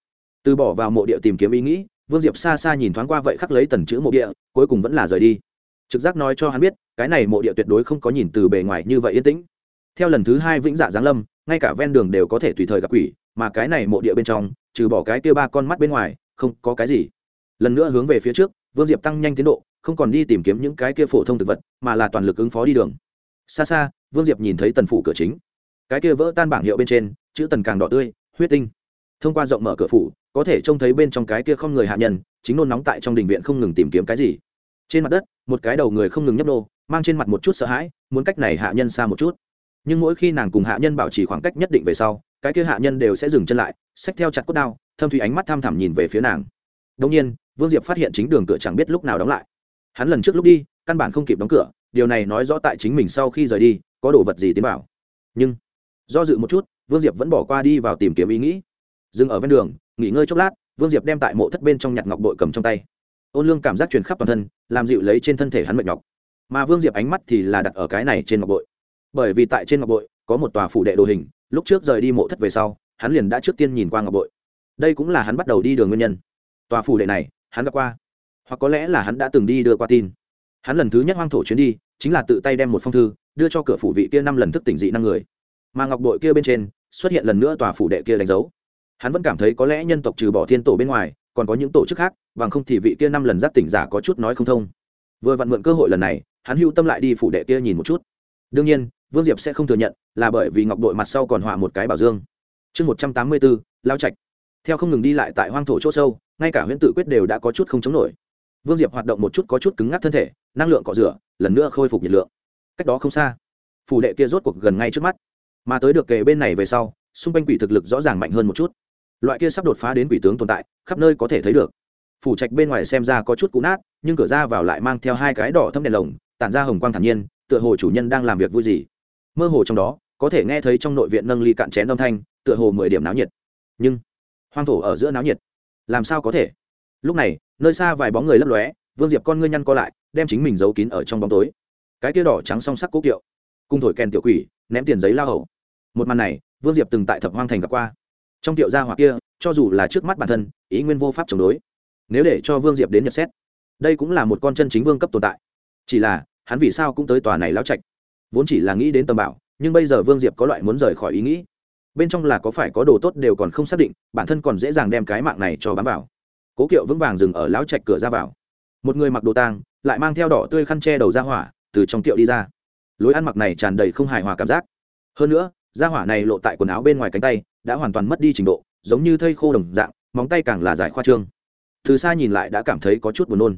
Từ bỏ vào mộ địa tìm kiếm ý nghĩ, vương diệp xa xa nhìn thoáng qua vậy khắc lấy tần chữ mộ địa, cuối cùng vẫn là rời đi. Trực giác nói cho hắn biết, cái này mộ địa tuyệt đối không có nhìn từ bề ngoài như vậy yên tĩnh. Theo lần thứ hai vĩnh dạ giáng lâm, ngay cả ven đường đều có thể tùy thời gặp quỷ, mà cái này mộ địa bên trong, trừ bỏ cái kia ba con mắt bên ngoài, không có cái gì. Lần nữa hướng về phía trước vương diệp tăng nhanh tiến độ, không còn đi tìm kiếm những cái kia phổ thông thực vật, mà là toàn lực ứng phó đi đường. Xa xa, vương diệp nhìn thấy tần phủ cửa chính. Cái kia vỡ tan bảng hiệu bên trên, chữ tần càng đỏ tươi, huyết tinh. Thông qua rộng mở cửa phủ, có thể trông thấy bên trong cái kia không người hạ nhân, chính nôn nóng tại trong đình viện không ngừng tìm kiếm cái gì. Trên mặt đất, một cái đầu người không ngừng nhấp nô, mang trên mặt một chút sợ hãi, muốn cách này hạ nhân xa một chút. Nhưng mỗi khi nàng cùng hạ nhân bảo trì khoảng cách nhất định về sau, cái kia hạ nhân đều sẽ dừng chân lại, xách theo chặt cốt đao, thâm thủy ánh mắt tham thẳm nhìn về phía nàng. Đông nhiên vương diệp phát hiện chính đường cửa chẳng biết lúc nào đóng lại. Hắn lần trước lúc đi, căn bản không kịp đóng cửa, điều này nói rõ tại chính mình sau khi rời đi, có đồ vật gì tiến vào. Nhưng, do dự một chút, vương diệp vẫn bỏ qua đi vào tìm kiếm ý nghĩ. Dừng ở ven đường, nghỉ ngơi chốc lát, vương diệp đem tại mộ thất bên trong nhặt ngọc bội cầm trong tay. Ôn lương cảm giác truyền khắp toàn thân, làm dịu lấy trên thân thể hắn mệt nhọc. Mà vương diệp ánh mắt thì là đặt ở cái này trên ngọc bội. Bởi vì tại trên ngọc bội, có một tòa phủ đệ đồ hình, lúc trước rời đi mộ thất về sau, hắn liền đã trước tiên nhìn qua ngọc bội. Đây cũng là hắn bắt đầu đi đường nguyên nhân. Tòa phủ đệ này hắn gặp qua. Hoặc có lẽ là hắn đã từng đi đưa qua tin. Hắn lần thứ nhất hoang thổ chuyến đi, chính là tự tay đem một phong thư, đưa cho cửa phủ vị kia năm lần thức tỉnh dị năng người. Mà ngọc bội kia bên trên, xuất hiện lần nữa tòa phủ đệ kia đánh dấu. Hắn vẫn cảm thấy có lẽ nhân tộc trừ bỏ thiên tổ bên ngoài, còn có những tổ chức khác, bằng không thì vị kia năm lần giác tỉnh giả có chút nói không thông. Vừa vặn mượn cơ hội lần này, hắn hưu tâm lại đi phủ đệ kia nhìn một chút. Đương nhiên, vương diệp sẽ không thừa nhận, là bởi vì ngọc đội mặt sau còn họa một cái bảo dương. Chương một trăm tám mươi bốn lao trạch. Theo không ngừng đi lại tại hoang thổ c h ỗ sâu ngay cả huyễn tự quyết đều đã có chút không chống nổi. Vương diệp hoạt động một chút có chút cứng ngắc thân thể, năng lượng cọ rửa, lần nữa khôi phục nhiệt lượng. Cách đó không xa, phủ đệ kia rốt cuộc gần ngay trước mắt. Mà tới được kề bên này về sau, xung quanh quỷ thực lực rõ ràng mạnh hơn một chút. Loại kia sắp đột phá đến quỷ tướng tồn tại, khắp nơi có thể thấy được. Phủ trạch bên ngoài xem ra có chút cũ nát, nhưng cửa ra vào lại mang theo hai cái đỏ thâm đèn lồng, tản ra hồng quang thản nhiên, tựa hồ chủ nhân đang làm việc vui gì. Mơ hồ trong đó, có thể nghe thấy trong nội viện nâng ly cạn chén âm thanh, tựa hồ mười điểm náo nhiệt. Nhưng, hoang thổ ở giữa náo nhiệt làm sao có thể? Lúc này, nơi xa vài bóng người lấp lóe, vương diệp con ngươi nhăn co lại, đem chính mình giấu kín ở trong bóng tối. Cái kia đỏ trắng song sắc cố kiệu cung thổi kèn tiểu quỷ, ném tiền giấy lao hầu. Một màn này, vương diệp từng tại thập hoang thành gặp qua. Trong tiệu gia hỏa kia, cho dù là trước mắt bản thân, ý nguyên vô pháp chống đối. Nếu để cho vương diệp đến nhận xét, đây cũng là một con chân chính vương cấp tồn tại. Chỉ là, hắn vì sao cũng tới tòa này lão trạch? Vốn chỉ là nghĩ đến tầm bảo, nhưng bây giờ vương diệp có loại muốn rời khỏi ý nghĩ bên trong là có phải có đồ tốt đều còn không xác định, bản thân còn dễ dàng đem cái mạng này cho bám vào. Cố kiệu vững vàng dừng ở lão trạch cửa ra vào. Một người mặc đồ tang, lại mang theo đỏ tươi khăn che đầu ra hỏa, từ trong tiệu đi ra. Lối ăn mặc này tràn đầy không hài hòa cảm giác. Hơn nữa, ra hỏa này lộ tại quần áo bên ngoài cánh tay, đã hoàn toàn mất đi trình độ, giống như thây khô đồng dạng, móng tay càng là dài khoa trương. Từ xa nhìn lại đã cảm thấy có chút buồn nôn.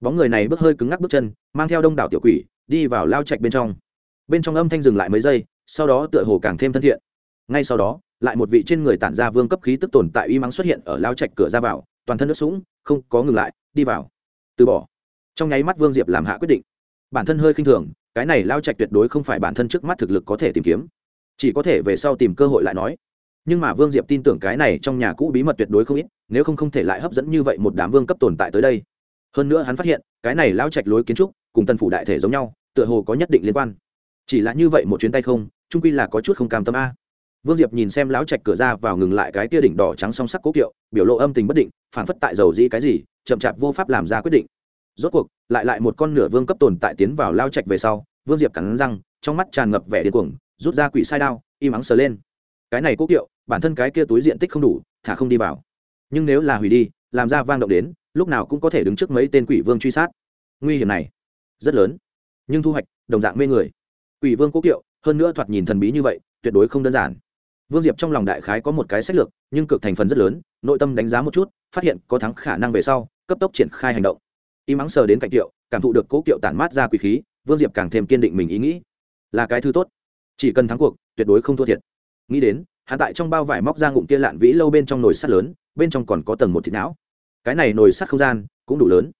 Bóng người này bước hơi cứng ngắc bước chân, mang theo đông đảo tiểu quỷ, đi vào lao trạch bên trong. Bên trong âm thanh dừng lại mấy giây, sau đó tựa hồ càng thêm thân thiện ngay sau đó, lại một vị trên người tản ra vương cấp khí tức tồn tại uy mắng xuất hiện ở lao trạch cửa ra vào, toàn thân nước sũng, không có ngừng lại, đi vào. Từ bỏ. Trong nháy mắt vương diệp làm hạ quyết định. Bản thân hơi khinh thường, cái này lao trạch tuyệt đối không phải bản thân trước mắt thực lực có thể tìm kiếm. Chỉ có thể về sau tìm cơ hội lại nói. Nhưng mà vương diệp tin tưởng cái này trong nhà cũ bí mật tuyệt đối không ít, nếu không không thể lại hấp dẫn như vậy một đám vương cấp tồn tại tới đây. Hơn nữa hắn phát hiện, cái này lao trạch lối kiến trúc, cùng tân phủ đại thể giống nhau, tựa hồ có nhất định liên quan. Chỉ là như vậy một chuyến tay không trung quy là có chút không cam tâm a vương diệp nhìn xem lão trạch cửa ra vào ngừng lại cái tia đỉnh đỏ trắng song sắc cố kiệu, biểu lộ âm tình bất định phản phất tại dầu dĩ cái gì, chậm chạp vô pháp làm ra quyết định. Rốt cuộc, lại lại một con nửa vương cấp tồn tại tiến vào lao trạch về sau, vương diệp cắn răng, trong mắt tràn ngập vẻ điên cuồng, rút ra quỷ sai đao, im ắng sờ lên. Cái này cố kiệu, bản thân cái kia túi diện tích không đủ, thả không đi vào. Nhưng nếu là hủy đi, làm ra vang động đến, lúc nào cũng có thể đứng trước mấy tên quỷ vương truy sát. Nguy hiểm này, rất lớn. Nhưng thu hoạch, đồng dạng mê người. Quỷ vương cố kiệu, hơn nữa thoạt nhìn thần bí như vậy, tuyệt đối không đơn giản vương diệp trong lòng đại khái có một cái sách lược, nhưng cực thành phần rất lớn, nội tâm đánh giá một chút, phát hiện có thắng khả năng về sau, cấp tốc triển khai hành động. Y mắng sờ đến cạnh kiệu, cảm thụ được cố kiệu tản mát ra quỷ khí, vương diệp càng thêm kiên định mình ý nghĩ. Là cái thứ tốt. Chỉ cần thắng cuộc, tuyệt đối không thua thiệt. Nghĩ đến hạ tại trong bao vải móc ra ngụm kia lạn vĩ lâu bên trong nồi sắt lớn, bên trong còn có tầng một thịt não. Cái này nồi sắt không gian, cũng đủ lớn.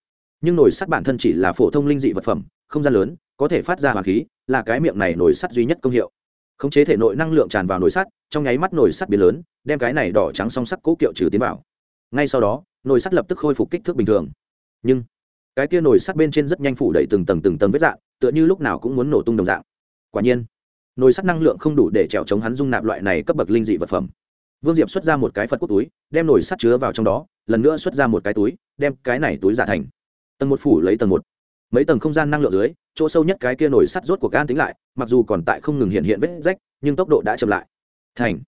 Nhưng nồi sắt bản thân chỉ là phổ thông linh dị vật phẩm, không gian lớn, có thể phát ra hoàng khí, là cái miệng này nồi sắt duy nhất công hiệu khống chế thể nội năng lượng tràn vào nồi sắt, trong nháy mắt nồi sắt biến lớn, đem cái này đỏ trắng song sắc cố kiệu trừ tiến vào. Ngay sau đó, nồi sắt lập tức khôi phục kích thước bình thường. Nhưng, cái kia nồi sắt bên trên rất nhanh phủ đầy từng tầng từng tầng vết dạng, tựa như lúc nào cũng muốn nổ tung đồng dạng. Quả nhiên, nồi sắt năng lượng không đủ để trèo chống hắn dung nạp loại này cấp bậc linh dị vật phẩm. Vương diệp xuất ra một cái phật cốt túi, đem nồi sắt chứa vào trong đó, lần nữa xuất ra một cái túi, đem cái này túi giả thành. Tầng một phủ lấy tầng một mấy tầng không gian năng lượng dưới, chỗ sâu nhất cái kia nổi sắt rốt của gan tính lại, mặc dù còn tại không ngừng hiện hiện vết rách, nhưng tốc độ đã chậm lại. Thành.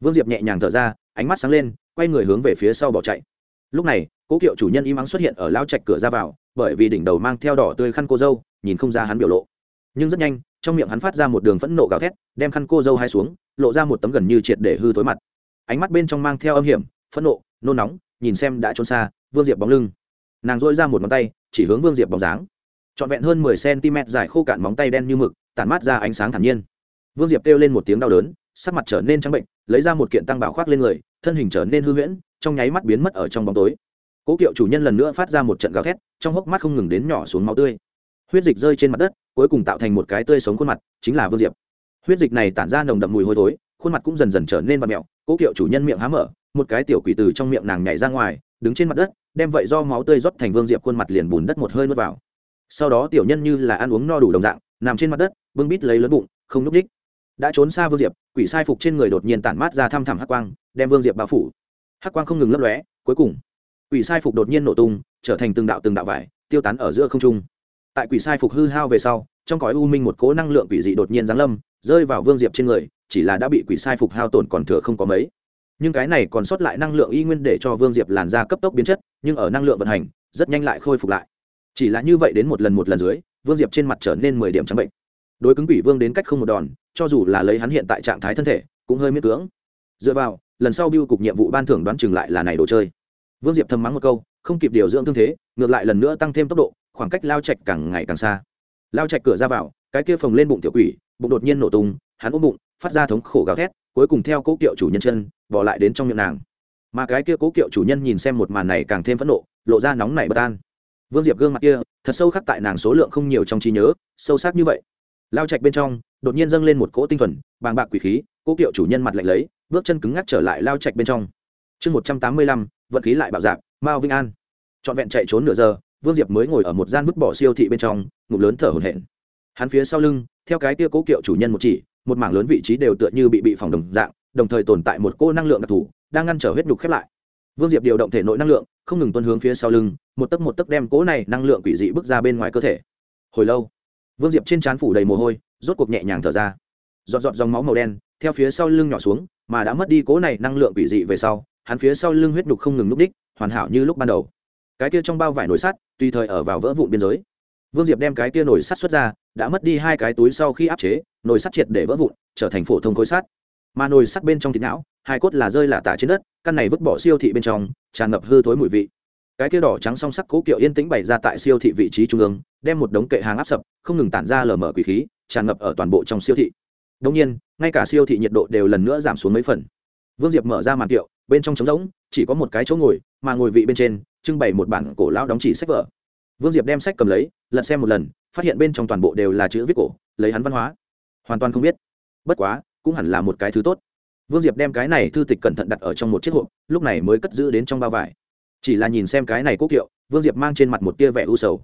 Vương diệp nhẹ nhàng thở ra, ánh mắt sáng lên, quay người hướng về phía sau bỏ chạy. Lúc này, cố kiệu chủ nhân im ắng xuất hiện ở lao trạch cửa ra vào, bởi vì đỉnh đầu mang theo đỏ tươi khăn cô dâu, nhìn không ra hắn biểu lộ. Nhưng rất nhanh, trong miệng hắn phát ra một đường phẫn nộ gào thét, đem khăn cô dâu hai xuống, lộ ra một tấm gần như triệt để hư tối mặt. Ánh mắt bên trong mang theo âm hiểm, phẫn nộ, nôn nóng, nhìn xem đã trốn xa, vương diệp bóng lưng. Nàng dội ra một ngón tay, chỉ hướng vương diệp bóng dáng trọn vẹn hơn mười cm dài khô cạn móng tay đen như mực, tản mát ra ánh sáng thản nhiên. Vương diệp kêu lên một tiếng đau đớn, sắc mặt trở nên trắng bệnh, lấy ra một kiện tăng bảo khoác lên người, thân hình trở nên hư huyễn, trong nháy mắt biến mất ở trong bóng tối. Cố kiệu chủ nhân lần nữa phát ra một trận gào thét, trong hốc mắt không ngừng đến nhỏ xuống máu tươi. Huyết dịch rơi trên mặt đất, cuối cùng tạo thành một cái tươi sống khuôn mặt, chính là vương diệp. Huyết dịch này tản ra nồng đậm mùi hôi thối, khuôn mặt cũng dần dần trở nên vặt mẹo, cố kiệu chủ nhân miệng há mở, một cái tiểu quỷ từ trong miệng nàng nhảy ra ngoài, đứng trên mặt đất, đem vậy do máu tươi rót thành vương diệp khuôn mặt liền bùn đất một hơi nuốt vào sau đó tiểu nhân như là ăn uống no đủ đồng dạng, nằm trên mặt đất, bưng bít lấy lớn bụng, không núp đích đã trốn xa vương diệp, quỷ sai phục trên người đột nhiên tản mát ra thăm thẳm hắc quang, đem vương diệp bao phủ. Hắc quang không ngừng lấp lóe, cuối cùng, quỷ sai phục đột nhiên nổ tung, trở thành từng đạo từng đạo vải, tiêu tán ở giữa không trung. Tại quỷ sai phục hư hao về sau, trong cõi u minh một cố năng lượng quỷ dị đột nhiên giáng lâm, rơi vào vương diệp trên người, chỉ là đã bị quỷ sai phục hao tổn còn thừa không có mấy. Nhưng cái này còn sót lại năng lượng y nguyên để cho vương diệp làn ra cấp tốc biến chất, nhưng ở năng lượng vận hành, rất nhanh lại khôi phục lại chỉ là như vậy đến một lần một lần dưới, vương diệp trên mặt trở nên mười điểm trắng bệnh. Đối cứng quỷ vương đến cách không một đòn, cho dù là lấy hắn hiện tại trạng thái thân thể, cũng hơi miết cưỡng. Dựa vào, lần sau biêu cục nhiệm vụ ban thưởng đoán chừng lại là này đồ chơi. Vương diệp thầm mắng một câu, không kịp điều dưỡng thương thế, ngược lại lần nữa tăng thêm tốc độ, khoảng cách lao chạch càng ngày càng xa. Lao chạch cửa ra vào, cái kia phồng lên bụng tiểu quỷ, bụng đột nhiên nổ tung, hắn ôm bụng, phát ra thống khổ gào thét, cuối cùng theo cố kiệu chủ nhân chân, bỏ lại đến trong miệng nàng. Mà cái kia cố kiệu chủ nhân nhìn xem một màn này càng thêm phẫn nộ, lộ ra nóng nảy bất an vương diệp gương mặt kia, thật sâu khắc tại nàng số lượng không nhiều trong trí nhớ, sâu sắc như vậy. Lao trạch bên trong, đột nhiên dâng lên một cỗ tinh thuần, bàng bạc quỷ khí, cố kiệu chủ nhân mặt lạnh lấy, bước chân cứng ngắc trở lại lao trạch bên trong. Chương một trăm tám mươi lăm, vận khí lại bạo dạp mao vinh an. Trọn vẹn chạy trốn nửa giờ, vương diệp mới ngồi ở một gian vứt bỏ siêu thị bên trong, ngụm lớn thở hổn hển. Hắn phía sau lưng, theo cái tia cố kiệu chủ nhân một chỉ, một mảng lớn vị trí đều tựa như bị bị phòng đồng dạng, đồng thời tồn tại một cô năng lượng đặc thù, đang ngăn trở huyết nhục khép lại vương diệp điều động thể nội năng lượng, không ngừng tuân hướng phía sau lưng, một tấc một tấc đem cỗ này năng lượng quỷ dị bước ra bên ngoài cơ thể. Hồi lâu, vương diệp trên trán phủ đầy mồ hôi, rốt cuộc nhẹ nhàng thở ra. Dọn dọn dòng máu màu đen, theo phía sau lưng nhỏ xuống, mà đã mất đi cỗ này năng lượng quỷ dị về sau, hắn phía sau lưng huyết nhục không ngừng núp đích, hoàn hảo như lúc ban đầu. Cái kia trong bao vải nồi sắt, tùy thời ở vào vỡ vụn biên giới. Vương diệp đem cái kia nồi sắt xuất ra, đã mất đi hai cái túi sau khi áp chế nồi sắt triệt để vỡ vụn, trở thành phổ thông khối sắt mà nồi sắt bên trong thịt não, hai cốt là rơi lả tả trên đất, căn này vứt bỏ siêu thị bên trong, tràn ngập hư thối mùi vị. Cái kia đỏ trắng song sắc cố kiệu yên tĩnh bày ra tại siêu thị vị trí trung ương, đem một đống kệ hàng áp sập, không ngừng tản ra lờ mở quỷ khí, tràn ngập ở toàn bộ trong siêu thị. Đông nhiên, ngay cả siêu thị nhiệt độ đều lần nữa giảm xuống mấy phần. Vương diệp mở ra màn kiệu, bên trong trống rỗng, chỉ có một cái chỗ ngồi, mà ngồi vị bên trên, trưng bày một bản cổ lão đóng chỉ sách vở. Vương diệp đem sách cầm lấy, lật xem một lần, phát hiện bên trong toàn bộ đều là chữ viết cổ, lấy hắn văn hóa. Hoàn toàn không biết. Bất quá cũng hẳn là một cái thứ tốt. Vương diệp đem cái này thư tịch cẩn thận đặt ở trong một chiếc hộp, lúc này mới cất giữ đến trong bao vải. Chỉ là nhìn xem cái này quốc kiệu, vương diệp mang trên mặt một tia vẻ u sầu.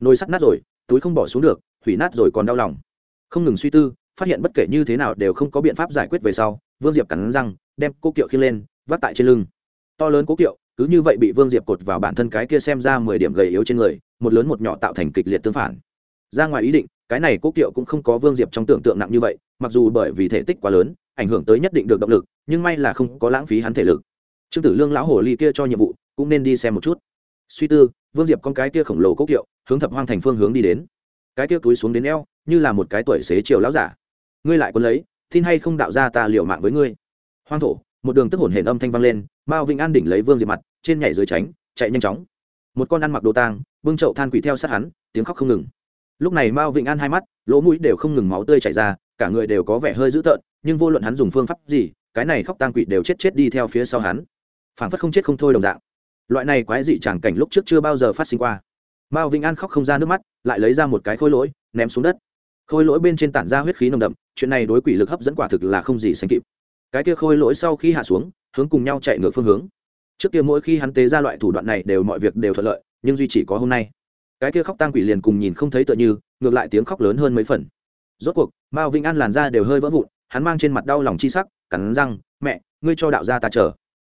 Nồi sắt nát rồi, túi không bỏ xuống được, hủy nát rồi còn đau lòng. Không ngừng suy tư, phát hiện bất kể như thế nào đều không có biện pháp giải quyết về sau, vương diệp cắn răng, đem cố kiệu khiêng lên, vác tại trên lưng. To lớn cố kiệu, cứ như vậy bị vương diệp cột vào bản thân cái kia xem ra mười điểm gầy yếu trên người, một lớn một nhỏ tạo thành kịch liệt tương phản. Ra ngoài ý định cái này cố kiệu cũng không có vương diệp trong tưởng tượng nặng như vậy, mặc dù bởi vì thể tích quá lớn, ảnh hưởng tới nhất định được động lực, nhưng may là không có lãng phí hắn thể lực. Trương tử lương lão hồ ly kia cho nhiệm vụ, cũng nên đi xem một chút. Suy tư, vương diệp con cái kia khổng lồ cố kiệu, hướng thập hoang thành phương hướng đi đến. Cái kia túi xuống đến eo, như là một cái tuổi xế chiều lão giả. Ngươi lại quân lấy, tin hay không đạo ra ta liệu mạng với ngươi. Hoang thổ, một đường tức hổn hển âm thanh vang lên, mao vĩnh an đỉnh lấy vương diệp mặt, trên nhảy dưới tránh, chạy nhanh chóng. Một con ăn mặc đồ tang, bưng chậu than quỷ theo sát hắn, tiếng khóc không ngừng lúc này mao Vịnh an hai mắt, lỗ mũi đều không ngừng máu tươi chảy ra, cả người đều có vẻ hơi dữ tợn, nhưng vô luận hắn dùng phương pháp gì, cái này khóc tang quỷ đều chết chết đi theo phía sau hắn. Phảng phất không chết không thôi đồng dạng. Loại này quái dị chẳng cảnh lúc trước chưa bao giờ phát sinh qua. Mao vĩnh an khóc không ra nước mắt, lại lấy ra một cái khôi lỗi, ném xuống đất. Khôi lỗi bên trên tản ra huyết khí nồng đậm, chuyện này đối quỷ lực hấp dẫn quả thực là không gì sánh kịp. Cái kia khôi lỗi sau khi hạ xuống, hướng cùng nhau chạy ngược phương hướng. Trước kia mỗi khi hắn tế ra loại thủ đoạn này đều mọi việc đều thuận lợi, nhưng duy chỉ có hôm nay cái kia khóc tang quỷ liền cùng nhìn không thấy tựa như, ngược lại tiếng khóc lớn hơn mấy phần. Rốt cuộc, mao vĩnh an làn ra đều hơi vỡ vụn, hắn mang trên mặt đau lòng chi sắc, cắn răng, mẹ, ngươi cho đạo gia ta chờ.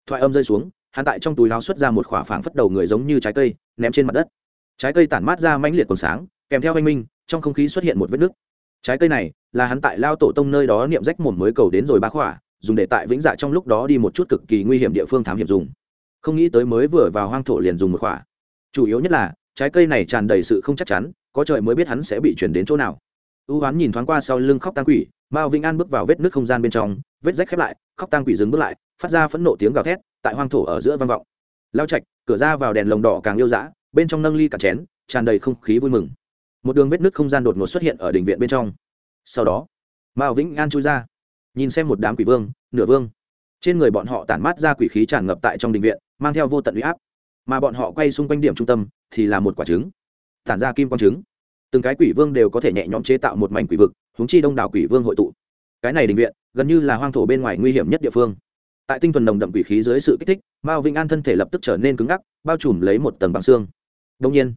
Thoại âm rơi xuống, hắn tại trong túi láo xuất ra một khỏa phảng phất đầu người giống như trái cây, ném trên mặt đất. Trái cây tản mát ra mãnh liệt còn sáng, kèm theo anh minh, trong không khí xuất hiện một vết nứt. Trái cây này là hắn tại lao tổ tông nơi đó niệm rách mồm mới cầu đến rồi ba khỏa, dùng để tại vĩnh dạ trong lúc đó đi một chút cực kỳ nguy hiểm địa phương thám hiểm dùng. Không nghĩ tới mới vừa vào hoang thổ liền dùng một khỏa. Chủ yếu nhất là trái cây này tràn đầy sự không chắc chắn, có trời mới biết hắn sẽ bị chuyển đến chỗ nào. Ưu hoán nhìn thoáng qua sau lưng khóc tăng quỷ, mao vĩnh an bước vào vết nước không gian bên trong, vết rách khép lại, khóc tăng quỷ dừng bước lại, phát ra phẫn nộ tiếng gào thét, tại hoang thổ ở giữa vang vọng. Lao chạch cửa ra vào đèn lồng đỏ càng yêu dã, bên trong nâng ly cả chén, tràn đầy không khí vui mừng. Một đường vết nước không gian đột ngột xuất hiện ở đình viện bên trong. Sau đó, mao vĩnh an chui ra, nhìn xem một đám quỷ vương, nửa vương. Trên người bọn họ tản mát ra quỷ khí tràn ngập tại trong đình viện, mang theo vô tận u áp mà bọn họ quay xung quanh điểm trung tâm thì là một quả trứng, tản ra kim quang trứng. Từng cái quỷ vương đều có thể nhẹ nhõm chế tạo một mảnh quỷ vực húng chi đông đảo quỷ vương hội tụ. Cái này định viện, gần như là hoang thổ bên ngoài nguy hiểm nhất địa phương. Tại tinh thuần nồng đậm quỷ khí dưới sự kích thích, mao vĩnh an thân thể lập tức trở nên cứng ngắc, bao trùm lấy một tầng bằng xương. Đông nhiên,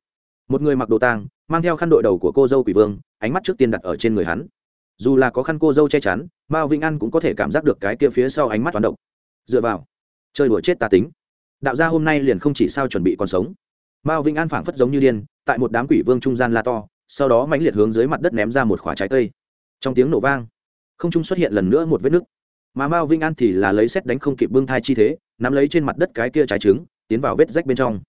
một người mặc đồ tang, mang theo khăn đội đầu của cô dâu quỷ vương, ánh mắt trước tiên đặt ở trên người hắn. Dù là có khăn cô dâu che chắn, mao vĩnh an cũng có thể cảm giác được cái kia phía sau ánh mắt toán độc. Dựa vào, chơi đùa chết tà tính đạo gia hôm nay liền không chỉ sao chuẩn bị còn sống. Mao vĩnh an phảng phất giống như điên, tại một đám quỷ vương trung gian la to, sau đó mãnh liệt hướng dưới mặt đất ném ra một khóa trái cây. Trong tiếng nổ vang, không trung xuất hiện lần nữa một vết nứt. Mà mao vĩnh an thì là lấy xét đánh không kịp bưng thai chi thế, nắm lấy trên mặt đất cái kia trái trứng, tiến vào vết rách bên trong.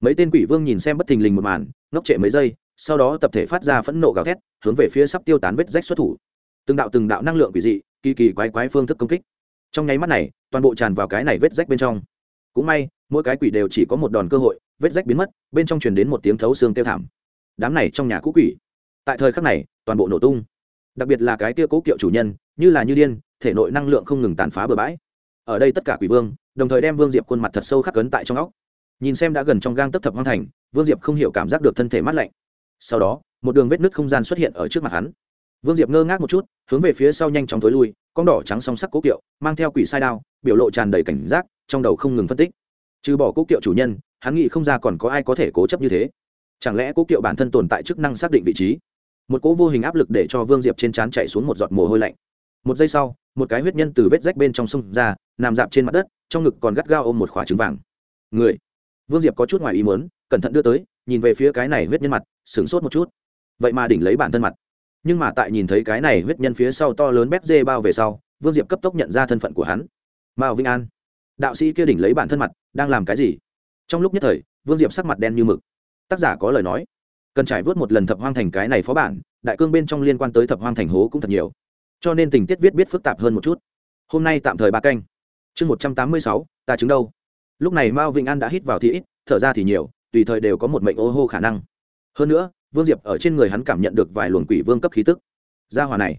Mấy tên quỷ vương nhìn xem bất thình lình một màn, ngốc trệ mấy giây, sau đó tập thể phát ra phẫn nộ gào thét, hướng về phía sắp tiêu tán vết rách xuất thủ. Từng đạo từng đạo năng lượng quỷ dị, kỳ kỳ quái quái phương thức công kích. Trong nháy mắt này, toàn bộ tràn vào cái này vết rách bên trong cũng may, mỗi cái quỷ đều chỉ có một đòn cơ hội, vết rách biến mất, bên trong truyền đến một tiếng thấu xương tiêu thảm. Đám này trong nhà cũ quỷ. Tại thời khắc này, toàn bộ nổ tung. Đặc biệt là cái kia cố kiệu chủ nhân, như là như điên, thể nội năng lượng không ngừng tàn phá bừa bãi. Ở đây tất cả quỷ vương, đồng thời đem vương diệp khuôn mặt thật sâu khắc cấn tại trong óc. Nhìn xem đã gần trong gang tấp thập hoang thành, vương diệp không hiểu cảm giác được thân thể mát lạnh. Sau đó, một đường vết nứt không gian xuất hiện ở trước mặt hắn vương diệp ngơ ngác một chút, hướng về phía sau nhanh chóng t ố i lui, con đỏ trắng song sắc cố kiệu, mang theo quỷ sai đao, biểu lộ tràn đầy cảnh giác, trong đầu không ngừng phân tích. Trừ bỏ cố kiệu chủ nhân, hắn nghĩ không ra còn có ai có thể cố chấp như thế. Chẳng lẽ cố kiệu bản thân tồn tại chức năng xác định vị trí? Một cỗ vô hình áp lực để cho vương diệp trên trán chạy xuống một giọt mồ hôi lạnh. Một giây sau, một cái huyết nhân từ vết rách bên trong sông ra, nằm dạp trên mặt đất, trong ngực còn gắt gao ôm một khỏa trứng vàng. Người. Vương diệp có chút ngoài ý muốn, cẩn thận đưa tới, nhìn về phía cái này huyết nhân mặt, sửng sốt một chút. Vậy mà đỉnh lấy bản thân mặt nhưng mà tại nhìn thấy cái này huyết nhân phía sau to lớn bét dê bao về sau, vương diệp cấp tốc nhận ra thân phận của hắn. Mao vinh an. Đạo sĩ kia đỉnh lấy bản thân mặt, đang làm cái gì? Trong lúc nhất thời, vương diệp sắc mặt đen như mực. Tác giả có lời nói. Cần trải vớt một lần thập hoang thành cái này phó bản, đại cương bên trong liên quan tới thập hoang thành hố cũng thật nhiều. Cho nên tình tiết viết biết phức tạp hơn một chút. Hôm nay tạm thời ba canh. Chương một trăm tám mươi sáu, ta chứng đâu? Lúc này mao vĩnh an đã hít vào thì ít, thở ra thì nhiều, tùy thời đều có một mệnh ô hô khả năng. Hơn nữa vương diệp ở trên người hắn cảm nhận được vài luồng quỷ vương cấp khí tức. Gia hòa này,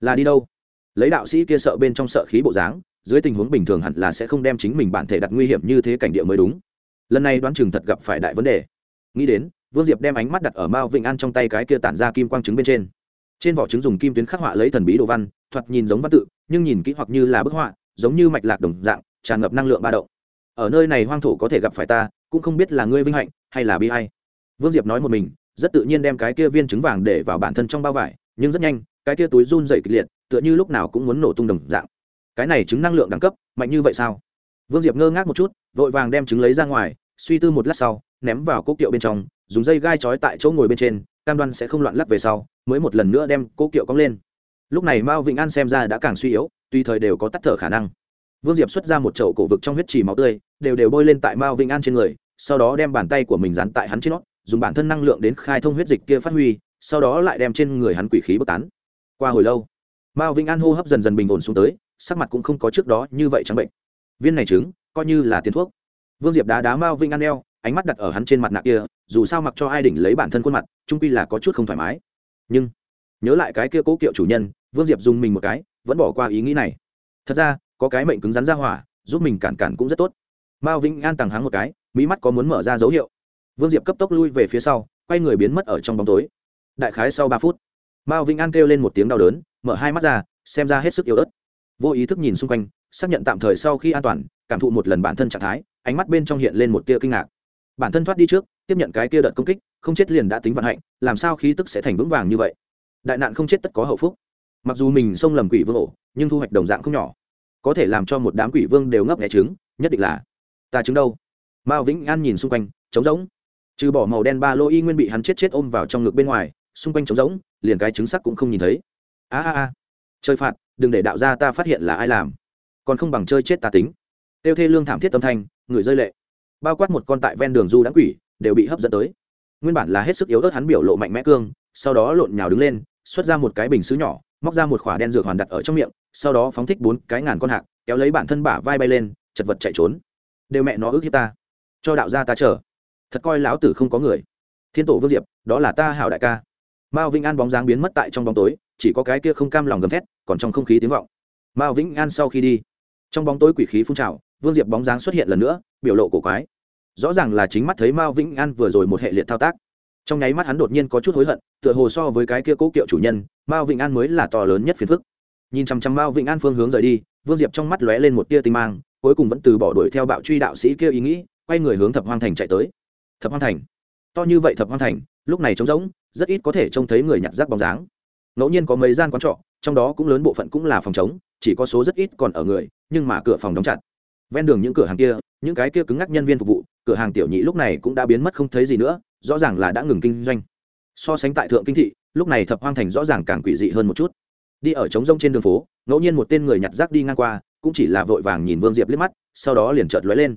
là đi đâu? Lấy đạo sĩ kia sợ bên trong sợ khí bộ dáng, dưới tình huống bình thường hẳn là sẽ không đem chính mình bản thể đặt nguy hiểm như thế cảnh địa mới đúng. Lần này đoán chừng thật gặp phải đại vấn đề. Nghĩ đến, vương diệp đem ánh mắt đặt ở mao vịnh an trong tay cái kia tản ra kim quang trứng bên trên. Trên vỏ trứng dùng kim tuyến khắc họa lấy thần bí đồ văn, thoạt nhìn giống văn tự, nhưng nhìn kỹ hoặc như là bức họa, giống như mạch lạc đồng dạng, tràn ngập năng lượng ba động. Ở nơi này hoang thổ có thể gặp phải ta, cũng không biết là ngươi vinh hạnh, hay là bi hay vương diệp nói một mình rất tự nhiên đem cái kia viên trứng vàng để vào bản thân trong bao vải, nhưng rất nhanh, cái kia túi run dày kịch liệt, tựa như lúc nào cũng muốn nổ tung đồng dạng. Cái này trứng năng lượng đẳng cấp, mạnh như vậy sao? Vương diệp ngơ ngác một chút, vội vàng đem trứng lấy ra ngoài, suy tư một lát sau, ném vào cốc kiệu bên trong, dùng dây gai trói tại chỗ ngồi bên trên, cam đoan sẽ không loạn lắc về sau, mới một lần nữa đem cốc kiệu cong lên. Lúc này mao vĩnh an xem ra đã càng suy yếu tùy thời đều có tắt thở khả năng. Vương diệp xuất ra một chậu cổ vực trong huyết trì máu tươi, đều đều bôi lên tại mao vĩnh an trên người, sau đó đem bàn tay của mình dán tại hắn trên nót dùng bản thân năng lượng đến khai thông huyết dịch kia phát huy, sau đó lại đem trên người hắn quỷ khí bất tán. Qua hồi lâu, mao vĩnh an hô hấp dần dần bình ổn xuống tới, sắc mặt cũng không có trước đó như vậy trắng bệnh. Viên này trứng, coi như là tiền thuốc. Vương diệp đá đá mao vĩnh an eo, ánh mắt đặt ở hắn trên mặt nạ kia, dù sao mặc cho ai đỉnh lấy bản thân khuôn mặt trung pi là có chút không thoải mái. Nhưng, nhớ lại cái kia cố kiệu chủ nhân, vương diệp dùng mình một cái, vẫn bỏ qua ý nghĩ này. Thật ra, có cái mệnh cứng rắn ra hỏa, giúp mình cản cản cũng rất tốt. Mao vĩnh an tàng hắng một cái mỹ mắt có muốn mở ra dấu hiệu vương diệp cấp tốc lui về phía sau, quay người biến mất ở trong bóng tối. Đại khái sau ba phút, mao vĩnh an kêu lên một tiếng đau đớn, mở hai mắt ra, xem ra hết sức yếu ớt. Vô ý thức nhìn xung quanh, xác nhận tạm thời sau khi an toàn, cảm thụ một lần bản thân trạng thái, ánh mắt bên trong hiện lên một tia kinh ngạc. Bản thân thoát đi trước, tiếp nhận cái tia đợt công kích, không chết liền đã tính vận hạnh, làm sao khí tức sẽ thành vững vàng như vậy? Đại nạn không chết tất có hậu phúc. Mặc dù mình xông lầm quỷ vương ổ, nhưng thu hoạch đồng dạng không nhỏ. Có thể làm cho một đám quỷ vương đều ngấp nghé trứng, nhất định là ta trứng đâu? Mao vĩnh an nhìn xung quanh, trống rỗng trừ bỏ màu đen ba lô y nguyên bị hắn chết chết ôm vào trong ngực bên ngoài, xung quanh trống rỗng, liền cái trứng sắc cũng không nhìn thấy. A a a. Chơi phạt, đừng để đạo gia ta phát hiện là ai làm. Còn không bằng chơi chết ta tính. Tiêu thê lương thảm thiết tâm thanh, người rơi lệ. Bao quát một con tại ven đường du đã quỷ, đều bị hấp dẫn tới. Nguyên bản là hết sức yếu ớt hắn biểu lộ mạnh mẽ cương, sau đó lộn nhào đứng lên, xuất ra một cái bình xứ nhỏ, móc ra một khỏa đen dược hoàn đặt ở trong miệng, sau đó phóng thích bốn cái ngàn con hạc, kéo lấy bản thân bả vai bay lên, chật vật chạy trốn. Đều mẹ nó ước hiếp ta. Cho đạo gia ta chờ thật coi lão tử không có người. Thiên tổ vương diệp, đó là ta hảo đại ca. Mao vĩnh an bóng dáng biến mất tại trong bóng tối, chỉ có cái kia không cam lòng gầm thét, còn trong không khí tiếng vọng. Mao vĩnh an sau khi đi, trong bóng tối quỷ khí phun trào, vương diệp bóng dáng xuất hiện lần nữa, biểu lộ cổ quái. Rõ ràng là chính mắt thấy mao vĩnh an vừa rồi một hệ liệt thao tác. Trong nháy mắt hắn đột nhiên có chút hối hận, tựa hồ so với cái kia cố kiệu chủ nhân, mao vĩnh an mới là to lớn nhất phiền phức. Nhìn chằm chằm mao vĩnh an phương hướng rời đi, vương diệp trong mắt lóe lên một tia tinh mang, cuối cùng vẫn từ bỏ đuổi theo bạo truy đạo sĩ kia ý nghĩ, quay người hướng thập hoang thành chạy tới thập hoang thành. To như vậy thập hoang thành, lúc này trống rỗng, rất ít có thể trông thấy người nhặt rác bóng dáng. Ngẫu nhiên có mấy gian quán trọ, trong đó cũng lớn bộ phận cũng là phòng trống, chỉ có số rất ít còn ở người, nhưng mà cửa phòng đóng chặt. Ven đường những cửa hàng kia, những cái kia cứng ngắc nhân viên phục vụ, cửa hàng tiểu nhị lúc này cũng đã biến mất không thấy gì nữa, rõ ràng là đã ngừng kinh doanh. So sánh tại thượng kinh thị, lúc này thập hoang thành rõ ràng càng quỷ dị hơn một chút. Đi ở trống rông trên đường phố, ngẫu nhiên một tên người nhặt rác đi ngang qua, cũng chỉ là vội vàng nhìn vương diệp liếc mắt, sau đó liền chợt lóe lên.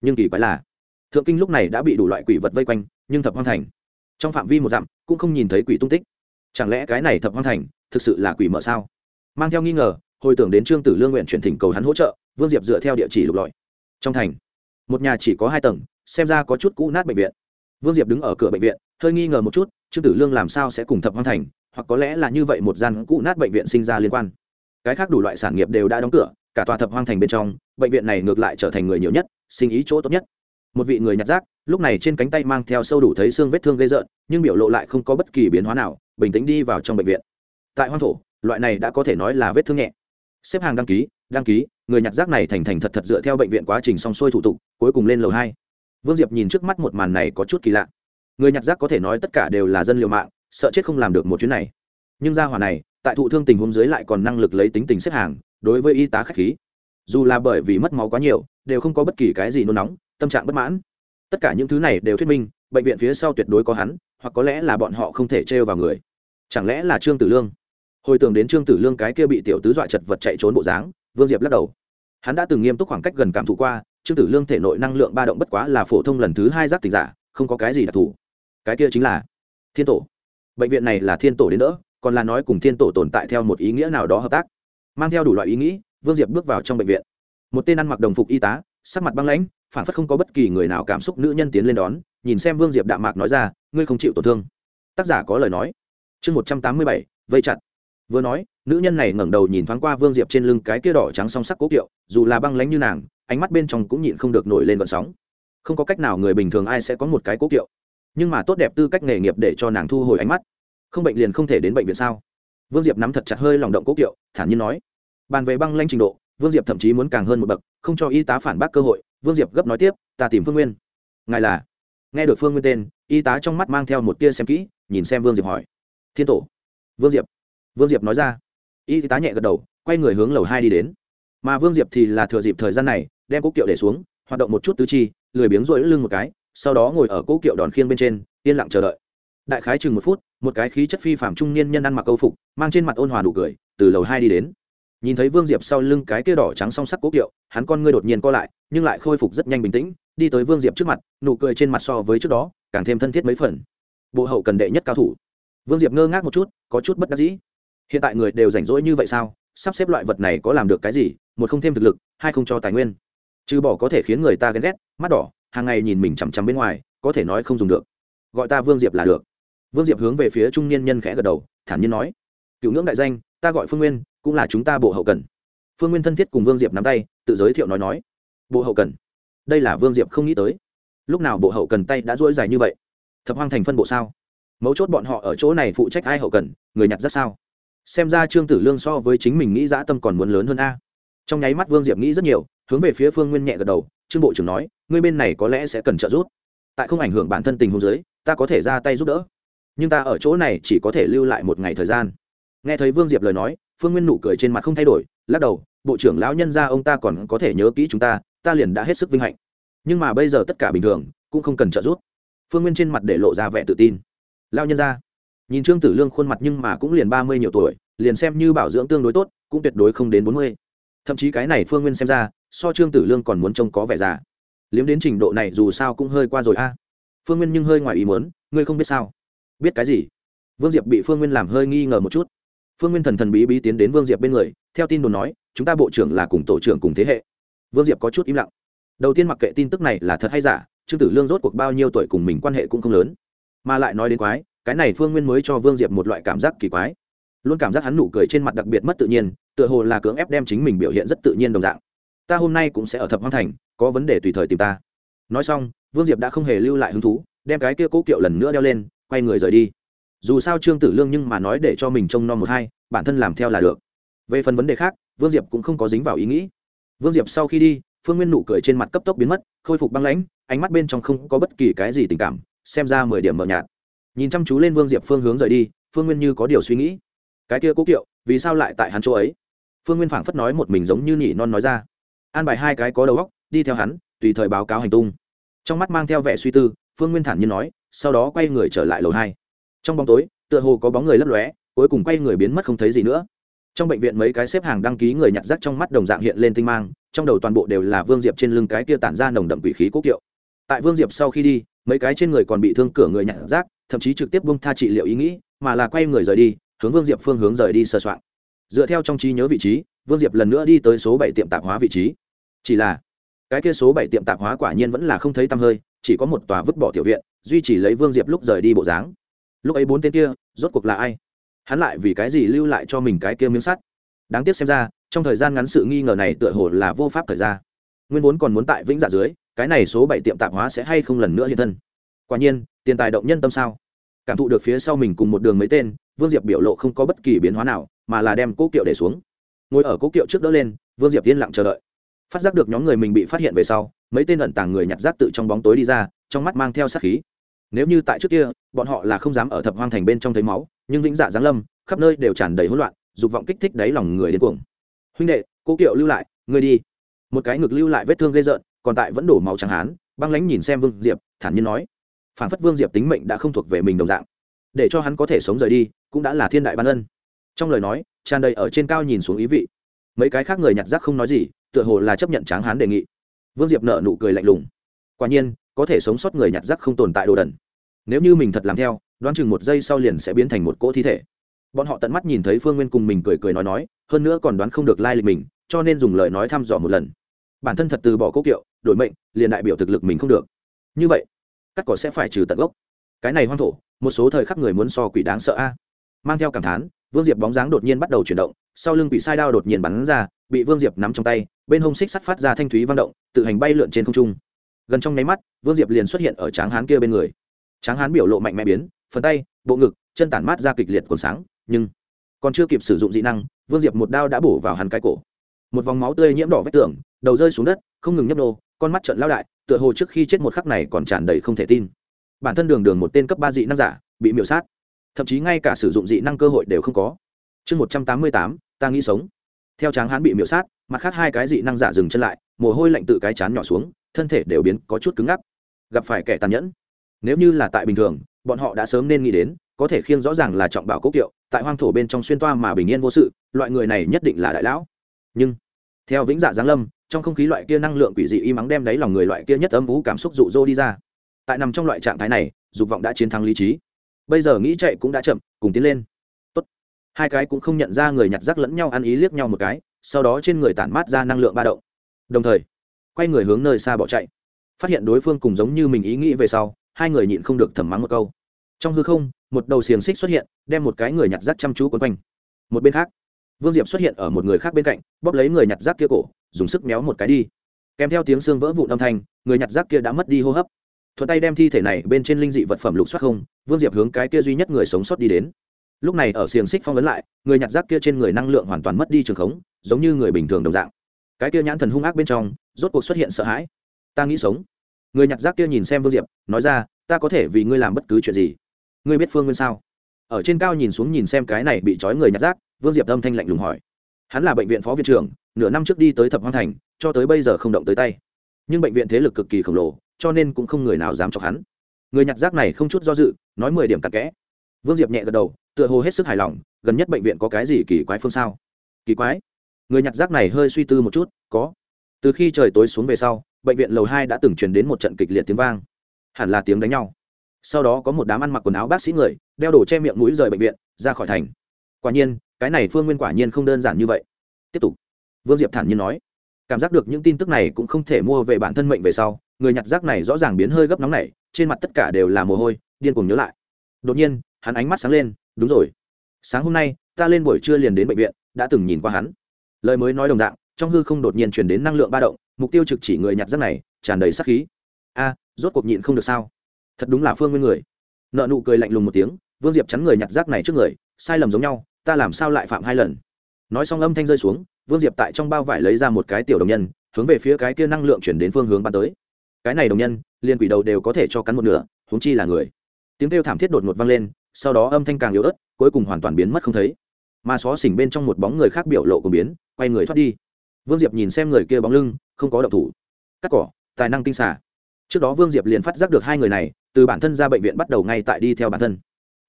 Nhưng kỳ quái là thượng kinh lúc này đã bị đủ loại quỷ vật vây quanh, nhưng thập hoang thành, trong phạm vi một dặm, cũng không nhìn thấy quỷ tung tích. Chẳng lẽ cái này thập hoang thành thực sự là quỷ mở sao? Mang theo nghi ngờ, hồi tưởng đến trương tử lương nguyện chuyển thỉnh cầu hắn hỗ trợ, vương diệp dựa theo địa chỉ lục lọi. Trong thành, một nhà chỉ có hai tầng, xem ra có chút cũ nát bệnh viện. Vương diệp đứng ở cửa bệnh viện, hơi nghi ngờ một chút, trương tử lương làm sao sẽ cùng thập hoang thành, hoặc có lẽ là như vậy một gian cũ nát bệnh viện sinh ra liên quan. Cái khác đủ loại sản nghiệp đều đã đóng cửa, cả tòa thập hoang thành bên trong, bệnh viện này ngược lại trở thành người nhiều nhất, sinh ý chỗ tốt nhất một vị người nhặt rác, lúc này trên cánh tay mang theo sâu đủ thấy xương vết thương gây rợn, nhưng biểu lộ lại không có bất kỳ biến hóa nào, bình tĩnh đi vào trong bệnh viện. Tại hoang thổ, loại này đã có thể nói là vết thương nhẹ. Xếp hàng đăng ký đăng ký, người nhặt rác này thành thành thật thật dựa theo bệnh viện quá trình xong xuôi thủ tục, cuối cùng lên lầu hai. Vương diệp nhìn trước mắt một màn này có chút kỳ lạ. Người nhặt rác có thể nói tất cả đều là dân liều mạng, sợ chết không làm được một chuyến này. Nhưng gia hỏa này, tại thụ thương tình huống dưới lại còn năng lực lấy tính tình xếp hàng, đối với y tá khách khí. Dù là bởi vì mất máu quá nhiều, đều không có bất kỳ cái gì nôn nóng tâm trạng bất mãn. Tất cả những thứ này đều thuyết minh, bệnh viện phía sau tuyệt đối có hắn, hoặc có lẽ là bọn họ không thể trêu vào người. Chẳng lẽ là trương tử lương? Hồi tưởng đến trương tử lương cái kia bị tiểu tứ dọa chật vật chạy trốn bộ dáng, vương diệp lắc đầu. Hắn đã từng nghiêm túc khoảng cách gần cảm thụ qua, trương tử lương thể nội năng lượng ba động bất quá là phổ thông lần thứ hai giác tình giả, không có cái gì đặc thù. Cái kia chính là thiên tổ. Bệnh viện này là thiên tổ đến nữa còn là nói cùng thiên tổ tồn tại theo một ý nghĩa nào đó hợp tác. Mang theo đủ loại ý nghĩ, vương diệp bước vào trong bệnh viện. Một tên ăn mặc đồng phục y tá sắc mặt băng lãnh, phản phất không có bất kỳ người nào cảm xúc nữ nhân tiến lên đón, nhìn xem vương diệp đạm mạc nói ra, ngươi không chịu tổn thương. Tác giả có lời nói. Chương một trăm tám mươi bảy, vây chặt. Vừa nói, nữ nhân này ngẩng đầu nhìn thoáng qua vương diệp trên lưng cái kia đỏ trắng song sắc cố kiệu, dù là băng lánh như nàng, ánh mắt bên trong cũng nhịn không được nổi lên vận sóng. Không có cách nào người bình thường ai sẽ có một cái cố kiệu. Nhưng mà tốt đẹp tư cách nghề nghiệp để cho nàng thu hồi ánh mắt. Không bệnh liền không thể đến bệnh viện sao? Vương diệp nắm thật chặt hơi lòng động cố kiệu, thản nhiên nói. Bàn về băng lanh trình độ vương diệp thậm chí muốn càng hơn một bậc, không cho y tá phản bác cơ hội. Vương diệp gấp nói tiếp, ta tìm phương nguyên. Ngài là? Nghe được phương nguyên tên, y tá trong mắt mang theo một tia xem kỹ, nhìn xem vương diệp hỏi. Thiên tổ. Vương diệp. Vương diệp nói ra. Y tá nhẹ gật đầu, quay người hướng lầu hai đi đến. Mà vương diệp thì là thừa dịp thời gian này, đem cố kiệu để xuống, hoạt động một chút tứ chi, lười biếng rỗi lưng một cái, sau đó ngồi ở cố kiệu đòn khiêng bên trên, yên lặng chờ đợi. Đại khái chừng một phút, một cái khí chất phi phạm trung niên nhân ăn mặc câu phục, mang trên mặt ôn hòa đủ cười, từ lầu hai đi đến nhìn thấy vương diệp sau lưng cái kia đỏ trắng song sắc cố kiệu, hắn con ngươi đột nhiên co lại, nhưng lại khôi phục rất nhanh bình tĩnh, đi tới vương diệp trước mặt, nụ cười trên mặt so với trước đó, càng thêm thân thiết mấy phần. Bộ hậu cần đệ nhất cao thủ. Vương diệp ngơ ngác một chút, có chút bất đắc dĩ. Hiện tại người đều rảnh rỗi như vậy sao? Sắp xếp loại vật này có làm được cái gì? Một không thêm thực lực, hai không cho tài nguyên. Trừ bỏ có thể khiến người ta ghen ghét, mắt đỏ, hàng ngày nhìn mình chằm chằm bên ngoài, có thể nói không dùng được. Gọi ta vương diệp là được. Vương diệp hướng về phía trung niên nhân khẽ gật đầu, thản nhiên nói. Cựu ngưỡng đại danh, ta gọi phương nguyên cũng là chúng ta bộ hậu cần. Phương nguyên thân thiết cùng vương diệp nắm tay, tự giới thiệu nói nói. Bộ hậu cần? Đây là vương diệp không nghĩ tới. Lúc nào bộ hậu cần tay đã dỗi dài như vậy? Thập hoang thành phân bộ sao? Mấu chốt bọn họ ở chỗ này phụ trách ai hậu cần, người nhặt rất sao? Xem ra trương tử lương so với chính mình nghĩ dã tâm còn muốn lớn hơn a. Trong nháy mắt vương diệp nghĩ rất nhiều, hướng về phía phương nguyên nhẹ gật đầu, trương bộ trưởng nói, ngươi bên này có lẽ sẽ cần trợ giúp. Tại không ảnh hưởng bản thân tình huống giới ta có thể ra tay giúp đỡ. Nhưng ta ở chỗ này chỉ có thể lưu lại một ngày thời gian. Nghe thấy vương diệp lời nói phương nguyên nụ cười trên mặt không thay đổi, lắc đầu, bộ trưởng lão nhân ra ông ta còn có thể nhớ kỹ chúng ta ta liền đã hết sức vinh hạnh. Nhưng mà bây giờ tất cả bình thường, cũng không cần trợ giúp. Phương nguyên trên mặt để lộ ra vẻ tự tin. Lao nhân ra nhìn trương tử lương khuôn mặt nhưng mà cũng liền ba mươi nhiều tuổi, liền xem như bảo dưỡng tương đối tốt, cũng tuyệt đối không đến bốn mươi. Thậm chí cái này phương nguyên xem ra, so trương tử lương còn muốn trông có vẻ già. Liếm đến trình độ này dù sao cũng hơi qua rồi a. Phương nguyên nhưng hơi ngoài ý muốn, ngươi không biết sao? Biết cái gì? Vương diệp bị phương nguyên làm hơi nghi ngờ một chút phương nguyên thần thần bí bí tiến đến vương diệp bên người, theo tin đồn nói, chúng ta bộ trưởng là cùng tổ trưởng cùng thế hệ. Vương diệp có chút im lặng. Đầu tiên mặc kệ tin tức này là thật hay giả, trương tử lương rốt cuộc bao nhiêu tuổi cùng mình quan hệ cũng không lớn. Mà lại nói đến quái, cái này phương nguyên mới cho vương diệp một loại cảm giác kỳ quái. Luôn cảm giác hắn nụ cười trên mặt đặc biệt mất tự nhiên, tựa hồ là cưỡng ép đem chính mình biểu hiện rất tự nhiên đồng dạng. Ta hôm nay cũng sẽ ở thập hoang thành, có vấn đề tùy thời tìm ta. Nói xong, vương diệp đã không hề lưu lại hứng thú, đem cái kia cố kiệu lần nữa đeo lên, quay người rời đi dù sao trương tử lương nhưng mà nói để cho mình trông nom một hai, bản thân làm theo là được. Về phần vấn đề khác, vương diệp cũng không có dính vào ý nghĩ. Vương diệp sau khi đi, phương nguyên nụ cười trên mặt cấp tốc biến mất, khôi phục băng lãnh, ánh mắt bên trong không có bất kỳ cái gì tình cảm, xem ra mười điểm mờ nhạt. Nhìn chăm chú lên vương diệp phương hướng rời đi, phương nguyên như có điều suy nghĩ. Cái kia cố kiệu, vì sao lại tại hắn chỗ ấy? Phương nguyên phảng phất nói một mình giống như nhỉ non nói ra. An bài hai cái có đầu óc, đi theo hắn, tùy thời báo cáo hành tung. Trong mắt mang theo vẻ suy tư, phương nguyên thản nhiên nói, sau đó quay người trở lại lầu hai trong bóng tối, tựa hồ có bóng người lấp lóe, cuối cùng quay người biến mất không thấy gì nữa. Trong bệnh viện mấy cái xếp hàng đăng ký người nhặt rác trong mắt đồng dạng hiện lên tinh mang, trong đầu toàn bộ đều là vương diệp trên lưng cái kia tản ra nồng đậm quỷ khí cố kiệu. Tại vương diệp sau khi đi, mấy cái trên người còn bị thương cửa người nhặt rác, thậm chí trực tiếp bông tha trị liệu ý nghĩ, mà là quay người rời đi, hướng vương diệp phương hướng rời đi sơ soạn. Dựa theo trong trí nhớ vị trí, vương diệp lần nữa đi tới số bảy tiệm tạp hóa vị trí. Chỉ là, cái kia số bảy tiệm tạp hóa quả nhiên vẫn là không thấy tăm hơi, chỉ có một tòa vứt bỏ tiểu viện, duy trì lấy vương diệp lúc rời đi bộ dáng lúc ấy bốn tên kia, rốt cuộc là ai? Hắn lại vì cái gì lưu lại cho mình cái kia miếng sắt? Đáng tiếc xem ra, trong thời gian ngắn sự nghi ngờ này tựa hồ là vô pháp thời gian. nguyên vốn còn muốn tại vĩnh dạ dưới, cái này số bảy tiệm tạp hóa sẽ hay không lần nữa hiện thân? Quả nhiên, tiền tài động nhân tâm sao? Cảm thụ được phía sau mình cùng một đường mấy tên, vương diệp biểu lộ không có bất kỳ biến hóa nào, mà là đem cố kiệu để xuống. Ngồi ở cố kiệu trước đỡ lên, vương diệp yên lặng chờ đợi. Phát giác được nhóm người mình bị phát hiện về sau, mấy tên ẩn tàng người nhặt rác tự trong bóng tối đi ra, trong mắt mang theo sát khí. Nếu như tại trước kia bọn họ là không dám ở thập hoang thành bên trong thấy máu, nhưng vĩnh dạ giáng lâm, khắp nơi đều tràn đầy hỗn loạn, dục vọng kích thích đáy lòng người đến cuồng. Huynh đệ, cố kiệu lưu lại người đi. Một cái ngực lưu lại vết thương gây rợn, còn tại vẫn đổ máu trắng hán, băng lánh nhìn xem vương diệp, thản nhiên nói. Phản phất vương diệp tính mệnh đã không thuộc về mình đồng dạng. Để cho hắn có thể sống rời đi, cũng đã là thiên đại ban ân. Trong lời nói, tràn đầy ở trên cao nhìn xuống ý vị. Mấy cái khác người nhặt rác không nói gì, tựa hồ là chấp nhận tráng hán đề nghị. Vương diệp nợ nụ cười lạnh lùng. Quả nhiên, có thể sống sót người nhặt rác không tồn tại đồ đần nếu như mình thật làm theo, đoán chừng một giây sau liền sẽ biến thành một cỗ thi thể. Bọn họ tận mắt nhìn thấy phương nguyên cùng mình cười cười nói nói, hơn nữa còn đoán không được lai lịch mình, cho nên dùng lời nói thăm dò một lần. Bản thân thật từ bỏ cố kiệu, đổi mệnh, liền đại biểu thực lực mình không được. Như vậy, cắt cỏ sẽ phải trừ tận gốc. Cái này hoang thổ, một số thời khắc người muốn so quỷ đáng sợ a. Mang theo cảm thán, vương diệp bóng dáng đột nhiên bắt đầu chuyển động, sau lưng bị sai đao đột nhiên bắn ra, bị vương diệp nắm trong tay, bên hông xích sắt phát ra thanh thúy vang động, tự hành bay lượn trên không trung. Gần trong nháy mắt, vương diệp liền xuất hiện ở tráng hán kia bên người tráng hán biểu lộ mạnh mẽ biến, phần tay, bộ ngực, chân tản mát ra kịch liệt còn sáng, nhưng còn chưa kịp sử dụng dị năng, vương diệp một đao đã bổ vào hắn cái cổ. Một vòng máu tươi nhiễm đỏ vách tường, đầu rơi xuống đất, không ngừng nhấp nô, con mắt trận lao đại, tựa hồ trước khi chết một khắc này còn tràn đầy không thể tin. Bản thân đường đường một tên cấp ba dị năng giả, bị miểu sát. Thậm chí ngay cả sử dụng dị năng cơ hội đều không có. Chương một trăm tám mươi tám, ta nghĩ sống. Theo tráng hán bị miểu sát, mặt khác hai cái dị năng giả dừng chân lại, mồ hôi lạnh tự cái chán nhỏ xuống, thân thể đều biến có chút cứng ngắc. Gặp phải kẻ tàn nhẫn nếu như là tại bình thường, bọn họ đã sớm nên nghĩ đến, có thể khiêng rõ ràng là trọng bảo cốc kiệu, tại hoang thổ bên trong xuyên toa mà bình yên vô sự, loại người này nhất định là đại lão. Nhưng, theo vĩnh dạ giáng lâm, trong không khí loại kia năng lượng quỷ dị y mắng đem đáy lòng người loại kia nhất âm vũ cảm xúc rụ rỗ đi ra. Tại nằm trong loại trạng thái này, dục vọng đã chiến thắng lý trí. Bây giờ nghĩ chạy cũng đã chậm, cùng tiến lên. Tốt. hai cái cũng không nhận ra người nhặt rác lẫn nhau ăn ý liếc nhau một cái, sau đó trên người tản mát ra năng lượng ba động. Đồng thời, quay người hướng nơi xa bỏ chạy. Phát hiện đối phương cùng giống như mình ý nghĩ về sau hai người nhịn không được thầm mắng một câu. Trong hư không, một đầu xiềng xích xuất hiện, đem một cái người nhặt rác chăm chú quấn quanh. Một bên khác, vương diệp xuất hiện ở một người khác bên cạnh, bóp lấy người nhặt rác kia cổ, dùng sức méo một cái đi. Kèm theo tiếng xương vỡ vụn âm thanh, người nhặt rác kia đã mất đi hô hấp. Thuận tay đem thi thể này bên trên linh dị vật phẩm lục soát không, vương diệp hướng cái kia duy nhất người sống sót đi đến. Lúc này ở xiềng xích phong vấn lại, người nhặt rác kia trên người năng lượng hoàn toàn mất đi trường khống, giống như người bình thường đồng dạng. Cái kia nhãn thần hung ác bên trong, rốt cuộc xuất hiện sợ hãi. Ta nghĩ sống người nhặt rác kia nhìn xem vương diệp, nói ra, ta có thể vì ngươi làm bất cứ chuyện gì. Ngươi biết phương nguyên sao? Ở trên cao nhìn xuống nhìn xem cái này bị trói người nhặt rác, vương diệp âm thanh lạnh lùng hỏi. Hắn là bệnh viện phó viện trưởng, nửa năm trước đi tới thập hoang thành, cho tới bây giờ không động tới tay. Nhưng bệnh viện thế lực cực kỳ khổng lồ, cho nên cũng không người nào dám chọc hắn. Người nhặt rác này không chút do dự, nói mười điểm cặn kẽ. Vương diệp nhẹ gật đầu, tựa hồ hết sức hài lòng, gần nhất bệnh viện có cái gì kỳ quái phương sao? Kỳ quái? Người nhặt rác này hơi suy tư một chút, có từ khi trời tối xuống về sau, bệnh viện lầu hai đã từng truyền đến một trận kịch liệt tiếng vang. Hẳn là tiếng đánh nhau. Sau đó có một đám ăn mặc quần áo bác sĩ người, đeo đổ che miệng mũi rời bệnh viện, ra khỏi thành. Quả nhiên, cái này phương nguyên quả nhiên không đơn giản như vậy. Tiếp tục. Vương diệp thản nhiên nói, cảm giác được những tin tức này cũng không thể mua về bản thân mệnh về sau, người nhặt rác này rõ ràng biến hơi gấp nóng này trên mặt tất cả đều là mồ hôi, điên cuồng nhớ lại. Đột nhiên, hắn ánh mắt sáng lên, đúng rồi. Sáng hôm nay, ta lên buổi trưa liền đến bệnh viện, đã từng nhìn qua hắn. Lời mới nói đồng dạng trong hư không đột nhiên chuyển đến năng lượng ba động, mục tiêu trực chỉ người nhặt rác này, tràn đầy sắc khí. A, rốt cuộc nhịn không được sao? Thật đúng là phương nguyên người. Nợ nụ cười lạnh lùng một tiếng, vương diệp chắn người nhặt rác này trước người, sai lầm giống nhau, ta làm sao lại phạm hai lần? Nói xong âm thanh rơi xuống, vương diệp tại trong bao vải lấy ra một cái tiểu đồng nhân, hướng về phía cái kia năng lượng chuyển đến phương hướng bắn tới. Cái này đồng nhân, liền quỷ đầu đều có thể cho cắn một nửa, huống chi là người. Tiếng kêu thảm thiết đột ngột vang lên, sau đó âm thanh càng yếu ớt, cuối cùng hoàn toàn biến mất không thấy. Mà xó xỉnh bên trong một bóng người khác biểu lộ cũng biến, quay người thoát đi vương diệp nhìn xem người kia bóng lưng, không có động thủ. Cắt cỏ, tài năng tinh xả trước đó vương diệp liền phát giác được hai người này, từ bản thân ra bệnh viện bắt đầu ngay tại đi theo bản thân.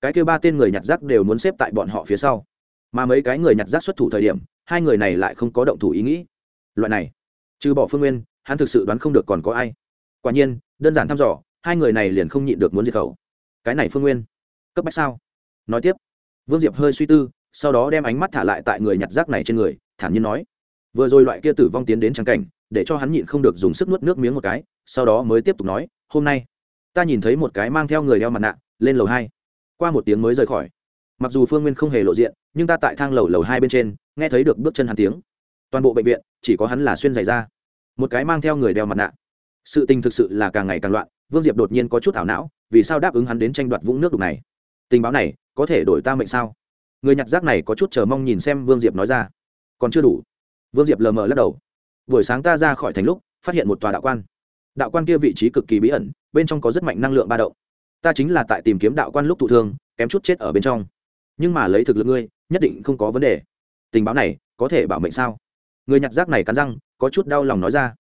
Cái kêu ba tên người nhặt rác đều muốn xếp tại bọn họ phía sau. Mà mấy cái người nhặt rác xuất thủ thời điểm, hai người này lại không có động thủ ý nghĩ. Loại này, trừ bỏ phương nguyên, hắn thực sự đoán không được còn có ai. Quả nhiên, đơn giản thăm dò, hai người này liền không nhịn được muốn diệt khẩu. Cái này phương nguyên, cấp bách sao? Nói tiếp, vương diệp hơi suy tư, sau đó đem ánh mắt thả lại tại người nhặt rác này trên người, thản nhiên nói vừa rồi loại kia tử vong tiến đến trang cảnh, để cho hắn nhịn không được dùng sức nuốt nước miếng một cái, sau đó mới tiếp tục nói, hôm nay, ta nhìn thấy một cái mang theo người đeo mặt nạ, lên lầu hai. Qua một tiếng mới rời khỏi. Mặc dù phương nguyên không hề lộ diện, nhưng ta tại thang lầu lầu hai bên trên, nghe thấy được bước chân hắn tiếng. Toàn bộ bệnh viện, chỉ có hắn là xuyên giày ra một cái mang theo người đeo mặt nạ. Sự tình thực sự là càng ngày càng loạn, vương diệp đột nhiên có chút ảo não, vì sao đáp ứng hắn đến tranh đoạt vũng nước đục này? Tình báo này, có thể đổi ta mệnh sao? Người nhặt rác này có chút chờ mong nhìn xem vương diệp nói ra. Còn chưa đủ vương diệp lờ mờ lắc đầu. Buổi sáng ta ra khỏi thành lúc, phát hiện một tòa đạo quan. Đạo quan kia vị trí cực kỳ bí ẩn, bên trong có rất mạnh năng lượng ba động. Ta chính là tại tìm kiếm đạo quan lúc thụ thương, kém chút chết ở bên trong. Nhưng mà lấy thực lực ngươi, nhất định không có vấn đề. Tình báo này, có thể bảo mệnh sao? Người nhặt rác này cắn răng, có chút đau lòng nói ra.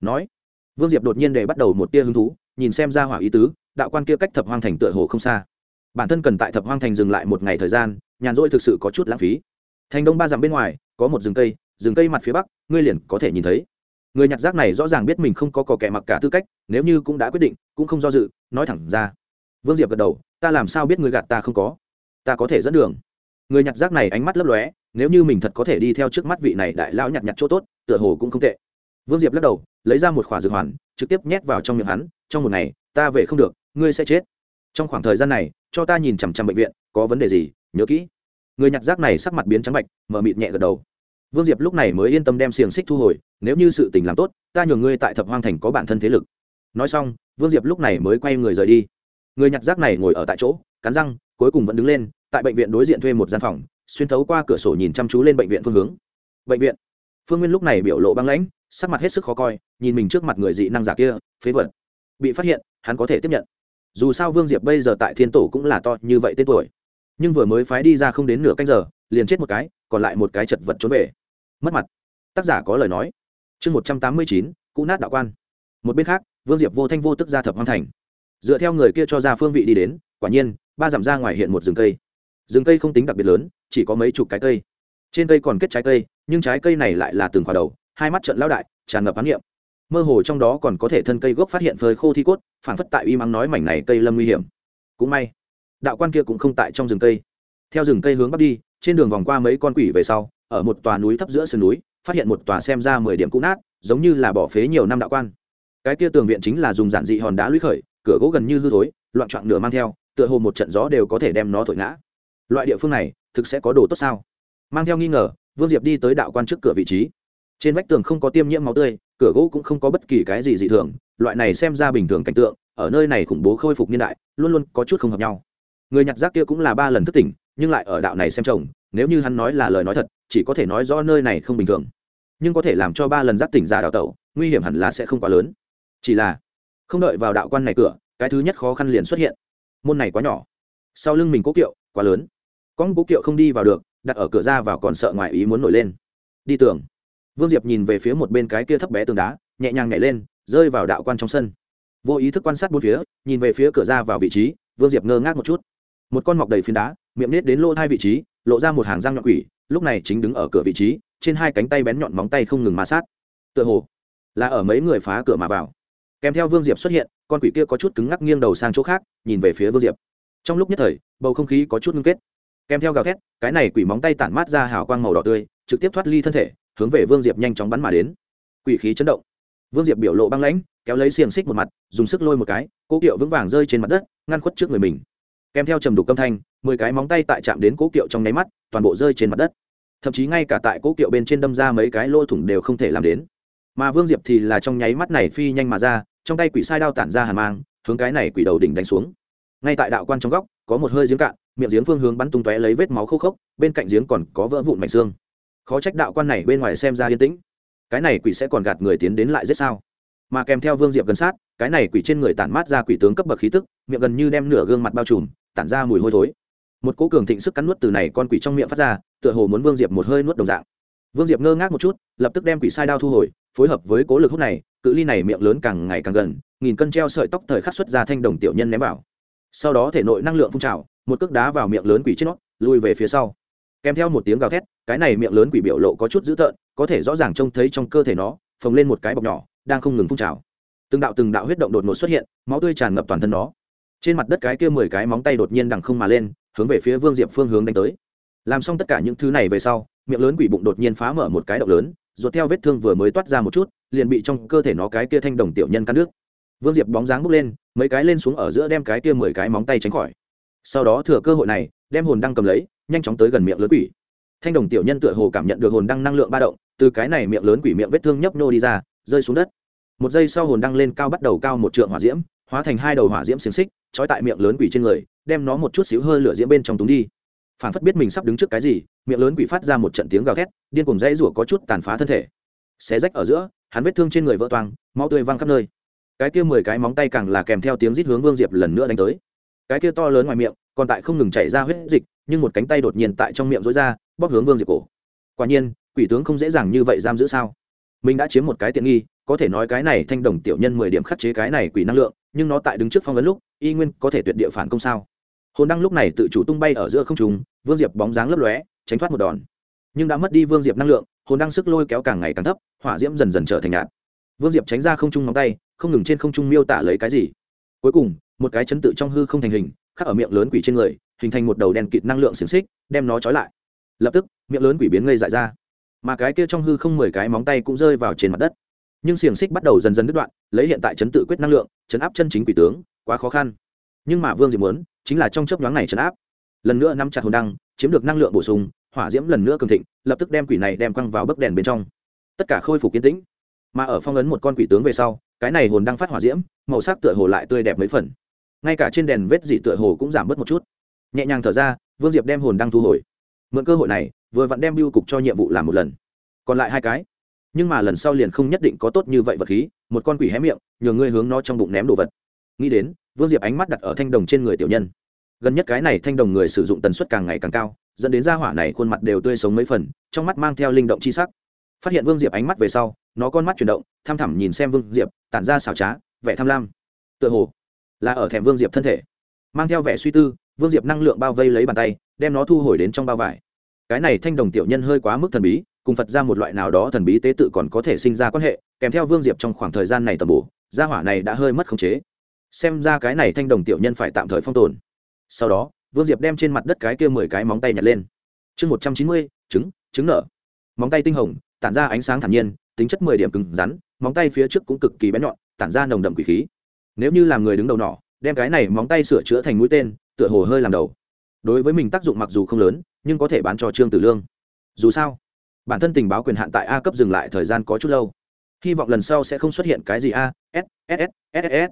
Nói. Vương diệp đột nhiên để bắt đầu một tia hứng thú, nhìn xem ra hỏa ý tứ, đạo quan kia cách thập hoang thành tựa hồ không xa. Bản thân cần tại thập hoang thành dừng lại một ngày thời gian, nhàn rỗi thực sự có chút lãng phí. Thành đông ba dặm bên ngoài, có một rừng cây rừng cây mặt phía bắc, ngươi liền có thể nhìn thấy. Người nhặt rác này rõ ràng biết mình không có cò kẻ mặc cả tư cách, nếu như cũng đã quyết định, cũng không do dự, nói thẳng ra. Vương diệp gật đầu, ta làm sao biết người gạt ta không có? Ta có thể dẫn đường. Người nhặt rác này ánh mắt lấp lóe, nếu như mình thật có thể đi theo trước mắt vị này đại lão nhặt nhặt chỗ tốt, tựa hồ cũng không tệ. Vương diệp lắc đầu, lấy ra một khỏa dược hoàn, trực tiếp nhét vào trong miệng hắn, trong một ngày, ta về không được, ngươi sẽ chết. Trong khoảng thời gian này, cho ta nhìn chằm chằm bệnh viện, có vấn đề gì, nhớ kỹ. Người nhặt rác này sắc mặt biến trắng bạch, mở mịt nhẹ gật đầu vương diệp lúc này mới yên tâm đem xiềng xích thu hồi, nếu như sự tình làm tốt, ta nhường ngươi tại thập hoang thành có bản thân thế lực. Nói xong, vương diệp lúc này mới quay người rời đi. Người nhặt rác này ngồi ở tại chỗ, cắn răng, cuối cùng vẫn đứng lên, tại bệnh viện đối diện thuê một gian phòng, xuyên thấu qua cửa sổ nhìn chăm chú lên bệnh viện phương hướng. Bệnh viện. Phương nguyên lúc này biểu lộ băng lãnh, sắc mặt hết sức khó coi, nhìn mình trước mặt người dị năng giả kia, phế vật. Bị phát hiện, hắn có thể tiếp nhận. Dù sao vương diệp bây giờ tại thiên tổ cũng là to như vậy tên tuổi. Nhưng vừa mới phái đi ra không đến nửa canh giờ liền chết một cái, còn lại một cái chật vật trốn về. Mất mặt. Tác giả có lời nói. Chương một trăm tám mươi chín, cũ nát đạo quan. Một bên khác, vương diệp vô thanh vô tức ra thập hoang thành. Dựa theo người kia cho ra phương vị đi đến, quả nhiên, ba dặm ra ngoài hiện một rừng cây. Rừng cây không tính đặc biệt lớn, chỉ có mấy chục cái cây. Trên cây còn kết trái cây, nhưng trái cây này lại là từng khỏa đầu, hai mắt trận lao đại, tràn ngập hán niệm. Mơ hồ trong đó còn có thể thân cây gốc phát hiện phơi khô thi cốt phản phất tại uy mắng nói mảnh này cây lâm nguy hiểm. Cũng may, đạo quan kia cũng không tại trong rừng cây. Theo rừng cây hướng bắc đi trên đường vòng qua mấy con quỷ về sau, ở một tòa núi thấp giữa sườn núi, phát hiện một tòa xem ra mười điểm cũ nát, giống như là bỏ phế nhiều năm đạo quan. Cái kia tường viện chính là dùng giản dị hòn đá lũy khởi, cửa gỗ gần như hư thối, loạn trọn nửa mang theo, tựa hồ một trận gió đều có thể đem nó thổi ngã. Loại địa phương này, thực sẽ có đồ tốt sao? Mang theo nghi ngờ, vương diệp đi tới đạo quan trước cửa vị trí. Trên vách tường không có tiêm nhiễm máu tươi, cửa gỗ cũng không có bất kỳ cái gì dị thường, loại này xem ra bình thường cảnh tượng, ở nơi này khủng bố khôi phục niên đại, luôn luôn có chút không hợp nhau. Người nhặt rác kia cũng là ba lần thức tỉnh nhưng lại ở đạo này xem chồng, nếu như hắn nói là lời nói thật, chỉ có thể nói rõ nơi này không bình thường. Nhưng có thể làm cho ba lần giác tỉnh giả đào tẩu, nguy hiểm hẳn là sẽ không quá lớn. Chỉ là, không đợi vào đạo quan này cửa, cái thứ nhất khó khăn liền xuất hiện. Môn này quá nhỏ. Sau lưng mình cố kiệu, quá lớn. Con cố kiệu không đi vào được, đặt ở cửa ra vào còn sợ ngoài ý muốn nổi lên. Đi tường. Vương diệp nhìn về phía một bên cái kia thấp bé tường đá, nhẹ nhàng nhảy lên, rơi vào đạo quan trong sân. Vô ý thức quan sát bốn phía, nhìn về phía cửa ra vào vị trí, vương diệp ngơ ngác một chút. Một con mọc đầy phiến đá miệng nết đến lỗ hai vị trí, lộ ra một hàng răng nhọn quỷ, lúc này chính đứng ở cửa vị trí, trên hai cánh tay bén nhọn móng tay không ngừng ma sát. Tựa hồ là ở mấy người phá cửa mà vào. Kèm theo vương diệp xuất hiện, con quỷ kia có chút cứng ngắc nghiêng đầu sang chỗ khác, nhìn về phía vương diệp. Trong lúc nhất thời, bầu không khí có chút ngưng kết. Kèm theo gào thét, cái này quỷ móng tay tản mát ra hào quang màu đỏ tươi, trực tiếp thoát ly thân thể, hướng về vương diệp nhanh chóng bắn mà đến. Quỷ khí chấn động. Vương diệp biểu lộ băng lãnh, kéo lấy xiềng xích một mặt, dùng sức lôi một cái cỗ kiệu vững vàng rơi trên mặt đất, ngăn khuất trước người mình. Kèm theo trầm đục âm thanh mười cái móng tay tại chạm đến cố kiệu trong nháy mắt, toàn bộ rơi trên mặt đất. Thậm chí ngay cả tại cố kiệu bên trên đâm ra mấy cái lỗ thủng đều không thể làm đến. Mà vương diệp thì là trong nháy mắt này phi nhanh mà ra, trong tay quỷ sai đao tản ra hàn mang, hướng cái này quỷ đầu đỉnh đánh xuống. Ngay tại đạo quan trong góc, có một hơi giếng cạn, miệng giếng phương hướng bắn tung tóe lấy vết máu khô khốc, bên cạnh giếng còn có vỡ vụn mảnh xương. Khó trách đạo quan này bên ngoài xem ra yên tĩnh. Cái này quỷ sẽ còn gạt người tiến đến lại giết sao? Mà kèm theo vương diệp gần sát, cái này quỷ trên người tản mát ra quỷ tướng cấp bậc khí tức, miệng gần như đem nửa gương mặt bao trùm, tản ra mùi hôi thối một cỗ cường thịnh sức cắn nuốt từ này con quỷ trong miệng phát ra, tựa hồ muốn vương diệp một hơi nuốt đồng dạng. Vương diệp ngơ ngác một chút, lập tức đem quỷ sai đao thu hồi, phối hợp với cố lực hút này, cự ly này miệng lớn càng ngày càng gần, nghìn cân treo sợi tóc thời khắc xuất ra thanh đồng tiểu nhân ném vào. Sau đó thể nội năng lượng phun trào, một cước đá vào miệng lớn quỷ trên nót lùi về phía sau. Kèm theo một tiếng gào thét, cái này miệng lớn quỷ biểu lộ có chút dữ tợn, có thể rõ ràng trông thấy trong cơ thể nó, phồng lên một cái bọc nhỏ, đang không ngừng phun trào. Từng đạo từng đạo huyết động đột ngột xuất hiện, máu tươi tràn ngập toàn thân nó. Trên mặt đất cái kia mười cái móng tay đột nhiên đằng không mà lên hướng về phía vương diệp phương hướng đánh tới. Làm xong tất cả những thứ này về sau, miệng lớn quỷ bụng đột nhiên phá mở một cái động lớn, ruột theo vết thương vừa mới toát ra một chút, liền bị trong cơ thể nó cái kia thanh đồng tiểu nhân cắn nước. Vương diệp bóng dáng bốc lên, mấy cái lên xuống ở giữa đem cái kia mười cái móng tay tránh khỏi. Sau đó thừa cơ hội này, đem hồn đăng cầm lấy, nhanh chóng tới gần miệng lớn quỷ. Thanh đồng tiểu nhân tựa hồ cảm nhận được hồn đăng năng lượng ba động, từ cái này miệng lớn quỷ miệng vết thương nhấp nô đi ra, rơi xuống đất. Một giây sau hồn đăng lên cao bắt đầu cao một trượng hỏa diễm, hóa thành hai đầu hỏa diễm xiềng xích trói tại miệng lớn quỷ trên người, đem nó một chút xíu hơi lửa diễm bên trong túng đi. Phản phất biết mình sắp đứng trước cái gì, miệng lớn quỷ phát ra một trận tiếng gào thét, điên cùng dãy rủa có chút tàn phá thân thể. Xé rách ở giữa, hắn vết thương trên người vỡ toang, máu tươi văng khắp nơi. Cái kia mười cái móng tay càng là kèm theo tiếng rít hướng vương diệp lần nữa đánh tới. Cái kia to lớn ngoài miệng, còn tại không ngừng chảy ra huyết dịch, nhưng một cánh tay đột nhiên tại trong miệng rối ra, bóp hướng vương diệp cổ. Quả nhiên, quỷ tướng không dễ dàng như vậy giam giữ sao? Mình đã chiếm một cái tiện nghi, có thể nói cái này thanh đồng tiểu nhân mười điểm khắc chế cái này quỷ năng lượng nhưng nó tại đứng trước phong ấn lúc, y nguyên có thể tuyệt địa phản công sao? Hồn đăng lúc này tự chủ tung bay ở giữa không trùng vương diệp bóng dáng lấp lóe, tránh thoát một đòn. Nhưng đã mất đi vương diệp năng lượng, hồn đăng sức lôi kéo càng ngày càng thấp, hỏa diễm dần dần trở thành nhạt. Vương diệp tránh ra không trung móng tay, không ngừng trên không trung miêu tả lấy cái gì. Cuối cùng, một cái chấn tự trong hư không thành hình, khắc ở miệng lớn quỷ trên người, hình thành một đầu đèn kịt năng lượng xiềng xích, đem nó trói lại. Lập tức, miệng lớn quỷ biến ngây dại ra. Mà cái kia trong hư không mười cái móng tay cũng rơi vào trên mặt đất nhưng xiềng xích bắt đầu dần dần đứt đoạn, lấy hiện tại chấn tự quyết năng lượng, chấn áp chân chính quỷ tướng, quá khó khăn. Nhưng mà vương diệp muốn, chính là trong chớp nhoáng này chấn áp. Lần nữa nắm chặt hồn đăng, chiếm được năng lượng bổ sung, hỏa diễm lần nữa cường thịnh, lập tức đem quỷ này đem quăng vào bấc đèn bên trong. Tất cả khôi phục kiến tĩnh. Mà ở phong ấn một con quỷ tướng về sau, cái này hồn đang phát hỏa diễm, màu sắc tựa hồ lại tươi đẹp mấy phần. Ngay cả trên đèn vết dị tựa hồ cũng giảm bớt một chút. Nhẹ nhàng thở ra, vương diệp đem hồn đang thu hồi. Mượn cơ hội này, vừa vặn đem biêu cục cho nhiệm vụ làm một lần. Còn lại hai cái nhưng mà lần sau liền không nhất định có tốt như vậy vật khí, một con quỷ hé miệng nhờ ngươi hướng nó trong bụng ném đồ vật. Nghĩ đến, vương diệp ánh mắt đặt ở thanh đồng trên người tiểu nhân. Gần nhất cái này thanh đồng người sử dụng tần suất càng ngày càng cao, dẫn đến gia hỏa này khuôn mặt đều tươi sống mấy phần, trong mắt mang theo linh động chi sắc. Phát hiện vương diệp ánh mắt về sau, nó con mắt chuyển động, tham thẳm nhìn xem vương diệp, tản ra xảo trá, vẻ tham lam. Tựa hồ là ở thèm vương diệp thân thể. Mang theo vẻ suy tư, vương diệp năng lượng bao vây lấy bàn tay, đem nó thu hồi đến trong bao vải. Cái này thanh đồng tiểu nhân hơi quá mức thần bí cùng phật ra một loại nào đó thần bí tế tự còn có thể sinh ra quan hệ, kèm theo vương diệp trong khoảng thời gian này tầm bổ, gia hỏa này đã hơi mất khống chế. Xem ra cái này thanh đồng tiểu nhân phải tạm thời phong tồn. Sau đó, vương diệp đem trên mặt đất cái kia mười cái móng tay nhặt lên. Chương một trăm chín mươi, trứng trứng nở. Móng tay tinh hồng, tản ra ánh sáng thản nhiên, tính chất mười điểm cứng rắn, móng tay phía trước cũng cực kỳ bén nhọn, tản ra nồng đậm quỷ khí. Nếu như làm người đứng đầu nọ, đem cái này móng tay sửa chữa thành mũi tên, tựa hồ hơi làm đầu. Đối với mình tác dụng mặc dù không lớn, nhưng có thể bán cho trương tử lương. Dù sao bản thân tình báo quyền hạn tại a cấp dừng lại thời gian có chút lâu. Hy vọng lần sau sẽ không xuất hiện cái gì a, s s s s s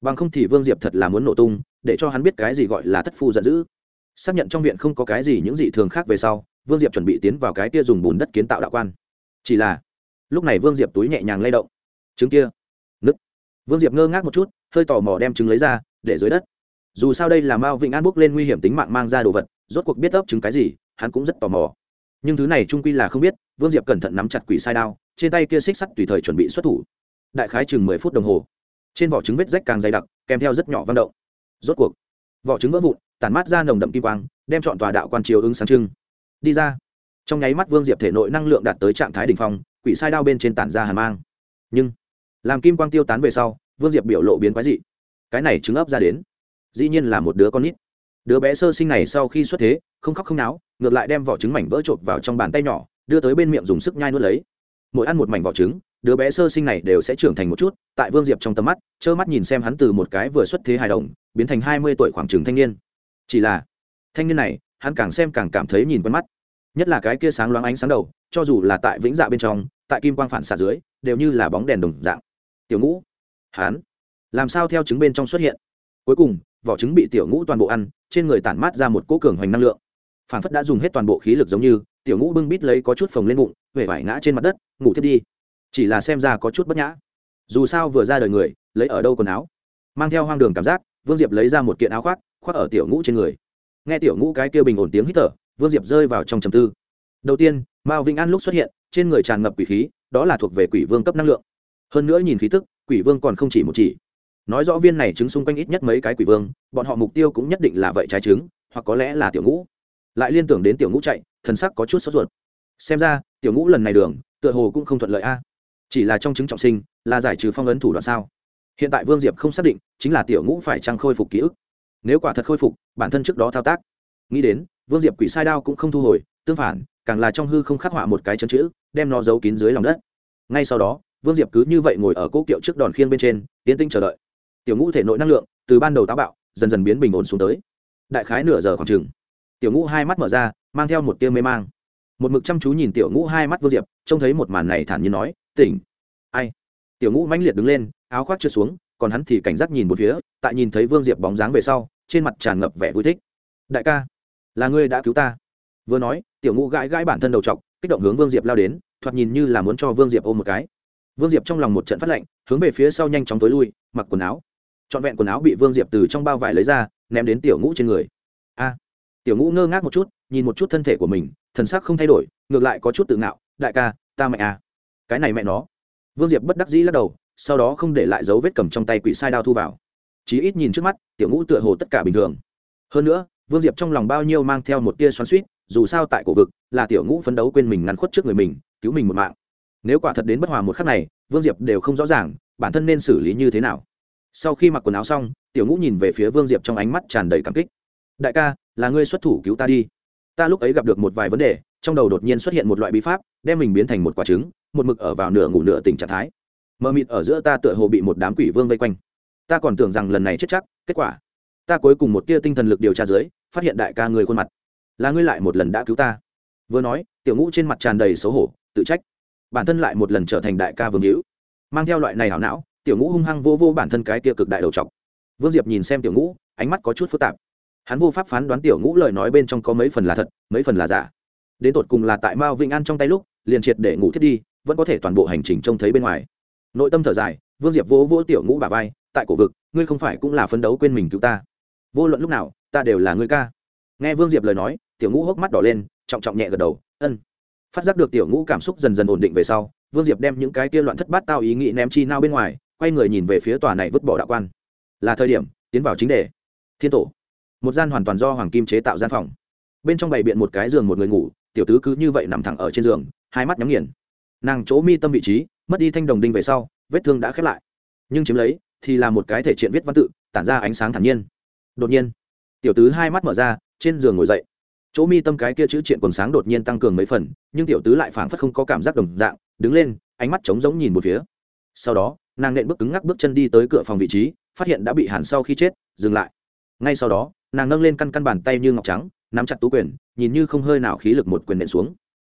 bằng không thì vương diệp thật là muốn nổ tung, để cho hắn biết cái gì gọi là thất phu giận dữ. Xác nhận trong viện không có cái gì những gì thường khác về sau, vương diệp chuẩn bị tiến vào cái kia dùng bùn đất kiến tạo đạo quan. Chỉ là, lúc này vương diệp túi nhẹ nhàng lay động. Trứng kia, nứt. Vương diệp ngơ ngác một chút, hơi tò mò đem trứng lấy ra, để dưới đất. Dù sao đây là mao vịnh an bốc lên nguy hiểm tính mạng mang ra đồ vật, rốt cuộc biết ấp trứng cái gì, hắn cũng rất tò mò nhưng thứ này trung quy là không biết, vương diệp cẩn thận nắm chặt quỷ sai đao, trên tay kia xích sắt tùy thời chuẩn bị xuất thủ. Đại khái chừng mười phút đồng hồ. Trên vỏ trứng vết rách càng dày đặc, kèm theo rất nhỏ văn động. Rốt cuộc, vỏ trứng vỡ vụn, tản mát ra nồng đậm kim quang, đem chọn tòa đạo quan chiếu ứng sáng trưng. Đi ra. Trong nháy mắt vương diệp thể nội năng lượng đạt tới trạng thái đ ỉ n h phong, quỷ sai đao bên trên tản ra hàn mang. Nhưng, làm kim quang tiêu tán về sau, vương diệp biểu lộ biến quái dị. Cái này trứng ấp ra đến, dĩ nhiên là một đứa con nít. Đứa bé sơ sinh này sau khi xuất thế, không khóc không náo ngược lại đem vỏ trứng mảnh vỡ trộn vào trong bàn tay nhỏ, đưa tới bên miệng dùng sức nhai nuốt lấy. Mỗi ăn một mảnh vỏ trứng, đứa bé sơ sinh này đều sẽ trưởng thành một chút, tại vương diệp trong tầm mắt, trơ mắt nhìn xem hắn từ một cái vừa xuất thế hài đồng, biến thành hai mươi tuổi khoảng trường thanh niên. Chỉ là, thanh niên này, hắn càng xem càng cảm thấy nhìn quen mắt. Nhất là cái kia sáng loáng ánh sáng đầu, cho dù là tại vĩnh dạ bên trong, tại kim quang phản xạ dưới, đều như là bóng đèn đồng dạng. Tiểu ngũ, hắn, làm sao theo trứng bên trong xuất hiện? Cuối cùng, vỏ trứng bị tiểu ngũ toàn bộ ăn, trên người tản mát ra một cỗ cường hoành năng lượng phản phất đã dùng hết toàn bộ khí lực giống như, tiểu ngũ bưng bít lấy có chút phồng lên bụng huệ vải ngã trên mặt đất, ngủ thiết đi. Chỉ là xem ra có chút bất nhã. Dù sao vừa ra đời người, lấy ở đâu quần áo? Mang theo hoang đường cảm giác, vương diệp lấy ra một kiện áo khoác khoác ở tiểu ngũ trên người. Nghe tiểu ngũ cái kia bình ổn tiếng hít thở, vương diệp rơi vào trong trầm tư. Đầu tiên, mao vĩnh an lúc xuất hiện, trên người tràn ngập quỷ khí, đó là thuộc về quỷ vương cấp năng lượng. Hơn nữa nhìn khí tức, quỷ vương còn không chỉ một chỉ. Nói rõ viên này chứng xung quanh ít nhất mấy cái quỷ vương, bọn họ mục tiêu cũng nhất định là vậy trái trứng, hoặc có lẽ là tiểu ngũ lại liên tưởng đến tiểu ngũ chạy, thần sắc có chút sốt ruột. Xem ra, tiểu ngũ lần này đường, tựa hồ cũng không thuận lợi a. Chỉ là trong chứng trọng sinh, là giải trừ phong ấn thủ đoạn sao? Hiện tại vương diệp không xác định, chính là tiểu ngũ phải trăng khôi phục ký ức. Nếu quả thật khôi phục, bản thân trước đó thao tác. Nghĩ đến, vương diệp quỷ sai đao cũng không thu hồi, tương phản, càng là trong hư không khắc họa một cái chân chữ, đem nó giấu kín dưới lòng đất. Ngay sau đó, vương diệp cứ như vậy ngồi ở cỗ kiệu trước đòn khiên bên trên, tiến tinh chờ đợi. Tiểu ngũ thể nội năng lượng, từ ban đầu táo bạo, dần dần biến bình ổn xuống tới. Đại khái nửa giờ khoảng chừng tiểu ngũ hai mắt mở ra, mang theo một tiêu mê mang. Một mực chăm chú nhìn tiểu ngũ hai mắt vương diệp, trông thấy một màn này thản nhiên nói, tỉnh. Ai? Tiểu ngũ mãnh liệt đứng lên, áo khoác trượt xuống, còn hắn thì cảnh giác nhìn một phía, tại nhìn thấy vương diệp bóng dáng về sau, trên mặt tràn ngập vẻ vui thích. Đại ca, là ngươi đã cứu ta. Vừa nói, tiểu ngũ gãi gãi bản thân đầu t kích động hướng vương diệp lao đến, thoạt nhìn như là muốn cho vương diệp ôm một cái. Vương diệp trong lòng một trận phát lạnh, hướng về phía sau nhanh chóng tối lui, mặc quần áo. Trọn vẹn quần áo bị vương diệp từ trong bao vải lấy ra, ném đến tiểu ngũ trên người. A tiểu ngũ ngơ ngác một chút, nhìn một chút thân thể của mình, thần sắc không thay đổi, ngược lại có chút tự ngạo, đại ca, ta mẹ à. Cái này mẹ nó. Vương diệp bất đắc dĩ lắc đầu, sau đó không để lại dấu vết cầm trong tay quỷ sai đao thu vào. Chí ít nhìn trước mắt, tiểu ngũ tựa hồ tất cả bình thường. Hơn nữa, vương diệp trong lòng bao nhiêu mang theo một tia xoắn suýt dù sao tại cổ vực, là tiểu ngũ phấn đấu quên mình ngắn khuất trước người mình, cứu mình một mạng. Nếu quả thật đến bất hòa một khắc này, vương diệp đều không rõ ràng, bản thân nên xử lý như thế nào. Sau khi mặc quần áo xong, tiểu ngũ nhìn về phía vương diệp trong ánh mắt tràn đầy cảm kích. Đại ca là ngươi xuất thủ cứu ta đi. Ta lúc ấy gặp được một vài vấn đề, trong đầu đột nhiên xuất hiện một loại bí pháp, đem mình biến thành một quả trứng, một mực ở vào nửa ngủ nửa tỉnh trạng thái. Mờ mịt ở giữa ta tựa hồ bị một đám quỷ vương vây quanh. Ta còn tưởng rằng lần này chết chắc, kết quả, ta cuối cùng một tia tinh thần lực điều tra dưới, phát hiện đại ca người khuôn mặt. Là ngươi lại một lần đã cứu ta. Vừa nói, tiểu ngũ trên mặt tràn đầy xấu hổ, tự trách. Bản thân lại một lần trở thành đại ca vương hữu. Mang theo loại này hảo não, tiểu ngũ hung hăng vô vô bản thân cái tia cực đại đầu trọc. Vương diệp nhìn xem tiểu ngũ, ánh mắt có chút phức tạp hắn vô pháp phán đoán tiểu ngũ lời nói bên trong có mấy phần là thật, mấy phần là giả. Đến tột cùng là tại mao vĩnh an trong tay lúc, liền triệt để ngủ thiết đi, vẫn có thể toàn bộ hành trình trông thấy bên ngoài. Nội tâm thở dài, vương diệp vỗ vỗ tiểu ngũ bà vai, tại cổ vực, ngươi không phải cũng là phấn đấu quên mình cứu ta. Vô luận lúc nào, ta đều là ngươi ca. Nghe vương diệp lời nói, tiểu ngũ hốc mắt đỏ lên, trọng trọng nhẹ gật đầu, ân. Phát giác được tiểu ngũ cảm xúc dần dần ổn định về sau, vương diệp đem những cái kia loạn thất bát tao ý nghĩ ném chi nao bên ngoài, quay người nhìn về phía tòa này vứt bỏ đạo quan. Là thời điểm, tiến vào chính đề. Thiên tổ một gian hoàn toàn do hoàng kim chế tạo gian phòng. Bên trong bày biện một cái giường một người ngủ, tiểu tứ cứ như vậy nằm thẳng ở trên giường, hai mắt nhắm nghiền. Nàng chỗ mi tâm vị trí, mất đi thanh đồng đinh về sau, vết thương đã khép lại. Nhưng chiếm lấy, thì là một cái thể triện viết văn tự, tản ra ánh sáng thản nhiên. Đột nhiên, tiểu tứ hai mắt mở ra, trên giường ngồi dậy. Chỗ mi tâm cái kia chữ triện quần sáng đột nhiên tăng cường mấy phần, nhưng tiểu tứ lại phảng phất không có cảm giác đồng dạng, đứng lên, ánh mắt trống giống nhìn một phía. Sau đó, nàng nện bước cứng ngắc bước chân đi tới cửa phòng vị trí, phát hiện đã bị hàn sau khi chết, dừng lại ngay sau đó, nàng nâng lên căn căn bàn tay như ngọc trắng, nắm chặt tú quyền, nhìn như không hơi nào khí lực một quyền nện xuống.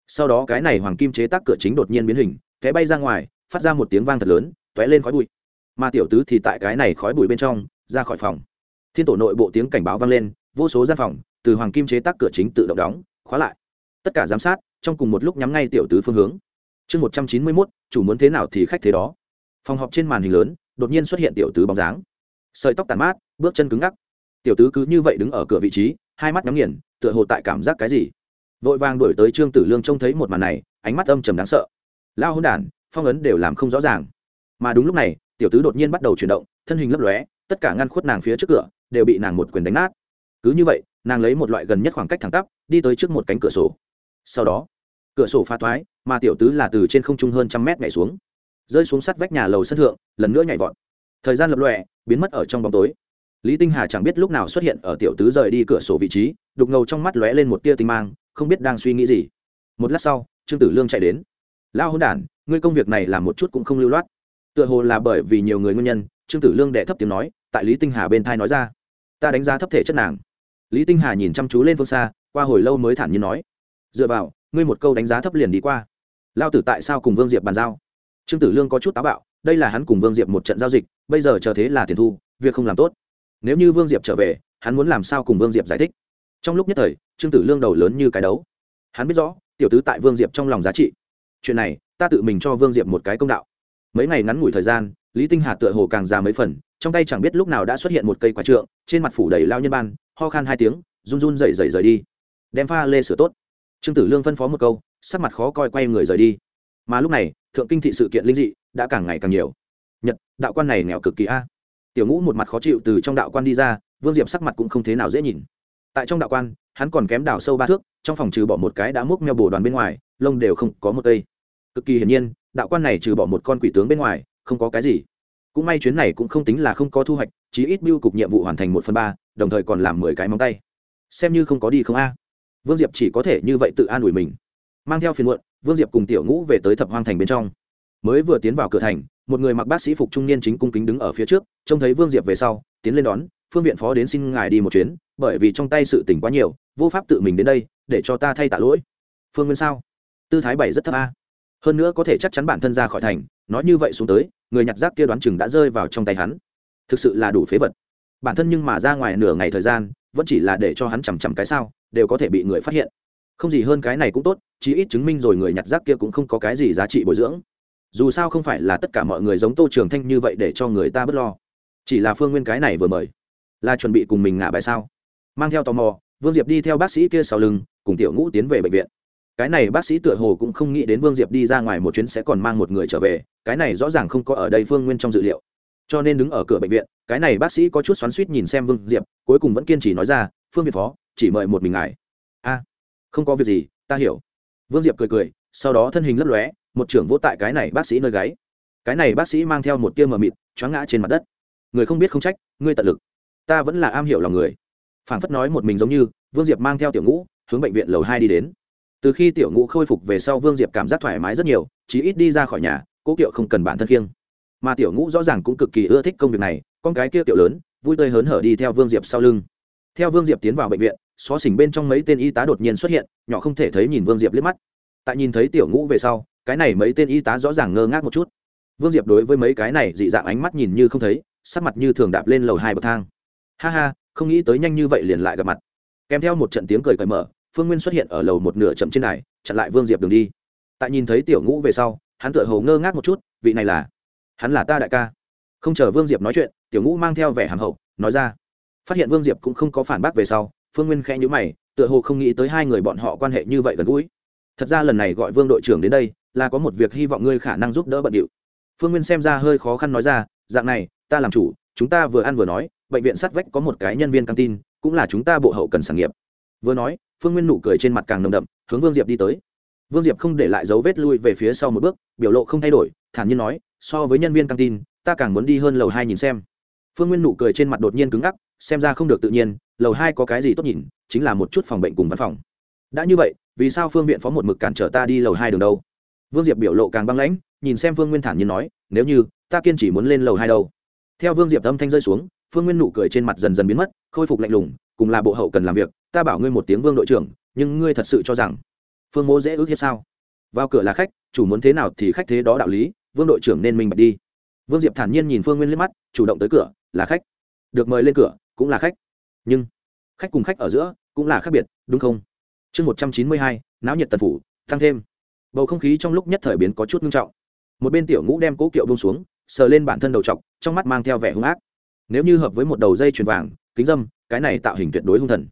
Sau đó cái này hoàng kim chế tác cửa chính đột nhiên biến hình cái bay ra ngoài, phát ra một tiếng vang thật lớn t ó é lên khói bụi. Mà tiểu tứ thì tại cái này khói bụi bên trong, ra khỏi phòng. Thiên tổ nội bộ tiếng cảnh báo vang lên, vô số gian phòng, từ hoàng kim chế tác cửa chính tự động đóng, khóa lại. Tất cả giám sát, trong cùng một lúc nhắm ngay tiểu tứ phương hướng. Chương một trăm chín mươi mốt, chủ muốn thế nào thì khách thế đó. Phòng họp trên màn hình lớn, đột nhiên xuất hiện tiểu tứ bóng dáng. Sợi tóc tàn mát, bước chân cứng ngắc tiểu tứ cứ như vậy đứng ở cửa vị trí, hai mắt nhắm nghiền, tựa hồ tại cảm giác cái gì. Vội vàng đuổi tới trương tử lương trông thấy một màn này, ánh mắt âm trầm đáng sợ. Lao hôn đản, phong ấn đều làm không rõ ràng. Mà đúng lúc này, tiểu tứ đột nhiên bắt đầu chuyển động, thân hình lấp lóe, tất cả ngăn khuất nàng phía trước cửa, đều bị nàng một quyền đánh nát. Cứ như vậy, nàng lấy một loại gần nhất khoảng cách thẳng tắp, đi tới trước một cánh cửa sổ. Sau đó, cửa sổ pha thoái, mà tiểu tứ là từ trên không trung hơn trăm mét nhảy xuống. Rơi xuống sắt vách nhà lầu sân thượng, lần nữa nhảy vọt. Thời gian lập lọe biến mất ở trong bóng tối lý tinh hà chẳng biết lúc nào xuất hiện ở tiểu tứ rời đi cửa sổ vị trí, đục ngầu trong mắt lóe lên một tia tinh mang, không biết đang suy nghĩ gì. Một lát sau, trương tử lương chạy đến. Lao hôn đản, ngươi công việc này làm một chút cũng không lưu loát. Tựa hồ là bởi vì nhiều người nguyên nhân, trương tử lương đệ thấp tiếng nói, tại lý tinh hà bên thai nói ra. Ta đánh giá thấp thể chất nàng. Lý tinh hà nhìn chăm chú lên phương xa, qua hồi lâu mới thản nhiên nói, dựa vào, ngươi một câu đánh giá thấp liền đi qua. Lao tử tại sao cùng vương diệp bàn giao? Trương tử lương có chút táo bạo, đây là hắn cùng vương diệp một trận giao dịch, bây giờ chờ thế là tiền thu, việc không làm tốt nếu như vương diệp trở về, hắn muốn làm sao cùng vương diệp giải thích? Trong lúc nhất thời, trương tử lương đầu lớn như cái đấu. Hắn biết rõ, tiểu tứ tại vương diệp trong lòng giá trị. Chuyện này, ta tự mình cho vương diệp một cái công đạo. Mấy ngày ngắn ngủi thời gian, lý tinh hà tựa hồ càng già mấy phần, trong tay chẳng biết lúc nào đã xuất hiện một cây quả trượng, trên mặt phủ đầy lao nhân ban, ho khan hai tiếng, run run rẩy rẩy rời đi. Đem pha lê sửa tốt. Trương tử lương phân phó một câu, sắc mặt khó coi quay người rời đi. Mà lúc này, thượng kinh thị sự kiện linh dị, đã càng ngày càng nhiều. Nhật, đạo quan này nghèo cực kỳ a tiểu ngũ một mặt khó chịu từ trong đạo quan đi ra, vương diệp sắc mặt cũng không thế nào dễ nhìn. Tại trong đạo quan, hắn còn kém đào sâu ba thước, trong phòng trừ bỏ một cái đã múc meo bồ đoàn bên ngoài, lông đều không có một cây. Cực kỳ hiển nhiên, đạo quan này trừ bỏ một con quỷ tướng bên ngoài, không có cái gì. Cũng may chuyến này cũng không tính là không có thu hoạch, chí ít biêu cục nhiệm vụ hoàn thành một phần ba, đồng thời còn làm mười cái móng tay. Xem như không có đi không a. Vương diệp chỉ có thể như vậy tự an ủi mình. Mang theo phiền muộn, vương diệp cùng tiểu ngũ về tới thập hoang thành bên trong. Mới vừa tiến vào cửa thành một người mặc bác sĩ phục trung niên chính cung kính đứng ở phía trước, trông thấy vương diệp về sau, tiến lên đón, phương viện phó đến xin ngài đi một chuyến, bởi vì trong tay sự tỉnh quá nhiều, vô pháp tự mình đến đây, để cho ta thay tạ lỗi. Phương nguyên sao? Tư thái bảy rất thấp a. Hơn nữa có thể chắc chắn bản thân ra khỏi thành, nói như vậy xuống tới, người nhặt rác kia đoán chừng đã rơi vào trong tay hắn. Thực sự là đủ phế vật. Bản thân nhưng mà ra ngoài nửa ngày thời gian, vẫn chỉ là để cho hắn chằm chằm cái sao, đều có thể bị người phát hiện. Không gì hơn cái này cũng tốt, chí ít chứng minh rồi người nhặt rác kia cũng không có cái gì giá trị bồi dưỡng dù sao không phải là tất cả mọi người giống tô trường thanh như vậy để cho người ta b ấ t lo. Chỉ là phương nguyên cái này vừa mời, là chuẩn bị cùng mình ngả bài sao? Mang theo tò mò, vương diệp đi theo bác sĩ kia sau lưng, cùng tiểu ngũ tiến về bệnh viện. Cái này bác sĩ tựa hồ cũng không nghĩ đến vương diệp đi ra ngoài một chuyến sẽ còn mang một người trở về, cái này rõ ràng không có ở đây phương nguyên trong dự liệu. Cho nên đứng ở cửa bệnh viện, cái này bác sĩ có chút xoắn suýt nhìn xem vương diệp, cuối cùng vẫn kiên trì nói ra, phương việt phó, chỉ mời một mình ngài. A, không có việc gì, ta hiểu. Vương diệp cười cười, sau đó thân hình lấp lóe một trưởng vỗ tại cái này bác sĩ nơi gáy. Cái này bác sĩ mang theo một tia mờ mịt, choáng ngã trên mặt đất. Người không biết không trách, ngươi tận lực. Ta vẫn là am hiểu lòng người. Phản phất nói một mình giống như, vương diệp mang theo tiểu ngũ, hướng bệnh viện lầu hai đi đến. Từ khi tiểu ngũ khôi phục về sau, vương diệp cảm giác thoải mái rất nhiều, chí ít đi ra khỏi nhà, cố kiệu không cần bản thân kiêng mà tiểu ngũ rõ ràng cũng cực kỳ ưa thích công việc này, con cái kia tiểu lớn, vui tươi hớn hở đi theo vương diệp sau lưng. Theo vương diệp tiến vào bệnh viện, xó xỉnh bên trong mấy tên y tá đột nhiên xuất hiện, nhỏ không thể thấy nhìn vương diệp liếc mắt. Tại nhìn thấy tiểu ngũ về sau cái này mấy tên y tá rõ ràng ngơ ngác một chút. Vương diệp đối với mấy cái này dị dạng ánh mắt nhìn như không thấy, sắc mặt như thường đạp lên lầu hai bậc thang. Ha ha, không nghĩ tới nhanh như vậy liền lại gặp mặt. Kèm theo một trận tiếng cười cởi mở, phương nguyên xuất hiện ở lầu một nửa chậm trên này, chặn lại vương diệp đường đi. Tại nhìn thấy tiểu ngũ về sau, hắn tựa hồ ngơ ngác một chút, vị này là, hắn là ta đại ca. Không chờ vương diệp nói chuyện, tiểu ngũ mang theo vẻ hàm hậu, nói ra. Phát hiện vương diệp cũng không có phản bác về sau, phương nguyên khẽ nhữ mày, tựa hồ không nghĩ tới hai người bọn họ quan hệ như vậy gần gũi. Thật ra lần này gọi vương đội trưởng đến đây là có một việc hy vọng ngươi khả năng giúp đỡ bận điệu. Phương nguyên xem ra hơi khó khăn nói ra, dạng này, ta làm chủ, chúng ta vừa ăn vừa nói, bệnh viện sát vách có một cái nhân viên căng tin, cũng là chúng ta bộ hậu cần sản nghiệp. Vừa nói, phương nguyên nụ cười trên mặt càng nồng đậm, hướng vương diệp đi tới. Vương diệp không để lại dấu vết lui về phía sau một bước, biểu lộ không thay đổi, thản nhiên nói, so với nhân viên căng tin, ta càng muốn đi hơn lầu hai nhìn xem. Phương nguyên nụ cười trên mặt đột nhiên cứng ngắc, xem ra không được tự nhiên, lầu hai có cái gì tốt nhìn, chính là một chút phòng bệnh cùng văn phòng. Đã như vậy, vì sao phương viện phó một mực cản trở ta đi lầu hai đường đâu? Vương diệp biểu lộ càng băng lãnh, nhìn xem Vương nguyên thản nhiên nói, nếu như, ta kiên chỉ muốn lên lầu hai đâu. Theo vương diệp âm thanh rơi xuống, phương nguyên nụ cười trên mặt dần dần biến mất, khôi phục lạnh lùng, cùng là bộ hậu cần làm việc, ta bảo ngươi một tiếng vương đội trưởng, nhưng ngươi thật sự cho rằng phương mô dễ ước hiếp sao? Vào cửa là khách, chủ muốn thế nào thì khách thế đó đạo lý, vương đội trưởng nên minh bạch đi. Vương diệp thản nhiên nhìn phương nguyên liếc mắt, chủ động tới cửa, là khách. Được mời lên cửa, cũng là khách. Nhưng, khách cùng khách ở giữa cũng là khác biệt, đúng không? Chương một trăm chín mươi hai, náo nhiệt tần phủ, tăng thêm bầu không khí trong lúc nhất thời biến có chút nghiêm trọng. Một bên tiểu ngũ đem cố kiệu bông xuống, sờ lên bản thân đầu t trong mắt mang theo vẻ hung ác. Nếu như hợp với một đầu dây chuyền vàng, kính dâm, cái này tạo hình tuyệt đối hung thần.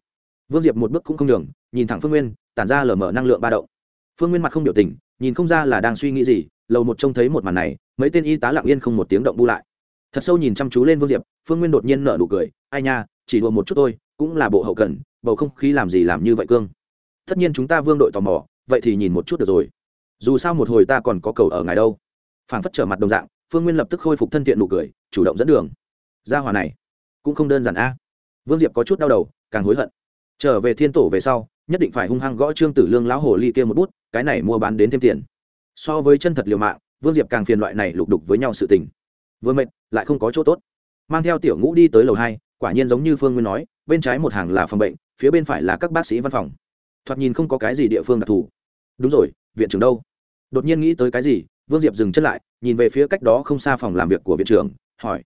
Vương diệp một bước cũng không đường nhìn thẳng phương nguyên, tản ra lờ mở năng lượng ba động. Phương nguyên mặt không biểu tình, nhìn không ra là đang suy nghĩ gì, lầu một trông thấy một màn này, mấy tên y tá lặng yên không một tiếng động bu lại. Thật sâu nhìn chăm chú lên vương diệp, phương nguyên đột nhiên nở nụ cười, ai nha, chỉ đùa một chút thôi, cũng là bộ hậu cần, bầu không khí làm gì làm như vậy cương. Tất nhiên chúng ta vương đội tò mò, vậy thì nhìn một chút được rồi dù sao một hồi ta còn có cầu ở ngài đâu. Phản phất trở mặt đồng dạng, phương nguyên lập tức khôi phục thân thiện nụ cười, chủ động dẫn đường. Gia hòa này, cũng không đơn giản a. Vương diệp có chút đau đầu, càng hối hận. Trở về thiên tổ về sau, nhất định phải hung hăng gõ trương tử lương lão hồ ly kia một bút, cái này mua bán đến thêm tiền. So với chân thật liều mạng, vương diệp càng phiền loại này lục đục với nhau sự tình. Vừa mệt, lại không có chỗ tốt. Mang theo tiểu ngũ đi tới lầu hai, quả nhiên giống như phương nguyên nói, bên trái một hàng là phòng bệnh, phía bên phải là các bác sĩ văn phòng. Thoạt nhìn không có cái gì địa phương đặc thù. Đúng rồi viện trưởng đâu? Đột nhiên nghĩ tới cái gì, vương diệp dừng chân lại, nhìn về phía cách đó không xa phòng làm việc của viện trưởng, hỏi.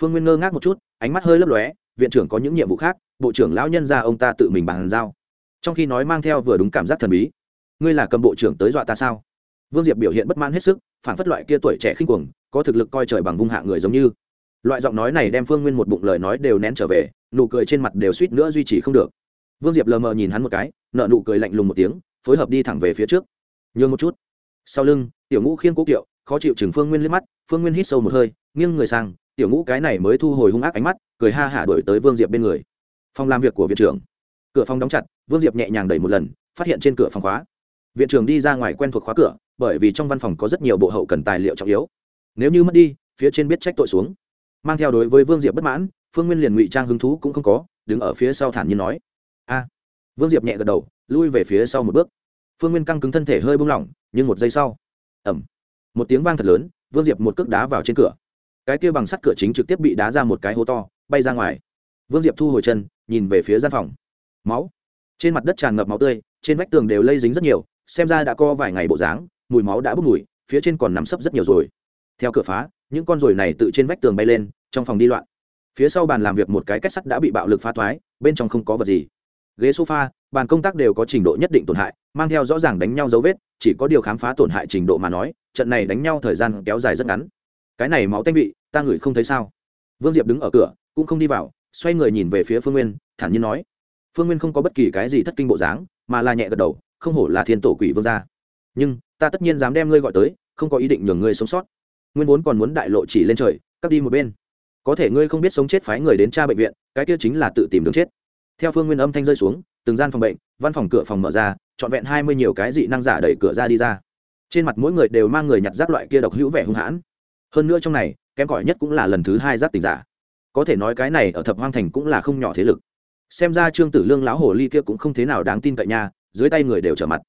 Phương nguyên ngơ ngác một chút, ánh mắt hơi lấp lóe, viện trưởng có những nhiệm vụ khác, bộ trưởng lão nhân ra ông ta tự mình bàn giao. Trong khi nói mang theo vừa đúng cảm giác thần bí, ngươi là cầm bộ trưởng tới dọa ta sao? Vương diệp biểu hiện bất mãn hết sức, phản phất loại kia tuổi trẻ khinh cuồng, có thực lực coi trời bằng vung hạ người giống như. Loại giọng nói này đem phương nguyên một bụng lời nói đều nén trở về, nụ cười trên mặt đều suýt nữa duy trì không được. Vương diệp lờ mờ nhìn hắn một cái nợ nụ cười lạnh lùng một tiếng, phối hợp đi thẳng về phía trước nhường một chút. Sau lưng, tiểu ngũ khiêng cố kiệu, khó chịu chừng phương nguyên liếc mắt, phương nguyên hít sâu một hơi, nghiêng người sang, tiểu ngũ cái này mới thu hồi hung ác ánh mắt, cười ha hả đổi tới vương diệp bên người. Phòng làm việc của viện trưởng. Cửa phòng đóng chặt, vương diệp nhẹ nhàng đẩy một lần, phát hiện trên cửa phòng khóa. Viện trưởng đi ra ngoài quen thuộc khóa cửa, bởi vì trong văn phòng có rất nhiều bộ hậu cần tài liệu trọng yếu. Nếu như mất đi, phía trên biết trách tội xuống. Mang theo đối với vương diệp bất mãn, phương nguyên liền ngụy trang hứng thú cũng không có, đứng ở phía sau thản nhiên nói. A. Vương diệp nhẹ gật đầu, lui về phía sau một bước phương nguyên căng cứng thân thể hơi bung lỏng, nhưng một giây sau ẩm một tiếng vang thật lớn, vương diệp một cước đá vào trên cửa. Cái kia bằng sắt cửa chính trực tiếp bị đá ra một cái hố to, bay ra ngoài. Vương diệp thu hồi chân, nhìn về phía gian phòng. Máu. Trên mặt đất tràn ngập máu tươi, trên vách tường đều lây dính rất nhiều, xem ra đã co vài ngày bộ dáng, mùi máu đã bốc mùi, phía trên còn nằm sấp rất nhiều rồi. Theo cửa phá, những con ruồi này tự trên vách tường bay lên, trong phòng đi loạn. Phía sau bàn làm việc một cái kết sắt đã bị bạo lực phá thoái, bên trong không có vật gì ghế sofa, bàn công tác đều có trình độ nhất định tổn hại, mang theo rõ ràng đánh nhau dấu vết, chỉ có điều khám phá tổn hại trình độ mà nói, trận này đánh nhau thời gian kéo dài rất ngắn. Cái này máu tanh vị, ta ngửi không thấy sao? Vương diệp đứng ở cửa, cũng không đi vào, xoay người nhìn về phía phương nguyên, thản nhiên nói. Phương nguyên không có bất kỳ cái gì thất kinh bộ dáng, mà là nhẹ gật đầu, không hổ là thiên tổ quỷ vương gia. Nhưng, ta tất nhiên dám đem ngươi gọi tới, không có ý định nhường ngươi sống sót. Nguyên vốn còn muốn đại lộ chỉ lên trời, cắt đi một bên. Có thể ngươi không biết sống chết phái người đến tra bệnh viện, cái kia chính là tự tìm đường chết theo phương nguyên âm thanh rơi xuống, từng gian phòng bệnh, văn phòng cửa phòng mở ra, trọn vẹn hai mươi nhiều cái dị năng giả đẩy cửa ra đi ra. Trên mặt mỗi người đều mang người nhặt rác loại kia độc hữu vẻ hung hãn. Hơn nữa trong này, kém cỏi nhất cũng là lần thứ hai giáp tình giả. Có thể nói cái này ở thập hoang thành cũng là không nhỏ thế lực. Xem ra trương tử lương lão hồ ly kia cũng không thế nào đáng tin cậy nha, dưới tay người đều trở mặt.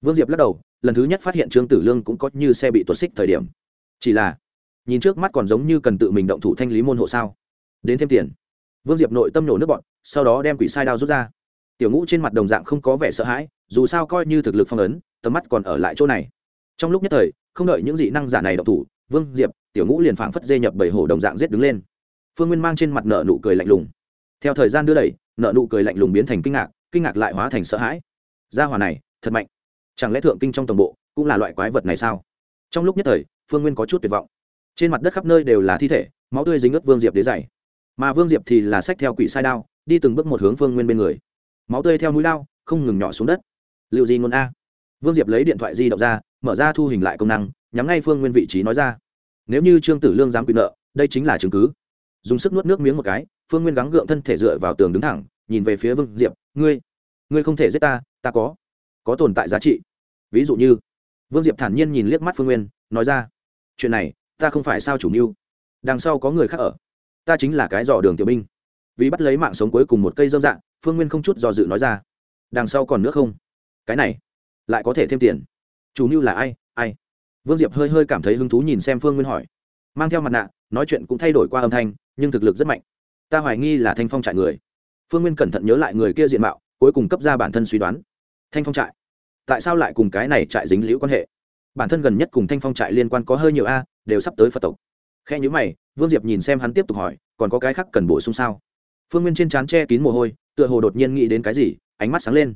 Vương diệp lắc đầu, lần thứ nhất phát hiện trương tử lương cũng có như xe bị tuột xích thời điểm. Chỉ là, nhìn trước mắt còn giống như cần tự mình động thủ thanh lý môn hộ sao. Đến thêm tiền. Vương diệp nội tâm nổ nước bọn sau đó đem quỷ sai đao rút ra. Tiểu ngũ trên mặt đồng dạng không có vẻ sợ hãi, dù sao coi như thực lực phong ấn, tầm mắt còn ở lại chỗ này. Trong lúc nhất thời, không đợi những dị năng giả này độc thủ, vương diệp, tiểu ngũ liền phảng phất dê nhập bảy hổ đồng dạng giết đứng lên. Phương nguyên mang trên mặt nợ nụ cười lạnh lùng. Theo thời gian đưa đẩy nợ nụ cười lạnh lùng biến thành kinh ngạc kinh ngạc lại hóa thành sợ hãi. Gia hòa này, thật mạnh. Chẳng lẽ thượng kinh trong tổng bộ cũng là loại quái vật này sao? Trong lúc nhất thời, phương nguyên có chút tuyệt vọng. Trên mặt đất khắp nơi đều là thi thể, máu tươi dính ướt vương diệp đế dày. Mà vương diệp thì là sách theo quỷ sai đao đi từng bước một hướng phương nguyên bên người. Máu tươi theo mũi lao, không ngừng nhỏ xuống đất. Liệu gì ngôn a? Vương diệp lấy điện thoại di động ra, mở ra thu hình lại công năng, nhắm ngay phương nguyên vị trí nói ra. Nếu như trương tử lương dám quyền nợ, đây chính là chứng cứ. Dùng sức nuốt nước miếng một cái, phương nguyên gắng gượng thân thể dựa vào tường đứng thẳng, nhìn về phía vương diệp, ngươi ngươi không thể giết ta ta có có tồn tại giá trị. Ví dụ như, vương diệp thản nhiên nhìn liếc mắt phương nguyên, nói ra, chuyện này, ta không phải sao chủ mưu. Đằng sau có người khác ở. Ta chính là cái dò đường tiểu binh vì bắt lấy mạng sống cuối cùng một cây dâm dạng, phương nguyên không chút do dự nói ra, đằng sau còn nữa không? Cái này, lại có thể thêm tiền. Chủ mưu là ai? Ai? Vương diệp hơi hơi cảm thấy hứng thú nhìn xem phương nguyên hỏi. Mang theo mặt nạ, nói chuyện cũng thay đổi qua âm thanh, nhưng thực lực rất mạnh. Ta hoài nghi là thanh phong trại người. Phương nguyên cẩn thận nhớ lại người kia diện mạo, cuối cùng cấp ra bản thân suy đoán. Thanh phong trại? Tại sao lại cùng cái này trại dính liễu quan hệ? Bản thân gần nhất cùng thanh phong trại liên quan có hơi nhiều a, đều sắp tới phật tộc. Khe nhữ mày, vương diệp nhìn xem hắn tiếp tục hỏi, còn có cái khác cần bổ sung sao? Phương nguyên trên trán che kín mồ hôi, tựa hồ đột nhiên nghĩ đến cái gì, ánh mắt sáng lên.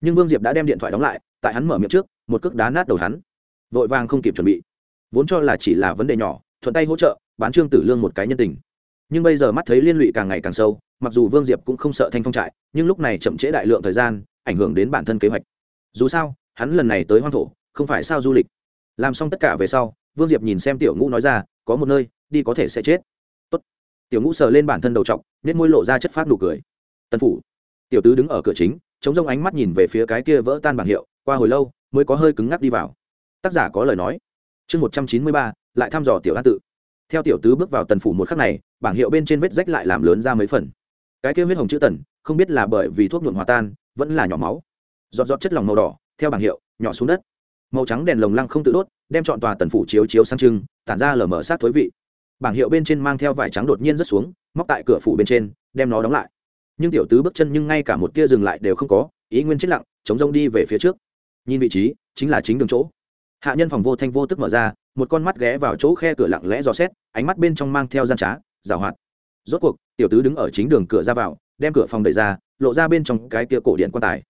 Nhưng vương diệp đã đem điện thoại đóng lại, tại hắn mở miệng trước, một cước đá nát đầu hắn. Vội vàng không kịp chuẩn bị. Vốn cho là chỉ là vấn đề nhỏ, thuận tay hỗ trợ, bán trương tử lương một cái nhân tình. Nhưng bây giờ mắt thấy liên lụy càng ngày càng sâu, mặc dù vương diệp cũng không sợ thanh phong trại, nhưng lúc này chậm trễ đại lượng thời gian, ảnh hưởng đến bản thân kế hoạch. Dù sao, hắn lần này tới hoang thổ, không phải sao du lịch. Làm xong tất cả về sau, vương diệp nhìn xem tiểu ngũ nói ra, có một nơi, đi có thể sẽ chết tiểu ngũ sờ lên bản thân đầu t nết môi lộ ra chất phát nụ cười. Tân phủ. Tiểu tứ đứng ở cửa chính, chống rông ánh mắt nhìn về phía cái kia vỡ tan bảng hiệu, qua hồi lâu, mới có hơi cứng ngắc đi vào. Tác giả có lời nói. Chương một trăm chín mươi ba, lại thăm dò tiểu an tự. Theo tiểu tứ bước vào tần phủ một khắc này, bảng hiệu bên trên vết rách lại làm lớn ra mấy phần. Cái kia huyết hồng chữ tần, không biết là bởi vì thuốc nhuộm hòa tan, vẫn là nhỏ máu. Giọt giọt chất lỏng màu đỏ, theo bảng hiệu, nhỏ xuống đất. Màu trắng đèn lồng lăng không tự đốt, đem chọn tòa tần phủ chiếu chiếu sang trưng, tản ra lở mở sát thối vị bảng hiệu bên trên mang theo vải trắng đột nhiên rớt xuống, móc tại cửa phủ bên trên, đem nó đóng lại. Nhưng tiểu tứ bước chân nhưng ngay cả một tia dừng lại đều không có, ý nguyên chết lặng, chống rông đi về phía trước. Nhìn vị trí, chính là chính đường chỗ. Hạ nhân phòng vô thanh vô tức mở ra, một con mắt ghé vào chỗ khe cửa lặng lẽ dò xét, ánh mắt bên trong mang theo gian trá rào hoạt. Rốt cuộc, tiểu tứ đứng ở chính đường cửa ra vào, đem cửa phòng đẩy ra, lộ ra bên trong cái kia cổ điện quan tài.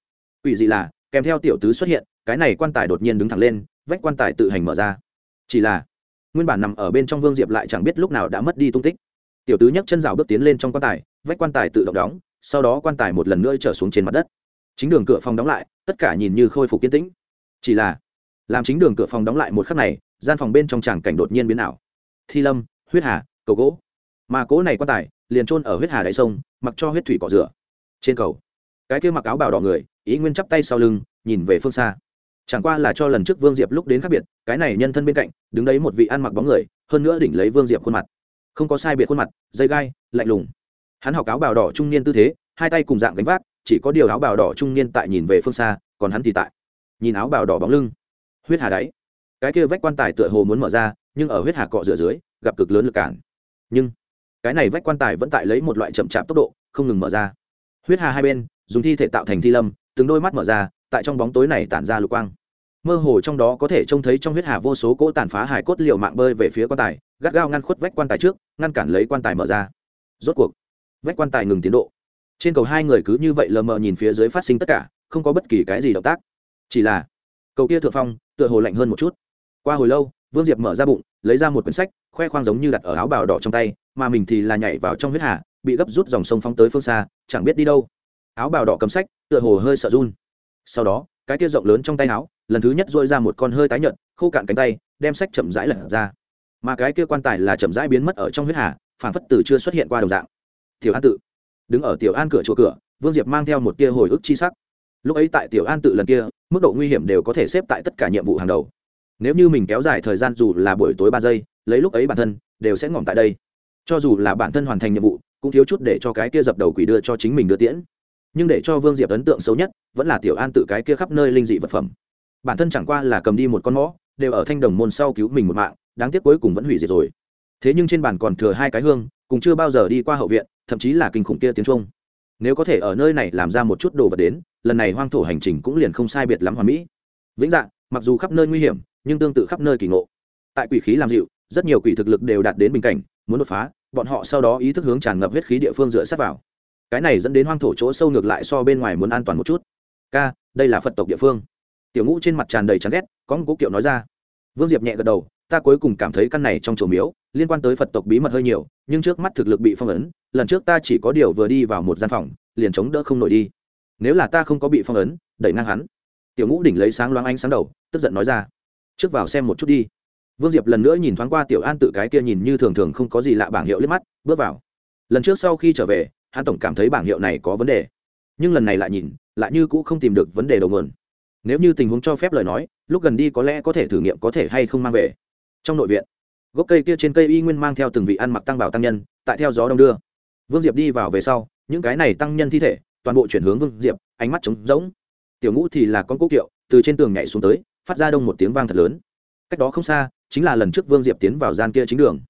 Ủy dị là, kèm theo tiểu tứ xuất hiện, cái này quan tài đột nhiên đứng thẳng lên, vách quan tài tự hành mở ra. Chỉ là nguyên bản nằm ở bên trong vương diệp lại chẳng biết lúc nào đã mất đi tung tích tiểu tứ nhấc chân rào bước tiến lên trong quan tài vách quan tài tự động đóng sau đó quan tài một lần nữa trở xuống trên mặt đất chính đường cửa phòng đóng lại tất cả nhìn như khôi phục kiến tĩnh chỉ là làm chính đường cửa phòng đóng lại một khắc này gian phòng bên trong tràng cảnh đột nhiên biến ảo thi lâm huyết hà cầu gỗ mà cỗ này quan tài liền trôn ở huyết hà đại sông mặc cho huyết thủy cỏ rửa trên cầu cái kia mặc áo bào đỏ người ý nguyên chắp tay sau lưng nhìn về phương xa chẳng qua là cho lần trước vương diệp lúc đến khác biệt, cái này nhân thân bên cạnh, đứng đấy một vị ăn mặc bóng người, hơn nữa đỉnh lấy vương diệp khuôn mặt. Không có sai biệt khuôn mặt, dây gai, lạnh lùng. Hắn học áo bào đỏ trung niên tư thế, hai tay cùng dạng gánh vác, chỉ có điều áo bào đỏ trung niên tại nhìn về phương xa, còn hắn thì tại nhìn áo bào đỏ bóng lưng. Huyết hà đáy. Cái kia vách quan tài tựa hồ muốn mở ra, nhưng ở huyết hà cọ rửa dưới, gặp cực lớn lực cản. Nhưng, cái này vách quan tài vẫn tại lấy một loại chậm chạp tốc độ, không ngừng mở ra. Huyết hà hai bên, dùng thi thể tạo thành thi lâm, từng đôi mắt mở ra tại trong bóng tối này tản ra lục quang. Mơ hồ trong đó có thể trông thấy trong huyết hà vô số cỗ tàn phá hải cốt liều mạng bơi về phía quan tài, gắt gao ngăn khuất vách quan tài trước, ngăn cản lấy quan tài mở ra. Rốt cuộc, vách quan tài ngừng tiến độ. Trên cầu hai người cứ như vậy lờ mờ nhìn phía dưới phát sinh tất cả, không có bất kỳ cái gì động tác. Chỉ là, cầu kia thượng phong, tựa hồ lạnh hơn một chút. Qua hồi lâu, vương diệp mở ra bụng, lấy ra một quyển sách, khoe khoang giống như đặt ở áo bào đỏ trong tay, mà mình thì là nhảy vào trong huyết hà, bị gấp rút dòng sông phóng tới phương xa, chẳng biết đi đâu. Áo bào đỏ cầm sách, tựa hồ hơi sợ run sau đó, cái kia rộng lớn trong tay áo, lần thứ nhất dôi ra một con hơi tái nhợt, khô cạn cánh tay, đem sách chậm rãi lật ra. Mà cái kia quan tài là chậm rãi biến mất ở trong huyết hà phản phất từ chưa xuất hiện qua đồng dạng. Tiểu an tự đứng ở tiểu an cửa chùa cửa, vương diệp mang theo một tia hồi ức chi sắc. Lúc ấy tại tiểu an tự lần kia, mức độ nguy hiểm đều có thể xếp tại tất cả nhiệm vụ hàng đầu. Nếu như mình kéo dài thời gian dù là buổi tối ba giây, lấy lúc ấy bản thân, đều sẽ ngỏm tại đây. Cho dù là bản thân hoàn thành nhiệm vụ, cũng thiếu chút để cho cái kia dập đầu quỷ đưa cho chính mình đưa tiễn nhưng để cho vương diệp ấn tượng xấu nhất vẫn là tiểu an tự cái kia khắp nơi linh dị vật phẩm bản thân chẳng qua là cầm đi một con mõ đều ở thanh đồng môn sau cứu mình một mạng đáng tiếc cuối cùng vẫn hủy diệt rồi thế nhưng trên bàn còn thừa hai cái hương cùng chưa bao giờ đi qua hậu viện thậm chí là kinh khủng kia tiếng trung nếu có thể ở nơi này làm ra một chút đồ vật đến lần này hoang thổ hành trình cũng liền không sai biệt lắm hoàn mỹ vĩnh dạng mặc dù khắp nơi nguy hiểm nhưng tương tự khắp nơi kỳ ngộ tại quỷ khí làm dịu rất nhiều quỷ thực lực đều đạt đến bình cảnh muốn đột phá bọn họ sau đó ý thức hướng tràn ngập huyết khí địa phương dựa sát vào cái này dẫn đến hoang thổ chỗ sâu ngược lại so bên ngoài muốn an toàn một chút. Ca, đây là phật tộc địa phương. Tiểu ngũ trên mặt tràn đầy chán ghét, có một cố kiệu nói ra. Vương diệp nhẹ gật đầu, ta cuối cùng cảm thấy căn này trong chỗ miếu, liên quan tới phật tộc bí mật hơi nhiều, nhưng trước mắt thực lực bị phong ấn, lần trước ta chỉ có điều vừa đi vào một gian phòng, liền chống đỡ không nổi đi. Nếu là ta không có bị phong ấn, đẩy ngang hắn. Tiểu ngũ đỉnh lấy sáng loáng ánh sáng đầu, tức giận nói ra. Trước vào xem một chút đi. Vương diệp lần nữa nhìn thoáng qua tiểu an tự cái kia nhìn như thường thường không có gì lạ bảng hiệu liếc mắt, bước vào. Lần trước sau khi trở về hắn tổng cảm thấy bảng hiệu này có vấn đề. Nhưng lần này lại nhìn, lại như cũ không tìm được vấn đề đầu nguồn. Nếu như tình huống cho phép lời nói, lúc gần đi có lẽ có thể thử nghiệm có thể hay không mang về. Trong nội viện, gốc cây kia trên cây y nguyên mang theo từng vị ăn mặc tăng bảo tăng nhân, tại theo gió đông đưa. Vương diệp đi vào về sau, những cái này tăng nhân thi thể, toàn bộ chuyển hướng vương diệp, ánh mắt trống rỗng. Tiểu ngũ thì là con cố kiệu, từ trên tường nhảy xuống tới, phát ra đông một tiếng vang thật lớn. Cách đó không xa, chính là lần trước vương diệp tiến vào gian kia chính đường.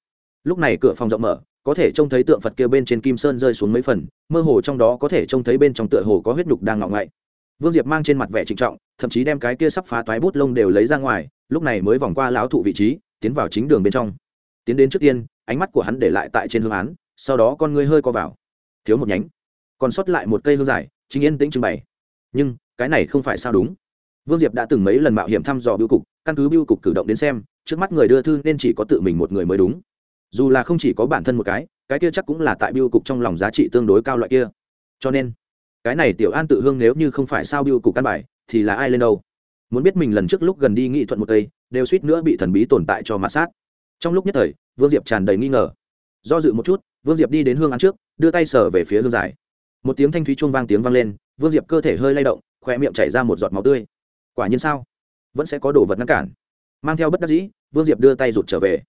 Lúc này cửa phòng rộng mở có thể trông thấy tượng phật kia bên trên kim sơn rơi xuống mấy phần, mơ hồ trong đó có thể trông thấy bên trong tựa hồ có huyết nhục đang ngọng ngậy. Vương diệp mang trên mặt vẻ trịnh trọng, thậm chí đem cái kia sắp phá toái bút lông đều lấy ra ngoài, lúc này mới vòng qua lão thụ vị trí, tiến vào chính đường bên trong. Tiến đến trước tiên, ánh mắt của hắn để lại tại trên hương án, sau đó con ngươi hơi co vào. Thiếu một nhánh, còn sót lại một cây hương dài chính yên tĩnh trưng bày. Nhưng, cái này không phải sao đúng. Vương diệp đã từng mấy lần mạo hiểm thăm dò biêu cục, căn cứ biêu cục cử động đến xem, trước mắt người đưa thư nên chỉ có tự mình một người mới đúng dù là không chỉ có bản thân một cái cái kia chắc cũng là tại biêu cục trong lòng giá trị tương đối cao loại kia. Cho nên, cái này tiểu an tự hương nếu như không phải sao biêu cục căn bài, thì là ai lên đâu? Muốn biết mình lần trước lúc gần đi nghị thuận một cây, đều suýt nữa bị thần bí tồn tại cho mạt sát. Trong lúc nhất thời, vương diệp tràn đầy nghi ngờ. Do dự một chút, vương diệp đi đến hương án trước, đưa tay sở về phía hương giải. một tiếng thanh thúy chuông vang tiếng vang lên, vương diệp cơ thể hơi lay động khoe miệng chảy ra một giọt máu tươi. Quả nhiên sao? Vẫn sẽ có đồ vật ngăn cản. Mang theo bất đắc dĩ, vương diệp đưa tay rụt trở về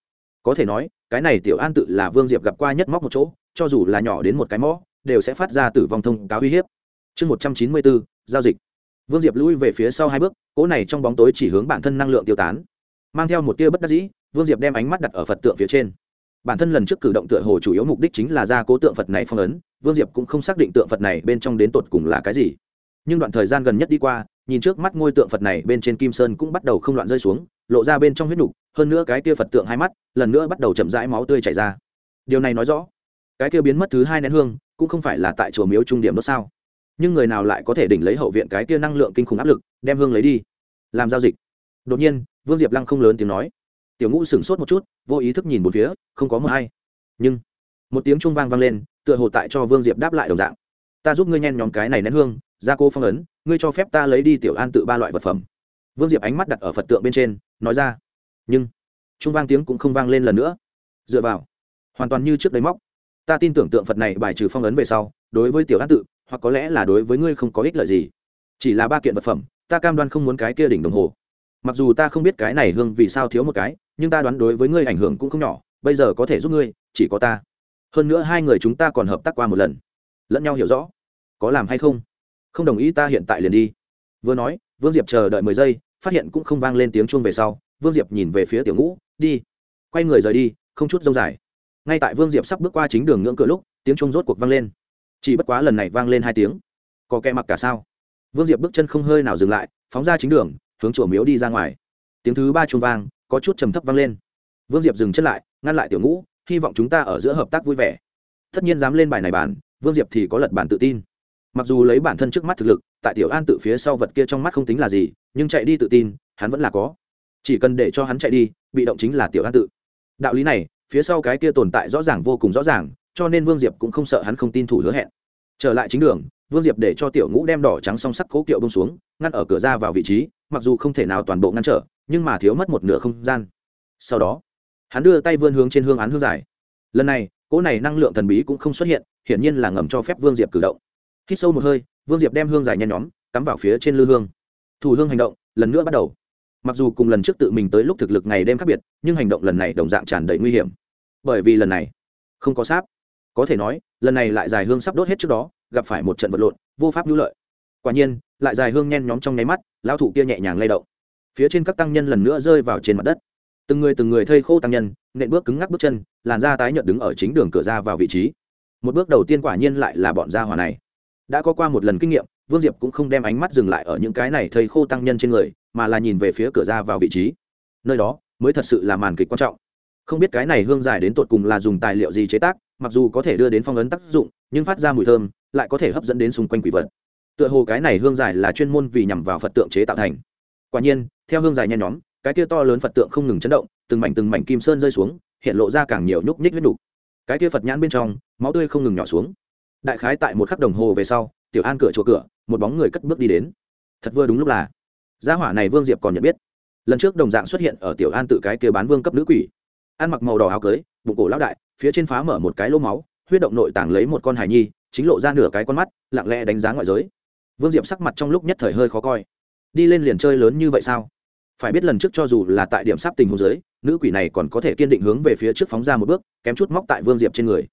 có thể nói, cái này tiểu an tự là vương diệp gặp qua nhất móc một chỗ, cho dù là nhỏ đến một cái mõ, đều sẽ phát ra tử vong thông cáo uy hiếp. Chương một trăm chín mươi bốn, giao dịch. Vương diệp lui về phía sau hai bước, cỗ này trong bóng tối chỉ hướng bản thân năng lượng tiêu tán. Mang theo một tia bất đắc dĩ, vương diệp đem ánh mắt đặt ở phật tượng phía trên. Bản thân lần trước cử động tựa hồ chủ yếu mục đích chính là ra cố tượng phật này phong ấn, vương diệp cũng không xác định tượng phật này bên trong đến tột cùng là cái gì nhưng đoạn thời gian gần nhất đi qua, nhìn trước mắt ngôi tượng phật này bên trên kim sơn cũng bắt đầu không loạn rơi xuống, lộ ra bên trong huyết nục, hơn nữa cái kia phật tượng hai mắt, lần nữa bắt đầu chậm rãi máu tươi chảy ra. Điều này nói rõ, cái kia biến mất thứ hai nén hương cũng không phải là tại chùa miếu trung điểm đó sao. Nhưng người nào lại có thể đỉnh lấy hậu viện cái kia năng lượng kinh khủng áp lực, đem hương lấy đi? Làm giao dịch. Đột nhiên, vương diệp lăng không lớn tiếng nói. Tiểu ngũ sửng sốt một chút, vô ý thức nhìn một phía, không có mờ hay. Nhưng, một tiếng trung vang vang lên, tựa hồ tại cho vương diệp đáp lại đồng dạng. Ta giúp ngươi nhen nhóm cái này nén hương gia cô phong ấn, ngươi cho phép ta lấy đi tiểu an tự ba loại vật phẩm. Vương diệp ánh mắt đặt ở phật tượng bên trên, nói ra, nhưng trung vang tiếng cũng không vang lên lần nữa. Dựa vào, hoàn toàn như trước đấy móc. Ta tin tưởng tượng phật này bài trừ phong ấn về sau, đối với tiểu an tự, hoặc có lẽ là đối với ngươi không có ích lợi gì. Chỉ là ba kiện vật phẩm, ta cam đoan không muốn cái kia đỉnh đồng hồ. Mặc dù ta không biết cái này hương vì sao thiếu một cái, nhưng ta đoán đối với ngươi ảnh hưởng cũng không nhỏ, bây giờ có thể giúp ngươi, chỉ có ta. Hơn nữa hai người chúng ta còn hợp tác qua một lần. Lẫn nhau hiểu rõ, có làm hay không? Không đồng ý ta hiện tại liền đi. Vừa nói, vương diệp chờ đợi mười giây, phát hiện cũng không vang lên tiếng chuông về sau, vương diệp nhìn về phía tiểu ngũ, đi. Quay người rời đi, không chút dông dài. Ngay tại vương diệp sắp bước qua chính đường ngưỡng cửa lúc, tiếng chuông rốt cuộc vang lên. Chỉ bất quá lần này vang lên hai tiếng. Có kẻ mặc cả sao? Vương diệp bước chân không hơi nào dừng lại, phóng ra chính đường, hướng chùa miếu đi ra ngoài. Tiếng thứ ba chuông vang, có chút trầm thấp vang lên. Vương diệp dừng chân lại, ngăn lại tiểu ngũ, hy vọng chúng ta ở giữa hợp tác vui vẻ. Tất nhiên dám lên bài này bàn, vương diệp thì có lật bản tự tin mặc dù lấy bản thân trước mắt thực lực, tại tiểu an tự phía sau vật kia trong mắt không tính là gì, nhưng chạy đi tự tin, hắn vẫn là có. Chỉ cần để cho hắn chạy đi, bị động chính là tiểu an tự. Đạo lý này, phía sau cái kia tồn tại rõ ràng vô cùng rõ ràng, cho nên vương diệp cũng không sợ hắn không tin thủ hứa hẹn. Trở lại chính đường, vương diệp để cho tiểu ngũ đem đỏ trắng song sắc cố kiệu bông xuống, ngăn ở cửa ra vào vị trí, mặc dù không thể nào toàn bộ ngăn trở, nhưng mà thiếu mất một nửa không gian. Sau đó, hắn đưa tay vươn hướng trên hương án hương dài lần này, cỗ này năng lượng thần bí cũng không xuất hiện, hiển nhiên là ngầm cho phép vương diệp cử động hít sâu một hơi, vương diệp đem hương dài nhen nhóm, cắm vào phía trên lư hương. Thủ hương hành động, lần nữa bắt đầu. Mặc dù cùng lần trước tự mình tới lúc thực lực ngày đêm khác biệt, nhưng hành động lần này đồng dạng tràn đầy nguy hiểm. Bởi vì lần này, không có sáp. Có thể nói, lần này lại dài hương sắp đốt hết trước đó, gặp phải một trận vật lộn, vô pháp hữu lợi. Quả nhiên, lại dài hương nhen nhóm trong nháy mắt lao thủ kia nhẹ nhàng lay động. Phía trên các tăng nhân lần nữa rơi vào trên mặt đất. Từng người từng người thây khô tăng nhân, nện bước cứng ngắc bước chân, làn da tái nhợt đứng ở chính đường cửa ra vào vị trí. Một bước đầu tiên quả nhiên lại là bọn gia hỏa này đã có qua một lần kinh nghiệm, vương diệp cũng không đem ánh mắt dừng lại ở những cái này thầy khô tăng nhân trên người, mà là nhìn về phía cửa ra vào vị trí. Nơi đó, mới thật sự là màn kịch quan trọng. Không biết cái này hương dài đến tột cùng là dùng tài liệu gì chế tác, mặc dù có thể đưa đến phong ấn tác dụng, nhưng phát ra mùi thơm, lại có thể hấp dẫn đến xung quanh quỷ vật. Tựa hồ cái này hương dài là chuyên môn vì nhằm vào phật tượng chế tạo thành. Quả nhiên, theo hương dài nhen nhóm, cái kia to lớn phật tượng không ngừng chấn động, từng mảnh từng mảnh kim sơn rơi xuống, hiện lộ ra càng nhiều nhúc nhích huyết nục. Cái kia phật nhãn bên trong, máu tươi không ngừng nhỏ xuống đại khái tại một khắc đồng hồ về sau, tiểu an cửa chùa cửa, một bóng người cất bước đi đến. Thật vừa đúng lúc là, gia hỏa này vương diệp còn nhận biết. Lần trước đồng dạng xuất hiện ở tiểu an tự cái kia bán vương cấp nữ quỷ. Ăn mặc màu đỏ áo cưới, bụng cổ lão đại, phía trên phá mở một cái lỗ máu, huyết động nội tàng lấy một con hải nhi, chính lộ ra nửa cái con mắt, lặng lẽ đánh giá ngoại giới. Vương diệp sắc mặt trong lúc nhất thời hơi khó coi. Đi lên liền chơi lớn như vậy sao? Phải biết lần trước cho dù là tại điểm sắp tình hồ giới nữ quỷ này còn có thể kiên định hướng về phía trước phóng ra một bước, kém chút móc tại vương diệp trên người.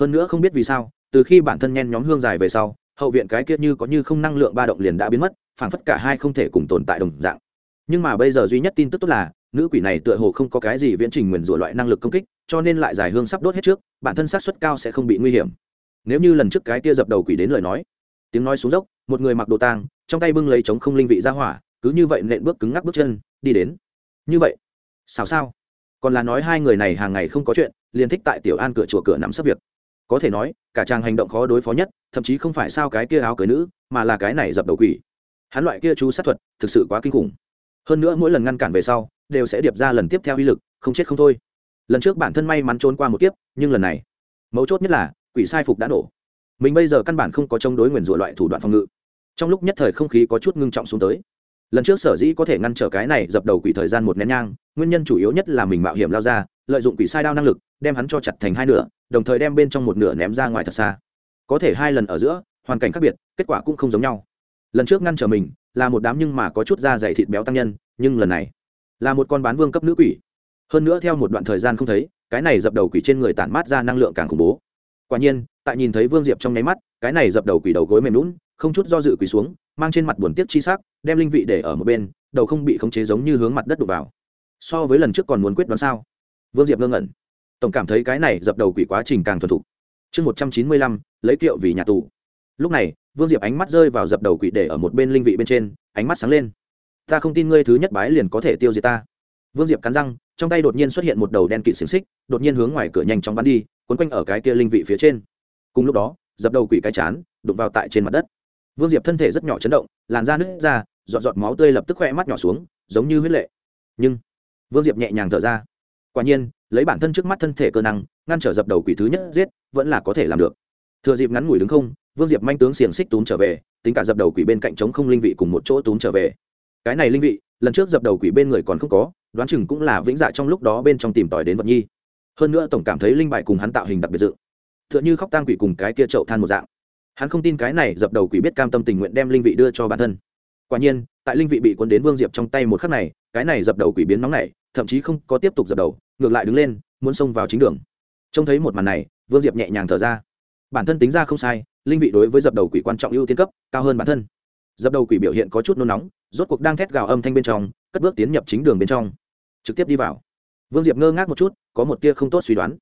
Hơn nữa không biết vì sao từ khi bản thân nhen nhóm hương dài về sau, hậu viện cái kia như có như không năng lượng ba động liền đã biến mất, phảng phất cả hai không thể cùng tồn tại đồng dạng. Nhưng mà bây giờ duy nhất tin tức tốt là, nữ quỷ này tựa hồ không có cái gì viễn trình nguyền rủa loại năng lực công kích, cho nên lại giải hương sắp đốt hết trước, bản thân sát suất cao sẽ không bị nguy hiểm. Nếu như lần trước cái kia dập đầu quỷ đến lời nói, tiếng nói xuống dốc, một người mặc đồ tang, trong tay bưng lấy trống không linh vị ra hỏa, cứ như vậy nện bước cứng ngắc bước chân, đi đến. Như vậy sao sao còn là nói hai người này hàng ngày không có chuyện, liền thích tại tiểu an cửa chùa cửa nắm sắp việc có thể nói, cả chàng hành động khó đối phó nhất, thậm chí không phải sao cái kia áo cưới nữ, mà là cái này dập đầu quỷ. Hắn loại kia chú sát thuật, thực sự quá kinh khủng. Hơn nữa mỗi lần ngăn cản về sau, đều sẽ điệp ra lần tiếp theo uy lực, không chết không thôi. Lần trước bản thân may mắn trốn qua một kiếp, nhưng lần này, mấu chốt nhất là, quỷ sai phục đã nổ. Mình bây giờ căn bản không có chống đối nguyền rủa loại thủ đoạn phòng ngự. Trong lúc nhất thời không khí có chút ngưng trọng xuống tới. Lần trước sở dĩ có thể ngăn trở cái này dập đầu quỷ thời gian một nén nhang, nguyên nhân chủ yếu nhất là mình mạo hiểm lao ra, lợi dụng quỷ sai đao năng lực, đem hắn cho chặt thành hai nửa đồng thời đem bên trong một nửa ném ra ngoài thật xa. Có thể hai lần ở giữa, hoàn cảnh khác biệt, kết quả cũng không giống nhau. Lần trước ngăn trở mình, là một đám nhưng mà có chút da dày thịt béo tăng nhân, nhưng lần này, là một con bán vương cấp nữ quỷ. Hơn nữa theo một đoạn thời gian không thấy, cái này dập đầu quỷ trên người tản mát ra năng lượng càng khủng bố. Quả nhiên, tại nhìn thấy vương diệp trong nháy mắt, cái này dập đầu quỷ đầu gối mềm lún không chút do dự quỷ xuống, mang trên mặt buồn tiếc chi sắc, đem linh vị để ở một bên, đầu không bị khống chế giống như hướng mặt đất đục vào. So với lần trước còn muốn quyết đoán sao? Vương diệp ngơ ngẩn tổng cảm thấy cái này dập đầu quỷ quá trình càng thuần thục. Chương một trăm chín mươi lăm, lấy kiệu vì nhà tù. Lúc này, vương diệp ánh mắt rơi vào dập đầu quỷ để ở một bên linh vị bên trên, ánh mắt sáng lên. Ta không tin ngươi thứ nhất bái liền có thể tiêu diệt ta. Vương diệp cắn răng, trong tay đột nhiên xuất hiện một đầu đen kịt xiềng xích, đột nhiên hướng ngoài cửa nhanh chóng bắn đi quấn quanh ở cái kia linh vị phía trên. Cùng lúc đó, dập đầu quỷ cái chán đụng vào tại trên mặt đất. Vương diệp thân thể rất nhỏ chấn động, làn da nứt ra, giọt giọt máu tươi lập tức khoe mắt nhỏ xuống, giống như huyết lệ. Nhưng, vương diệp nhẹ nhàng thở ra quả nhiên, lấy bản thân trước mắt thân thể cơ năng, ngăn trở dập đầu quỷ thứ nhất giết, vẫn là có thể làm được. Thừa dịp ngắn ngủi đứng không, vương diệp manh tướng xiềng xích túm trở về, tính cả dập đầu quỷ bên cạnh trống không linh vị cùng một chỗ túm trở về. Cái này linh vị, lần trước dập đầu quỷ bên người còn không có, đoán chừng cũng là vĩnh dạ trong lúc đó bên trong tìm tòi đến vật nhi. Hơn nữa tổng cảm thấy linh bại cùng hắn tạo hình đặc biệt dự. T h ư ợ n h ư khóc tang quỷ cùng cái kia trậu than một dạng. Hắn không tin cái này dập đầu quỷ biết cam tâm tình nguyện đem linh vị đưa cho bản thân. Quả nhiên tại linh vị bị cuốn đến vương diệp trong tay một khắc này, cái này dập đầu quỷ biến nóng này thậm chí không có tiếp tục dập đầu, ngược lại đứng lên, muốn xông vào chính đường. Trông thấy một màn này, vương diệp nhẹ nhàng thở ra. Bản thân tính ra không sai, linh vị đối với dập đầu quỷ quan trọng ưu tiên cấp, cao hơn bản thân. Dập đầu quỷ biểu hiện có chút nôn nóng, rốt cuộc đang thét gào âm thanh bên trong, cất bước tiến nhập chính đường bên trong. Trực tiếp đi vào. Vương diệp ngơ ngác một chút, có một tia không tốt suy đoán.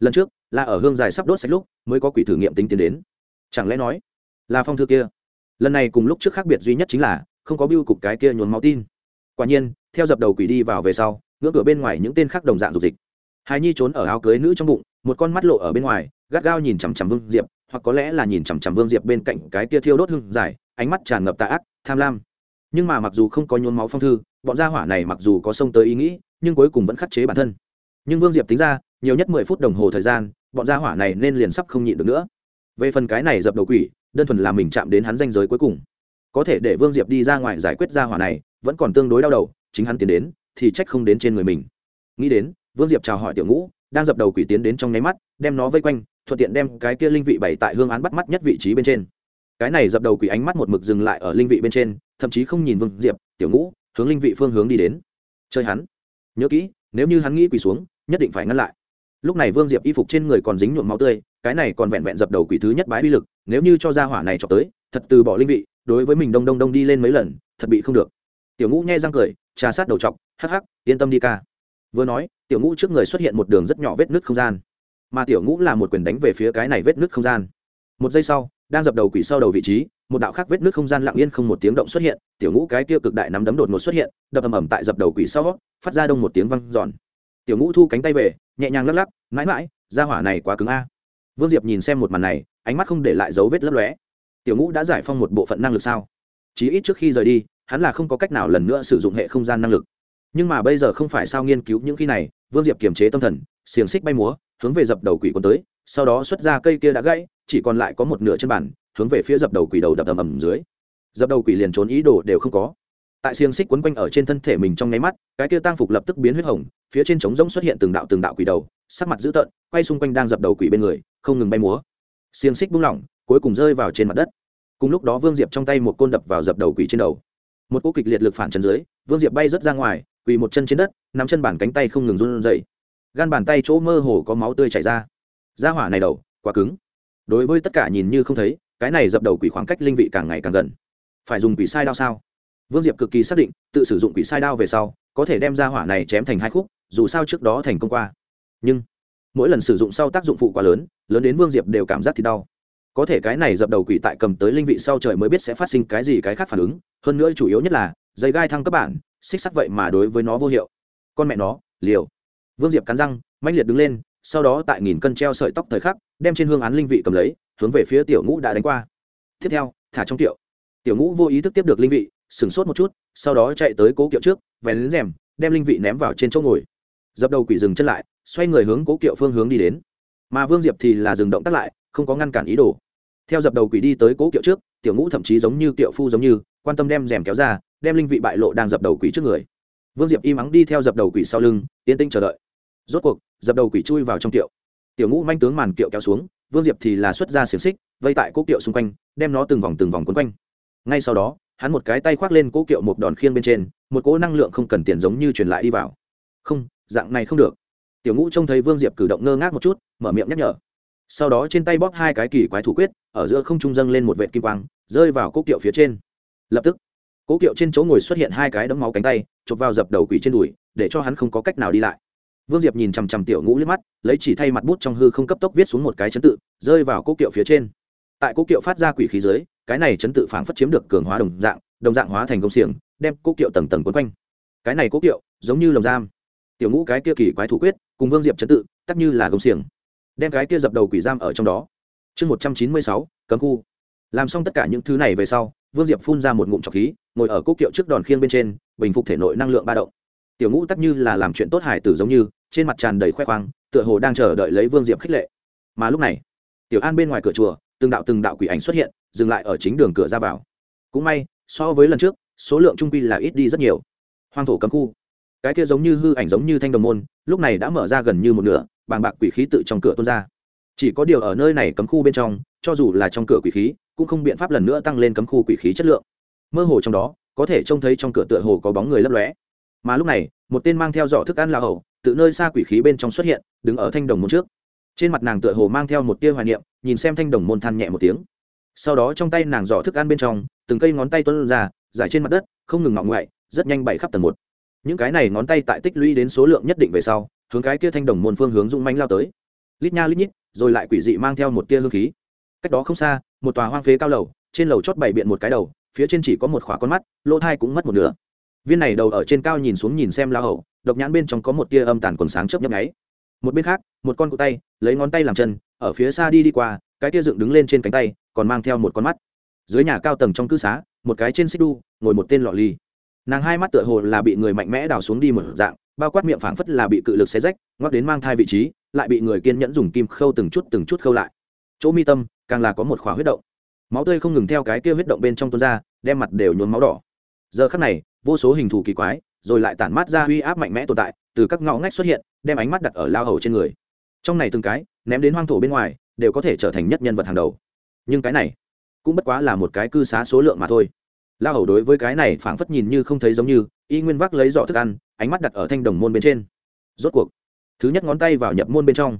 Lần trước, là ở hương dài sắp đốt sạch lúc, mới có quỷ thử nghiệm tính tiến đến. Chẳng lẽ nói, là phong thư kia? Lần này cùng lúc trước khác biệt duy nhất chính là không có biêu cục cái kia nhuốm máu tin. Quả nhiên, theo dập đầu quỷ đi vào về sau, ngưỡng cửa bên ngoài những tên khác đồng dạng dục dịch. Hài nhi trốn ở áo cưới nữ trong bụng, một con mắt lộ ở bên ngoài, gắt gao nhìn chằm chằm vương diệp, hoặc có lẽ là nhìn chằm chằm vương diệp bên cạnh cái kia thiêu đốt hương dài ánh mắt tràn ngập tạ ác, tham lam. Nhưng mà mặc dù không có nhốn máu phong thư, bọn gia hỏa này mặc dù có xông tới ý nghĩ, nhưng cuối cùng vẫn khắc chế bản thân. Nhưng vương diệp tính ra, nhiều nhất mười phút đồng hồ thời gian, bọn gia hỏa này nên liền sắp không nhịn được nữa. Về phần cái này dập đầu quỷ, đơn thuần là mình chạm đến hắn danh giới cuối cùng có thể để vương diệp đi ra ngoài giải quyết gia hỏa này, vẫn còn tương đối đau đầu, chính hắn tiến đến, thì trách không đến trên người mình. Nghĩ đến, vương diệp chào hỏi tiểu ngũ, đang dập đầu quỷ tiến đến trong nháy mắt, đem nó vây quanh, thuận tiện đem cái kia linh vị bày tại hương án bắt mắt nhất vị trí bên trên. Cái này dập đầu quỷ ánh mắt một mực dừng lại ở linh vị bên trên, thậm chí không nhìn vương diệp, tiểu ngũ, hướng linh vị phương hướng đi đến. Chơi hắn. Nhớ kỹ, nếu như hắn nghĩ quỳ xuống, nhất định phải ngăn lại. Lúc này vương diệp y phục trên người còn dính nhuộm máu tươi, cái này còn vẹn vẹn dập đầu quỷ thứ nhất bái uy lực, nếu như cho ra hỏa này cho tới, thật từ bỏ linh vị đối với mình đông đông đông đi lên mấy lần, thật bị không được. Tiểu ngũ nghe răng cười, trà sát đầu chọc, hắc hắc, yên tâm đi ca. Vừa nói, tiểu ngũ trước người xuất hiện một đường rất nhỏ vết nứt không gian. Mà tiểu ngũ là một quyền đánh về phía cái này vết nứt không gian. Một giây sau, đang dập đầu quỷ sau đầu vị trí, một đạo khác vết nứt không gian lặng yên không một tiếng động xuất hiện, tiểu ngũ cái kia cực đại nắm đấm đột ngột xuất hiện, đập ầm ầm tại dập đầu quỷ sau, phát ra đông một tiếng văng giòn tiểu ngũ thu cánh tay về, nhẹ nhàng lắc lắc, mãi mãi ra hỏa này quá cứng a. Vương diệp nhìn xem một màn này, ánh mắt không để lại dấu vết lấp lóe tiểu ngũ đã giải phong một bộ phận năng lực sao? Chí ít trước khi rời đi, hắn là không có cách nào lần nữa sử dụng hệ không gian năng lực. Nhưng mà bây giờ không phải sao nghiên cứu những khi này, vương diệp kiềm chế tâm thần, xiềng xích bay múa, hướng về dập đầu quỷ quân tới, sau đó xuất ra cây kia đã gãy, chỉ còn lại có một nửa chân bản, hướng về phía dập đầu quỷ đầu đập ầm ầm dưới. Dập đầu quỷ liền trốn ý đồ đều không có. Tại xiềng xích quấn quanh ở trên thân thể mình trong nháy mắt, cái kia tang phục lập tức biến huyết hồng, phía trên trống rỗng xuất hiện từng đạo từng đạo quỷ đầu, sắc mặt dữ tợn, quay xung quanh đang dập đầu quỷ bên người, không ngừng bay múa. Xiềng xích buông lỏng, cuối cùng rơi vào trên mặt đất cùng lúc đó vương diệp trong tay một côn đập vào dập đầu quỷ trên đầu. Một cỗ kịch liệt lực phản chân dưới, vương diệp bay rớt ra ngoài, quỳ một chân trên đất, nắm chân bàn cánh tay không ngừng run dậy gan bàn tay chỗ mơ hồ có máu tươi chảy ra. Ra hỏa này đầu, quá cứng. Đối với tất cả nhìn như không thấy, cái này dập đầu quỷ khoảng cách linh vị càng ngày càng gần. Phải dùng quỷ sai đao sao? Vương diệp cực kỳ xác định, tự sử dụng quỷ sai đao về sau, có thể đem ra hỏa này chém thành hai khúc, dù sao trước đó thành công qua. Nhưng, mỗi lần sử dụng sau tác dụng phụ quá lớn lớn đến vương diệp đều cảm giác thì đau có thể cái này dập đầu quỷ tại cầm tới linh vị sau trời mới biết sẽ phát sinh cái gì cái khác phản ứng. Hơn nữa chủ yếu nhất là dây gai thăng cấp bản, xích sắt vậy mà đối với nó vô hiệu. Con mẹ nó, liều. Vương diệp cắn răng, mãnh liệt đứng lên, sau đó tại nghìn cân treo sợi tóc thời khắc, đem trên hương án linh vị cầm lấy, hướng về phía tiểu ngũ đã đánh qua. Tiếp theo, thả trong tiểu tiểu ngũ vô ý thức tiếp được linh vị, sửng sốt một chút, sau đó chạy tới cố kiệu trước, vén lên rèm, đem linh vị ném vào trên chỗ ngồi. Dập đầu quỷ dừng chân lại, xoay người hướng cố kiệu phương hướng đi đến. Mà vương diệp thì là dừng động tắt lại, không có ngăn cản ý đồ theo dập đầu quỷ đi tới cố kiệu trước, tiểu ngũ thậm chí giống như kiệu phu giống như, quan tâm đem rèm kéo ra, đem linh vị bại lộ đang dập đầu quỷ trước người. Vương diệp im ắng đi theo dập đầu quỷ sau lưng, yên tĩnh chờ đợi. Rốt cuộc, dập đầu quỷ chui vào trong kiệu. Tiểu ngũ manh tướng màn kiệu kéo xuống, vương diệp thì là xuất ra xiềng xích, vây tại cố kiệu xung quanh, đem nó từng vòng từng vòng quấn quanh. Ngay sau đó, hắn một cái tay khoác lên cố kiệu một đòn khiên bên trên, một cỗ năng lượng không cần tiền giống như truyền lại đi vào. Không, dạng này không được. Tiểu ngũ trông thấy vương diệp cử động ngơ ngác một chút, mở miệng nhắc nhở sau đó trên tay bóp hai cái kỳ quái thủ quyết, ở giữa không trung dâng lên một vệ kim quang, rơi vào cố kiệu phía trên. Lập tức, cố kiệu trên chỗ ngồi xuất hiện hai cái đấm máu cánh tay, chụp vào dập đầu quỷ trên đùi, để cho hắn không có cách nào đi lại. Vương diệp nhìn chằm chằm tiểu ngũ liếc mắt, lấy chỉ thay mặt bút trong hư không cấp tốc viết xuống một cái chấn tự, rơi vào cố kiệu phía trên. Tại cố kiệu phát ra quỷ khí dưới, cái này chấn tự phảng phất chiếm được cường hóa đồng dạng đồng dạng hóa thành công xiềng, đem cố kiệu tầng tầng quấn quanh. Cái này cố kiệu, giống như lồng giam. Tiểu ngũ cái kia kỳ quái thủ quyết, cùng vương diệp chấn tự, tắc như là công xiềng đem cái kia dập đầu quỷ giam ở trong đó. Chương một trăm chín mươi sáu, cấm khu. Làm xong tất cả những thứ này về sau, vương diệp phun ra một ngụm trọc khí, ngồi ở cốc kiệu trước đòn khiêng bên trên, bình phục thể nội năng lượng ba động. Tiểu ngũ tắc như là làm chuyện tốt hải tử giống như, trên mặt tràn đầy khoe khoang, tựa hồ đang chờ đợi lấy vương diệp khích lệ. Mà lúc này, tiểu an bên ngoài cửa chùa, từng đạo từng đạo quỷ ảnh xuất hiện, dừng lại ở chính đường cửa ra vào. Cũng may, so với lần trước, số lượng trung quy là ít đi rất nhiều. Hoang thổ cấm khu. Cái kia giống như hư ảnh giống như thanh đồng môn, lúc này đã mở ra gần như một nửa bàng bạc quỷ khí tự trong cửa tuôn ra. Chỉ có điều ở nơi này cấm khu bên trong, cho dù là trong cửa quỷ khí, cũng không biện pháp lần nữa tăng lên cấm khu quỷ khí chất lượng. Mơ hồ trong đó, có thể trông thấy trong cửa tựa hồ có bóng người lấp lóe. Mà lúc này, một tên mang theo giỏ thức ăn là hầu tự nơi xa quỷ khí bên trong xuất hiện, đứng ở thanh đồng môn trước. Trên mặt nàng tựa hồ mang theo một tia hoài niệm, nhìn xem thanh đồng môn than nhẹ một tiếng. Sau đó trong tay nàng giỏ thức ăn bên trong, từng cây ngón tay tuân ra giải trên mặt đất, không ngừng ngọng ngoại rất nhanh bày khắp tầng một. Những cái này ngón tay tại tích lũy đến số lượng nhất định về sau hướng cái kia thanh đồng môn phương hướng dũng manh lao tới. Lít nha lít nhít, rồi lại quỷ dị mang theo một tia hương khí. Cách đó không xa, một tòa hoang phế cao lầu, trên lầu chót bày biện một cái đầu, phía trên chỉ có một khỏa con mắt, lỗ thai cũng mất một nửa. Viên này đầu ở trên cao nhìn xuống nhìn xem la hậu độc nhãn bên trong có một tia âm tàn quần sáng chớp nhấp nháy. Một bên khác, một con cụ tay, lấy ngón tay làm chân, ở phía xa đi đi qua, cái tia dựng đứng lên trên cánh tay, còn mang theo một con mắt. Dưới nhà cao tầng trong cư xá, một cái trên xích đu, ngồi một tên lọ ly nàng hai mắt tựa hồ là bị người mạnh mẽ đào xuống đi một dạng bao quát miệng phảng phất là bị cự lực xé rách, ngoắc đến mang thai vị trí, lại bị người kiên nhẫn dùng kim khâu từng chút từng chút khâu lại. Chỗ mi tâm, càng là có một khóa huyết động. Máu tươi không ngừng theo cái kia huyết động bên trong tuôn ra, đem mặt đều nhuốm máu đỏ. Giờ khắc này, vô số hình thù kỳ quái, rồi lại tản mát ra uy áp mạnh mẽ tồn tại, từ các ngõ ngách xuất hiện, đem ánh mắt đặt ở lao hầu trên người. Trong này từng cái, ném đến hoang thổ bên ngoài, đều có thể trở thành nhất nhân vật hàng đầu. Nhưng cái này, cũng bất quá là một cái cư xá số lượng mà thôi. Lao hầu đối với cái này phảng phất nhìn như không thấy giống như y nguyên vác lấy giỏ thức ăn, ánh mắt đặt ở thanh đồng môn bên trên. Rốt cuộc, thứ nhất ngón tay vào nhập môn bên trong.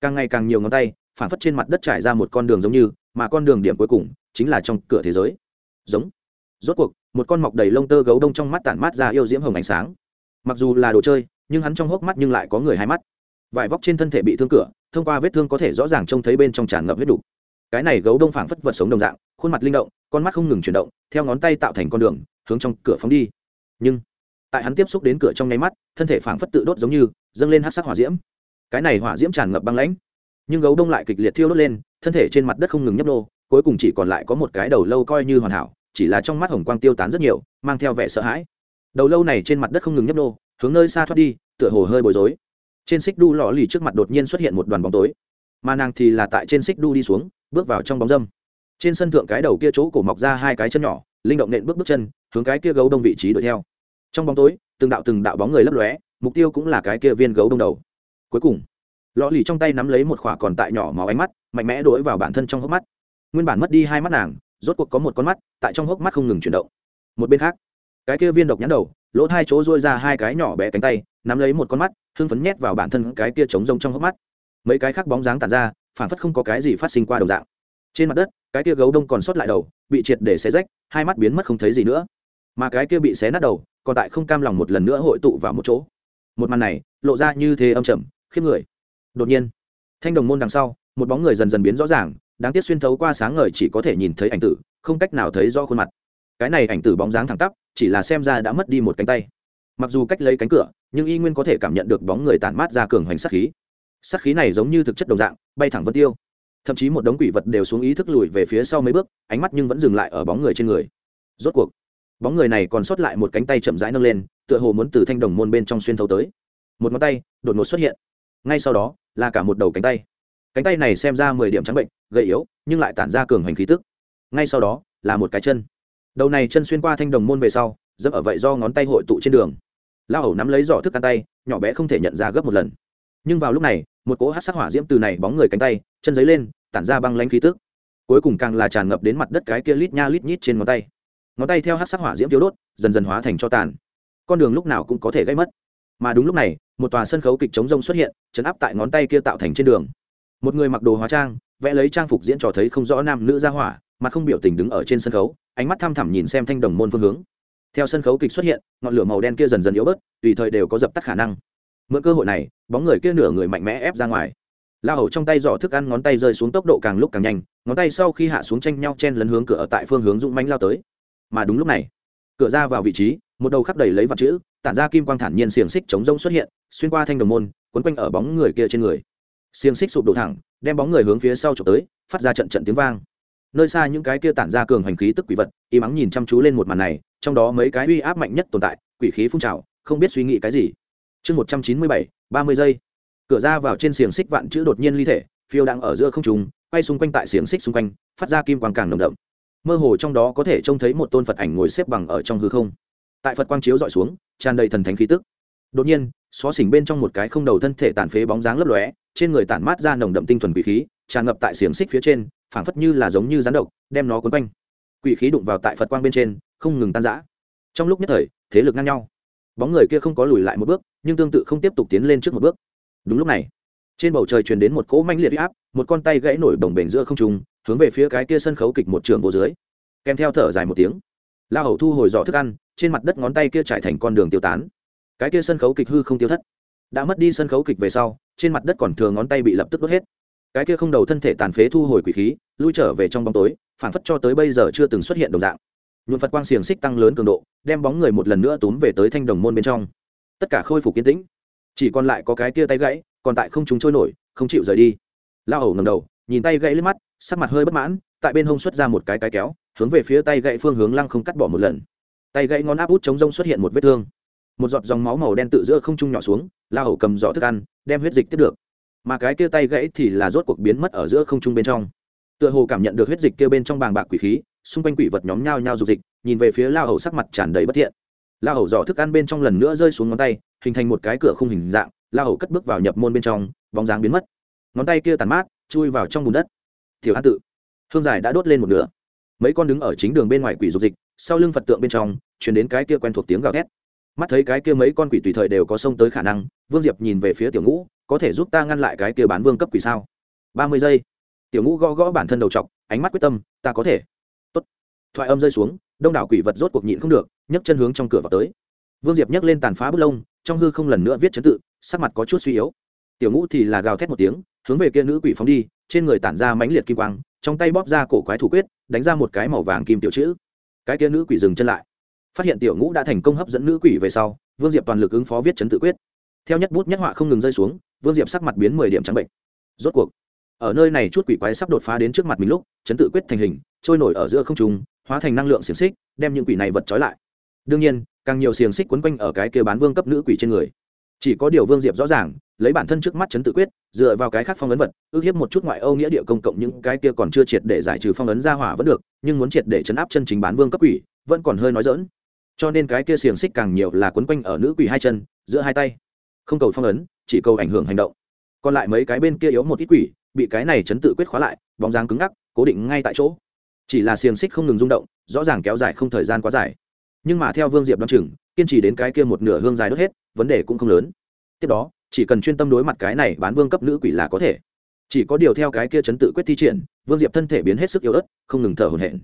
Càng ngày càng nhiều ngón tay, phản phất trên mặt đất trải ra một con đường giống như, mà con đường điểm cuối cùng chính là trong cửa thế giới. Giống. Rốt cuộc, một con mọc đầy lông tơ gấu đông trong mắt tản mát ra yêu diễm hồng ánh sáng. Mặc dù là đồ chơi, nhưng hắn trong hốc mắt nhưng lại có người hai mắt. Vải vóc trên thân thể bị thương cửa, thông qua vết thương có thể rõ ràng trông thấy bên trong tràn ngập huyết đục cái này gấu đông phảng phất vật sống đồng dạng, khuôn mặt linh động, con mắt không ngừng chuyển động, theo ngón tay tạo thành con đường, hướng trong cửa phóng đi nhưng, tại hắn tiếp xúc đến cửa trong nháy mắt, thân thể phảng phất tự đốt giống như, dâng lên hát sắc hỏa diễm. Cái này hỏa diễm tràn ngập băng lãnh. Nhưng gấu đông lại kịch liệt thiêu đốt lên, thân thể trên mặt đất không ngừng nhấp nô, cuối cùng chỉ còn lại có một cái đầu lâu coi như hoàn hảo, chỉ là trong mắt hồng quang tiêu tán rất nhiều, mang theo vẻ sợ hãi. Đầu lâu này trên mặt đất không ngừng nhấp nô, hướng nơi xa thoát đi, tựa hồ hơi bối rối. Trên xích đu lò lì trước mặt đột nhiên xuất hiện một đoàn bóng tối. Mà nàng thì là tại trên xích đu đi xuống, bước vào trong bóng dâm. Trên sân thượng cái đầu kia chỗ cổ mọc ra hai cái chân nhỏ linh động nện bước bước chân, hướng cái kia gấu đông vị trí đuổi theo. Trong bóng tối, từng đạo từng đạo bóng người lấp lóe, mục tiêu cũng là cái kia viên gấu đông đầu. Cuối cùng, lọ lì trong tay nắm lấy một khỏa còn tại nhỏ máu ánh mắt, mạnh mẽ đuổi vào bản thân trong hốc mắt. Nguyên bản mất đi hai mắt nàng, rốt cuộc có một con mắt, tại trong hốc mắt không ngừng chuyển động. Một bên khác, cái kia viên độc nhãn đầu, lỗ hai chỗ dôi ra hai cái nhỏ bé cánh tay, nắm lấy một con mắt, hưng phấn nhét vào bản thân cái kia trống rông trong hốc mắt. Mấy cái khác bóng dáng tàn ra, phản phất không có cái gì phát sinh qua đầu dạng. Trên mặt đất, cái kia gấu đông còn sót lại đầu bị triệt để xé rách, hai mắt biến mất không thấy gì nữa. Mà cái kia bị xé nát đầu, còn tại không cam lòng một lần nữa hội tụ vào một chỗ. Một màn này, lộ ra như thế âm trầm, khiếp người. Đột nhiên, thanh đồng môn đằng sau, một bóng người dần dần biến rõ ràng, đáng tiếc xuyên thấu qua sáng ngời chỉ có thể nhìn thấy ảnh tử, không cách nào thấy do khuôn mặt. Cái này ảnh tử bóng dáng thẳng tắp, chỉ là xem ra đã mất đi một cánh tay. Mặc dù cách lấy cánh cửa, nhưng y nguyên có thể cảm nhận được bóng người tản mát ra cường hoành sát khí. Sát khí này giống như thực chất đồng dạng, bay thẳng vân tiêu thậm chí một đống quỷ vật đều xuống ý thức lùi về phía sau mấy bước, ánh mắt nhưng vẫn dừng lại ở bóng người trên người. Rốt cuộc, bóng người này còn sót lại một cánh tay chậm rãi nâng lên, tựa hồ muốn từ thanh đồng môn bên trong xuyên thấu tới. Một ngón tay, đột ngột xuất hiện. Ngay sau đó, là cả một đầu cánh tay. Cánh tay này xem ra mười điểm trắng bệnh, gầy yếu, nhưng lại tản ra cường hành khí tức. Ngay sau đó, là một cái chân. Đầu này chân xuyên qua thanh đồng môn về sau, dẫm ở vậy do ngón tay hội tụ trên đường. Lao hầu nắm lấy giỏ thức ăn tay, nhỏ bé không thể nhận ra gấp một lần nhưng vào lúc này, một cỗ hát sắc hỏa diễm từ này bóng người cánh tay, chân giấy lên, tản ra băng lanh khí tức. Cuối cùng càng là tràn ngập đến mặt đất cái kia lít nha lít nhít trên ngón tay. Ngón tay theo hát sắc hỏa diễm thiếu đốt, dần dần hóa thành cho tàn. Con đường lúc nào cũng có thể gây mất. Mà đúng lúc này, một tòa sân khấu kịch chống rông xuất hiện, chấn áp tại ngón tay kia tạo thành trên đường. Một người mặc đồ hóa trang, vẽ lấy trang phục diễn trò thấy không rõ nam nữ ra hỏa mặt không biểu tình đứng ở trên sân khấu, ánh mắt thăm thẳm nhìn xem thanh đồng môn phương hướng. Theo sân khấu kịch xuất hiện, ngọn lửa màu đen kia dần dần yếu bớt, tùy thời đều có dập tắt khả năng mượn cơ hội này, bóng người kia nửa người mạnh mẽ ép ra ngoài. La hầu trong tay giỏ thức ăn ngón tay rơi xuống tốc độ càng lúc càng nhanh, ngón tay sau khi hạ xuống tranh nhau chen lấn hướng cửa ở tại phương hướng dũng mánh lao tới. Mà đúng lúc này, cửa ra vào vị trí, một đầu khắp đầy lấy vật chữ, tản ra kim quang thản nhiên xiềng xích chống rông xuất hiện, xuyên qua thanh đồng môn, quấn quanh ở bóng người kia trên người. Xiềng xích sụp đổ thẳng, đem bóng người hướng phía sau trộm tới, phát ra trận trận tiếng vang. Nơi xa những cái kia tản ra cường hành khí tức quỷ vật y mắng nhìn chăm chú lên một màn này, trong đó mấy cái uy áp mạnh nhất tồn tại, quỷ khí phun trào, không biết suy nghĩ cái gì chương một trăm chín mươi bảy, ba mươi giây. Cửa ra vào trên xiềng xích vạn chữ đột nhiên ly thể, phiêu đang ở giữa không trùng quay xung quanh tại xiềng xích xung quanh, phát ra kim quang càng nồng đậm. Mơ hồ trong đó có thể trông thấy một tôn phật ảnh ngồi xếp bằng ở trong hư không. Tại phật quang chiếu dọi xuống, tràn đầy thần thánh khí tức. Đột nhiên, xó xỉnh bên trong một cái không đầu thân thể tàn phế bóng dáng lấp lóe, trên người tản mát ra nồng đậm tinh thuần quỷ khí, tràn ngập tại xiềng xích phía trên, phảng phất như là giống như rắn độc, đem nó quấn quanh. Quỷ khí đụng vào tại phật quang bên trên, không ngừng tan rã. Trong lúc nhất thời, thế lực ngang nhau bóng người kia không có lùi lại một bước, nhưng tương tự không tiếp tục tiến lên trước một bước. Đúng lúc này, trên bầu trời truyền đến một cỗ manh liệt áp, một con tay gãy nổi bồng bềnh giữa không trung, hướng về phía cái kia sân khấu kịch một trường vô dưới. Kèm theo thở dài một tiếng, la hầu thu hồi giỏ thức ăn, trên mặt đất ngón tay kia trải thành con đường tiêu tán. Cái kia sân khấu kịch hư không tiêu thất. Đã mất đi sân khấu kịch về sau, trên mặt đất còn thừa ngón tay bị lập tức đốt hết. Cái kia không đầu thân thể tàn phế thu hồi quỷ khí, lui trở về trong bóng tối phản phất cho tới bây giờ chưa từng xuất hiện đồng dạng nhuộm phật quang xiềng xích tăng lớn cường độ, đem bóng người một lần nữa túm về tới thanh đồng môn bên trong. Tất cả khôi phục kiến tĩnh. Chỉ còn lại có cái tia tay gãy, còn tại không chúng trôi nổi, không chịu rời đi. Lao hầu ngầm đầu, nhìn tay gãy lên mắt, sắc mặt hơi bất mãn, tại bên hông xuất ra một cái cái kéo, hướng về phía tay gãy phương hướng lăng không cắt bỏ một lần. Tay gãy ngón áp út chống rông xuất hiện một vết thương. Một giọt dòng máu màu đen tự giữa không trung nhỏ xuống la hầu cầm giỏ thức ăn, đem huyết dịch tiếp được. Mà cái kia tay gãy thì là rốt cuộc biến mất ở giữa không trung bên trong. Tựa hồ cảm nhận được huyết dịch kia bên trong bàng bạc quỷ khí xung quanh quỷ vật nhóm nhao nhao dục dịch, nhìn về phía la hầu sắc mặt tràn đầy bất thiện. La hầu giỏ thức ăn bên trong lần nữa rơi xuống ngón tay, hình thành một cái cửa khung hình dạng la hầu cất bước vào nhập môn bên trong, bóng dáng biến mất. Ngón tay kia tàn mát, chui vào trong bùn đất. Tiểu an tự, hương giải đã đốt lên một nửa. Mấy con đứng ở chính đường bên ngoài quỷ dục dịch, sau lưng phật tượng bên trong chuyển đến cái kia quen thuộc tiếng gào thét. Mắt thấy cái kia mấy con quỷ tùy thời đều có xông tới khả năng, vương diệp nhìn về phía tiểu ngũ, có thể giúp ta ngăn lại cái kia bán vương cấp quỷ sao? ba mươi giây. Tiểu ngũ gõ gõ bản thân đầu t ánh mắt quyết tâm, ta có thể thoại âm rơi xuống, đông đảo quỷ vật rốt cuộc nhịn không được, nhấc chân hướng trong cửa vào tới. Vương diệp nhấc lên tàn phá bút lông, trong hư không lần nữa viết chấn tự, sắc mặt có chút suy yếu. Tiểu ngũ thì là gào thét một tiếng, hướng về kia nữ quỷ phóng đi, trên người tản ra mãnh liệt kim quang, trong tay bóp ra cổ quái thủ quyết, đánh ra một cái màu vàng kim tiểu chữ. Cái kia nữ quỷ dừng chân lại. Phát hiện tiểu ngũ đã thành công hấp dẫn nữ quỷ về sau, vương diệp toàn lực ứng phó viết chấn tự quyết. Theo nhất bút nhất họa không ngừng rơi xuống, vương diệp sắc mặt biến mười điểm trắng bệnh. Rốt cuộc, ở nơi này chút quỷ quái sắp đột phá đến trước mặt mình lúc, chấn tự quyết thành hình, trôi nổi ở giữa không trung hóa thành năng lượng xiềng xích, đem những quỷ này vật trói lại. Đương nhiên, càng nhiều xiềng xích quấn quanh ở cái kia bán vương cấp nữ quỷ trên người. Chỉ có điều vương diệp rõ ràng, lấy bản thân trước mắt chấn tự quyết, dựa vào cái khác phong ấn vật, ước hiếp một chút ngoại âu nghĩa địa công cộng những cái kia còn chưa triệt để giải trừ phong ấn ra hỏa vẫn được, nhưng muốn triệt để chấn áp chân chính bán vương cấp quỷ, vẫn còn hơi nói dỡn cho nên cái kia xiềng xích càng nhiều là quấn quanh ở nữ quỷ hai chân, giữa hai tay. Không cầu phong ấn, chỉ cầu ảnh hưởng hành động. Còn lại mấy cái bên kia yếu một ít quỷ, bị cái này chấn tự quyết khóa lại, bóng dáng cứng ngắc, cố định ngay tại chỗ chỉ là xiềng xích không ngừng rung động, rõ ràng kéo dài không thời gian quá dài. Nhưng mà theo vương diệp đoán chừng, kiên trì đến cái kia một nửa hương dài đốt hết, vấn đề cũng không lớn. Tiếp đó, chỉ cần chuyên tâm đối mặt cái này bán vương cấp nữ quỷ là có thể. Chỉ có điều theo cái kia chấn tự quyết thi triển, vương diệp thân thể biến hết sức yếu ớt, không ngừng thở hổn hển.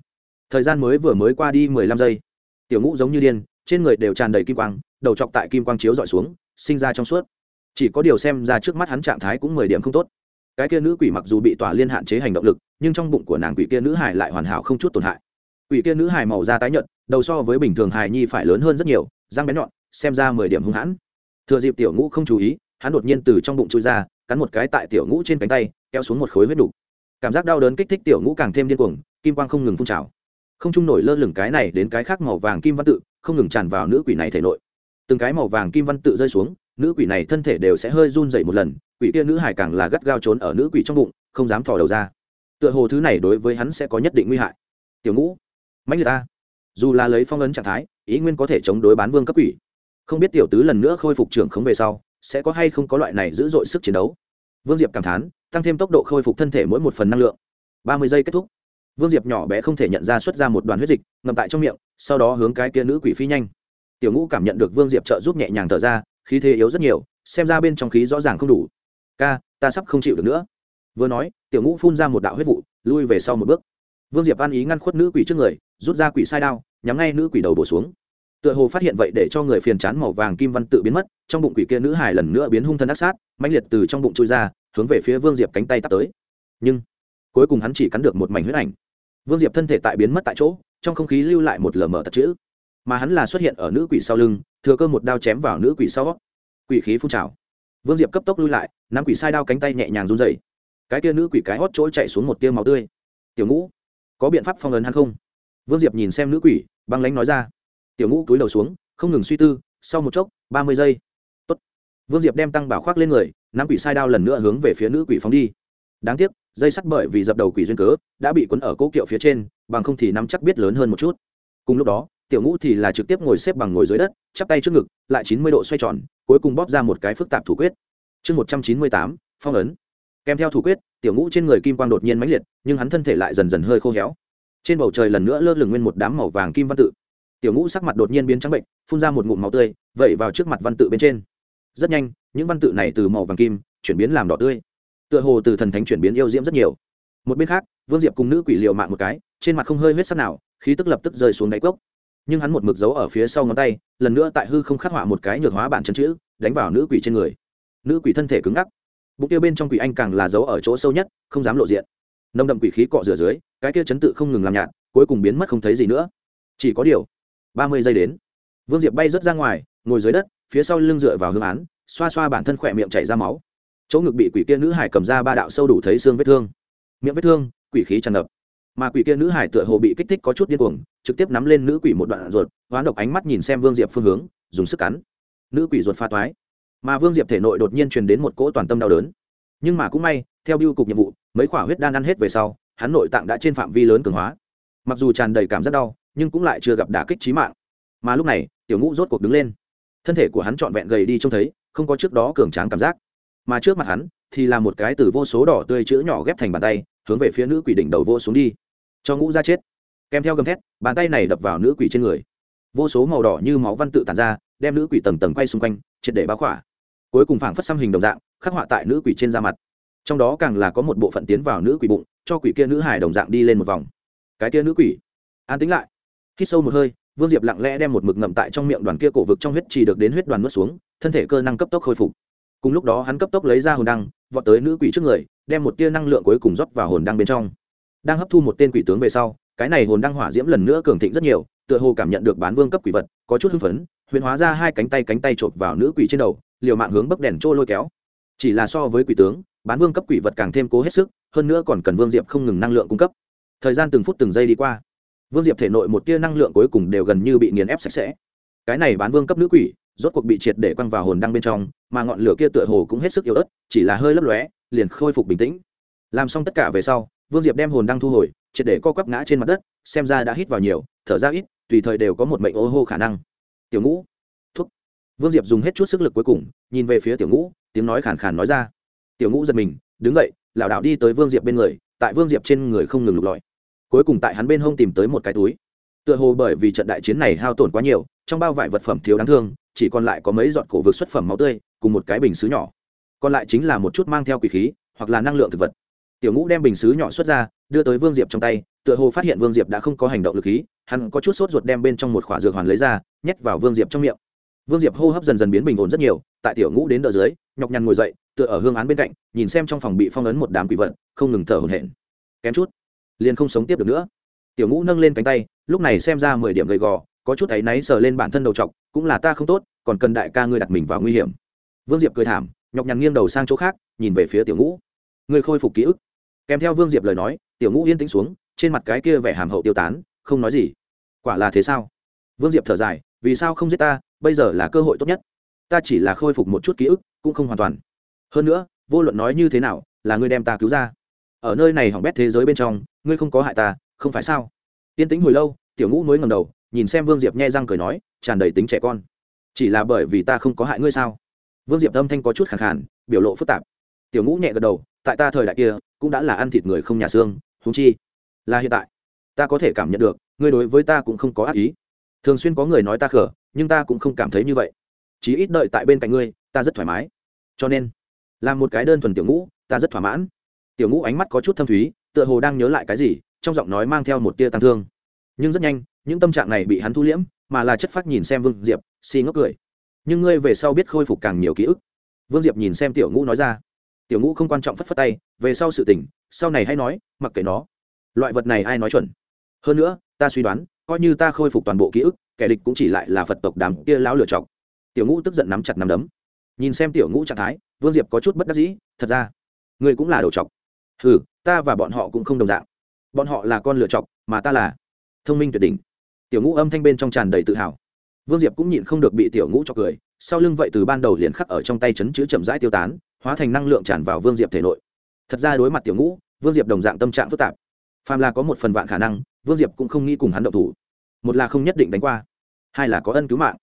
Thời gian mới vừa mới qua đi mười lăm giây, tiểu ngũ giống như điên, trên người đều tràn đầy kim quang, đầu chọc tại kim quang chiếu dọi xuống, sinh ra trong suốt. Chỉ có điều xem ra trước mắt hắn trạng thái cũng mười điểm không tốt cái kia nữ quỷ mặc dù bị tỏa liên hạn chế hành động lực, nhưng trong bụng của nàng quỷ kia nữ hải lại hoàn hảo không chút tổn hại. Quỷ kia nữ hải màu da tái nhợt, đầu so với bình thường hải nhi phải lớn hơn rất nhiều, răng bén nhọn, xem ra mười điểm hung hãn. Thừa dịp tiểu ngũ không chú ý, hắn đột nhiên từ trong bụng chui ra, cắn một cái tại tiểu ngũ trên cánh tay, kéo xuống một khối huyết đục. Cảm giác đau đớn kích thích tiểu ngũ càng thêm điên cuồng, kim quang không ngừng phun trào. Không trung nổi lơ lửng cái này đến cái khác màu vàng kim văn tự, không ngừng tràn vào nữ quỷ này thể nội. Từng cái màu vàng kim văn tự rơi xuống, nữ quỷ này thân thể đều sẽ hơi run dậy một lần quỷ kia nữ hải càng là gắt gao trốn ở nữ quỷ trong bụng, không dám thò đầu ra. Tựa hồ thứ này đối với hắn sẽ có nhất định nguy hại. Tiểu ngũ, mãnh liệt ta. Dù là lấy phong ấn trạng thái, ý nguyên có thể chống đối bán vương cấp quỷ. Không biết tiểu tứ lần nữa khôi phục trưởng khống về sau, sẽ có hay không có loại này dữ dội sức chiến đấu. Vương diệp cảm thán, tăng thêm tốc độ khôi phục thân thể mỗi một phần năng lượng. Ba mươi giây kết thúc. Vương diệp nhỏ bé không thể nhận ra xuất ra một đoàn huyết dịch, ngậm tại trong miệng, sau đó hướng cái kia nữ quỷ phi nhanh. Tiểu ngũ cảm nhận được vương diệp trợ giúp nhẹ nhàng thở ra, khí thế yếu rất nhiều, xem ra bên trong khí rõ ràng không đủ ca, ta sắp không chịu được nữa. Vừa nói, tiểu ngũ phun ra một đạo huyết vụ, lui về sau một bước. Vương diệp an ý ngăn khuất nữ quỷ trước người, rút ra quỷ sai đao, nhắm ngay nữ quỷ đầu bổ xuống. Tựa hồ phát hiện vậy để cho người phiền chán màu vàng kim văn tự biến mất, trong bụng quỷ kia nữ hải lần nữa biến hung thân ác sát, mãnh liệt từ trong bụng trôi ra, hướng về phía vương diệp cánh tay tắt tới. Nhưng, cuối cùng hắn chỉ cắn được một mảnh huyết ảnh. Vương diệp thân thể tại biến mất tại chỗ, trong không khí lưu lại một lờ mờ tật chữ. Mà hắn là xuất hiện ở nữ quỷ sau lưng, thừa cơ một đao chém vào nữ quỷ sau. Quỷ khí phun trào vương diệp cấp tốc lui lại, nắm quỷ sai đao cánh tay nhẹ nhàng run dày cái tia nữ quỷ cái hót trỗi chạy xuống một tiêu máu tươi. Tiểu ngũ, có biện pháp phong ấn hắn không? Vương diệp nhìn xem nữ quỷ, băng lánh nói ra. Tiểu ngũ túi đầu xuống, không ngừng suy tư, sau một chốc, ba mươi giây. Tốt. vương diệp đem tăng bảo khoác lên người, nắm quỷ sai đao lần nữa hướng về phía nữ quỷ phóng đi. Đáng tiếc, dây sắt bởi vì dập đầu quỷ duyên cớ, đã bị cuốn ở cỗ kiệu phía trên, bằng không thì nắm chắc biết lớn hơn một chút. Cùng lúc đó, tiểu ngũ thì là trực tiếp ngồi xếp bằng ngồi dưới đất, chắp tay trước ngực, lại chín mươi độ xoay tròn cuối cùng bóp ra một cái phức tạp thủ quyết. Chương một trăm chín mươi tám, phong ấn. Kèm theo thủ quyết, tiểu ngũ trên người kim quang đột nhiên mãnh liệt, nhưng hắn thân thể lại dần dần hơi khô héo. Trên bầu trời lần nữa lơ lửng nguyên một đám màu vàng kim văn tự. Tiểu ngũ sắc mặt đột nhiên biến trắng bệnh, phun ra một ngụm máu tươi, vẩy vào trước mặt văn tự bên trên. Rất nhanh, những văn tự này từ màu vàng kim, chuyển biến làm đỏ tươi. Tựa hồ từ thần thánh chuyển biến yêu diễm rất nhiều. Một bên khác, vương diệp cùng nữ quỷ liệu mạng một cái, trên mặt không hơi huyết sắc nào, khí tức lập tức rơi xuống đáy cốc nhưng hắn một mực dấu ở phía sau ngón tay, lần nữa tại hư không khắc họa một cái nhược hóa bản chân chữ, đánh vào nữ quỷ trên người. Nữ quỷ thân thể cứng ngắc. Bụng kia bên trong quỷ anh càng là dấu ở chỗ sâu nhất, không dám lộ diện. Nông đậm quỷ khí cọ rửa dưới, cái kia chấn tự không ngừng làm nhạt, cuối cùng biến mất không thấy gì nữa. Chỉ có điều, ba mươi giây đến. Vương diệp bay rớt ra ngoài, ngồi dưới đất, phía sau lưng dựa vào hương án, xoa xoa bản thân khỏe miệng chảy ra máu. Chỗ ngực bị quỷ kia nữ hải cầm ra ba đạo sâu đủ thấy xương vết thương. Miệng vết thương, quỷ khí tràn ngập mà quỷ kia nữ hải tựa hồ bị kích thích có chút điên cuồng, trực tiếp nắm lên nữ quỷ một đoạn ruột, hoán độc ánh mắt nhìn xem vương diệp phương hướng, dùng sức cắn. Nữ quỷ ruột pha toái. Mà vương diệp thể nội đột nhiên truyền đến một cỗ toàn tâm đau đớn. Nhưng mà cũng may, theo biêu cục nhiệm vụ, mấy khỏa huyết đan ăn hết về sau, hắn nội tạng đã trên phạm vi lớn cường hóa. Mặc dù tràn đầy cảm giác đau, nhưng cũng lại chưa gặp đả kích trí mạng. Mà lúc này, tiểu ngũ rốt cuộc đứng lên. Thân thể của hắn trọn vẹn gầy đi trông thấy, không có trước đó cường tráng cảm giác. Mà trước mặt hắn, thì là một cái từ vô số đỏ tươi chữ nhỏ ghép thành bàn tay, hướng về phía nữ quỷ đỉnh đầu vô xuống đi cho ngũ ra chết. Kèm theo gầm thét, bàn tay này đập vào nữ quỷ trên người. Vô số màu đỏ như máu văn tự tàn ra, đem nữ quỷ tầng tầng quay xung quanh, triệt để báo khỏa. Cuối cùng phảng phất xăm hình đồng dạng, khắc họa tại nữ quỷ trên da mặt. Trong đó càng là có một bộ phận tiến vào nữ quỷ bụng, cho quỷ kia nữ hải đồng dạng đi lên một vòng. Cái kia nữ quỷ. An tính lại. Khi sâu một hơi, vương diệp lặng lẽ đem một mực ngậm tại trong miệng đoàn kia cổ vực trong huyết trì được đến huyết đoàn nuốt xuống, thân thể cơ năng cấp tốc khôi phục. Cùng lúc đó hắn cấp tốc lấy ra hồn đăng, vọt tới nữ quỷ trước người, đem một tia năng lượng cuối cùng rót vào hồn đăng bên trong đang hấp thu một tên quỷ tướng về sau, cái này hồn đăng hỏa diễm lần nữa cường thịnh rất nhiều, tựa hồ cảm nhận được bán vương cấp quỷ vật, có chút hưng phấn, huyền hóa ra hai cánh tay cánh tay chộp vào nữ quỷ trên đầu, liều mạng hướng bấc đèn trôi lôi kéo. Chỉ là so với quỷ tướng, bán vương cấp quỷ vật càng thêm cố hết sức, hơn nữa còn cần vương diệp không ngừng năng lượng cung cấp. Thời gian từng phút từng giây đi qua, vương diệp thể nội một tia năng lượng cuối cùng đều gần như bị nghiền ép sạch sẽ. Cái này bán vương cấp nữ quỷ, rốt cuộc bị triệt để quăng vào hồn đăng bên trong, mà ngọn lửa kia tựa hồ cũng hết sức yếu ớt, chỉ là hơi lấp lóe, liền khôi phục bình tĩnh. Làm xong tất cả về sau vương diệp đem hồn đăng thu hồi, triệt để co quắp ngã trên mặt đất, xem ra đã hít vào nhiều, thở ra ít, tùy thời đều có một mệnh ô hô khả năng. Tiểu ngũ thuốc vương diệp dùng hết chút sức lực cuối cùng, nhìn về phía tiểu ngũ, tiếng nói khàn khàn nói ra. Tiểu ngũ giật mình, đứng dậy, lảo đảo đi tới vương diệp bên người, tại vương diệp trên người không ngừng lục lọi. Cuối cùng tại hắn bên hông tìm tới một cái túi. Tựa hồ bởi vì trận đại chiến này hao tổn quá nhiều, trong bao vải vật phẩm thiếu đáng thương, chỉ còn lại có mấy giọt cổ vực xuất phẩm máu tươi, cùng một cái bình xứ nhỏ. Còn lại chính là một chút mang theo quỷ khí, hoặc là năng lượng thực vật tiểu ngũ đem bình xứ nhỏ xuất ra, đưa tới vương diệp trong tay, tựa hồ phát hiện vương diệp đã không có hành động lực khí, hắn có chút sốt ruột đem bên trong một khỏa dược hoàn lấy ra, nhét vào vương diệp trong miệng. Vương diệp hô hấp dần dần biến bình ổn rất nhiều, tại tiểu ngũ đến đỡ dưới, nhọc nhằn ngồi dậy, tựa ở hương án bên cạnh, nhìn xem trong phòng bị phong ấn một đám quỷ vật, không ngừng thở hổn hển. Kém chút, liền không sống tiếp được nữa. Tiểu ngũ nâng lên cánh tay, lúc này xem ra mười điểm gầy gò, có chút áy náy sờ lên bản thân đầu t cũng là ta không tốt, còn cần đại ca ngươi đặt mình vào nguy hiểm. Vương diệp cười thảm, nhọc nhằn nghiêng đầu sang chỗ khác, nhìn về phía tiểu ngũ. Ngươi khôi phục ký ức kèm theo vương diệp lời nói, tiểu ngũ yên tĩnh xuống, trên mặt cái kia vẻ hàm hậu tiêu tán, không nói gì. Quả là thế sao? Vương diệp thở dài, vì sao không giết ta, bây giờ là cơ hội tốt nhất. Ta chỉ là khôi phục một chút ký ức, cũng không hoàn toàn. Hơn nữa, vô luận nói như thế nào, là ngươi đem ta cứu ra. Ở nơi này hỏng bét thế giới bên trong, ngươi không có hại ta, không phải sao? Yên tĩnh hồi lâu, tiểu ngũ mới ngầm đầu, nhìn xem vương diệp nhai răng cười nói, tràn đầy tính trẻ con. Chỉ là bởi vì ta không có hại ngươi sao? Vương diệp âm thanh có chút khẳng khản biểu lộ phức tạp. Tiểu ngũ nhẹ gật đầu, tại ta thời đại kia cũng đã là ăn thịt người không nhà xương húng chi là hiện tại. Ta có thể cảm nhận được, ngươi đối với ta cũng không có ác ý. Thường xuyên có người nói ta khở nhưng ta cũng không cảm thấy như vậy. Chỉ ít đợi tại bên cạnh ngươi, ta rất thoải mái. Cho nên, làm một cái đơn thuần tiểu ngũ, ta rất thỏa mãn. Tiểu ngũ ánh mắt có chút thâm thúy, tựa hồ đang nhớ lại cái gì, trong giọng nói mang theo một tia tăng thương. Nhưng rất nhanh, những tâm trạng này bị hắn thu liễm, mà là chất phát nhìn xem vương diệp xi ngốc cười. Nhưng ngươi về sau biết khôi phục càng nhiều ký ức. Vương diệp nhìn xem tiểu ngũ nói ra tiểu ngũ không quan trọng phất phất tay, về sau sự tình, sau này hay nói, mặc kệ nó. Loại vật này ai nói chuẩn? Hơn nữa, ta suy đoán, coi như ta khôi phục toàn bộ ký ức, kẻ địch cũng chỉ lại là phật tộc đàm kia lão lựa chọc. Tiểu ngũ tức giận nắm chặt nắm đấm. Nhìn xem tiểu ngũ trạng thái, vương diệp có chút bất đắc dĩ, thật ra ngươi cũng là đầu chọc. Ừ ta và bọn họ cũng không đồng dạng. Bọn họ là con lựa chọc, mà ta là thông minh tuyệt đỉnh. Tiểu ngũ âm thanh bên trong tràn đầy tự hào. Vương diệp cũng nhịn không được bị tiểu ngũ cho cười, sau lưng vậy từ ban đầu liền khắc ở trong tay chấn chữ chậm rãi tiêu tán hóa thành năng lượng tràn vào vương diệp thể nội. Thật ra đối mặt tiểu ngũ, vương diệp đồng dạng tâm trạng phức tạp. Phàm là có một phần vạn khả năng, vương diệp cũng không nghĩ cùng hắn động thủ. Một là không nhất định đánh qua, hai là có ân cứu mạng.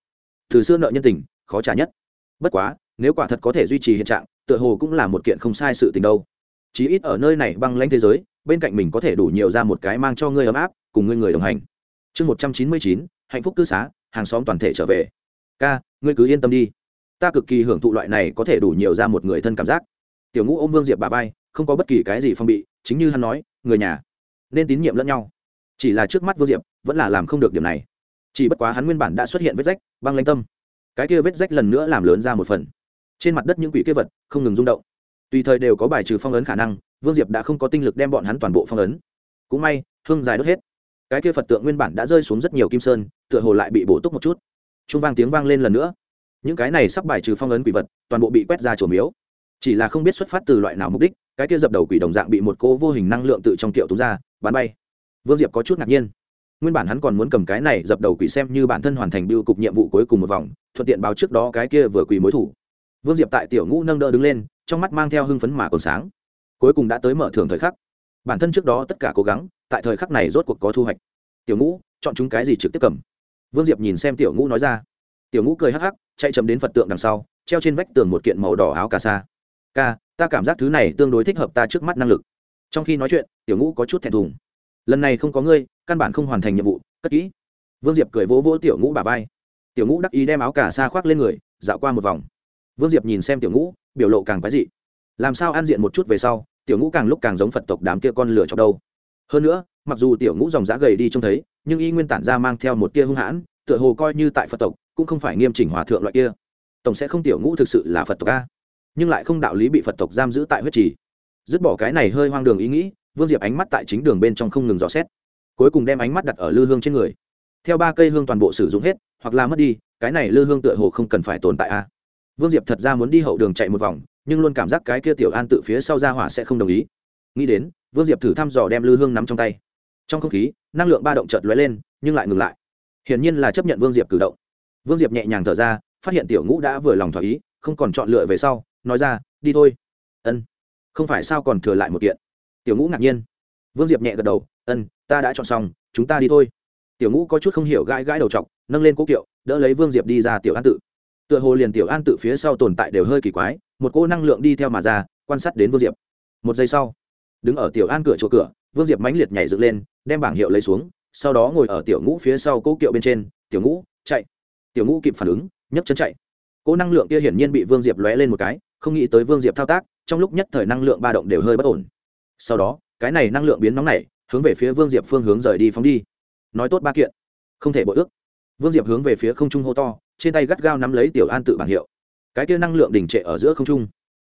Từ xưa nợ nhân tình, khó trả nhất. Bất quá, nếu quả thật có thể duy trì hiện trạng, tựa hồ cũng là một kiện không sai sự tình đâu. Chí ít ở nơi này băng lãnh thế giới, bên cạnh mình có thể đủ nhiều ra một cái mang cho ngươi ấm áp, cùng ngươi người đồng hành. Chương một trăm chín mươi chín, hạnh phúc cư xá, hàng xóm toàn thể trở về. Ca, ngươi cứ yên tâm đi ta cực kỳ hưởng thụ loại này có thể đủ nhiều ra một người thân cảm giác. Tiểu ngũ ôm vương diệp bà vai, không có bất kỳ cái gì phong bị, chính như hắn nói, người nhà nên tín nhiệm lẫn nhau. Chỉ là trước mắt vương diệp vẫn là làm không được điểm này. Chỉ bất quá hắn nguyên bản đã xuất hiện vết rách, băng lanh tâm. Cái kia vết rách lần nữa làm lớn ra một phần. Trên mặt đất những quỷ kia vật không ngừng rung động. Tùy thời đều có bài trừ phong ấn khả năng, vương diệp đã không có tinh lực đem bọn hắn toàn bộ phong ấn. Cũng may, hương dài đốt hết. Cái kia phật tượng nguyên bản đã rơi xuống rất nhiều kim sơn, tựa hồ lại bị bổ túc một chút. Trung vang tiếng vang lên lần nữa những cái này sắp bài trừ phong ấn quỷ vật, toàn bộ bị quét ra chỗ miếu. Chỉ là không biết xuất phát từ loại nào mục đích, cái kia dập đầu quỷ đồng dạng bị một cô vô hình năng lượng tự trong kiệu túng ra, bắn bay. Vương diệp có chút ngạc nhiên. Nguyên bản hắn còn muốn cầm cái này dập đầu quỷ xem như bản thân hoàn thành biêu cục nhiệm vụ cuối cùng một vòng, thuận tiện báo trước đó cái kia vừa quỷ mối thủ. Vương diệp tại tiểu ngũ nâng đỡ đứng lên, trong mắt mang theo hưng phấn mà còn sáng. Cuối cùng đã tới mở thưởng thời khắc. Bản thân trước đó tất cả cố gắng, tại thời khắc này rốt cuộc có thu hoạch. Tiểu ngũ, chọn chúng cái gì trực tiếp cầm? Vương diệp nhìn xem tiểu ngũ nói ra tiểu ngũ cười hắc hắc, chạy chậm đến phật tượng đằng sau, treo trên vách tường một kiện màu đỏ áo cà sa. Ca, ta cảm giác thứ này tương đối thích hợp ta trước mắt năng lực. Trong khi nói chuyện, tiểu ngũ có chút thẹn thùng. Lần này không có ngươi, căn bản không hoàn thành nhiệm vụ, cất kỹ. Vương diệp cười vỗ vỗ tiểu ngũ bà vai. Tiểu ngũ đắc ý đem áo cà sa khoác lên người, dạo qua một vòng. Vương diệp nhìn xem tiểu ngũ, biểu lộ càng quái dị. Làm sao an diện một chút về sau, tiểu ngũ càng lúc càng giống phật tộc đám kia con lửa chọc đâu. Hơn nữa, mặc dù tiểu ngũ dòng giã gầy đi trông thấy, nhưng y nguyên tản ra mang theo một tia hung hãn, tựa hồ coi như tại phật tộc cũng không phải nghiêm chỉnh hòa thượng loại kia. Tổng sẽ không tiểu ngũ thực sự là phật tộc a. Nhưng lại không đạo lý bị phật tộc giam giữ tại huyết trì. Dứt bỏ cái này hơi hoang đường ý nghĩ, vương diệp ánh mắt tại chính đường bên trong không ngừng dò xét. Cuối cùng đem ánh mắt đặt ở lư hương trên người. Theo ba cây hương toàn bộ sử dụng hết, hoặc là mất đi, cái này lư hương tựa hồ không cần phải tồn tại a. Vương diệp thật ra muốn đi hậu đường chạy một vòng, nhưng luôn cảm giác cái kia tiểu an tự phía sau ra hỏa sẽ không đồng ý. Nghĩ đến, vương diệp thử thăm dò đem lư hương nắm trong tay. Trong không khí, năng lượng ba động chợt lóe lên, nhưng lại ngừng lại. Hiển nhiên là chấp nhận vương diệp cử động vương diệp nhẹ nhàng thở ra, phát hiện tiểu ngũ đã vừa lòng thỏa ý, không còn chọn lựa về sau, nói ra, đi thôi. Ân, không phải sao còn thừa lại một kiện. Tiểu ngũ ngạc nhiên. Vương diệp nhẹ gật đầu, ân, ta đã chọn xong, chúng ta đi thôi. Tiểu ngũ có chút không hiểu gãi gãi đầu t nâng lên cố kiệu, đỡ lấy vương diệp đi ra tiểu an tự. Tựa hồ liền tiểu an tự phía sau tồn tại đều hơi kỳ quái, một cô năng lượng đi theo mà ra, quan sát đến vương diệp. Một giây sau, đứng ở tiểu an cửa chỗ cửa, vương diệp mãnh liệt nhảy dựng lên, đem bảng hiệu lấy xuống, sau đó ngồi ở tiểu ngũ phía sau cố kiệu bên trên, tiểu ngũ, chạy tiểu ngũ kịp phản ứng, nhấc chân chạy. Cỗ năng lượng kia hiển nhiên bị vương diệp lóe lên một cái, không nghĩ tới vương diệp thao tác, trong lúc nhất thời năng lượng ba động đều hơi bất ổn. Sau đó, cái này năng lượng biến nóng này, hướng về phía vương diệp phương hướng rời đi phóng đi. Nói tốt ba kiện, không thể bội ước. Vương diệp hướng về phía không trung hô to, trên tay gắt gao nắm lấy tiểu an tự bảng hiệu. Cái kia năng lượng đình trệ ở giữa không trung.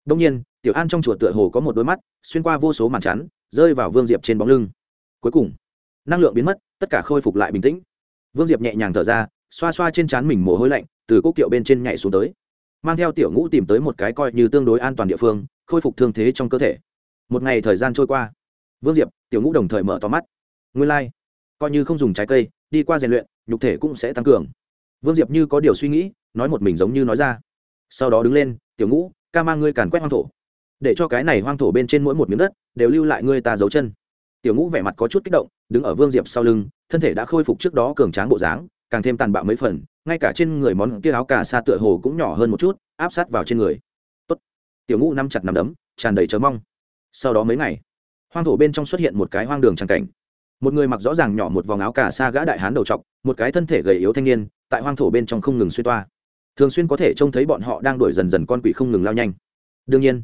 Đông nhiên, tiểu an trong chùa tựa hồ có một đôi mắt, xuyên qua vô số màn chắn, rơi vào vương diệp trên bóng lưng. Cuối cùng, năng lượng biến mất, tất cả khôi phục lại bình tĩnh. Vương diệp nhẹ nhàng thở ra xoa xoa trên trán mình mồ hôi lạnh, từ cốc kiệu bên trên nhảy xuống tới. Mang theo tiểu ngũ tìm tới một cái coi như tương đối an toàn địa phương, khôi phục thương thế trong cơ thể. Một ngày thời gian trôi qua. Vương diệp, tiểu ngũ đồng thời mở to mắt. Nguyên lai、like. coi như không dùng trái cây, đi qua rèn luyện, nhục thể cũng sẽ tăng cường. Vương diệp như có điều suy nghĩ, nói một mình giống như nói ra. Sau đó đứng lên, tiểu ngũ, ca mang ngươi càn quét hoang thổ. Để cho cái này hoang thổ bên trên mỗi một miếng đất, đều lưu lại ngươi ta giấu chân. Tiểu ngũ vẻ mặt có chút kích động, đứng ở vương diệp sau lưng, thân thể đã khôi phục trước đó cường tráng bộ dáng càng thêm tàn bạo mấy phần, ngay cả trên người món kia áo cà sa tựa hồ cũng nhỏ hơn một chút, áp sát vào trên người. Tốt. tiểu ngũ nắm chặt nằm đấm, tràn đầy chớ mong. Sau đó mấy ngày, hoang thổ bên trong xuất hiện một cái hoang đường tràng cảnh. Một người mặc rõ ràng nhỏ một vòng áo cà sa gã đại hán đầu t một cái thân thể gầy yếu thanh niên, tại hoang thổ bên trong không ngừng xuyên toa. Thường xuyên có thể trông thấy bọn họ đang đuổi dần dần con quỷ không ngừng lao nhanh. Đương nhiên,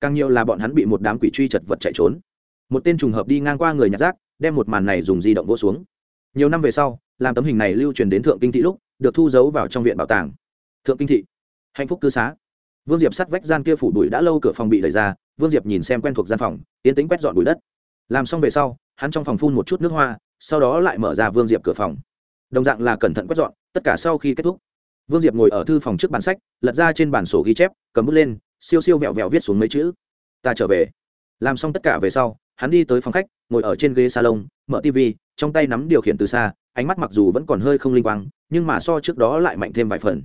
càng nhiều là bọn hắn bị một đám quỷ truy chật vật chạy trốn. Một tên trùng hợp đi ngang qua người nhặt rác, đem một màn này dùng di động vỗ xuống. Nhiều năm về sau làm tấm hình này lưu truyền đến thượng kinh thị lúc, được thu giấu vào trong viện bảo tàng. Thượng kinh thị, hạnh phúc cư xá. Vương diệp sắt vách gian kia phủ bụi đã lâu cửa phòng bị đẩy ra, vương diệp nhìn xem quen thuộc gian phòng tiến tính quét dọn bụi đất. Làm xong về sau, hắn trong phòng phun một chút nước hoa, sau đó lại mở ra vương diệp cửa phòng. Đồng dạng là cẩn thận quét dọn, tất cả sau khi kết thúc, vương diệp ngồi ở thư phòng trước bàn sách, lật ra trên bản sổ ghi chép, cầm bút lên, siêu siêu vẹo vẹo viết xuống mấy chữ. Ta trở về. Làm xong tất cả về sau, hắn đi tới phòng khách, ngồi ở trên ghế salon, mở tv trong tay nắm điều khiển từ xa ánh mắt mặc dù vẫn còn hơi không linh quang, nhưng mà so trước đó lại mạnh thêm vài phần.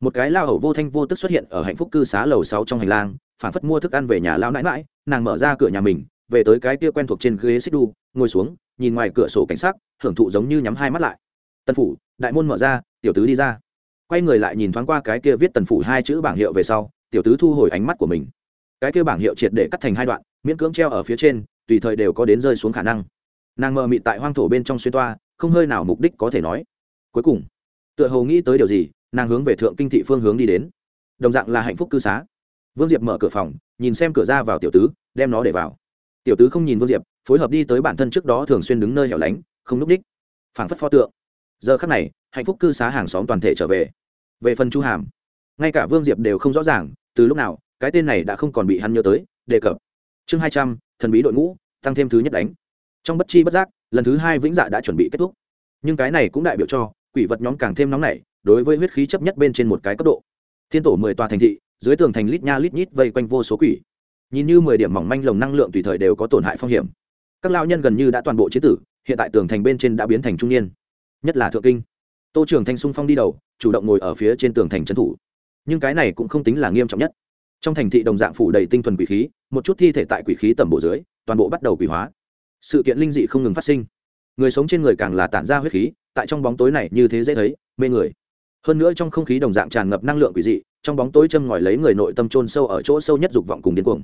Một cái lao hầu vô thanh vô tức xuất hiện ở hạnh phúc cư xá lầu sáu trong hành lang, phản phất mua thức ăn về nhà lao nãi mãi nàng mở ra cửa nhà mình, về tới cái kia quen thuộc trên ghế xích đu, ngồi xuống, nhìn ngoài cửa sổ cảnh sát hưởng thụ giống như nhắm hai mắt lại. Tân phủ, đại môn mở ra, tiểu tứ đi ra. Quay người lại nhìn thoáng qua cái kia viết tần phủ hai chữ bảng hiệu về sau, tiểu tứ thu hồi ánh mắt của mình. Cái kia bảng hiệu triệt để cắt thành hai đoạn, miễn cưỡng treo ở phía trên, tùy thời đều có đến rơi xuống khả năng. Nàng mờ mịt tại hoang thổ bên trong xuyên toa không hơi nào mục đích có thể nói. Cuối cùng, tựa hồ nghĩ tới điều gì, nàng hướng về thượng kinh thị phương hướng đi đến. Đồng dạng là hạnh phúc cư xá. Vương diệp mở cửa phòng, nhìn xem cửa ra vào tiểu tứ, đem nó để vào. Tiểu tứ không nhìn vương diệp, phối hợp đi tới bản thân trước đó thường xuyên đứng nơi hẻo lánh, không núp đích. Phảng phất pho tượng. Giờ khắc này, hạnh phúc cư xá hàng xóm toàn thể trở về. Về phần chu hàm, ngay cả vương diệp đều không rõ ràng, từ lúc nào, cái tên này đã không còn bị hắn nhớ tới, đề cập. Chương hai trăm, thần bí đội ngũ, tăng thêm thứ nhất đánh. Trong bất chi bất giác lần thứ hai vĩnh dạ đã chuẩn bị kết thúc. Nhưng cái này cũng đại biểu cho, quỷ vật nhóm càng thêm nóng nảy, đối với huyết khí chấp nhất bên trên một cái cấp độ. Thiên tổ mười tòa thành thị, dưới tường thành lít nha lít nhít vây quanh vô số quỷ. Nhìn như mười điểm mỏng manh lồng năng lượng tùy thời đều có tổn hại phong hiểm. Các lao nhân gần như đã toàn bộ chế tử, hiện tại tường thành bên trên đã biến thành trung niên. Nhất là thượng kinh. Tô trưởng thanh sung phong đi đầu, chủ động ngồi ở phía trên tường thành trấn thủ. Nhưng cái này cũng không tính là nghiêm trọng nhất. Trong thành thị đồng dạng phủ đầy tinh thuần quỷ khí, một chút thi thể tại quỷ khí tầm bộ dưới, toàn bộ bắt đầu quỷ hóa sự kiện linh dị không ngừng phát sinh. Người sống trên người càng là tản ra huyết khí, tại trong bóng tối này như thế dễ thấy, mê người. Hơn nữa trong không khí đồng dạng tràn ngập năng lượng quỷ dị, trong bóng tối châm ngòi lấy người nội tâm trôn sâu ở chỗ sâu nhất dục vọng cùng điên cuồng.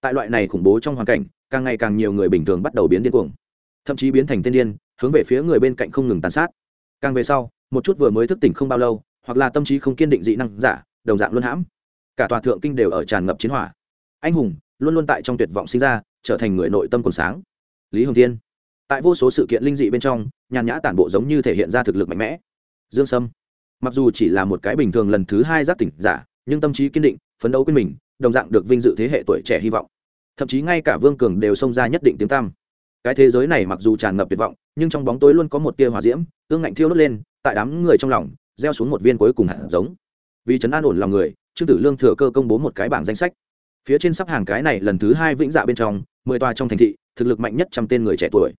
Tại loại này khủng bố trong hoàn cảnh, càng ngày càng nhiều người bình thường bắt đầu biến điên cuồng. Thậm chí biến thành tên điên, hướng về phía người bên cạnh không ngừng tàn sát. Càng về sau, một chút vừa mới thức tỉnh không bao lâu, hoặc là tâm trí không kiên định dị năng giả, đồng dạng luân hãm. Cả tòa thượng kinh đều ở tràn ngập chiến hỏa. Anh hùng, luôn luôn tại trong tuyệt vọng sinh ra, trở thành người nội tâm còn sáng lý hồng thiên tại vô số sự kiện linh dị bên trong nhàn nhã tản bộ giống như thể hiện ra thực lực mạnh mẽ dương sâm mặc dù chỉ là một cái bình thường lần thứ hai giác tỉnh giả nhưng tâm trí kiên định phấn đấu quên mình đồng dạng được vinh dự thế hệ tuổi trẻ hy vọng thậm chí ngay cả vương cường đều xông ra nhất định tiếng tam cái thế giới này mặc dù tràn ngập tuyệt vọng nhưng trong bóng tối luôn có một tia hỏa diễm ương ngạnh thiêu đốt lên tại đám người trong lòng gieo xuống một viên cuối cùng hạt giống vì trấn an ổn lòng người trương tử lương thừa cơ công bố một cái bảng danh sách phía trên sắp hàng cái này lần thứ hai vĩnh dạ bên trong mười tòa trong thành thị, thực lực mạnh nhất trăm tên người trẻ tuổi.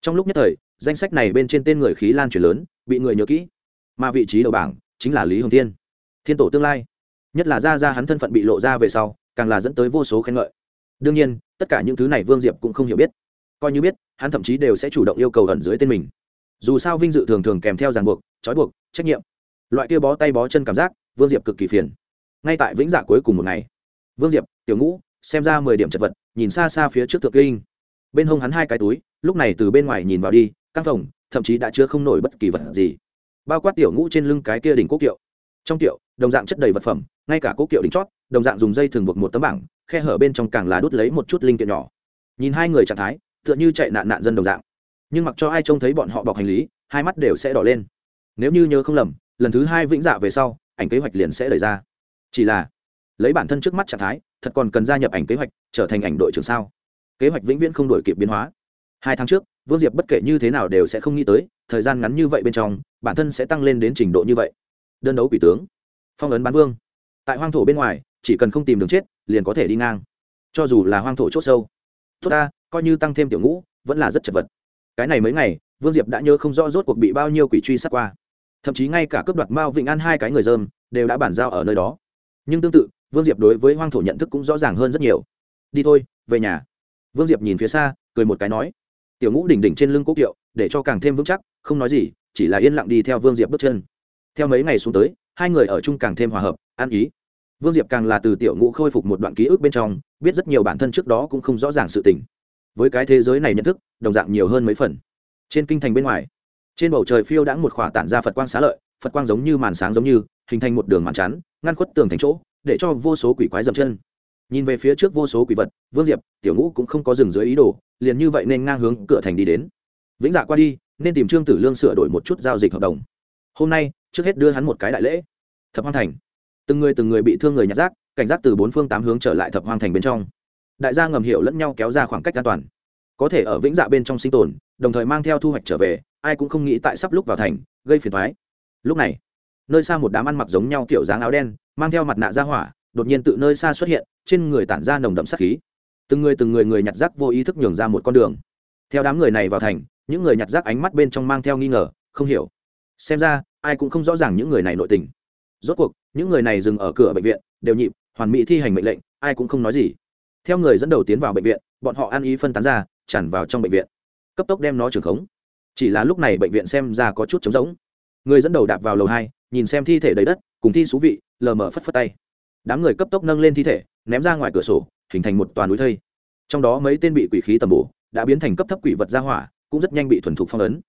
Trong lúc nhất thời, danh sách này bên trên tên người khí lan truyền lớn, bị người nhớ kỹ. Mà vị trí đầu bảng chính là lý hồng thiên. Thiên tổ tương lai. Nhất là ra ra hắn thân phận bị lộ ra về sau, càng là dẫn tới vô số khen ngợi. Đương nhiên, tất cả những thứ này vương diệp cũng không hiểu biết. Coi như biết, hắn thậm chí đều sẽ chủ động yêu cầu ẩn dưới tên mình. Dù sao vinh dự thường thường kèm theo ràng buộc, trói buộc, trách nhiệm. Loại kia bó tay bó chân cảm giác, vương diệp cực kỳ phiền. Ngay tại vĩnh dạ cuối cùng một ngày, vương diệp, tiểu ngũ, xem ra mười điểm chật vật nhìn xa xa phía trước thượng kinh. Bên hông hắn hai cái túi, lúc này từ bên ngoài nhìn vào đi, căng phòng thậm chí đã chưa không nổi bất kỳ vật gì. Bao quát tiểu ngũ trên lưng cái kia đỉnh quốc kiệu. Trong kiệu, đồng dạng chất đầy vật phẩm, ngay cả quốc kiệu đỉnh chót, đồng dạng dùng dây thường buộc một tấm bảng, khe hở bên trong càng là đút lấy một chút linh kiện nhỏ. Nhìn hai người trạng thái, tựa như chạy nạn nạn dân đồng dạng. Nhưng mặc cho ai trông thấy bọn họ bọc hành lý, hai mắt đều sẽ đỏ lên. Nếu như nhớ không lầm, lần thứ hai vĩnh dạ về sau, ảnh kế hoạch liền sẽ đẩy ra. Chỉ là, lấy bản thân trước mắt trạng thái thật còn cần gia nhập ảnh kế hoạch, trở thành ảnh đội trưởng sao? Kế hoạch vĩnh viễn không đổi kịp biến hóa. Hai tháng trước, vương diệp bất kể như thế nào đều sẽ không nghĩ tới, thời gian ngắn như vậy bên trong, bản thân sẽ tăng lên đến trình độ như vậy. Đơn đấu quỷ tướng, phong ấn bán vương. Tại hoang thổ bên ngoài, chỉ cần không tìm đường chết, liền có thể đi ngang. Cho dù là hoang thổ c h sâu. Tốt ta, coi như tăng thêm tiểu ngũ, vẫn là rất chật vật. Cái này mấy ngày, vương diệp đã nhớ không rõ rốt cuộc bị bao nhiêu quỷ truy sát qua. Thậm chí ngay cả cướp đoạt mao vịnh an hai cái người dơm, đều đã bản giao ở nơi đó. Nhưng tương tự vương diệp đối với hoang thổ nhận thức cũng rõ ràng hơn rất nhiều. Đi thôi, về nhà. Vương diệp nhìn phía xa, cười một cái nói. Tiểu ngũ đỉnh đỉnh trên lưng cố kiệu, để cho càng thêm vững chắc, không nói gì, chỉ là yên lặng đi theo vương diệp bước chân. Theo mấy ngày xuống tới, hai người ở chung càng thêm hòa hợp ăn ý. Vương diệp càng là từ tiểu ngũ khôi phục một đoạn ký ức bên trong, biết rất nhiều bản thân trước đó cũng không rõ ràng sự tình. Với cái thế giới này nhận thức, đồng dạng nhiều hơn mấy phần. Trên kinh thành bên ngoài, trên bầu trời phiêu đãng một khỏa tản ra phật quang xá lợi, phật quang giống như màn sáng giống như, hình thành một đường màn chắn, ngăn khuất tường thành chỗ để cho vô số quỷ quái dậm chân. Nhìn về phía trước vô số quỷ vật, vương diệp, tiểu ngũ cũng không có dừng dưới ý đồ, liền như vậy nên ngang hướng cửa thành đi đến. Vĩnh dạ qua đi, nên tìm trương tử lương sửa đổi một chút giao dịch hợp đồng. Hôm nay, trước hết đưa hắn một cái đại lễ. Thập hoang thành. Từng người từng người bị thương người nhặt rác, cảnh giác từ bốn phương tám hướng trở lại thập hoang thành bên trong. Đại gia ngầm hiểu lẫn nhau kéo ra khoảng cách an toàn. Có thể ở vĩnh dạ bên trong sinh tồn, đồng thời mang theo thu hoạch trở về, ai cũng không nghĩ tại sắp lúc vào thành, gây phiền thoái lúc này nơi xa một đám ăn mặc giống nhau kiểu dáng áo đen, mang theo mặt nạ ra hỏa, đột nhiên tự nơi xa xuất hiện, trên người tản ra nồng đậm sắc khí. Từng người từng người người nhặt rác vô ý thức nhường ra một con đường. Theo đám người này vào thành, những người nhặt rác ánh mắt bên trong mang theo nghi ngờ, không hiểu. Xem ra, ai cũng không rõ ràng những người này nội tình. Rốt cuộc, những người này dừng ở cửa bệnh viện, đều nhịp, hoàn mỹ thi hành mệnh lệnh, ai cũng không nói gì. Theo người dẫn đầu tiến vào bệnh viện, bọn họ ăn ý phân tán ra, tràn vào trong bệnh viện. Cấp tốc đem nó trưởng khống. Chỉ là lúc này bệnh viện xem ra có chút trống rỗng. Người dẫn đầu đạp vào lầu hai nhìn xem thi thể đầy đất, cùng thi xú vị, lờ mờ phất phất tay. Đám người cấp tốc nâng lên thi thể, ném ra ngoài cửa sổ, hình thành một toàn núi thây. Trong đó mấy tên bị quỷ khí tầm bổ, đã biến thành cấp thấp quỷ vật ra hỏa, cũng rất nhanh bị thuần thục phong ấn.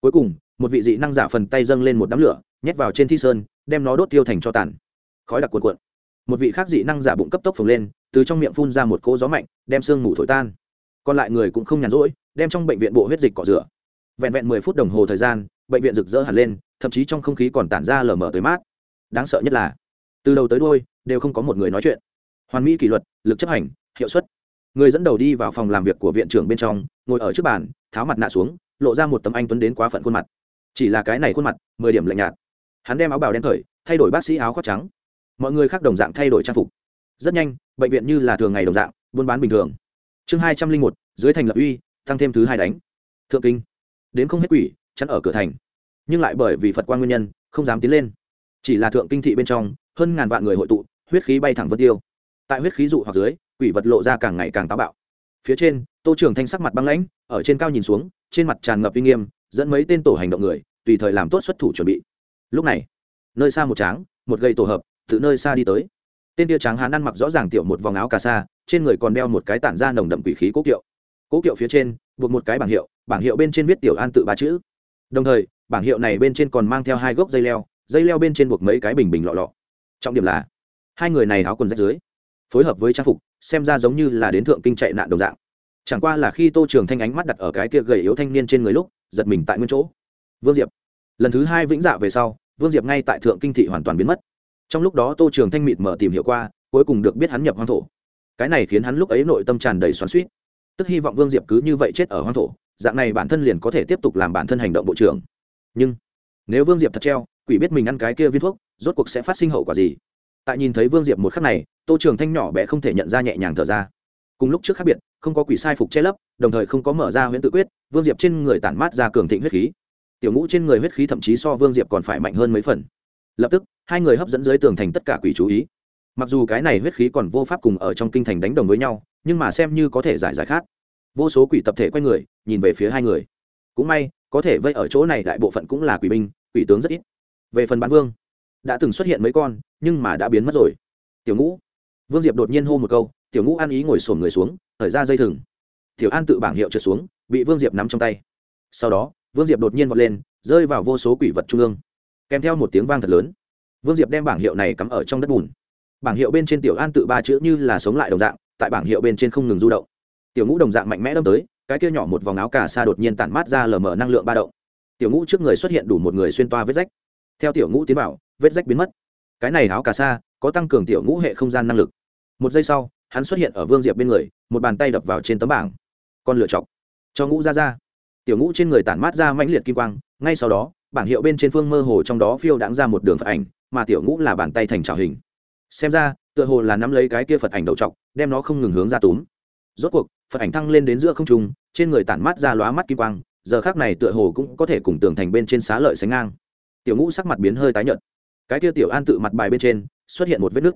Cuối cùng, một vị dị năng giả phần tay dâng lên một đám lửa, nhét vào trên thi sơn, đem nó đốt tiêu thành cho tàn. Khói đặc cuộn cuộn. Một vị khác dị năng giả bụng cấp tốc phồng lên, từ trong miệng phun ra một cỗ gió mạnh, đem sương mù thổi tan. Còn lại người cũng không nhàn rỗi, đem trong bệnh viện bộ huyết dịch cỏ rửa. Vẹn vẹn mười phút đồng hồ thời gian, bệnh viện rực rỡ hẳn lên thậm chí trong không khí còn tản ra lờ mờ tới mát. Đáng sợ nhất là, từ đầu tới đôi đều không có một người nói chuyện. Hoàn mỹ kỷ luật, lực chấp hành, hiệu suất. Người dẫn đầu đi vào phòng làm việc của viện trưởng bên trong, ngồi ở trước bàn, tháo mặt nạ xuống, lộ ra một tấm anh tuấn đến quá phận khuôn mặt. Chỉ là cái này khuôn mặt, mười điểm lạnh nhạt. Hắn đem áo bào đen khởi thay đổi bác sĩ áo khoác trắng. Mọi người khác đồng dạng thay đổi trang phục. Rất nhanh, bệnh viện như là thường ngày đồng dạng, buôn bán bình thường. Chương hai trăm linh một, dưới thành lập uy, tăng thêm thứ hai đánh. Thượng kinh. Đến không hết quỷ, chắn ở cửa thành nhưng lại bởi vì phật quan nguyên nhân, không dám tiến lên. Chỉ là thượng kinh thị bên trong, hơn ngàn vạn người hội tụ, huyết khí bay thẳng vân tiêu. Tại huyết khí dụ hoặc dưới, quỷ vật lộ ra càng ngày càng táo bạo. Phía trên, tô trường thanh sắc mặt băng lãnh, ở trên cao nhìn xuống, trên mặt tràn ngập uy nghiêm, dẫn mấy tên tổ hành động người, tùy thời làm tốt xuất thủ chuẩn bị. Lúc này, nơi xa một tráng, một gây tổ hợp, từ nơi xa đi tới. Tên tia tráng hán ăn mặc rõ ràng tiểu một vòng áo cà sa, trên người còn đeo một cái tản ra nồng đậm quỷ khí cố kiệu. Cố kiệu phía trên, buộc một cái bảng hiệu bảng hiệu bên trên viết tiểu an tự ba chữ. Đồng thời bảng hiệu này bên trên còn mang theo hai gốc dây leo dây leo bên trên buộc mấy cái bình bình lọ lọ. Trọng điểm là, hai người này áo quần rách dưới, phối hợp với trang phục, xem ra giống như là đến thượng kinh chạy nạn đồng dạng. Chẳng qua là khi tô trường thanh ánh mắt đặt ở cái kia gầy yếu thanh niên trên người lúc, giật mình tại nguyên chỗ. Vương diệp, lần thứ hai vĩnh dạ về sau, vương diệp ngay tại thượng kinh thị hoàn toàn biến mất. Trong lúc đó tô trường thanh mịt mở tìm hiểu qua, cuối cùng được biết hắn nhập hoang thổ. Cái này khiến hắn lúc ấy nội tâm tràn đầy xoắn suýt tức hy vọng vương diệp cứ như vậy chết ở hoang thổ, dạng này bản thân liền có thể tiếp tục làm bản thân hành động bộ trưởng nhưng, nếu vương diệp thật treo, quỷ biết mình ăn cái kia viên thuốc, rốt cuộc sẽ phát sinh hậu quả gì? Tại nhìn thấy vương diệp một khắc này, tô trường thanh nhỏ bé không thể nhận ra nhẹ nhàng thở ra. Cùng lúc trước khác biệt, không có quỷ sai phục che lấp, đồng thời không có mở ra huyễn tự quyết, vương diệp trên người tản mát ra cường thịnh huyết khí. Tiểu ngũ trên người huyết khí thậm chí so vương diệp còn phải mạnh hơn mấy phần. Lập tức, hai người hấp dẫn dưới tường thành tất cả quỷ chú ý. Mặc dù cái này huyết khí còn vô pháp cùng ở trong kinh thành đánh đồng với nhau, nhưng mà xem như có thể giải giải khát vô số quỷ tập thể quay người, nhìn về phía hai người cũng may, có thể vây ở chỗ này đại bộ phận cũng là quỷ binh, quỷ tướng rất ít. Về phần bán vương, đã từng xuất hiện mấy con, nhưng mà đã biến mất rồi. Tiểu ngũ, vương diệp đột nhiên hô một câu, tiểu ngũ an ý ngồi sổm người xuống thời ra dây thừng. Tiểu an tự bảng hiệu trượt xuống, bị vương diệp nắm trong tay. Sau đó, vương diệp đột nhiên vọt lên, rơi vào vô số quỷ vật trung ương. Kèm theo một tiếng vang thật lớn, vương diệp đem bảng hiệu này cắm ở trong đất bùn. Bảng hiệu bên trên tiểu an tự ba chữ như là sống lại đồng dạng, tại bảng hiệu bên trên không ngừng du động. Tiểu ngũ đồng dạng mạnh mẽ đâm tới cái kia nhỏ một vòng áo cà sa đột nhiên tản mát ra lờ mờ năng lượng ba động. Tiểu ngũ trước người xuất hiện đủ một người xuyên toa vết rách. Theo tiểu ngũ tiến vào, vết rách biến mất. Cái này áo cà sa có tăng cường tiểu ngũ hệ không gian năng lực. Một giây sau, hắn xuất hiện ở vương diệp bên người, một bàn tay đập vào trên tấm bảng. Con lựa chọc cho ngũ ra ra. Tiểu ngũ trên người tản mát ra mãnh liệt kim quang, ngay sau đó, bảng hiệu bên trên phương mơ hồ trong đó phiêu đãng ra một đường phật ảnh, mà tiểu ngũ là bàn tay thành trào hình. Xem ra, tựa hồ là nắm lấy cái kia phật ảnh đầu trọc, đem nó không ngừng hướng ra túm. Rốt cuộc, phật ảnh thăng lên đến giữa không trung trên người tản mát ra lóa mắt kim quang, giờ khác này tựa hồ cũng có thể cùng tường thành bên trên xá lợi sánh ngang. Tiểu ngũ sắc mặt biến hơi tái nhợt. Cái kia tiểu an tự mặt bài bên trên, xuất hiện một vết nứt.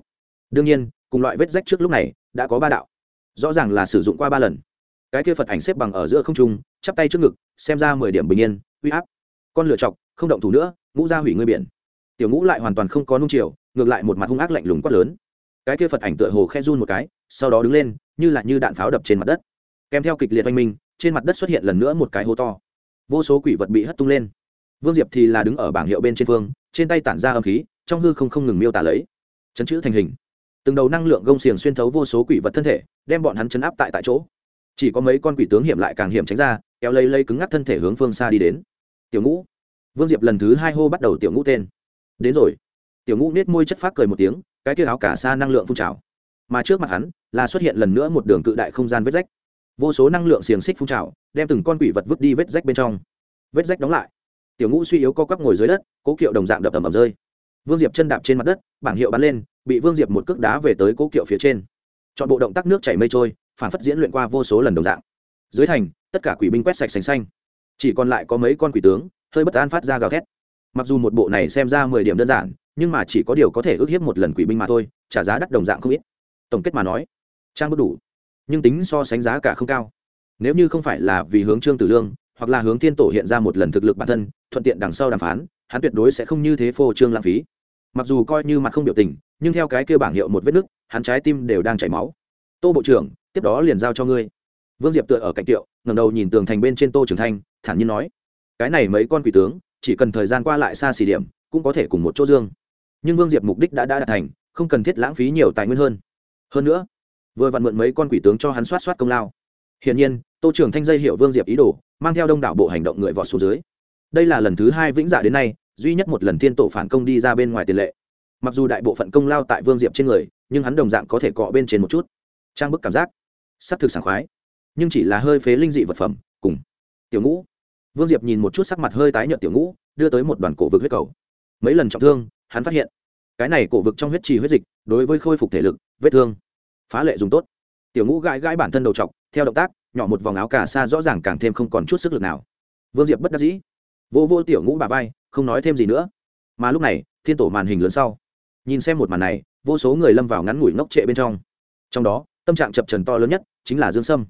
Đương nhiên, cùng loại vết rách trước lúc này, đã có ba đạo. Rõ ràng là sử dụng qua ba lần. Cái kia phật ảnh xếp bằng ở giữa không trung, chắp tay trước ngực, xem ra mười điểm bình yên, uy áp. Con lựa chọc, không động thủ nữa, ngũ ra hủy ngươi biển. Tiểu ngũ lại hoàn toàn không có nung chiều, ngược lại một mặt hung ác lạnh lùng quát lớn. Cái kia phật ảnh tựa hồ khe run một cái, sau đó đứng lên, như là như đạn pháo đập trên mặt đất. Kèm theo kịch liệt oanh minh trên mặt đất xuất hiện lần nữa một cái hố to. Vô số quỷ vật bị hất tung lên. Vương diệp thì là đứng ở bảng hiệu bên trên phương, trên tay tản ra âm khí, trong hư không không ngừng miêu tả lấy. Chấn chữ thành hình. Từng đầu năng lượng gông xiềng xuyên thấu vô số quỷ vật thân thể, đem bọn hắn chấn áp tại tại chỗ. Chỉ có mấy con quỷ tướng hiểm lại càng hiểm tránh ra, kéo lây lây cứng ngắc thân thể hướng phương xa đi đến. Tiểu ngũ. Vương diệp lần thứ hai hô bắt đầu tiểu ngũ tên. Đến rồi. Tiểu ngũ nết môi chất phát cười một tiếng, cái kia áo cả xa năng lượng phun trào. Mà trước mặt hắn là xuất hiện lần nữa một đường cự đại không gian vết rách vô số năng lượng xiềng xích phun trào, đem từng con quỷ vật vứt đi vết rách bên trong. Vết rách đóng lại. Tiểu ngũ suy yếu co quắp ngồi dưới đất, cố kiệu đồng dạng đập ầm ầm rơi. Vương diệp chân đạp trên mặt đất, bảng hiệu bắn lên, bị vương diệp một cước đá về tới cố kiệu phía trên. Chọn bộ động tác nước chảy mây trôi, phản phất diễn luyện qua vô số lần đồng dạng. Dưới thành, tất cả quỷ binh quét sạch sành xanh. Chỉ còn lại có mấy con quỷ tướng, hơi bất an phát ra gào thét. Mặc dù một bộ này xem ra mười điểm đơn giản, nhưng mà chỉ có điều có thể ước hiếp một lần quỷ binh mà thôi, trả giá đắt đồng dạng không ít. Tổng kết mà nói, trang bất đủ nhưng tính so sánh giá cả không cao. Nếu như không phải là vì hướng trương tử lương, hoặc là hướng thiên tổ hiện ra một lần thực lực bản thân, thuận tiện đằng sau đàm phán, hắn tuyệt đối sẽ không như thế phô trương lãng phí. Mặc dù coi như mặt không biểu tình, nhưng theo cái kia bảng hiệu một vết nứt, hắn trái tim đều đang chảy máu. Tô bộ trưởng, tiếp đó liền giao cho ngươi. Vương diệp tựa ở cạnh tiệu ngầm đầu nhìn tường thành bên trên tô trưởng thanh, thản nhiên nói, cái này mấy con quỷ tướng, chỉ cần thời gian qua lại xa xỉ điểm, cũng có thể cùng một chỗ dương. Nhưng vương diệp mục đích đã đã đạt thành, không cần thiết lãng phí nhiều tài nguyên hơn. Hơn nữa vừa vặn mượn mấy con quỷ tướng cho hắn soát soát công lao. Hiển nhiên, tô trưởng thanh dây hiệu vương diệp ý đồ, mang theo đông đảo bộ hành động người vọt xuống dưới. Đây là lần thứ hai vĩnh dạ đến nay, duy nhất một lần thiên tổ phản công đi ra bên ngoài tiền lệ. Mặc dù đại bộ phận công lao tại vương diệp trên người, nhưng hắn đồng dạng có thể cọ bên trên một chút. Trang bức cảm giác s ắ c thực sảng khoái. Nhưng chỉ là hơi phế linh dị vật phẩm, cùng tiểu ngũ. Vương diệp nhìn một chút sắc mặt hơi tái nhợt tiểu ngũ, đưa tới một đoàn cổ vực huyết cầu. Mấy lần trọng thương, hắn phát hiện, cái này cổ vực trong huyết trì huyết dịch, đối với khôi phục thể lực, vết thương phá lệ dùng tốt. Tiểu ngũ gãi gãi bản thân đầu t theo động tác, nhỏ một vòng áo cà sa rõ ràng càng thêm không còn chút sức lực nào. Vương diệp bất đắc dĩ, vô vô tiểu ngũ bà vai, không nói thêm gì nữa. Mà lúc này, thiên tổ màn hình lớn sau. Nhìn xem một màn này, vô số người lâm vào ngắn ngủi ngốc trệ bên trong. Trong đó, tâm trạng chập trần to lớn nhất chính là dương sâm.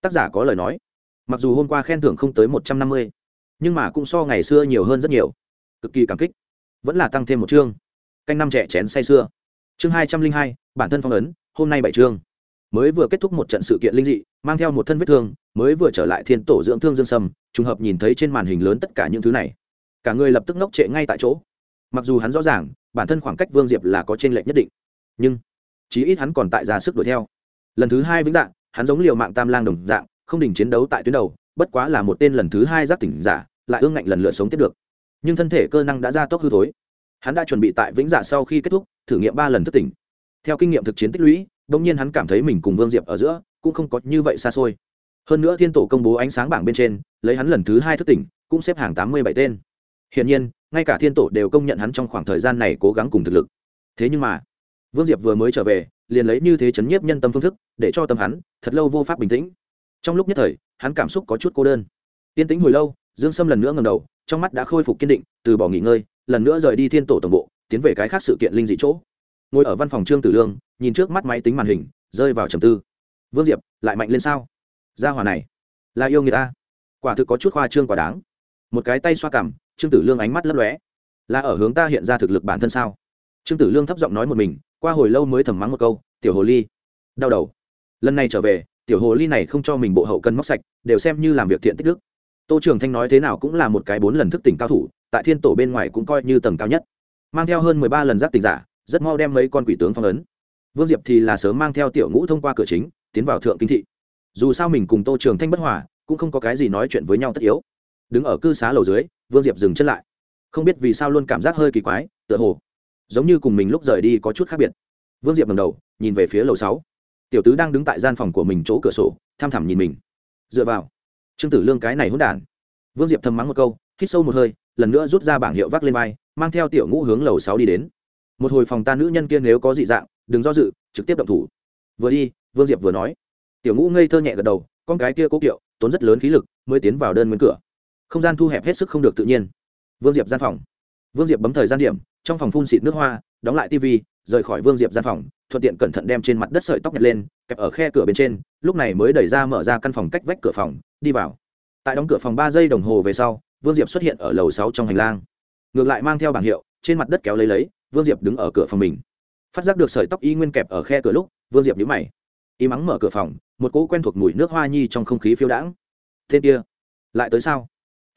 Tác giả có lời nói, mặc dù hôm qua khen thưởng không tới một trăm năm mươi, nhưng mà cũng so ngày xưa nhiều hơn rất nhiều. Cực kỳ cảm kích. Vẫn là tăng thêm một chương. Canh năm trẻ chén say xưa chương hai trăm linh hai, bản thân phong ấn hôm nay bảy chương. Mới vừa kết thúc một trận sự kiện linh dị, mang theo một thân vết thương, mới vừa trở lại thiên tổ dưỡng thương dương sâm, trùng hợp nhìn thấy trên màn hình lớn tất cả những thứ này. Cả người lập tức ngốc trệ ngay tại chỗ. Mặc dù hắn rõ ràng, bản thân khoảng cách vương diệp là có t r ê n lệch nhất định, nhưng chí ít hắn còn tại ra sức đuổi theo. Lần thứ hai vĩnh dạng, hắn giống liều mạng tam lang đồng dạng, không đình chiến đấu tại tuyến đầu, bất quá là một tên lần thứ hai giác tỉnh giả, lại ương ngạnh lần lượt sống tiếp được. Nhưng thân thể cơ năng đã ra tốc hư thối. Hắn đã chuẩn bị tại vĩnh dạ sau khi kết thúc, thử nghiệm ba lần thất tỉnh theo kinh nghiệm thực chiến tích lũy, bỗng nhiên hắn cảm thấy mình cùng vương diệp ở giữa cũng không có như vậy xa xôi. Hơn nữa thiên tổ công bố ánh sáng bảng bên trên, lấy hắn lần thứ hai thức tỉnh, cũng xếp hàng tám mươi bảy tên. Hiển nhiên, ngay cả thiên tổ đều công nhận hắn trong khoảng thời gian này cố gắng cùng thực lực. Thế nhưng mà, vương diệp vừa mới trở về, liền lấy như thế chấn nhiếp nhân tâm phương thức, để cho tâm hắn thật lâu vô pháp bình tĩnh. Trong lúc nhất thời, hắn cảm xúc có chút cô đơn. Yên tĩnh hồi lâu, dương sâm lần nữa ngầm đầu, trong mắt đã khôi phục kiên định, từ bỏ nghỉ ngơi, lần nữa rời đi thiên tổ tổng bộ, tiến về cái khác sự kiện linh dị chỗ ngồi ở văn phòng trương tử lương, nhìn trước mắt máy tính màn hình, rơi vào trầm tư. Vương diệp, lại mạnh lên sao? Gia hòa này, là yêu người ta. Quả thực có chút khoa trương quả đáng. Một cái tay xoa cằm, trương tử lương ánh mắt lấp lóe. Là ở hướng ta hiện ra thực lực bản thân sao? Trương tử lương thấp giọng nói một mình, qua hồi lâu mới thầm mắng một câu, tiểu hồ ly, đau đầu. Lần này trở về, tiểu hồ ly này không cho mình bộ hậu cân móc sạch, đều xem như làm việc thiện tích đức. Tô trường thanh nói thế nào cũng là một cái bốn lần thức tỉnh cao thủ, tại thiên tổ bên ngoài cũng coi như tầng cao nhất. Mang theo hơn mười ba lần giác tỉnh giả rất mau đem mấy con quỷ tướng phong ấn. Vương diệp thì là sớm mang theo tiểu ngũ thông qua cửa chính, tiến vào thượng kinh thị. Dù sao mình cùng tô trường thanh bất hòa, cũng không có cái gì nói chuyện với nhau tất yếu. Đứng ở cư xá lầu dưới, vương diệp dừng chân lại. Không biết vì sao luôn cảm giác hơi kỳ quái, tựa hồ giống như cùng mình lúc rời đi có chút khác biệt. Vương diệp ngầm đầu, nhìn về phía lầu sáu. Tiểu tứ đang đứng tại gian phòng của mình chỗ cửa sổ, tham thẳm nhìn mình. Dựa vào, trương tử lương cái này hỗn đản. Vương diệp thầm mắng một câu, hít sâu một hơi, lần nữa rút ra bảng hiệu vác lên vai, mang theo tiểu ngũ hướng lầu sáu đi đến một hồi phòng ta nữ nhân kia nếu có dị dạng, đừng do dự, trực tiếp động thủ. Vừa đi, vương diệp vừa nói. Tiểu ngũ ngây thơ nhẹ gật đầu, con cái kia cố kiệu, tốn rất lớn khí lực, mới tiến vào đơn nguyên cửa. Không gian thu hẹp hết sức không được tự nhiên. Vương diệp gian phòng. Vương diệp bấm thời gian điểm, trong phòng phun xịt nước hoa, đóng lại tv rời khỏi vương diệp gian phòng, thuận tiện cẩn thận đem trên mặt đất sợi tóc nhặt lên, kẹp ở khe cửa bên trên, lúc này mới đẩy ra mở ra căn phòng cách vách cửa phòng, đi vào. Tại đóng cửa phòng ba giây đồng hồ về sau, vương diệp xuất hiện ở lầu sáu trong hành lang. Ngược lại mang theo bảng hiệu, trên mặt đất kéo lấy lấy vương diệp đứng ở cửa phòng mình. Phát giác được sợi tóc y nguyên kẹp ở khe cửa lúc, vương diệp nhíu mày. Y mắng mở cửa phòng, một cỗ quen thuộc mùi nước hoa nhi trong không khí phiêu đãng. Tên kia, lại tới sao?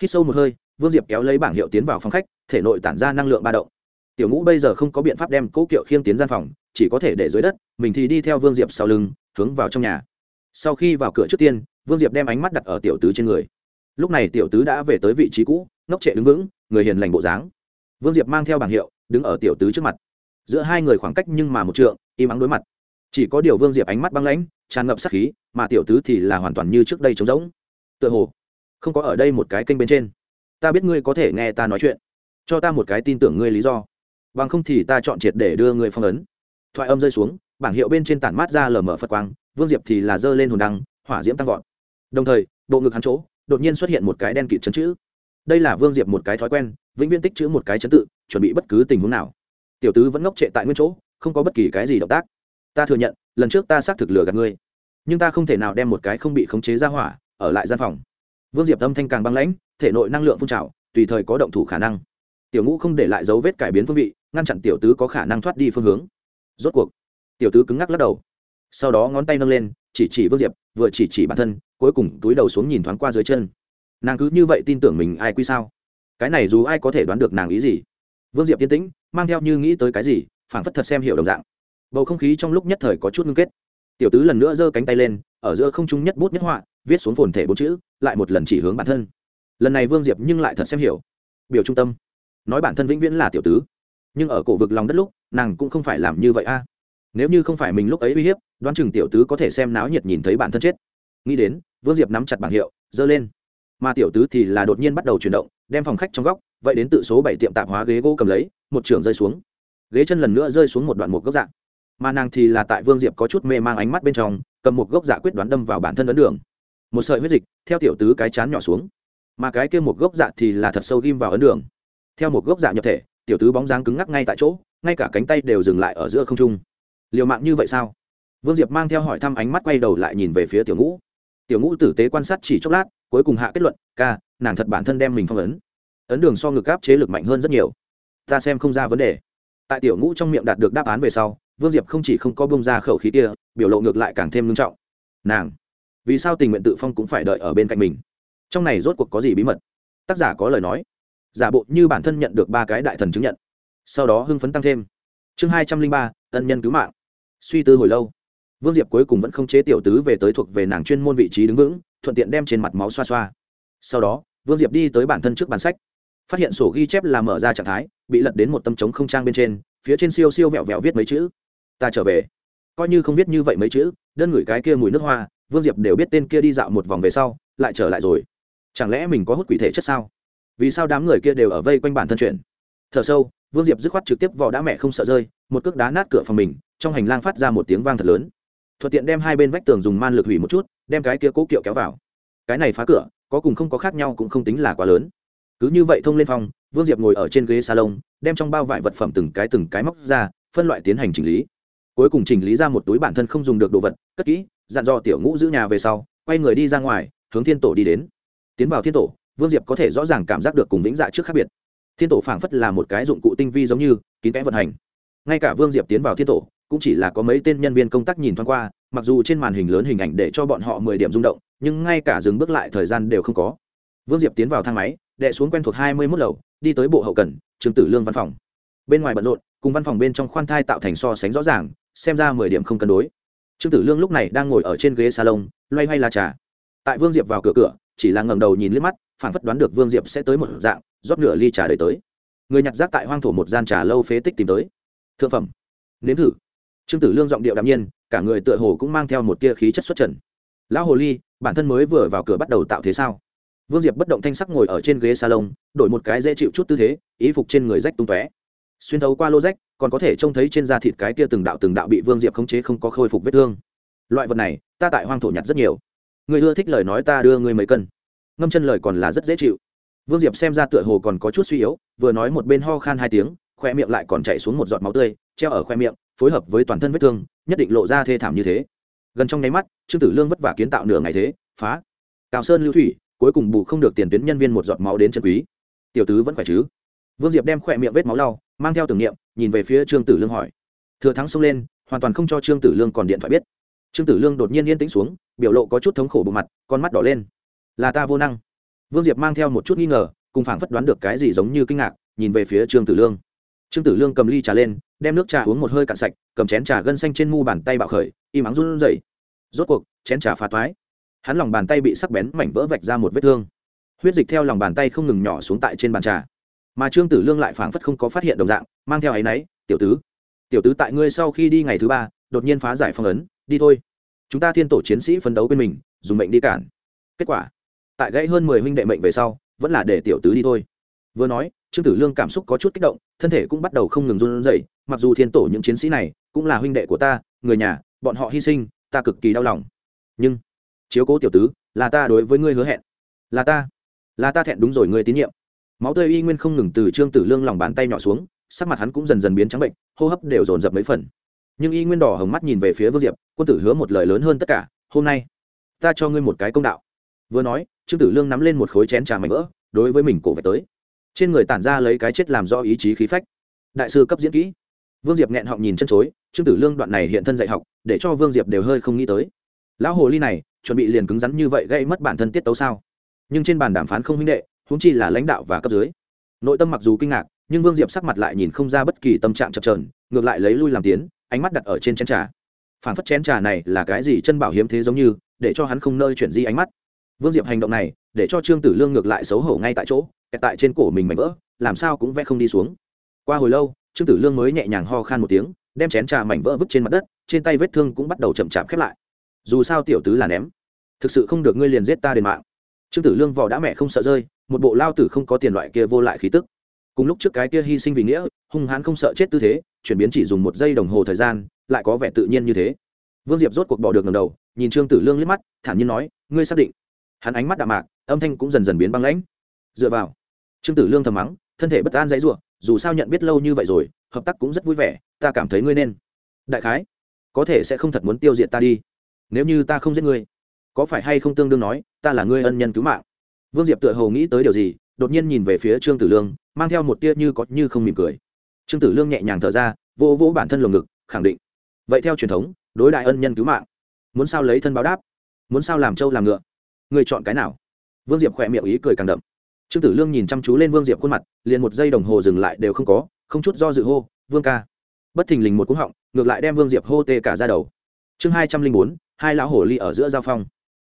Hít sâu một hơi, vương diệp kéo lấy bảng hiệu tiến vào phòng khách, thể nội tản ra năng lượng ba động. Tiểu ngũ bây giờ không có biện pháp đem cỗ kiệu khiêng tiến gian phòng, chỉ có thể để dưới đất, mình thì đi theo vương diệp sau lưng, hướng vào trong nhà. Sau khi vào cửa trước tiên, vương diệp đem ánh mắt đặt ở tiểu tứ trên người. Lúc này tiểu tứ đã về tới vị trí cũ, ngốc trệ đứng vững, người hiền lành bộ dáng vương diệp mang theo bảng hiệu, đứng ở tiểu tứ trước mặt. Giữa hai người khoảng cách nhưng mà một trượng, im ắng đối mặt. Chỉ có điều vương diệp ánh mắt băng lãnh, tràn ngập sắc khí, mà tiểu tứ thì là hoàn toàn như trước đây trống rỗng. Tựa hồ, không có ở đây một cái kênh bên trên. Ta biết ngươi có thể nghe ta nói chuyện. Cho ta một cái tin tưởng ngươi lý do. Bằng không thì ta chọn triệt để đưa ngươi phong ấn. Thoại âm rơi xuống, bảng hiệu bên trên tản mát ra lờ mở phật quang, vương diệp thì là giơ lên hồn đăng, hỏa diễm tăng vọt. Đồng thời, bộ ngực hắn chỗ, đột nhiên xuất hiện một cái đen kịt chấn chữ đây là vương diệp một cái thói quen, vĩnh viễn tích chữ một cái chấn tự, chuẩn bị bất cứ tình huống nào. Tiểu tứ vẫn ngốc trệ tại nguyên chỗ, không có bất kỳ cái gì động tác. Ta thừa nhận, lần trước ta xác thực lừa gạt ngươi. Nhưng ta không thể nào đem một cái không bị khống chế ra hỏa, ở lại gian phòng. Vương diệp âm thanh càng băng lãnh, thể nội năng lượng phun trào, tùy thời có động thủ khả năng. Tiểu ngũ không để lại dấu vết cải biến phương vị, ngăn chặn tiểu tứ có khả năng thoát đi phương hướng. Rốt cuộc, tiểu tứ cứng ngắc lắc đầu. Sau đó ngón tay nâng lên, chỉ chỉ vương diệp, vừa chỉ chỉ bản thân, cuối cùng túi đầu xuống nhìn thoáng qua dưới chân nàng cứ như vậy tin tưởng mình ai quy sao? Cái này dù ai có thể đoán được nàng ý gì? Vương diệp tiến tĩnh, mang theo như nghĩ tới cái gì, phảng phất thật xem hiểu đồng dạng. Bầu không khí trong lúc nhất thời có chút ngưng kết. Tiểu tứ lần nữa giơ cánh tay lên, ở giữa không trung nhất bút nhất họa, viết xuống phồn thể bốn chữ, lại một lần chỉ hướng bản thân. Lần này vương diệp nhưng lại thật xem hiểu. Biểu trung tâm. Nói bản thân vĩnh viễn là tiểu tứ. Nhưng ở cổ vực lòng đất lúc, nàng cũng không phải làm như vậy a. Nếu như không phải mình lúc ấy uy hiếp, đoán chừng tiểu tứ có thể xem náo nhiệt nhìn thấy bản thân chết. Nghĩ đến, vương diệp nắm chặt bảng hiệu, giơ lên mà tiểu tứ thì là đột nhiên bắt đầu chuyển động, đem phòng khách trong góc, vậy đến tự số bảy tiệm tạp hóa ghế gỗ cầm lấy, một trường rơi xuống. Ghế chân lần nữa rơi xuống một đoạn một gốc dạng mà nàng thì là tại vương diệp có chút mê mang ánh mắt bên trong, cầm một gốc dạ quyết đoán đâm vào bản thân ấn đường. Một sợi huyết dịch, theo tiểu tứ cái chán nhỏ xuống. Mà cái kia một gốc dạ thì là thật sâu ghim vào ấn đường. Theo một gốc dạ nhập thể, tiểu tứ bóng dáng cứng ngắc ngay tại chỗ, ngay cả cánh tay đều dừng lại ở giữa không trung. Liều mạng như vậy sao? Vương diệp mang theo hỏi thăm ánh mắt quay đầu lại nhìn về phía tiểu ngũ tiểu ngũ tử tế quan sát chỉ chốc lát, cuối cùng hạ kết luận, ca, nàng thật bản thân đem mình phong ấn. Ấn đường so ngực áp chế lực mạnh hơn rất nhiều. Ta xem không ra vấn đề. Tại tiểu ngũ trong miệng đạt được đáp án về sau, vương diệp không chỉ không có bông ra khẩu khí kia, biểu lộ ngược lại càng thêm nghiêm trọng. Nàng, vì sao tình nguyện tự phong cũng phải đợi ở bên cạnh mình? Trong này rốt cuộc có gì bí mật? Tác giả có lời nói. Giả bộ như bản thân nhận được ba cái đại thần chứng nhận. Sau đó hưng phấn tăng thêm. Chương hai trăm linh ba, ân nhân cứu mạng. Suy tư hồi lâu vương diệp cuối cùng vẫn không chế tiểu tứ về tới thuộc về nàng chuyên môn vị trí đứng vững, thuận tiện đem trên mặt máu xoa xoa. Sau đó, vương diệp đi tới bản thân trước bàn sách. Phát hiện sổ ghi chép là mở ra trạng thái, bị lật đến một tấm trống không trang bên trên, phía trên siêu siêu vẹo vẹo viết mấy chữ. Ta trở về. Coi như không viết như vậy mấy chữ, đơn ngửi cái kia mùi nước hoa, vương diệp đều biết tên kia đi dạo một vòng về sau, lại trở lại rồi. Chẳng lẽ mình có hút quỷ thể chất sao? Vì sao đám người kia đều ở vây quanh bản thân chuyện? Thở sâu, vương diệp dứt khoát trực tiếp vò đã mẹ không sợ rơi, một cước đá nát cửa phòng mình, trong hành lang phát ra một tiếng vang thật lớn thuận tiện đem hai bên vách tường dùng man lực hủy một chút, đem cái kia cố kiệu kéo vào. Cái này phá cửa, có cùng không có khác nhau cũng không tính là quá lớn. Cứ như vậy thông lên phòng, vương diệp ngồi ở trên ghế salon, đem trong bao vải vật phẩm từng cái từng cái móc ra, phân loại tiến hành chỉnh lý. Cuối cùng chỉnh lý ra một túi bản thân không dùng được đồ vật, cất kỹ, dặn dò tiểu ngũ giữ nhà về sau, quay người đi ra ngoài, hướng thiên tổ đi đến. Tiến vào thiên tổ, vương diệp có thể rõ ràng cảm giác được cùng vĩnh dạ trước khác biệt. Thiên tổ phảng phất là một cái dụng cụ tinh vi giống như, kín kẽ vận hành. Ngay cả vương diệp tiến vào thiên tổ cũng chỉ là có mấy tên nhân viên công tác nhìn thoáng qua, mặc dù trên màn hình lớn hình ảnh để cho bọn họ mười điểm rung động, nhưng ngay cả dừng bước lại thời gian đều không có. Vương diệp tiến vào thang máy, đệ xuống quen thuộc hai mươi mốt lầu, đi tới bộ hậu cần, trường tử lương văn phòng. Bên ngoài bận rộn, cùng văn phòng bên trong khoan thai tạo thành so sánh rõ ràng, xem ra mười điểm không cân đối. Trương tử lương lúc này đang ngồi ở trên ghế salon, loay hoay la trà. Tại vương diệp vào cửa cửa, chỉ là ngẩng đầu nhìn liếc mắt phản phất đoán được vương diệp sẽ tới một dạng, rót nửa ly trà đời tới. Người nhặt rác tại hoang thổ một gian trà lâu phế tích tìm tới. Thượng phẩm. Nếm thử trương tử lương giọng điệu đạm nhiên, cả người tựa hồ cũng mang theo một tia khí chất xuất trần. Lão hồ ly, bản thân mới vừa vào cửa bắt đầu tạo thế sao? Vương diệp bất động thanh sắc ngồi ở trên ghế salon, đổi một cái dễ chịu chút tư thế ý phục trên người rách tung tóe. Xuyên thấu qua lô rách, còn có thể trông thấy trên da thịt cái kia từng đạo từng đạo bị vương diệp khống chế không có khôi phục vết thương. Loại vật này, ta tại hoang thổ nhặt rất nhiều. Người ưa thích lời nói ta đưa người mấy cân. Ngâm chân lời còn là rất dễ chịu. Vương diệp xem ra tựa hồ còn có chút suy yếu, vừa nói một bên ho khan hai tiếng khoe miệng lại còn chảy xuống một giọt máu tươi, treo ở khoe miệng, phối hợp với toàn thân vết thương, nhất định lộ ra thê thảm như thế. Gần trong nháy mắt, trương tử lương vất vả kiến tạo nửa ngày thế, phá. Cao sơn lưu thủy, cuối cùng bù không được tiền tuyến nhân viên một giọt máu đến chân quý. Tiểu tứ vẫn khỏe chứ? Vương diệp đem khỏe miệng vết máu lau, mang theo tưởng niệm, nhìn về phía trương tử lương hỏi. Thừa thắng xông lên, hoàn toàn không cho trương tử lương còn điện thoại biết. Trương tử lương đột nhiên yên tĩnh xuống, biểu lộ có chút thống khổ bộ mặt, con mắt đỏ lên. Là ta vô năng. Vương diệp mang theo một chút nghi ngờ, cùng phảng phất đoán được cái gì giống như kinh ngạc, nhìn về phía trương tử lương trương tử lương cầm ly trà lên, đem nước trà uống một hơi cạn sạch, cầm chén trà gân xanh trên mu bàn tay bạo khởi, im ắng run rẩy. Rốt cuộc, chén trà phá toái. Hắn lòng bàn tay bị sắc bén mảnh vỡ vạch ra một vết thương. Huyết dịch theo lòng bàn tay không ngừng nhỏ xuống tại trên bàn trà. Mà trương tử lương lại phảng phất không có phát hiện đồng dạng, mang theo áy náy, tiểu tứ tiểu tứ tại ngươi sau khi đi ngày thứ ba, đột nhiên phá giải phong ấn, đi thôi. Chúng ta thiên tổ chiến sĩ phấn đấu bên mình, dùng mệnh đi cản. Kết quả, tại gãy hơn mười huynh đệ mệnh về sau, vẫn là để tiểu tứ đi thôi. Vừa nói trương tử lương cảm xúc có chút kích động, thân thể cũng bắt đầu không ngừng run rẩy, mặc dù thiên tổ những chiến sĩ này cũng là huynh đệ của ta, người nhà, bọn họ hy sinh, ta cực kỳ đau lòng. Nhưng, chiếu cố tiểu tứ, là ta đối với ngươi hứa hẹn. Là ta là ta thẹn đúng rồi ngươi tín nhiệm. Máu tươi y nguyên không ngừng từ trương tử lương lòng bàn tay nhỏ xuống, sắc mặt hắn cũng dần dần biến trắng bệnh, hô hấp đều dồn dập mấy phần. Nhưng y nguyên đỏ hồng mắt nhìn về phía vương diệp, quân tử hứa một lời lớn hơn tất cả, hôm nay, ta cho ngươi một cái công đạo. Vừa nói, trương tử lương nắm lên một khối chén trà mảnh vỡ, đối với mình cổ vạch tới trên người tản ra lấy cái chết làm do ý chí khí phách. Đại sư cấp diễn kỹ. Vương diệp nghẹn họng nhìn chân chối, trương tử lương đoạn này hiện thân dạy học, để cho vương diệp đều hơi không nghĩ tới. Lão hồ ly này, chuẩn bị liền cứng rắn như vậy gây mất bản thân tiết tấu sao? Nhưng trên bàn đàm phán không huynh đệ húng chi là lãnh đạo và cấp dưới. Nội tâm mặc dù kinh ngạc, nhưng vương diệp sắc mặt lại nhìn không ra bất kỳ tâm trạng chập trờn ngược lại lấy lui làm tiến, ánh mắt đặt ở trên chén trà. Phản phất chén trà này là cái gì chân bảo hiếm thế giống như, để cho hắn không nơi chuyển di ánh mắt. Vương diệp hành động này, để cho trương tử lương ngược lại xấu hổ ngay tại chỗ kẹt tại trên cổ mình mảnh vỡ, làm sao cũng vẽ không đi xuống. Qua hồi lâu, trương tử lương mới nhẹ nhàng ho khan một tiếng, đem chén trà mảnh vỡ vứt trên mặt đất, trên tay vết thương cũng bắt đầu chậm chạp khép lại. Dù sao tiểu tứ là ném. Thực sự không được ngươi liền giết ta đền mạng. Trương tử lương vò đã mẹ không sợ rơi, một bộ lao tử không có tiền loại kia vô lại khí tức. Cùng lúc trước cái kia hy sinh vì nghĩa, hung hãn không sợ chết tư thế, chuyển biến chỉ dùng một giây đồng hồ thời gian, lại có vẻ tự nhiên như thế. Vương diệp rốt cuộc bỏ được ngầm đầu, nhìn trương tử lương liếc mắt, thản nhiên nói, ngươi xác định? Hắn ánh mắt đạm mạc, âm thanh cũng dần dần biến băng lãnh. Dựa vào trương tử lương thầm mắng, thân thể bất an dãy ruộng dù sao nhận biết lâu như vậy rồi, hợp tác cũng rất vui vẻ, ta cảm thấy ngươi nên. Đại khái, có thể sẽ không thật muốn tiêu diệt ta đi. Nếu như ta không giết ngươi, có phải hay không tương đương nói, ta là ngươi ân nhân cứu mạng. Vương diệp tựa hồ nghĩ tới điều gì, đột nhiên nhìn về phía trương tử lương, mang theo một tia như có như không mỉm cười. Trương tử lương nhẹ nhàng thở ra vô vỗ bản thân lồng ngực, khẳng định. Vậy theo truyền thống, đối đại ân nhân cứu mạng, muốn sao lấy thân báo đáp, muốn sao làm trâu làm ngựa, người chọn cái nào? Vương diệp khỏe miệng ý cười càng đậm trương tử lương nhìn chăm chú lên vương diệp khuôn mặt, liền một giây đồng hồ dừng lại đều không có, không chút do dự hô, vương ca. Bất thình lình một cú họng, ngược lại đem vương diệp hô tê cả ra đầu. Chương hai trăm linh bốn, hai lão hồ ly ở giữa giao phong.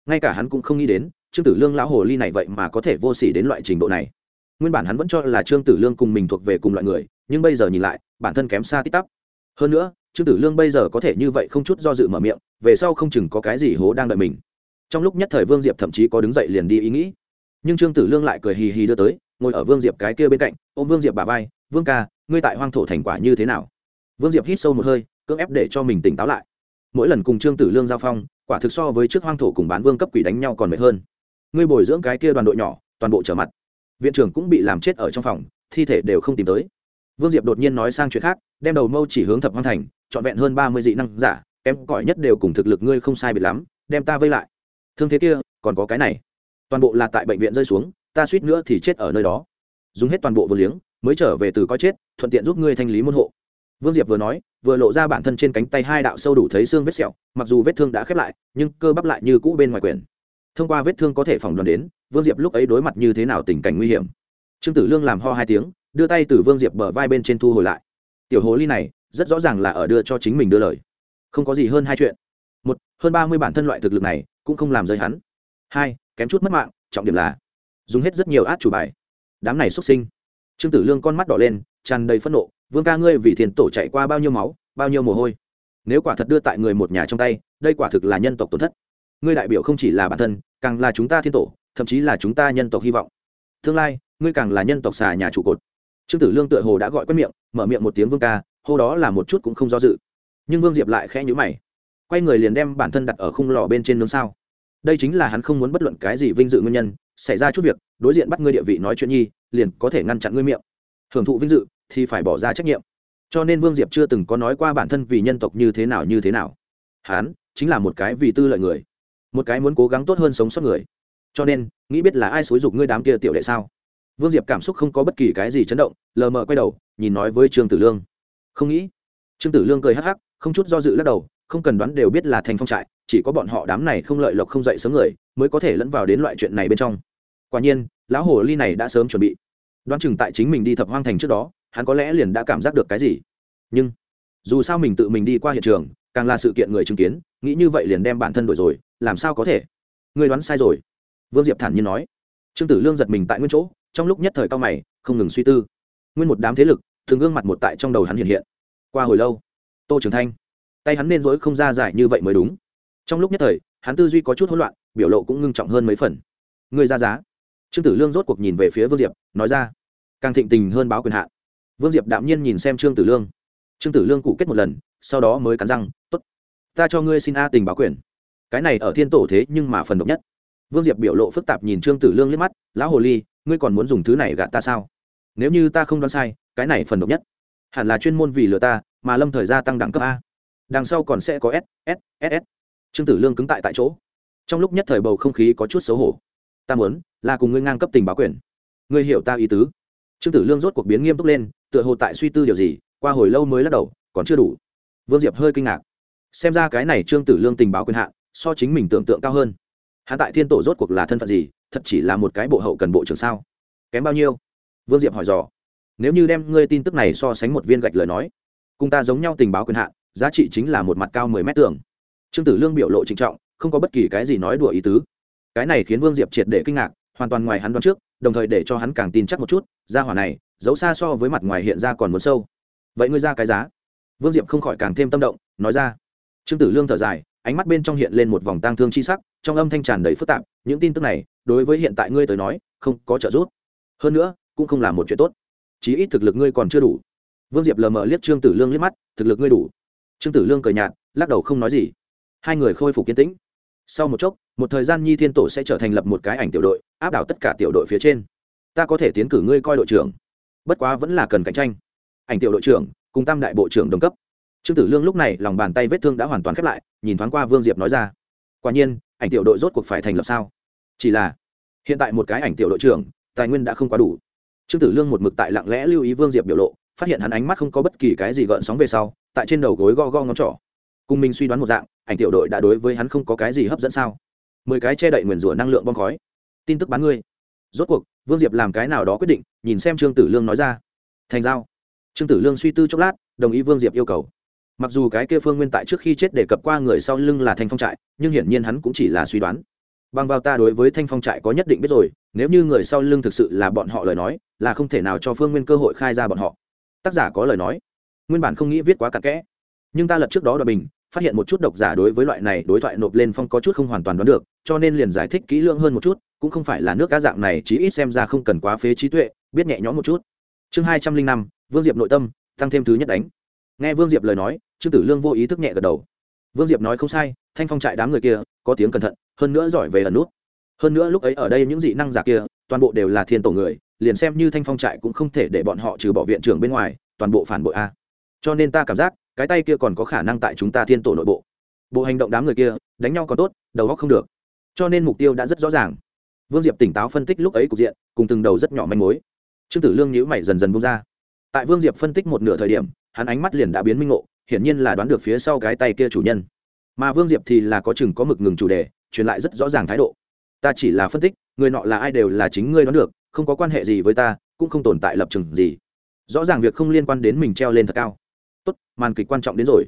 Ngay cả hắn cũng không nghĩ đến, trương tử lương lão hồ ly này vậy mà có thể vô s ỉ đến loại trình độ này. Nguyên bản hắn vẫn cho là trương tử lương cùng mình thuộc về cùng loại người, nhưng bây giờ nhìn lại, bản thân kém xa tít tắp. Hơn nữa, trương tử lương bây giờ có thể như vậy không chút do dự mở miệng, về sau không chừng có cái gì hố đang đợi mình. Trong lúc nhất thời vương diệp thậm chí có đứng dậy liền đi ý nghĩ nhưng trương tử lương lại cười hì hì đưa tới, ngồi ở vương diệp cái kia bên cạnh ô m vương diệp bà vai, vương ca, ngươi tại hoang thổ thành quả như thế nào? Vương diệp hít sâu một hơi, cưỡng ép để cho mình tỉnh táo lại. Mỗi lần cùng trương tử lương giao phong, quả thực so với trước hoang thổ cùng bán vương cấp quỷ đánh nhau còn mệt hơn. Ngươi bồi dưỡng cái kia đoàn đội nhỏ, toàn bộ trở mặt. Viện trưởng cũng bị làm chết ở trong phòng, thi thể đều không tìm tới. Vương diệp đột nhiên nói sang chuyện khác, đem đầu mâu chỉ hướng thập hoang thành, trọn vẹn hơn ba mươi dị năng giả, kém cỏi nhất đều cùng thực lực ngươi không sai biệt lắm, đem ta vây lại. Thương thế kia, còn có cái này toàn bộ là tại bệnh viện rơi xuống, ta suýt nữa thì chết ở nơi đó. Dùng hết toàn bộ vừa liếng, mới trở về từ coi chết, thuận tiện giúp ngươi thanh lý môn hộ. Vương diệp vừa nói, vừa lộ ra bản thân trên cánh tay hai đạo sâu đủ thấy xương vết sẹo, mặc dù vết thương đã khép lại, nhưng cơ bắp lại như cũ bên ngoài quyển. Thông qua vết thương có thể phỏng đoán đến, vương diệp lúc ấy đối mặt như thế nào tình cảnh nguy hiểm. Trương tử lương làm ho hai tiếng, đưa tay từ vương diệp bờ vai bên trên thu hồi lại. Tiểu hồ ly này, rất rõ ràng là ở đưa cho chính mình đưa lời. Không có gì hơn hai chuyện. Một, hơn ba mươi bản thân loại thực lực này, cũng không làm rơi hắn. Hai kém chút mất mạng, trọng điểm là dùng hết rất nhiều át chủ bài. Đám này xuất sinh. Trương tử lương con mắt đỏ lên, tràn đầy phẫn nộ, vương ca ngươi vì thiền tổ chạy qua bao nhiêu máu, bao nhiêu mồ hôi? Nếu quả thật đưa tại người một nhà trong tay, đây quả thực là nhân tộc tổn thất. Ngươi đại biểu không chỉ là bản thân, càng là chúng ta thiên tổ, thậm chí là chúng ta nhân tộc hy vọng. Tương lai, ngươi càng là nhân tộc xà nhà trụ cột. Trương tử lương tựa hồ đã gọi quen miệng, mở miệng một tiếng vương ca hô đó là một chút cũng không do dự. Nhưng vương diệp lại khẽ nhữ mày. Quay người liền đem bản thân đặt ở khung lò bên trên nướng sao? Đây chính là hắn không muốn bất luận cái gì vinh dự nguyên nhân, xảy ra chút việc, đối diện bắt ngươi địa vị nói chuyện nhi, liền có thể ngăn chặn ngươi miệng. Hưởng thụ vinh dự thì phải bỏ ra trách nhiệm. Cho nên vương diệp chưa từng có nói qua bản thân vì nhân tộc như thế nào như thế nào. Hắn chính là một cái vì tư lợi người, một cái muốn cố gắng tốt hơn sống sót người. Cho nên, nghĩ biết là ai xúi dục ngươi đám kia tiểu đệ sao? Vương diệp cảm xúc không có bất kỳ cái gì chấn động, lờ mờ quay đầu, nhìn nói với trương tử lương. Không nghĩ. Trương tử lương cười hắc hắc, không chút do dự lắc đầu, không cần đoán đều biết là thành phong trại chỉ có bọn họ đám này không lợi lộc không dậy sớm người, mới có thể lẫn vào đến loại chuyện này bên trong. Quả nhiên, lão hồ ly này đã sớm chuẩn bị. Đoán chừng tại chính mình đi thập hoang thành trước đó, hắn có lẽ liền đã cảm giác được cái gì. Nhưng, dù sao mình tự mình đi qua hiện trường, càng là sự kiện người chứng kiến, nghĩ như vậy liền đem bản thân đổi rồi, làm sao có thể? Người đoán sai rồi. Vương diệp thản nhiên nói. Trương tử lương giật mình tại nguyên chỗ, trong lúc nhất thời cao mày, không ngừng suy tư. Nguyên một đám thế lực, thường gương mặt một tại trong đầu hắn hiện hiện. Qua hồi lâu, tô trường thanh, tay hắn nên dỗi không ra giải như vậy mới đúng trong lúc nhất thời, hắn tư duy có chút hỗn loạn, biểu lộ cũng ngưng trọng hơn mấy phần. Người ra giá. Trương tử lương rốt cuộc nhìn về phía vương diệp, nói ra, càng thịnh tình hơn báo quyền hạn. Vương diệp đạm nhiên nhìn xem trương tử lương. Trương tử lương cụ kết một lần, sau đó mới cắn răng t ố t ta cho ngươi xin a tình báo quyền. Cái này ở thiên tổ thế nhưng mà phần độc nhất. Vương diệp biểu lộ phức tạp nhìn trương tử lương liếc mắt, lão hồ ly, ngươi còn muốn dùng thứ này gạt ta sao? Nếu như ta không đoán sai, cái này phần độc nhất. Hẳn là chuyên môn vì lừa ta, mà lâm thời gia tăng đẳng cấp a. Đằng sau còn sẽ có s s s s trương tử lương cứng tại tại chỗ trong lúc nhất thời bầu không khí có chút xấu hổ ta muốn là cùng ngươi ngang cấp tình báo quyền ngươi hiểu ta ý tứ trương tử lương rốt cuộc biến nghiêm túc lên tựa hồ tại suy tư điều gì qua hồi lâu mới lắc đầu còn chưa đủ vương diệp hơi kinh ngạc xem ra cái này trương tử lương tình báo quyền hạn so chính mình tưởng tượng cao hơn hạ tại thiên tổ rốt cuộc là thân phận gì thật chỉ là một cái bộ hậu cần bộ trưởng sao kém bao nhiêu vương diệp hỏi dò nếu như đem ngươi tin tức này so sánh một viên gạch lời nói cùng ta giống nhau tình báo quyền hạn giá trị chính là một mặt cao mười mét tường trương tử lương biểu lộ trịnh trọng, không có bất kỳ cái gì nói đùa ý tứ. Cái này khiến vương diệp triệt để kinh ngạc, hoàn toàn ngoài hắn đoán trước, đồng thời để cho hắn càng tin chắc một chút ra hỏa này giấu xa so với mặt ngoài hiện ra còn muốn sâu. Vậy ngươi ra cái giá? Vương diệp không khỏi càng thêm tâm động, nói ra. Trương tử lương thở dài, ánh mắt bên trong hiện lên một vòng tang thương chi sắc, trong âm thanh tràn đầy phức tạp, những tin tức này, đối với hiện tại ngươi tới nói, không có trợ giúp. Hơn nữa, cũng không là một chuyện tốt. Chí ít thực lực ngươi còn chưa đủ. Vương diệp lờ mờ liếc trương tử lương liếc mắt, thực lực ngươi đủ. Trương tử lương cười nhạt, lắc đầu không nói gì hai người khôi phục kiên tĩnh. Sau một chốc, một thời gian nhi thiên tổ sẽ trở thành lập một cái ảnh tiểu đội, áp đảo tất cả tiểu đội phía trên. Ta có thể tiến cử ngươi coi đội trưởng. Bất quá vẫn là cần cạnh tranh. Ảnh tiểu đội trưởng, cùng tam đại bộ trưởng đồng cấp. Trương tử lương lúc này lòng bàn tay vết thương đã hoàn toàn khép lại, nhìn thoáng qua vương diệp nói ra. Quả nhiên, ảnh tiểu đội rốt cuộc phải thành lập sao? Chỉ là, hiện tại một cái ảnh tiểu đội trưởng, tài nguyên đã không quá đủ. Trương tử lương một mực tại lặng lẽ lưu ý vương diệp biểu lộ, phát hiện hắn ánh mắt không có bất kỳ cái gì gợn sóng về sau, tại trên đầu gối go go ngón trỏ. Cùng mình suy đoán một dạng ảnh tiểu đội đã đối với hắn không có cái gì hấp dẫn sao? Mười cái che đậy nguyền rủa năng lượng bom khói. Tin tức bán ngươi. Rốt cuộc, vương diệp làm cái nào đó quyết định, nhìn xem trương tử lương nói ra. Thành giao. Trương tử lương suy tư chốc lát, đồng ý vương diệp yêu cầu. Mặc dù cái kia phương nguyên tại trước khi chết đề cập qua người sau lưng là thanh phong trại, nhưng hiển nhiên hắn cũng chỉ là suy đoán. Bằng vào ta đối với thanh phong trại có nhất định biết rồi, nếu như người sau lưng thực sự là bọn họ lời nói, là không thể nào cho phương nguyên cơ hội khai ra bọn họ. Tác giả có lời nói. Nguyên bản không nghĩ viết quá cặn kẽ. Nhưng ta lật trước đó đ bình phát hiện một chút độc giả đối với loại này đối thoại nộp lên phong có chút không hoàn toàn đoán được, cho nên liền giải thích kỹ lưỡng hơn một chút, cũng không phải là nước cá dạng này, chí ít xem ra không cần quá phế trí tuệ, biết nhẹ nhõm một chút. Chương hai trăm linh năm, vương diệp nội tâm, tăng thêm thứ nhất đánh. Nghe vương diệp lời nói, trương tử lương vô ý thức nhẹ gật đầu. Vương diệp nói không sai, thanh phong trại đám người kia, có tiếng cẩn thận, hơn nữa giỏi về ẩn nút. Hơn nữa lúc ấy ở đây những dị năng giả kia, toàn bộ đều là thiên tổ người, liền xem như thanh phong trại cũng không thể để bọn họ trừ bỏ viện trưởng bên ngoài, toàn bộ phản bội a. Cho nên ta cảm giác cái tay kia còn có khả năng tại chúng ta thiên tổ nội bộ. Bộ hành động đám người kia, đánh nhau còn tốt, đầu góc không được. Cho nên mục tiêu đã rất rõ ràng. Vương diệp tỉnh táo phân tích lúc ấy cục diện, cùng từng đầu rất nhỏ manh mối. Trương tử lương nhữ mày dần dần bung ra. Tại vương diệp phân tích một nửa thời điểm, hắn ánh mắt liền đã biến minh ngộ, hiển nhiên là đoán được phía sau cái tay kia chủ nhân. Mà vương diệp thì là có chừng có mực ngừng chủ đề, truyền lại rất rõ ràng thái độ. Ta chỉ là phân tích, người nọ là ai đều là chính ngươi đoán được, không có quan hệ gì với ta, cũng không tồn tại lập trường gì. Rõ ràng việc không liên quan đến mình treo lên thật cao màn kịch quan trọng đến rồi.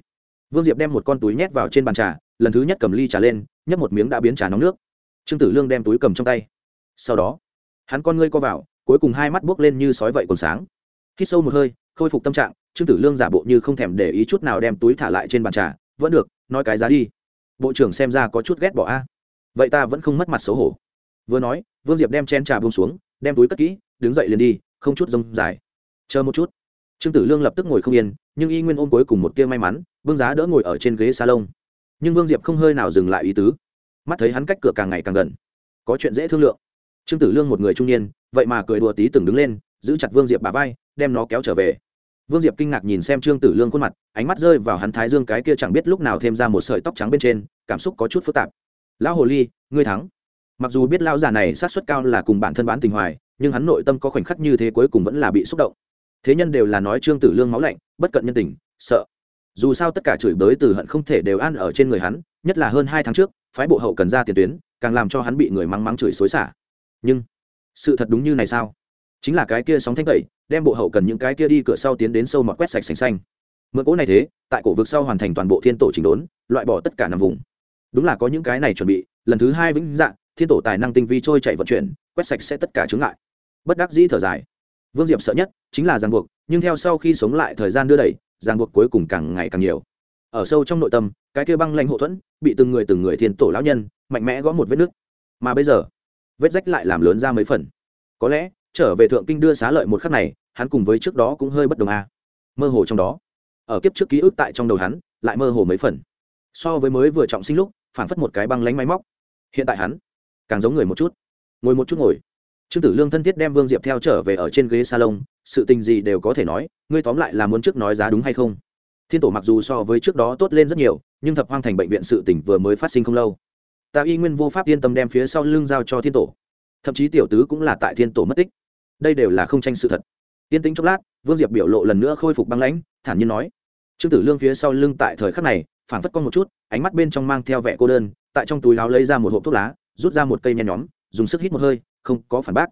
Vương diệp đem một con túi nhét vào trên bàn trà, lần thứ nhất cầm ly trà lên, nhấp một miếng đã biến trà nóng nước. Trương tử lương đem túi cầm trong tay. Sau đó, hắn con ngươi co vào, cuối cùng hai mắt buốc lên như sói vậy còn sáng. Hít sâu một hơi, khôi phục tâm trạng, trương tử lương giả bộ như không thèm để ý chút nào đem túi thả lại trên bàn trà, vẫn được, nói cái giá đi. Bộ trưởng xem ra có chút ghét bỏ a. Vậy ta vẫn không mất mặt xấu hổ. Vừa nói, vương diệp đem chen trà buông xuống, đem túi cất kỹ, đứng dậy liền đi, không chút rông dài. Chờ một chút trương tử lương lập tức ngồi không yên, nhưng y nguyên ôm cuối cùng một tia may mắn, vương giá đỡ ngồi ở trên ghế salon. Nhưng vương diệp không hơi nào dừng lại ý tứ. Mắt thấy hắn cách cửa càng ngày càng gần. Có chuyện dễ thương lượng. Trương tử lương một người trung niên, vậy mà cười đùa tí từng đứng lên, giữ chặt vương diệp bà vai, đem nó kéo trở về. Vương diệp kinh ngạc nhìn xem trương tử lương khuôn mặt, ánh mắt rơi vào hắn thái dương cái kia chẳng biết lúc nào thêm ra một sợi tóc trắng bên trên, cảm xúc có chút phức tạp. Lão hồ ly, ngươi thắng. Mặc dù biết lão già này sát suất cao là cùng bản thân bán tình hoài, nhưng hắn nội tâm có khoảnh khắc như thế cuối cùng vẫn là bị xúc động thế nhân đều là nói trương tử lương máu lạnh, bất cận nhân tình, sợ. Dù sao tất cả chửi bới từ hận không thể đều ăn ở trên người hắn, nhất là hơn hai tháng trước, phái bộ hậu cần ra tiền tuyến, càng làm cho hắn bị người mắng mắng chửi xối xả. Nhưng, sự thật đúng như này sao? Chính là cái kia sóng thanh tẩy, đem bộ hậu cần những cái kia đi cửa sau tiến đến sâu mọt quét sạch sành xanh. Mượn cỗ này thế, tại cổ vực sau hoàn thành toàn bộ thiên tổ chỉnh đốn, loại bỏ tất cả nằm vùng. Đúng là có những cái này chuẩn bị, lần thứ hai vĩnh dạng thiên tổ tài năng tinh vi trôi chạy vận chuyển, quét sạch sẽ tất cả chướng ngại. Bất đắc dĩ thở dài vương diệp sợ nhất chính là ràng buộc, nhưng theo sau khi sống lại thời gian đưa đẩy ràng buộc cuối cùng càng ngày càng nhiều. Ở sâu trong nội tâm, cái kia băng lanh hậu thuẫn bị từng người từng người thiên tổ lão nhân mạnh mẽ gõ một vết nước mà bây giờ, vết rách lại làm lớn ra mấy phần. Có lẽ, trở về thượng kinh đưa xá lợi một khắc này, hắn cùng với trước đó cũng hơi bất đồng a. Mơ hồ trong đó, ở kiếp trước ký ức tại trong đầu hắn, lại mơ hồ mấy phần. So với mới vừa trọng sinh lúc phản phất một cái băng lánh máy móc. Hiện tại hắn, càng giống người một chút. Ngồi một chút ngồi trương tử lương thân thiết đem vương diệp theo trở về ở trên ghế salon, sự tình gì đều có thể nói, ngươi tóm lại là muốn trước nói giá đúng hay không? Thiên tổ mặc dù so với trước đó tốt lên rất nhiều, nhưng thập hoang thành bệnh viện sự tỉnh vừa mới phát sinh không lâu. Ta y nguyên vô pháp yên tâm đem phía sau lưng giao cho thiên tổ. Thậm chí tiểu tứ cũng là tại thiên tổ mất tích. Đây đều là không tranh sự thật. Yên tĩnh chốc lát, vương diệp biểu lộ lần nữa khôi phục băng lãnh, thản nhiên nói. Trương tử lương phía sau lưng tại thời khắc này, phảng phất con một chút, ánh mắt bên trong mang theo vẻ cô đơn, tại trong túi áo lấy ra một hộp thuốc lá, rút ra một cây nhen nhóm, dùng sức hít một hơi không có phản bác.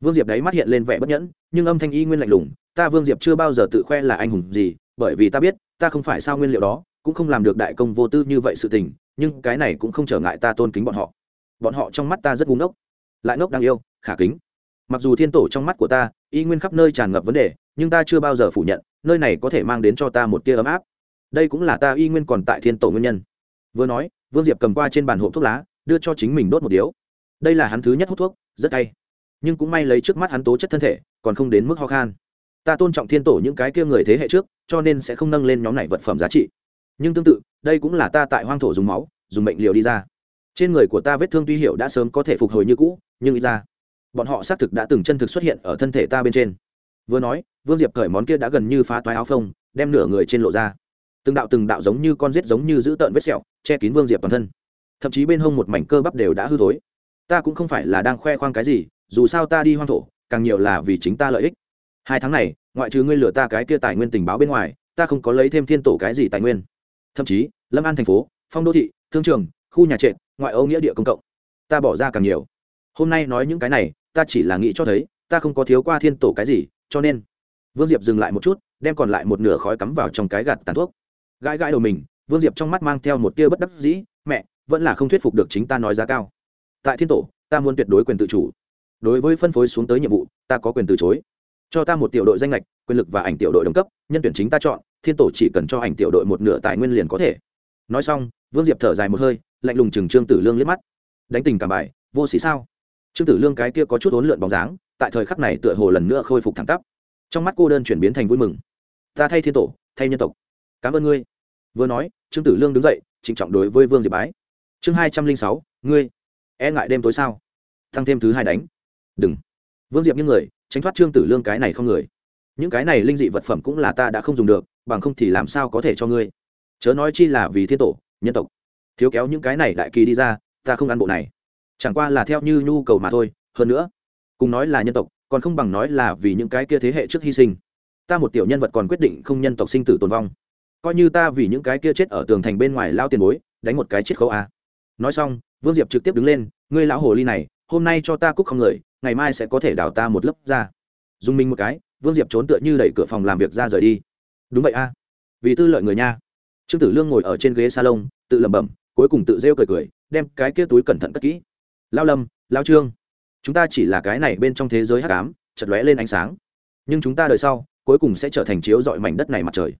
Vương diệp đấy mắt hiện lên vẻ bất nhẫn, nhưng âm thanh y nguyên lạnh lùng, ta vương diệp chưa bao giờ tự khoe là anh hùng gì, bởi vì ta biết, ta không phải sao nguyên liệu đó, cũng không làm được đại công vô tư như vậy sự tình, nhưng cái này cũng không trở ngại ta tôn kính bọn họ. Bọn họ trong mắt ta rất ngu ngốc. Lại ngốc đang yêu, khả kính. Mặc dù thiên tổ trong mắt của ta, y nguyên khắp nơi tràn ngập vấn đề, nhưng ta chưa bao giờ phủ nhận, nơi này có thể mang đến cho ta một tia ấm áp. Đây cũng là ta y nguyên còn tại thiên tổ nguyên nhân. Vừa nói, vương diệp cầm qua trên bàn hộp thuốc lá, đưa cho chính mình đốt một điếu. Đây là hắn thứ nhất hút thuốc rất hay, nhưng cũng may lấy trước mắt hắn tố chất thân thể còn không đến mức ho khan. Ta tôn trọng thiên tổ những cái kia người thế hệ trước cho nên sẽ không nâng lên nhóm này vật phẩm giá trị. Nhưng tương tự đây cũng là ta tại hoang thổ dùng máu dùng bệnh liều đi ra. Trên người của ta vết thương tuy hiểu đã sớm có thể phục hồi như cũ nhưng ít ra bọn họ xác thực đã từng chân thực xuất hiện ở thân thể ta bên trên. Vừa nói vương diệp cởi món kia đã gần như phá toái áo phông đem nửa người trên lộ ra. Từng đạo từng đạo giống như con rết giống như giữ tợn vết sẹo che kín vương diệp toàn thân. Thậm chí bên hông một mảnh cơ bắp đều đã hư thối ta cũng không phải là đang khoe khoang cái gì, dù sao ta đi hoang thổ, càng nhiều là vì chính ta lợi ích. Hai tháng này, ngoại trừ ngươi lừa ta cái kia tài nguyên tình báo bên ngoài, ta không có lấy thêm thiên tổ cái gì tài nguyên. Thậm chí, lâm an thành phố, phong đô thị, thương trường, khu nhà trệ ngoại ô nghĩa địa công cộng. Ta bỏ ra càng nhiều. Hôm nay nói những cái này, ta chỉ là nghĩ cho thấy, ta không có thiếu qua thiên tổ cái gì, cho nên, vương diệp dừng lại một chút, đem còn lại một nửa khói cắm vào trong cái gạt tàn thuốc. Gãi gãi đầu mình, vương diệp trong mắt mang theo một tia bất đắc dĩ, mẹ, vẫn là không thuyết phục được chính ta nói giá cao tại thiên tổ, ta muốn tuyệt đối quyền tự chủ. Đối với phân phối xuống tới nhiệm vụ, ta có quyền từ chối. Cho ta một tiểu đội danh lệch quyền lực và ảnh tiểu đội đồng cấp, nhân tuyển chính ta chọn, thiên tổ chỉ cần cho ảnh tiểu đội một nửa tài nguyên liền có thể. Nói xong, vương diệp thở dài một hơi, lạnh lùng chừng trương tử lương liếc mắt. Đánh tình cảm bài, vô sĩ sao? Trương tử lương cái kia có chút ốn lượn bóng dáng, tại thời khắc này tựa hồ lần nữa khôi phục thẳng tắp. Trong mắt cô đơn chuyển biến thành vui mừng. Ta thay thiên tổ, thay nhân tộc. Cảm ơn ngươi. Vừa nói, trương tử lương đứng dậy trịnh trọng đối với vương diệp bái. Chương hai trăm linh sáu, ngươi e ngại đêm tối sao? Thăng thêm thứ hai đánh. Đừng. Vương diệp những người, tránh thoát trương tử lương cái này không người. Những cái này linh dị vật phẩm cũng là ta đã không dùng được, bằng không thì làm sao có thể cho ngươi? Chớ nói chi là vì thiên tổ, nhân tộc. Thiếu kéo những cái này đại kỳ đi ra, ta không ăn bộ này. Chẳng qua là theo như nhu cầu mà thôi, hơn nữa, cùng nói là nhân tộc, còn không bằng nói là vì những cái kia thế hệ trước hy sinh. Ta một tiểu nhân vật còn quyết định không nhân tộc sinh tử tồn vong. Coi như ta vì những cái kia chết ở tường thành bên ngoài lao tiền bối, đánh một cái chiết khấu a nói xong, vương diệp trực tiếp đứng lên, ngươi lão hồ ly này, hôm nay cho ta cúc không người, ngày mai sẽ có thể đào ta một lớp ra. Dùng mình một cái, vương diệp trốn tựa như đẩy cửa phòng làm việc ra rời đi. Đúng vậy a, vì tư lợi người nha. Trương tử lương ngồi ở trên ghế salon, tự lẩm bẩm, cuối cùng tự rêu cười cười, đem cái kia túi cẩn thận cất kỹ. Lao lâm, lao trương, chúng ta chỉ là cái này bên trong thế giới hắc ám chật lóe lên ánh sáng. Nhưng chúng ta đời sau, cuối cùng sẽ trở thành chiếu dọi mảnh đất này mặt trời.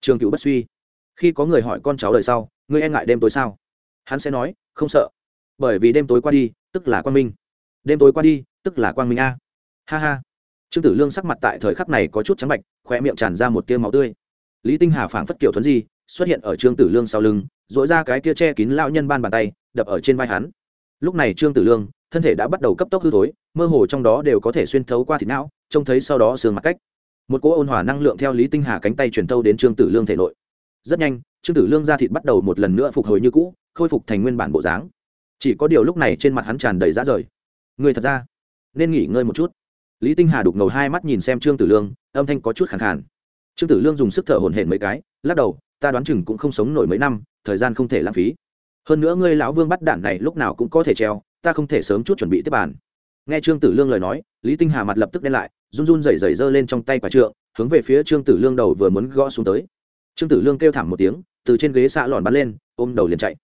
Trường cựu bất suy, khi có người hỏi con cháu đời sau, ngươi e ngại đêm tối sao? Hắn sẽ nói, không sợ, bởi vì đêm tối qua đi, tức là quang minh. Đêm tối qua đi, tức là quang minh a. Ha ha. Trương tử lương sắc mặt tại thời khắc này có chút trắng bạch khoe miệng tràn ra một tia máu tươi. Lý tinh hà phảng phất kiểu thuấn di, xuất hiện ở trương tử lương sau lưng dội ra cái kia che kín lao nhân ban bàn tay, đập ở trên vai hắn. Lúc này trương tử lương, thân thể đã bắt đầu cấp tốc hư thối, mơ hồ trong đó đều có thể xuyên thấu qua thịt não, trông thấy sau đó sương mặt cách. Một cỗ ôn hòa năng lượng theo lý tinh hà cánh tay truyền thâu đến trương tử lương thể nội. Rất nhanh trương tử lương da thịt bắt đầu một lần nữa phục hồi như cũ, khôi phục thành nguyên bản bộ dáng. Chỉ có điều lúc này trên mặt hắn tràn đầy rã rời. Người thật ra, nên nghỉ ngơi một chút. Lý tinh hà đục ngầu hai mắt nhìn xem trương tử lương, âm thanh có chút khẳng khàn. Trương tử lương dùng sức thở hổn hển mấy cái, lắc đầu, ta đoán chừng cũng không sống nổi mấy năm, thời gian không thể lãng phí. Hơn nữa ngươi lão vương bắt đạn này lúc nào cũng có thể treo, ta không thể sớm chút chuẩn bị tiếp bàn. Nghe trương tử lương lời nói, lý tinh hà mặt lập tức đen lại, run run rẩy rẩy giơ lên trong tay quả trượng, hướng về phía trương tử lương đầu vừa muốn gõ xuống tới trương tử lương kêu thảm một tiếng, từ trên ghế xạ lòn bắn lên, ôm đầu liền chạy.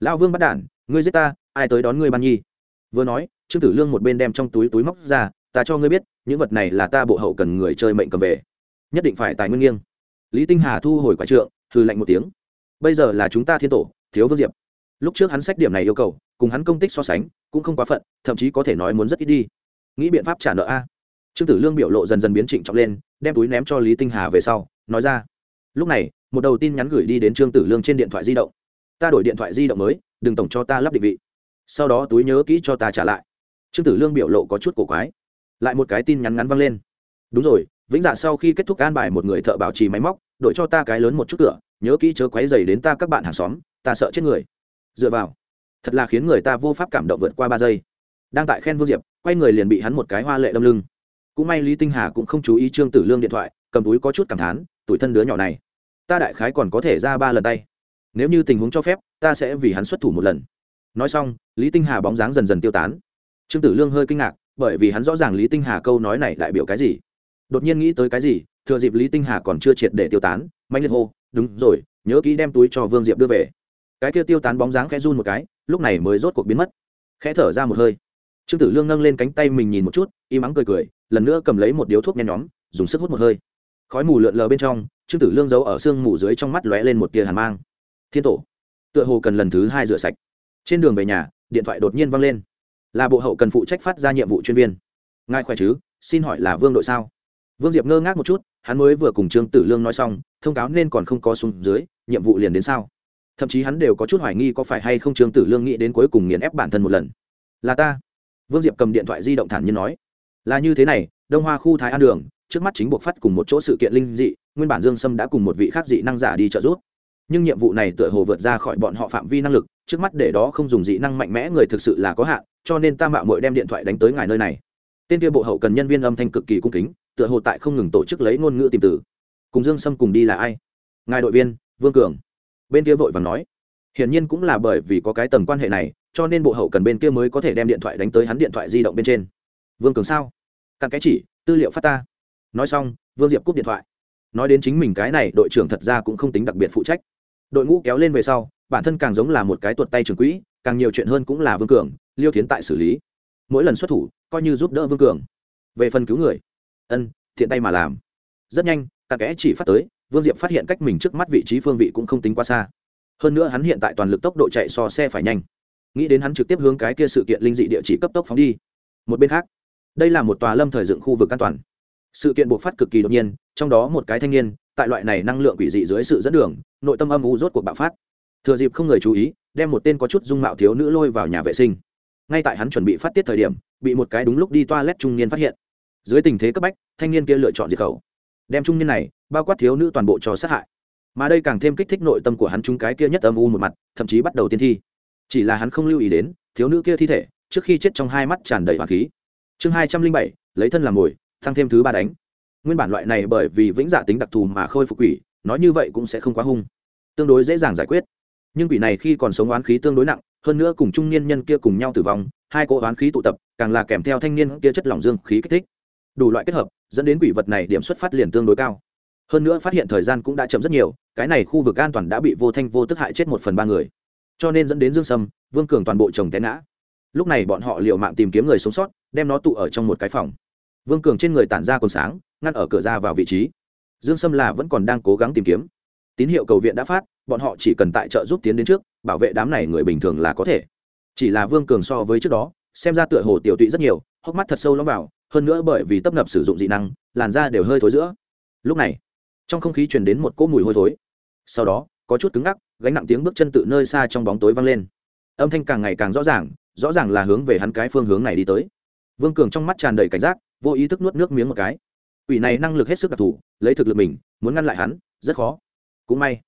Lão vương bắt đản ngươi giết ta, ai tới đón ngươi ban nhi? Vừa nói, trương tử lương một bên đem trong túi túi móc ra, ta cho ngươi biết, những vật này là ta bộ hậu cần người chơi mệnh cầm về. Nhất định phải tài nguyên nghiêng. Lý tinh hà thu hồi quả trượng hư lạnh một tiếng. Bây giờ là chúng ta thiên tổ, thiếu vương diệp. Lúc trước hắn sách điểm này yêu cầu, cùng hắn công tích so sánh, cũng không quá phận, thậm chí có thể nói muốn rất ít đi. Nghĩ biện pháp trả nợ a. Trương tử lương biểu lộ dần dần biến trịnh trọng lên, đem túi ném cho lý tinh hà về sau, nói ra. Lúc này một đầu tin nhắn gửi đi đến trương tử lương trên điện thoại di động. Ta đổi điện thoại di động mới, đừng tổng cho ta lắp định vị. Sau đó túi nhớ kỹ cho ta trả lại. Trương tử lương biểu lộ có chút cổ quái. Lại một cái tin nhắn ngắn văng lên. Đúng rồi, vĩnh dạ sau khi kết thúc an bài một người thợ bảo trì máy móc, đổi cho ta cái lớn một chút cửa, nhớ kỹ chớ quấy dày đến ta các bạn hàng xóm, ta sợ chết người. Dựa vào. Thật là khiến người ta vô pháp cảm động vượt qua ba giây. Đang tại khen vương diệp, quay người liền bị hắn một cái hoa lệ đâm lưng. Cũng may lý tinh hà cũng không chú ý trương tử lương điện thoại, cầm túi có chút cảm thán, tuổi thân đứa nhỏ này ta đại khái còn có thể ra ba lần tay. Nếu như tình huống cho phép, ta sẽ vì hắn xuất thủ một lần. Nói xong, lý tinh hà bóng dáng dần dần tiêu tán. Trương tử lương hơi kinh ngạc, bởi vì hắn rõ ràng lý tinh hà câu nói này đại biểu cái gì. Đột nhiên nghĩ tới cái gì, thừa dịp lý tinh hà còn chưa triệt để tiêu tán, mạnh liệt hô, đúng rồi, nhớ kỹ đem túi cho vương diệp đưa về. Cái kia tiêu tán bóng dáng khẽ run một cái, lúc này mới rốt cuộc biến mất. Khẽ thở ra một hơi. Trương tử lương nâng lên cánh tay mình nhìn một chút, im ắng cười cười, lần nữa cầm lấy một điếu thuốc nhen nhóm, dùng sức hút một hơi. Khói mù lượn lờ bên trong trương tử lương giấu ở xương mù dưới trong mắt lóe lên một tia hàn mang. Thiên tổ, tựa hồ cần lần thứ hai rửa sạch. Trên đường về nhà, điện thoại đột nhiên văng lên. Là bộ hậu cần phụ trách phát ra nhiệm vụ chuyên viên. Ngài khỏe chứ? Xin hỏi là vương đội sao? Vương diệp ngơ ngác một chút, hắn mới vừa cùng trương tử lương nói xong, thông cáo nên còn không có xuống dưới, nhiệm vụ liền đến sao? Thậm chí hắn đều có chút hoài nghi có phải hay không trương tử lương nghĩ đến cuối cùng nghiền ép bản thân một lần. Là ta. Vương diệp cầm điện thoại di động thản nhiên nói. Là như thế này, đông hoa khu thái an đường, trước mắt chính buộc phát cùng một chỗ sự kiện linh dị nguyên bản dương sâm đã cùng một vị khác dị năng giả đi trợ giúp. Nhưng nhiệm vụ này tựa hồ vượt ra khỏi bọn họ phạm vi năng lực, trước mắt để đó không dùng dị năng mạnh mẽ người thực sự là có hạn, cho nên ta mạo mội đem điện thoại đánh tới ngài nơi này. Tên kia bộ hậu cần nhân viên âm thanh cực kỳ cung kính, tựa hồ tại không ngừng tổ chức lấy ngôn ngữ tìm tử cùng dương sâm cùng đi là ai? Ngài đội viên, vương cường. Bên kia vội và nói. Hiển nhiên cũng là bởi vì có cái tầng quan hệ này, cho nên bộ hậu cần bên kia mới có thể đem điện thoại đánh tới hắn điện thoại di động bên trên. Vương cường sao? Cặn cái chỉ, tư liệu phát ta. Nói xong, vương diệp cúp điện thoại nói đến chính mình cái này, đội trưởng thật ra cũng không tính đặc biệt phụ trách. Đội ngũ kéo lên về sau, bản thân càng giống là một cái tuột tay trường quỹ, càng nhiều chuyện hơn cũng là vương cường, liêu tiến tại xử lý. Mỗi lần xuất thủ, coi như giúp đỡ vương cường. Về phần cứu người, ân, thiện tay mà làm. Rất nhanh tạc kẽ chỉ phát tới, vương diệp phát hiện cách mình trước mắt vị trí phương vị cũng không tính quá xa. Hơn nữa hắn hiện tại toàn lực tốc độ chạy so xe phải nhanh. Nghĩ đến hắn trực tiếp hướng cái kia sự kiện linh dị địa chỉ cấp tốc phóng đi. Một bên khác, đây là một tòa lâm thời dựng khu vực an toàn sự kiện buộc phát cực kỳ đột nhiên, trong đó một cái thanh niên, tại loại này năng lượng quỷ dị dưới sự dẫn đường, nội tâm âm u rốt cuộc bạo phát. Thừa dịp không người chú ý, đem một tên có chút dung mạo thiếu nữ lôi vào nhà vệ sinh. Ngay tại hắn chuẩn bị phát tiết thời điểm, bị một cái đúng lúc đi toa lét trung niên phát hiện. Dưới tình thế cấp bách, thanh niên kia lựa chọn diệt khẩu. Đem trung niên này bao quát thiếu nữ toàn bộ cho sát hại. Mà đây càng thêm kích thích nội tâm của hắn chúng cái kia nhất âm u một mặt, thậm chí bắt đầu tiên thi. Chỉ là hắn không lưu ý đến, thiếu nữ kia thi thể, trước khi chết trong hai mắt tràn đầy hoàng khí. Chương hai trăm linh bảy, lấy thân làm mồi tăng thêm thứ ba đánh. Nguyên bản loại này bởi vì vĩnh dạ tính đặc thù mà khôi phục quỷ, nói như vậy cũng sẽ không quá hung. Tương đối dễ dàng giải quyết. Nhưng quỷ này khi còn sống oán khí tương đối nặng, hơn nữa cùng trung niên nhân kia cùng nhau tử vong, hai cỗ oán khí tụ tập, càng là kèm theo thanh niên kia chất lỏng dương khí kích thích. Đủ loại kết hợp, dẫn đến quỷ vật này điểm xuất phát liền tương đối cao. Hơn nữa phát hiện thời gian cũng đã chậm rất nhiều, cái này khu vực an toàn đã bị vô thanh vô tức hại chết một phần ba người. Cho nên dẫn đến dương sâm, vương cường toàn bộ chồng té ngã. Lúc này bọn họ liều mạng tìm kiếm người sống sót, đem nó tụ ở trong một cái phòng vương cường trên người tản ra còn sáng, ngăn ở cửa ra vào vị trí. Dương sâm là vẫn còn đang cố gắng tìm kiếm. Tín hiệu cầu viện đã phát, bọn họ chỉ cần tại trợ giúp tiến đến trước, bảo vệ đám này người bình thường là có thể. Chỉ là vương cường so với trước đó, xem ra tựa hồ tiểu tụy rất nhiều, hốc mắt thật sâu lắm vào, hơn nữa bởi vì tấp nập sử dụng dị năng, làn da đều hơi thối giữa. Lúc này, trong không khí truyền đến một cỗ mùi hôi thối. Sau đó, có chút cứng ngắc, gánh nặng tiếng bước chân tự nơi xa trong bóng tối vang lên. Âm thanh càng ngày càng rõ ràng rõ ràng là hướng về hắn cái phương hướng này đi tới. Vương cường trong mắt tràn đầy cảnh giác vô ý thức nuốt nước miếng một cái. Ủy này năng lực hết sức đặc thù, lấy thực lực mình, muốn ngăn lại hắn, rất khó. Cũng may.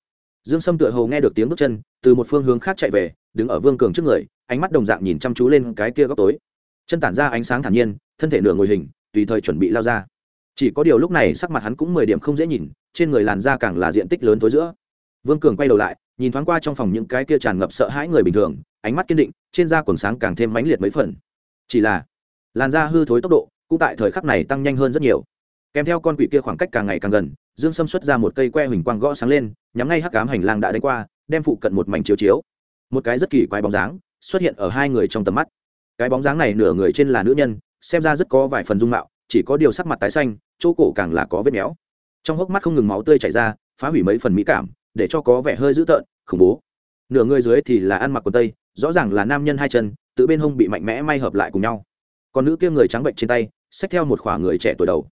Dương sâm tựa hồ nghe được tiếng bước chân, từ một phương hướng khác chạy về, đứng ở vương cường trước người, ánh mắt đồng dạng nhìn chăm chú lên cái kia góc tối. Chân tản ra ánh sáng thản nhiên, thân thể nửa ngồi hình, tùy thời chuẩn bị lao ra. Chỉ có điều lúc này sắc mặt hắn cũng mười điểm không dễ nhìn, trên người làn da càng là diện tích lớn tối giữa. Vương cường quay đầu lại, nhìn thoáng qua trong phòng những cái kia tràn ngập sợ hãi người bình thường, ánh mắt kiên định, trên da quần sáng càng thêm mãnh liệt mấy phần. Chỉ là, làn da hư thối tốc độ cũng tại thời khắc này tăng nhanh hơn rất nhiều. Kèm theo con quỷ kia khoảng cách càng ngày càng gần, dương sâm xuất ra một cây que huỳnh quang gõ sáng lên, nhắm ngay hắc cám hành lang đã đánh qua, đem phụ cận một mảnh chiếu chiếu. Một cái rất kỳ quái bóng dáng xuất hiện ở hai người trong tầm mắt. Cái bóng dáng này nửa người trên là nữ nhân, xem ra rất có vài phần dung mạo, chỉ có điều sắc mặt tái xanh, chỗ cổ càng là có vết méo. Trong hốc mắt không ngừng máu tươi chảy ra, phá hủy mấy phần mỹ cảm, để cho có vẻ hơi dữ tợn, khủng bố. Nửa người dưới thì là ăn mặc quần tây, rõ ràng là nam nhân hai chân, tự bên hông bị mạnh mẽ may hợp lại cùng nhau. Còn nữ kia người trắng bệnh trên tay xách theo một khoảng người trẻ tuổi đầu.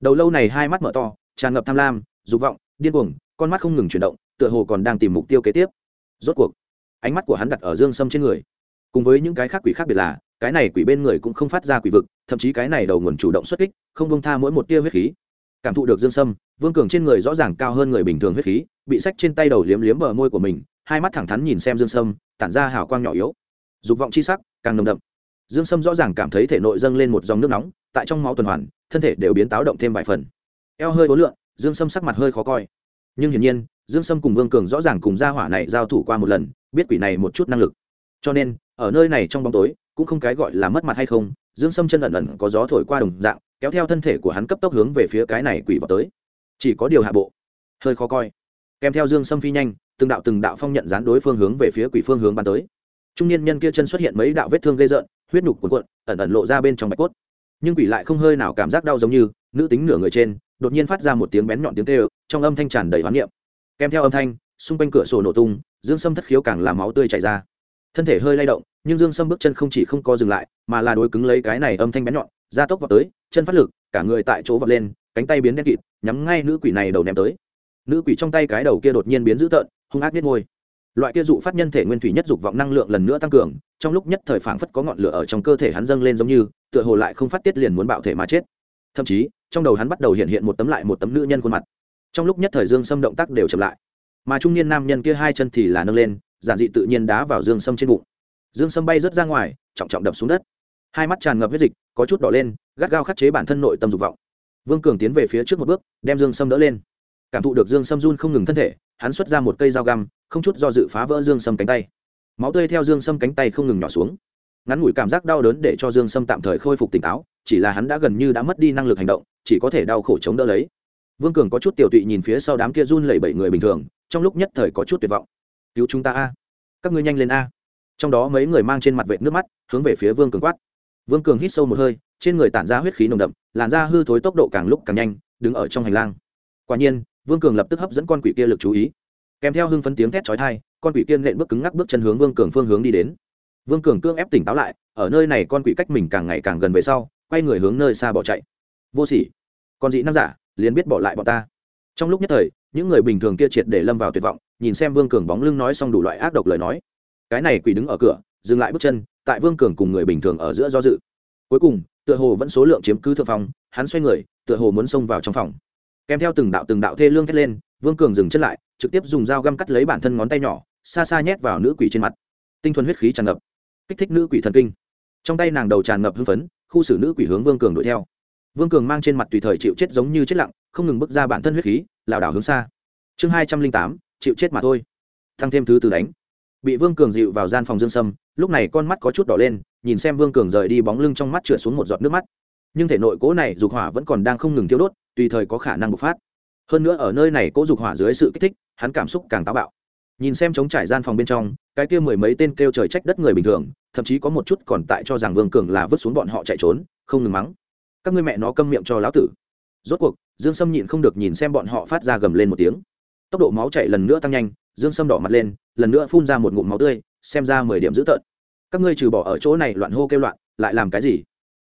Đầu lâu này hai mắt mở to, tràn ngập tham lam, dục vọng, điên cuồng, con mắt không ngừng chuyển động, tựa hồ còn đang tìm mục tiêu kế tiếp. Rốt cuộc, ánh mắt của hắn đặt ở dương sâm trên người. Cùng với những cái khác quỷ khác biệt là, cái này quỷ bên người cũng không phát ra quỷ vực, thậm chí cái này đầu nguồn chủ động xuất kích, không bông tha mỗi một tia huyết khí. Cảm thụ được dương sâm, vương cường trên người rõ ràng cao hơn người bình thường huyết khí, bị sách trên tay đầu liếm liếm bờ môi của mình, hai mắt thẳng thắn nhìn xem dương sâm, tản ra hào quang nhỏ yếu. Dục vọng chi sắc càng nồng đậm dương sâm rõ ràng cảm thấy thể nội dâng lên một dòng nước nóng, tại trong máu tuần hoàn, thân thể đều biến táo động thêm vài phần. Eo hơi ối lượng dương sâm sắc mặt hơi khó coi. Nhưng hiển nhiên, dương sâm cùng vương cường rõ ràng cùng gia hỏa này giao thủ qua một lần, biết quỷ này một chút năng lực. Cho nên, ở nơi này trong bóng tối, cũng không cái gọi là mất mặt hay không, dương sâm chân ẩn ẩn có gió thổi qua đồng dạng, kéo theo thân thể của hắn cấp tốc hướng về phía cái này quỷ vào tới. Chỉ có điều hạ bộ. Hơi khó coi. Kèm theo dương sâm phi nhanh, từng đạo từng đạo phong nhận dán đối phương hướng về phía quỷ phương hướng bắn tới trung niên nhân kia chân xuất hiện mấy đạo vết thương gây rợn, huyết nhục cuộn cuộn, ẩn ẩn lộ ra bên trong bạch cốt. Nhưng quỷ lại không hơi nào cảm giác đau giống như nữ tính nửa người trên, đột nhiên phát ra một tiếng bén nhọn tiếng tê trong âm thanh tràn đầy hoán niệm. Kèm theo âm thanh, xung quanh cửa sổ nổ tung, dương sâm thất khiếu càng làm máu tươi chảy ra. Thân thể hơi lay động, nhưng dương sâm bước chân không chỉ không có dừng lại, mà là đối cứng lấy cái này âm thanh bén nhọn ra tốc vào tới, chân phát lực, cả người tại chỗ vật lên, cánh tay biến đen kịt, nhắm ngay nữ quỷ này đầu ném tới. Nữ quỷ trong tay cái đầu kia đột nhiên biến dữ tợn, hung ác biết ngôi loại kia dụ phát nhân thể nguyên thủy nhất dục vọng năng lượng lần nữa tăng cường, trong lúc nhất thời phảng phất có ngọn lửa ở trong cơ thể hắn dâng lên giống như, tựa hồ lại không phát tiết liền muốn bạo thể mà chết. Thậm chí, trong đầu hắn bắt đầu hiện hiện một tấm lại một tấm nữ nhân khuôn mặt. Trong lúc nhất thời dương sâm động tác đều chậm lại. Mà trung niên nam nhân kia hai chân thì là nâng lên, giản dị tự nhiên đá vào dương sâm trên bụng. Dương sâm bay rớt ra ngoài, trọng trọng đập xuống đất. Hai mắt tràn ngập huyết dịch, có chút đỏ lên, gắt gao khắc chế bản thân nội tâm dục vọng. Vương cường tiến về phía trước một bước, đem dương sâm đỡ lên. Cảm thụ được dương sâm run không ngừng thân thể, hắn xuất ra một cây dao găm không chút do dự phá vỡ dương sâm cánh tay. Máu tươi theo dương sâm cánh tay không ngừng nhỏ xuống. Ngắn ngủi cảm giác đau đớn để cho dương sâm tạm thời khôi phục tỉnh táo, chỉ là hắn đã gần như đã mất đi năng lực hành động, chỉ có thể đau khổ chống đỡ lấy. Vương cường có chút tiểu tụy nhìn phía sau đám kia run lẩy bẩy người bình thường, trong lúc nhất thời có chút tuyệt vọng. Cứu chúng ta a, các ngươi nhanh lên a. Trong đó mấy người mang trên mặt vệ nước mắt, hướng về phía vương cường quát. Vương cường hít sâu một hơi, trên người tản ra huyết khí nồng đậm, làn da hư thối tốc độ càng lúc càng nhanh, đứng ở trong hành lang. Quả nhiên, vương cường lập tức hấp dẫn con quỷ kia lực chú ý kèm theo hưng phấn tiếng thét chói tai, con quỷ kiên nện bước cứng ngắc bước chân hướng vương cường phương hướng đi đến. Vương cường cương ép tỉnh táo lại ở nơi này con quỷ cách mình càng ngày càng gần về sau quay người hướng nơi xa bỏ chạy. Vô sỉ. Con dị năng giả liền biết bỏ lại bọn ta. Trong lúc nhất thời những người bình thường kia triệt để lâm vào tuyệt vọng nhìn xem vương cường bóng lưng nói xong đủ loại ác độc lời nói. Cái này quỷ đứng ở cửa dừng lại bước chân tại vương cường cùng người bình thường ở giữa do dự. Cuối cùng tựa hồ vẫn số lượng chiếm cứ thượng phòng hắn xoay người tựa hồ muốn xông vào trong phòng. Kèm theo từng đạo từng đạo thê lương thét lên vương cường dừng chân lại trực tiếp dùng dao găm cắt lấy bản thân ngón tay nhỏ, xa xa nhét vào nữ quỷ trên mặt. Tinh thuần huyết khí tràn ngập, kích thích nữ quỷ thần kinh. Trong tay nàng đầu tràn ngập hưng phấn, khu xử nữ quỷ hướng vương cường đuổi theo. Vương cường mang trên mặt tùy thời chịu chết giống như chết lặng, không ngừng bước ra bản thân huyết khí, lảo đảo hướng xa. Chương hai trăm linh tám, chịu chết mà thôi. Thăng thêm thứ từ đánh. Bị vương cường dịu vào gian phòng dương sâm, lúc này con mắt có chút đỏ lên, nhìn xem vương cường rời đi bóng lưng trong mắt trượt xuống một giọt nước mắt. Nhưng thể nội cố này dục hỏa vẫn còn đang không ngừng tiêu đốt, tùy thời có khả năng bộc phát hơn nữa ở nơi này cố dục hỏa dưới sự kích thích, hắn cảm xúc càng táo bạo. Nhìn xem chống trải gian phòng bên trong, cái kia mười mấy tên kêu trời trách đất người bình thường, thậm chí có một chút còn tại cho rằng vương cường là vứt xuống bọn họ chạy trốn, không ngừng mắng. Các ngươi mẹ nó câm miệng cho lão tử. Rốt cuộc, dương sâm nhịn không được nhìn xem bọn họ phát ra gầm lên một tiếng. Tốc độ máu chạy lần nữa tăng nhanh, dương sâm đỏ mặt lên, lần nữa phun ra một ngụm máu tươi, xem ra mười điểm dữ tợn. Các ngươi trừ bỏ ở chỗ này loạn hô kêu loạn, lại làm cái gì?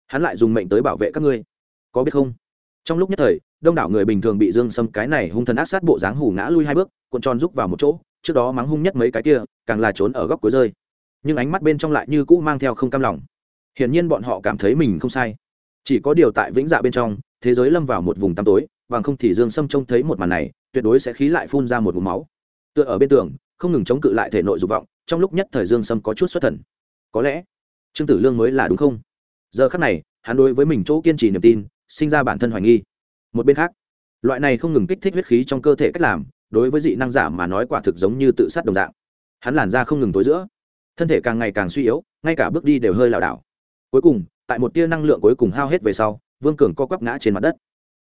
Hắn lại dùng mệnh tới bảo vệ các ngươi. Có biết không? Trong lúc nhất thời, đông đảo người bình thường bị dương sâm cái này hung thần ác sát bộ dáng hủ ngã lui hai bước, cuộn tròn rúc vào một chỗ, trước đó mắng hung nhất mấy cái kia, càng là trốn ở góc cuối rơi. Nhưng ánh mắt bên trong lại như cũ mang theo không cam lòng. Hiển nhiên bọn họ cảm thấy mình không sai. Chỉ có điều tại vĩnh dạ bên trong, thế giới lâm vào một vùng tăm tối, bằng không thì dương sâm trông thấy một màn này, tuyệt đối sẽ khí lại phun ra một vùng máu. Tựa ở bên tường, không ngừng chống cự lại thể nội dục vọng, trong lúc nhất thời dương sâm có chút xuất thần. Có lẽ, trương tử lương mới là đúng không? Giờ khắc này, hắn đối với mình chỗ kiên trì niềm tin sinh ra bản thân hoài nghi. Một bên khác, loại này không ngừng kích thích huyết khí trong cơ thể cách làm, đối với dị năng giả mà nói quả thực giống như tự sát đồng dạng. Hắn làn da không ngừng tối giữa, thân thể càng ngày càng suy yếu, ngay cả bước đi đều hơi lảo đảo. Cuối cùng, tại một tia năng lượng cuối cùng hao hết về sau, vương cường co quắp ngã trên mặt đất.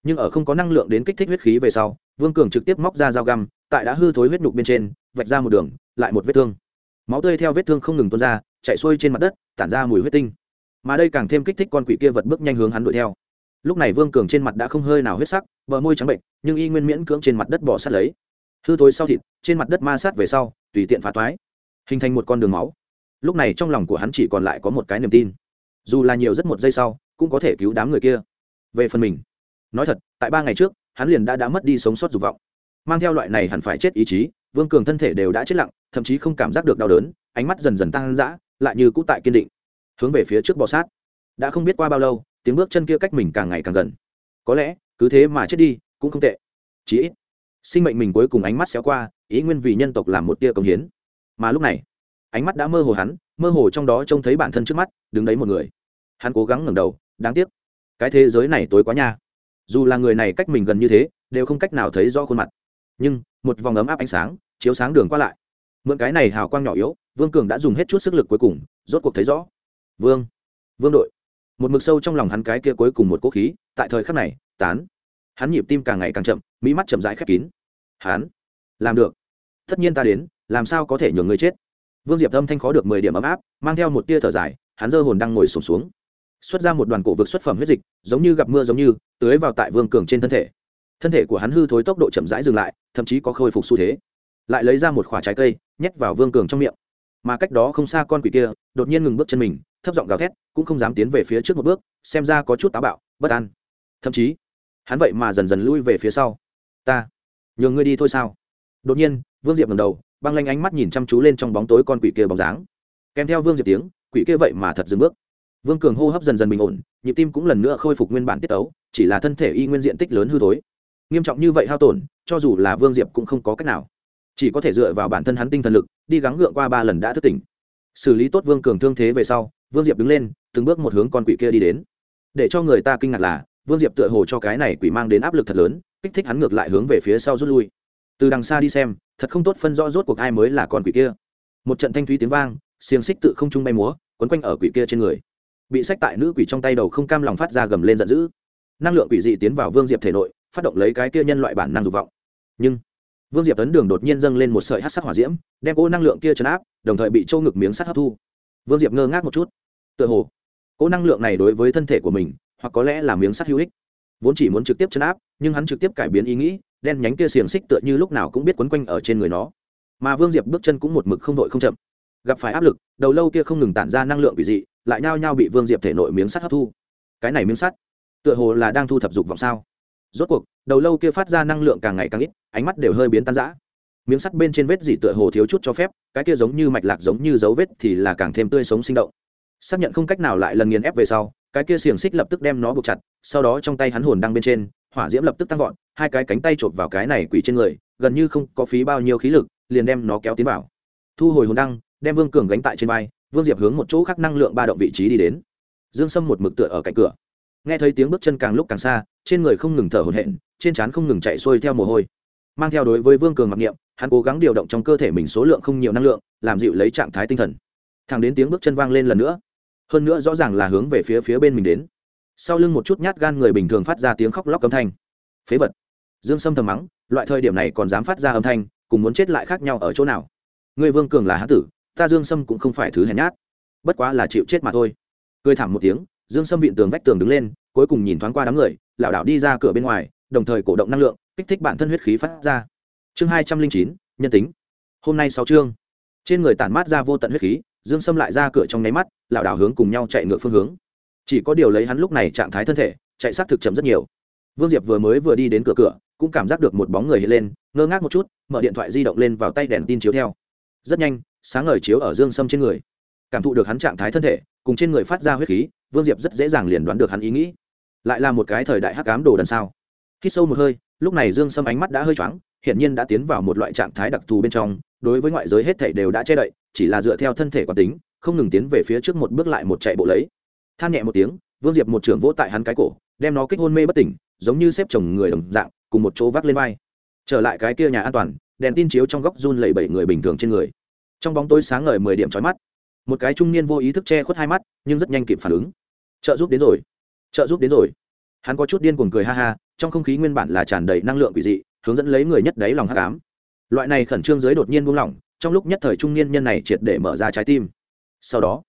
Nhưng ở không có năng lượng đến kích thích huyết khí về sau, vương cường trực tiếp móc ra dao găm, tại đã hư thối huyết nhục bên trên, vạch ra một đường, lại một vết thương. Máu tươi theo vết thương không ngừng tuôn ra, chạy xuôi trên mặt đất, tản ra mùi huyết tinh. Mà đây càng thêm kích thích con quỷ kia vật bước nhanh hướng hắn đuổi theo lúc này vương cường trên mặt đã không hơi nào huyết sắc, bờ môi trắng bệnh nhưng y nguyên miễn cưỡng trên mặt đất bỏ sát lấy. Hư thối sau thịt, trên mặt đất ma sát về sau, tùy tiện phá toái, hình thành một con đường máu. Lúc này trong lòng của hắn chỉ còn lại có một cái niềm tin. Dù là nhiều rất một giây sau, cũng có thể cứu đám người kia. Về phần mình, nói thật, tại ba ngày trước, hắn liền đã đã mất đi sống sót dục vọng. Mang theo loại này hẳn phải chết ý chí, vương cường thân thể đều đã chết lặng, thậm chí không cảm giác được đau đớn, ánh mắt dần dần tăng dã, lại như cũ tại kiên định, hướng về phía trước bò sát. Đã không biết qua bao lâu tiếng bước chân kia cách mình càng ngày càng gần. Có lẽ, cứ thế mà chết đi, cũng không tệ. Chí ít, sinh mệnh mình cuối cùng ánh mắt xéo qua, ý nguyên vì nhân tộc làm một tia công hiến. Mà lúc này, ánh mắt đã mơ hồ hắn, mơ hồ trong đó trông thấy bản thân trước mắt, đứng đấy một người. Hắn cố gắng ngẩng đầu, đáng tiếc, cái thế giới này tối quá nha. Dù là người này cách mình gần như thế, đều không cách nào thấy rõ khuôn mặt. Nhưng, một vòng ấm áp ánh sáng, chiếu sáng đường qua lại. Mượn cái này hào quang nhỏ yếu, vương cường đã dùng hết chút sức lực cuối cùng, rốt cuộc thấy rõ. Vương vương đội một mực sâu trong lòng hắn cái kia cuối cùng một cố khí tại thời khắc này tán. Hắn nhịp tim càng ngày càng chậm mỹ mắt chậm rãi khép kín. Hắn làm được. Tất nhiên ta đến làm sao có thể nhường người chết? Vương diệp âm thanh khó được mười điểm ấm áp mang theo một tia thở dài hắn dơ hồn đang ngồi sụp xuống, xuống xuất ra một đoàn cổ vực xuất phẩm huyết dịch giống như gặp mưa giống như tưới vào tại vương cường trên thân thể. Thân thể của hắn hư thối tốc độ chậm rãi dừng lại thậm chí có khôi phục xu thế. Lại lấy ra một khoả trái cây nhét vào vương cường trong miệng. Mà cách đó không xa con quỷ kia đột nhiên ngừng bước chân mình thấp giọng gào thét, cũng không dám tiến về phía trước một bước, xem ra có chút táo bạo, bất an. Thậm chí, hắn vậy mà dần dần lui về phía sau. Ta, nhường ngươi đi thôi sao? Đột nhiên, vương diệp ngầm đầu, băng lanh ánh mắt nhìn chăm chú lên trong bóng tối con quỷ kia bóng dáng. Kèm theo vương diệp tiếng, quỷ kia vậy mà thật dừng bước. Vương cường hô hấp dần dần bình ổn, nhịp tim cũng lần nữa khôi phục nguyên bản tiết ấu chỉ là thân thể y nguyên diện tích lớn hư thối. Nghiêm trọng như vậy hao tổn, cho dù là vương diệp cũng không có cách nào. Chỉ có thể dựa vào bản thân hắn tinh thần lực, đi gắng gượng qua ba lần đã thức tỉnh. Xử lý tốt vương cường thương thế về sau vương diệp đứng lên, từng bước một hướng con quỷ kia đi đến. Để cho người ta kinh ngạc là, vương diệp tựa hồ cho cái này quỷ mang đến áp lực thật lớn, kích thích hắn ngược lại hướng về phía sau rút lui. Từ đằng xa đi xem, thật không tốt phân rõ rốt cuộc ai mới là con quỷ kia. Một trận thanh thúy tiếng vang, xiềng xích tự không trung bay múa, quấn quanh ở quỷ kia trên người. Bị sách tại nữ quỷ trong tay đầu không cam lòng phát ra gầm lên giận dữ. Năng lượng quỷ dị tiến vào vương diệp thể nội, phát động lấy cái kia nhân loại bản năng dục vọng. Nhưng, vương diệp tấn đường đột nhiên dâng lên một sợi hát sắc hỏa diễm, đem cỗ năng lượng kia chấn áp, đồng thời bị trâu ngực miếng sắt hấp thu. Vương diệp ngơ ngác một chút tựa hồ cỗ năng lượng này đối với thân thể của mình, hoặc có lẽ là miếng sắt hữu ích. Vốn chỉ muốn trực tiếp chấn áp, nhưng hắn trực tiếp cải biến ý nghĩ, đen nhánh kia xiềng xích tựa như lúc nào cũng biết quấn quanh ở trên người nó. Mà vương diệp bước chân cũng một mực không vội không chậm. Gặp phải áp lực, đầu lâu kia không ngừng tản ra năng lượng bị dị, lại nhao nhao bị vương diệp thể nội miếng sắt hấp thu. Cái này miếng sắt, tựa hồ là đang thu thập dục vọng sao? Rốt cuộc, đầu lâu kia phát ra năng lượng càng ngày càng ít, ánh mắt đều hơi biến tan rã. Miếng sắt bên trên vết dỉ tựa hồ thiếu chút cho phép, cái kia giống như mạch lạc giống như dấu vết thì là càng thêm tươi sống sinh động xác nhận không cách nào lại lần nghiền ép về sau, cái kia xiềng xích lập tức đem nó buộc chặt, sau đó trong tay hắn hồn đang bên trên, hỏa diễm lập tức tăng vọt, hai cái cánh tay chộp vào cái này quỷ trên người, gần như không có phí bao nhiêu khí lực, liền đem nó kéo tiến vào. Thu hồi hồn đăng, đem vương cường gánh tại trên vai, vương diệp hướng một chỗ khác năng lượng ba động vị trí đi đến. Dương sâm một mực tựa ở cạnh cửa. Nghe thấy tiếng bước chân càng lúc càng xa, trên người không ngừng thở hồn hển, trên trán không ngừng chạy xuôi theo mồ hôi. Mang theo đối với vương cường mặc niệm, hắn cố gắng điều động trong cơ thể mình số lượng không nhiều năng lượng, làm dịu lấy trạng thái tinh thần. Thẳng đến tiếng bước chân vang lên lần nữa hơn nữa rõ ràng là hướng về phía phía bên mình đến. Sau lưng một chút nhát gan người bình thường phát ra tiếng khóc lóc âm thanh. Phế vật. Dương sâm thầm mắng, loại thời điểm này còn dám phát ra âm thanh, cùng muốn chết lại khác nhau ở chỗ nào. Người vương cường là hán tử, ta dương sâm cũng không phải thứ hèn nhát. Bất quá là chịu chết mà thôi. Cười thảm một tiếng, dương sâm vịn tường vách tường đứng lên, cuối cùng nhìn thoáng qua đám người, lảo đảo đi ra cửa bên ngoài, đồng thời cổ động năng lượng, kích thích bản thân huyết khí phát ra. Chương hai trăm linh chín, nhân tính. Hôm nay sáu chương. Trên người tản mát ra vô tận huyết khí dương sâm lại ra cửa trong nháy mắt, lảo đảo hướng cùng nhau chạy ngược phương hướng. Chỉ có điều lấy hắn lúc này trạng thái thân thể, chạy sát thực chậm rất nhiều. Vương diệp vừa mới vừa đi đến cửa cửa, cũng cảm giác được một bóng người hiện lên, ngơ ngác một chút, mở điện thoại di động lên vào tay đèn tin chiếu theo. Rất nhanh, sáng ngời chiếu ở dương sâm trên người. Cảm thụ được hắn trạng thái thân thể, cùng trên người phát ra huyết khí, vương diệp rất dễ dàng liền đoán được hắn ý nghĩ. Lại là một cái thời đại hắc cám đồ đần sao? Khi sâu một hơi, lúc này dương sâm ánh mắt đã hơi choáng, hiển nhiên đã tiến vào một loại trạng thái đặc thù bên trong, đối với ngoại giới hết thảy đều đã che đậy chỉ là dựa theo thân thể quán tính, không ngừng tiến về phía trước một bước lại một chạy bộ lấy. Than nhẹ một tiếng, vương diệp một trưởng vỗ tại hắn cái cổ, đem nó kích hôn mê bất tỉnh, giống như xếp chồng người đồng dạng, cùng một chỗ vác lên vai. Trở lại cái kia nhà an toàn, đèn tin chiếu trong góc run lẩy bẩy người bình thường trên người. Trong bóng tối sáng ngời mười điểm trói mắt. Một cái trung niên vô ý thức che khuất hai mắt, nhưng rất nhanh kịp phản ứng. Trợ giúp đến rồi. Trợ giúp đến rồi. Hắn có chút điên cuồng cười ha ha, trong không khí nguyên bản là tràn đầy năng lượng quỷ dị, hướng dẫn lấy người nhất đáy lòng hát cám loại này khẩn trương giới đột nhiên buông lỏng trong lúc nhất thời trung niên nhân này triệt để mở ra trái tim. Sau đó,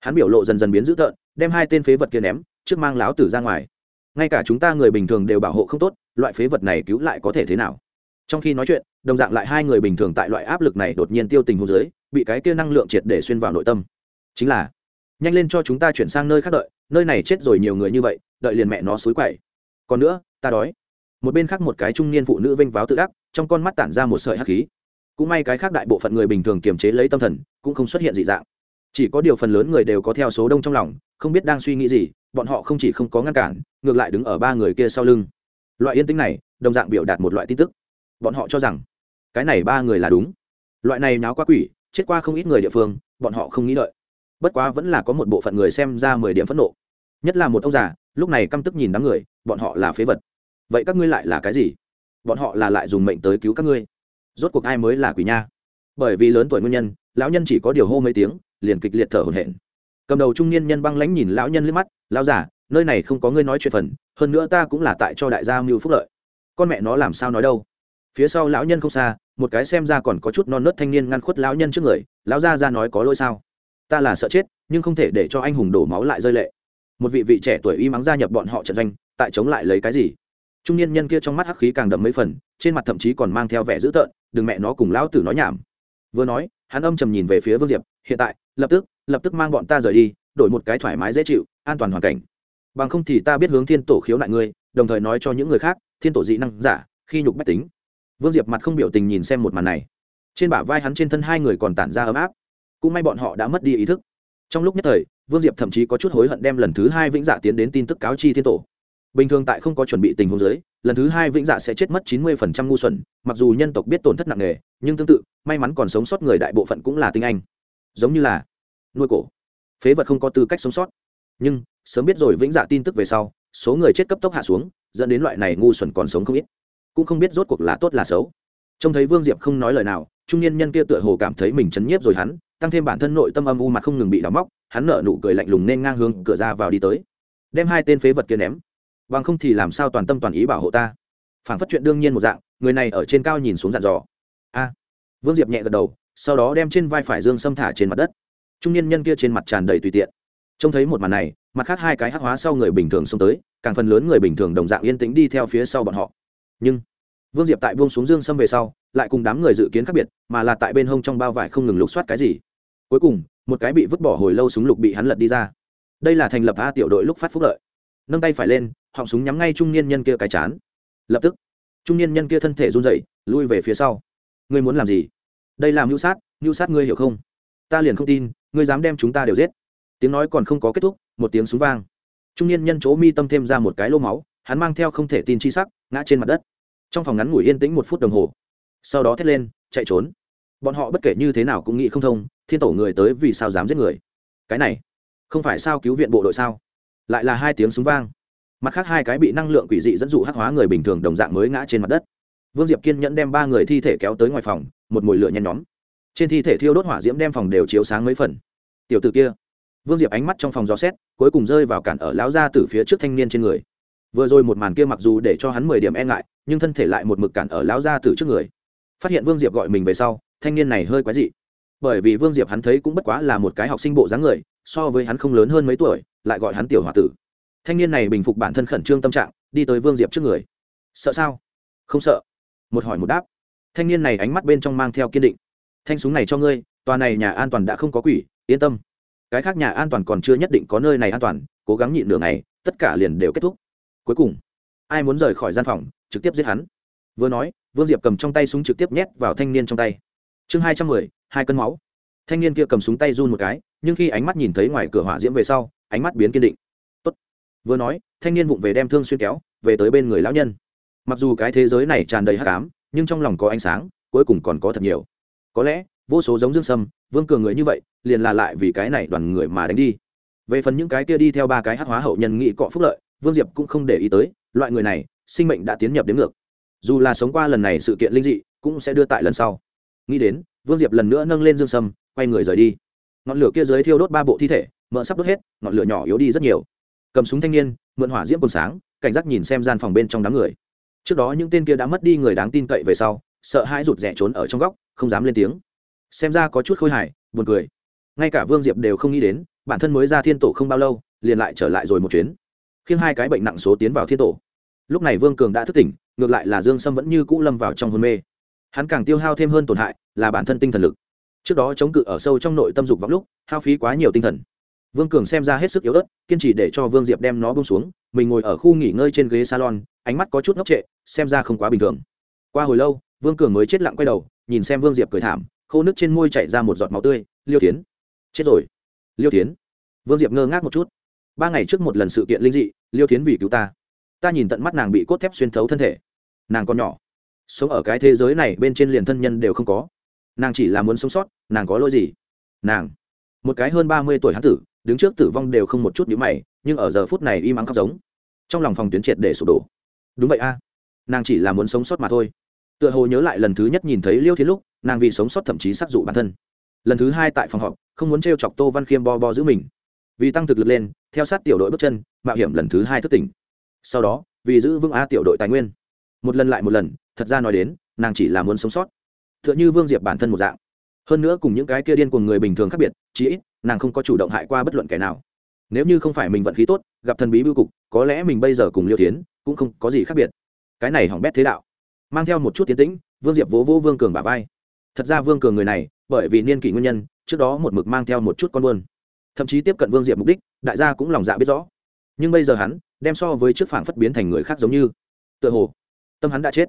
hắn biểu lộ dần dần biến dữ tợn, đem hai tên phế vật kia ném, trước mang láo tử ra ngoài. Ngay cả chúng ta người bình thường đều bảo hộ không tốt, loại phế vật này cứu lại có thể thế nào? Trong khi nói chuyện, đồng dạng lại hai người bình thường tại loại áp lực này đột nhiên tiêu tình hô dưới bị cái kia năng lượng triệt để xuyên vào nội tâm. Chính là, nhanh lên cho chúng ta chuyển sang nơi khác đợi, nơi này chết rồi nhiều người như vậy, đợi liền mẹ nó xối quậy. Còn nữa, ta đói. Một bên khác một cái trung niên phụ nữ vênh váo tự đắc, trong con mắt tản ra một sợi hắc khí cũng may cái khác đại bộ phận người bình thường kiềm chế lấy tâm thần, cũng không xuất hiện dị dạng. Chỉ có điều phần lớn người đều có theo số đông trong lòng, không biết đang suy nghĩ gì, bọn họ không chỉ không có ngăn cản, ngược lại đứng ở ba người kia sau lưng. Loại yên tĩnh này, đồng dạng biểu đạt một loại tin tức. Bọn họ cho rằng, cái này ba người là đúng. Loại này náo quá quỷ, chết qua không ít người địa phương, bọn họ không nghĩ đợi. Bất quá vẫn là có một bộ phận người xem ra mười điểm phẫn nộ. Nhất là một ông già, lúc này căm tức nhìn đám người, bọn họ là phế vật. Vậy các ngươi lại là cái gì? Bọn họ là lại dùng mệnh tới cứu các ngươi rốt cuộc ai mới là quỷ nha? Bởi vì lớn tuổi nguyên nhân, lão nhân chỉ có điều hô mấy tiếng, liền kịch liệt thở hổn hển. Cầm đầu trung niên nhân băng lãnh nhìn lão nhân liếc mắt, lão giả nơi này không có ngươi nói chuyện phần, hơn nữa ta cũng là tại cho đại gia mưu phúc lợi. Con mẹ nó làm sao nói đâu? Phía sau lão nhân không xa, một cái xem ra còn có chút non nớt thanh niên ngăn khuất lão nhân trước người, lão gia ra nói có lỗi sao? Ta là sợ chết, nhưng không thể để cho anh hùng đổ máu lại rơi lệ. Một vị vị trẻ tuổi y mắng gia nhập bọn họ trận doanh, tại chống lại lấy cái gì? Trung niên nhân kia trong mắt hắc khí càng đậm mấy phần, trên mặt thậm chí còn mang theo vẻ dữ tợn, đừng mẹ nó cùng lão tử nói nhảm. Vừa nói, hắn âm trầm nhìn về phía vương diệp, hiện tại, lập tức lập tức mang bọn ta rời đi, đổi một cái thoải mái dễ chịu, an toàn hoàn cảnh. Bằng không thì ta biết hướng thiên tổ khiếu nại ngươi, đồng thời nói cho những người khác, thiên tổ dị năng giả, khi nhục bách tính. Vương diệp mặt không biểu tình nhìn xem một màn này. Trên bả vai hắn trên thân hai người còn tản ra ấm áp. Cũng may bọn họ đã mất đi ý thức. Trong lúc nhất thời, vương diệp thậm chí có chút hối hận đem lần thứ hai vĩnh giả tiến đến tin tức cáo chi thiên tổ bình thường tại không có chuẩn bị tình huống dưới, lần thứ hai vĩnh dạ sẽ chết mất chín mươi phần trăm ngu xuẩn mặc dù nhân tộc biết tổn thất nặng nề nhưng tương tự may mắn còn sống sót người đại bộ phận cũng là tinh anh. Giống như là nuôi cổ. Phế vật không có tư cách sống sót. Nhưng sớm biết rồi vĩnh dạ tin tức về sau số người chết cấp tốc hạ xuống dẫn đến loại này ngu xuẩn còn sống không ít. Cũng không biết rốt cuộc là tốt là xấu. Trông thấy vương diệp không nói lời nào trung niên nhân kia tựa hồ cảm thấy mình chấn nhiếp rồi hắn tăng thêm bản thân nội tâm âm u mặt không ngừng bị đóng móc hắn nở nụ cười lạnh lùng nên ngang hướng cửa ra vào đi tới. Đem hai tên phế vật kia ném bằng không thì làm sao toàn tâm toàn ý bảo hộ ta? Phản phát chuyện đương nhiên một dạng người này ở trên cao nhìn xuống dặn dò. A, vương diệp nhẹ gật đầu sau đó đem trên vai phải dương xâm thả trên mặt đất. Trung niên nhân kia trên mặt tràn đầy tùy tiện. Trông thấy một màn này mặt khác hai cái hắc hóa sau người bình thường xông tới càng phần lớn người bình thường đồng dạng yên tĩnh đi theo phía sau bọn họ. Nhưng vương diệp tại buông xuống dương xâm về sau lại cùng đám người dự kiến khác biệt mà là tại bên hông trong bao vải không ngừng lục soát cái gì. Cuối cùng một cái bị vứt bỏ hồi lâu súng lục bị hắn lật đi ra. Đây là thành lập a tiểu đội lúc phát phúc lợi nâng tay phải lên, họng súng nhắm ngay trung niên nhân kia cái chán. Lập tức, trung niên nhân kia thân thể run dậy lui về phía sau. Ngươi muốn làm gì? Đây là mưu sát mưu sát ngươi hiểu không? Ta liền không tin, ngươi dám đem chúng ta đều giết. Tiếng nói còn không có kết thúc, một tiếng súng vang. Trung niên nhân chỗ mi tâm thêm ra một cái lô máu, hắn mang theo không thể tin chi sắc, ngã trên mặt đất. Trong phòng ngắn ngủi yên tĩnh một phút đồng hồ. Sau đó thét lên, chạy trốn. Bọn họ bất kể như thế nào cũng nghĩ không thông, thiên tổ người tới vì sao dám giết người? Cái này, không phải sao cứu viện bộ đội sao? Lại là hai tiếng súng vang. Mặt khác hai cái bị năng lượng quỷ dị dẫn dụ hắc hóa người bình thường đồng dạng mới ngã trên mặt đất. Vương diệp kiên nhẫn đem ba người thi thể kéo tới ngoài phòng, một mồi lửa nhen nhóm. Trên thi thể thiêu đốt hỏa diễm đem phòng đều chiếu sáng mấy phần. Tiểu t ử kia. Vương diệp ánh mắt trong phòng gió xét, cuối cùng rơi vào cản ở lão ra từ phía trước thanh niên trên người. Vừa rồi một màn kia mặc dù để cho hắn mười điểm e ngại, nhưng thân thể lại một mực cản ở lão ra từ trước người. Phát hiện vương diệp gọi mình về sau, thanh niên này hơi quái dị. Bởi vì vương diệp hắn thấy cũng bất quá là một cái học sinh bộ dáng người, so với hắn không lớn hơn mấy tuổi lại gọi hắn tiểu h o a tử. Thanh niên này bình phục bản thân khẩn trương tâm trạng, đi tới vương diệp trước người. Sợ sao? Không sợ. Một hỏi một đáp. Thanh niên này ánh mắt bên trong mang theo kiên định. Thanh súng này cho ngươi, tòa này nhà an toàn đã không có quỷ, yên tâm. Cái khác nhà an toàn còn chưa nhất định có nơi này an toàn, cố gắng nhịn nửa ngày, tất cả liền đều kết thúc. Cuối cùng, ai muốn rời khỏi gian phòng, trực tiếp giết hắn. Vừa nói, vương diệp cầm trong tay súng trực tiếp nhét vào thanh niên trong tay. Chương hai trăm mười, hai cân máu. Thanh niên kia cầm súng tay run một cái, nhưng khi ánh mắt nhìn thấy ngoài cửa hỏa diễm về sau ánh mắt biến kiên định. Tốt. vừa nói, thanh niên vụng về đem thương xuyên kéo, về tới bên người lão nhân. Mặc dù cái thế giới này tràn đầy hắc ám, nhưng trong lòng có ánh sáng, cuối cùng còn có thật nhiều. Có lẽ, vô số giống dương sâm, vương cường người như vậy, liền là lại vì cái này đoàn người mà đánh đi. Về phần những cái kia đi theo ba cái hắc hóa hậu nhân nghị cọ phúc lợi, vương diệp cũng không để ý tới, loại người này, sinh mệnh đã tiến nhập đến ngược. Dù là sống qua lần này sự kiện linh dị, cũng sẽ đưa tại lần sau. Nghĩ đến, vương diệp lần nữa nâng lên dương sâm, quay người rời đi. Ngọn lửa kia dưới thiêu đốt ba bộ thi thể mỡ sắp đốt hết, ngọn lửa nhỏ yếu đi rất nhiều. Cầm súng thanh niên, mượn hỏa diễm cồn sáng, cảnh giác nhìn xem gian phòng bên trong đám người. Trước đó những tên kia đã mất đi người đáng tin cậy về sau, sợ hãi rụt rè trốn ở trong góc, không dám lên tiếng. Xem ra có chút khôi hài, buồn cười. Ngay cả vương diệp đều không nghĩ đến, bản thân mới ra thiên tổ không bao lâu, liền lại trở lại rồi một chuyến. Khiêng hai cái bệnh nặng số tiến vào thiên tổ. Lúc này vương cường đã thức tỉnh, ngược lại là dương sâm vẫn như cũ lâm vào trong hôn mê. Hắn càng tiêu hao thêm hơn tổn hại, là bản thân tinh thần lực. Trước đó chống cự ở sâu trong nội tâm dục vọng lúc, hao phí quá nhiều tinh thần vương cường xem ra hết sức yếu ớt, kiên trì để cho vương diệp đem nó bông xuống, mình ngồi ở khu nghỉ ngơi trên ghế salon, ánh mắt có chút ngốc trệ, xem ra không quá bình thường. Qua hồi lâu, vương cường mới chết lặng quay đầu, nhìn xem vương diệp cười thảm, khô nước trên môi chảy ra một giọt máu tươi, liêu tiến chết rồi. Liêu tiến vương diệp ngơ ngác một chút. Ba ngày trước một lần sự kiện linh dị, liêu tiến vì cứu ta. Ta nhìn tận mắt nàng bị cốt thép xuyên thấu thân thể. Nàng còn nhỏ. Sống ở cái thế giới này bên trên liền thân nhân đều không có. Nàng chỉ là muốn sống sót, nàng có lỗi gì? Nàng, một cái hơn ba mươi tuổi hán tử đứng trước tử vong đều không một chút nhíu mày, nhưng ở giờ phút này im ắng khóc giống. Trong lòng phòng tuyến triệt để sụp đổ. Đúng vậy a, nàng chỉ là muốn sống sót mà thôi. Tựa hồ nhớ lại lần thứ nhất nhìn thấy liêu thiên lúc, nàng vì sống sót thậm chí sát dụ bản thân. Lần thứ hai tại phòng họp, không muốn trêu chọc tô văn khiêm bo bo giữ mình. Vì tăng thực lực lên, theo sát tiểu đội bước chân, mạo hiểm lần thứ hai thức tỉnh. Sau đó, vì giữ vững a tiểu đội tài nguyên. Một lần lại một lần, thật ra nói đến, nàng chỉ là muốn sống sót. Tựa như vương diệp bản thân một dạng. Hơn nữa cùng những cái kia điên của người bình thường khác biệt, chí ít nàng không có chủ động hại qua bất luận kẻ nào. Nếu như không phải mình vận khí tốt, gặp thần bí bưu cục, có lẽ mình bây giờ cùng liêu tiến cũng không có gì khác biệt. Cái này hỏng bét thế đạo. Mang theo một chút tiến tĩnh, vương diệp vỗ vỗ vương cường bà vai. Thật ra vương cường người này, bởi vì niên kỷ nguyên nhân, trước đó một mực mang theo một chút con buôn. Thậm chí tiếp cận vương diệp mục đích, đại gia cũng lòng dạ biết rõ. Nhưng bây giờ hắn, đem so với trước phảng phất biến thành người khác giống như. Tựa hồ, tâm hắn đã chết.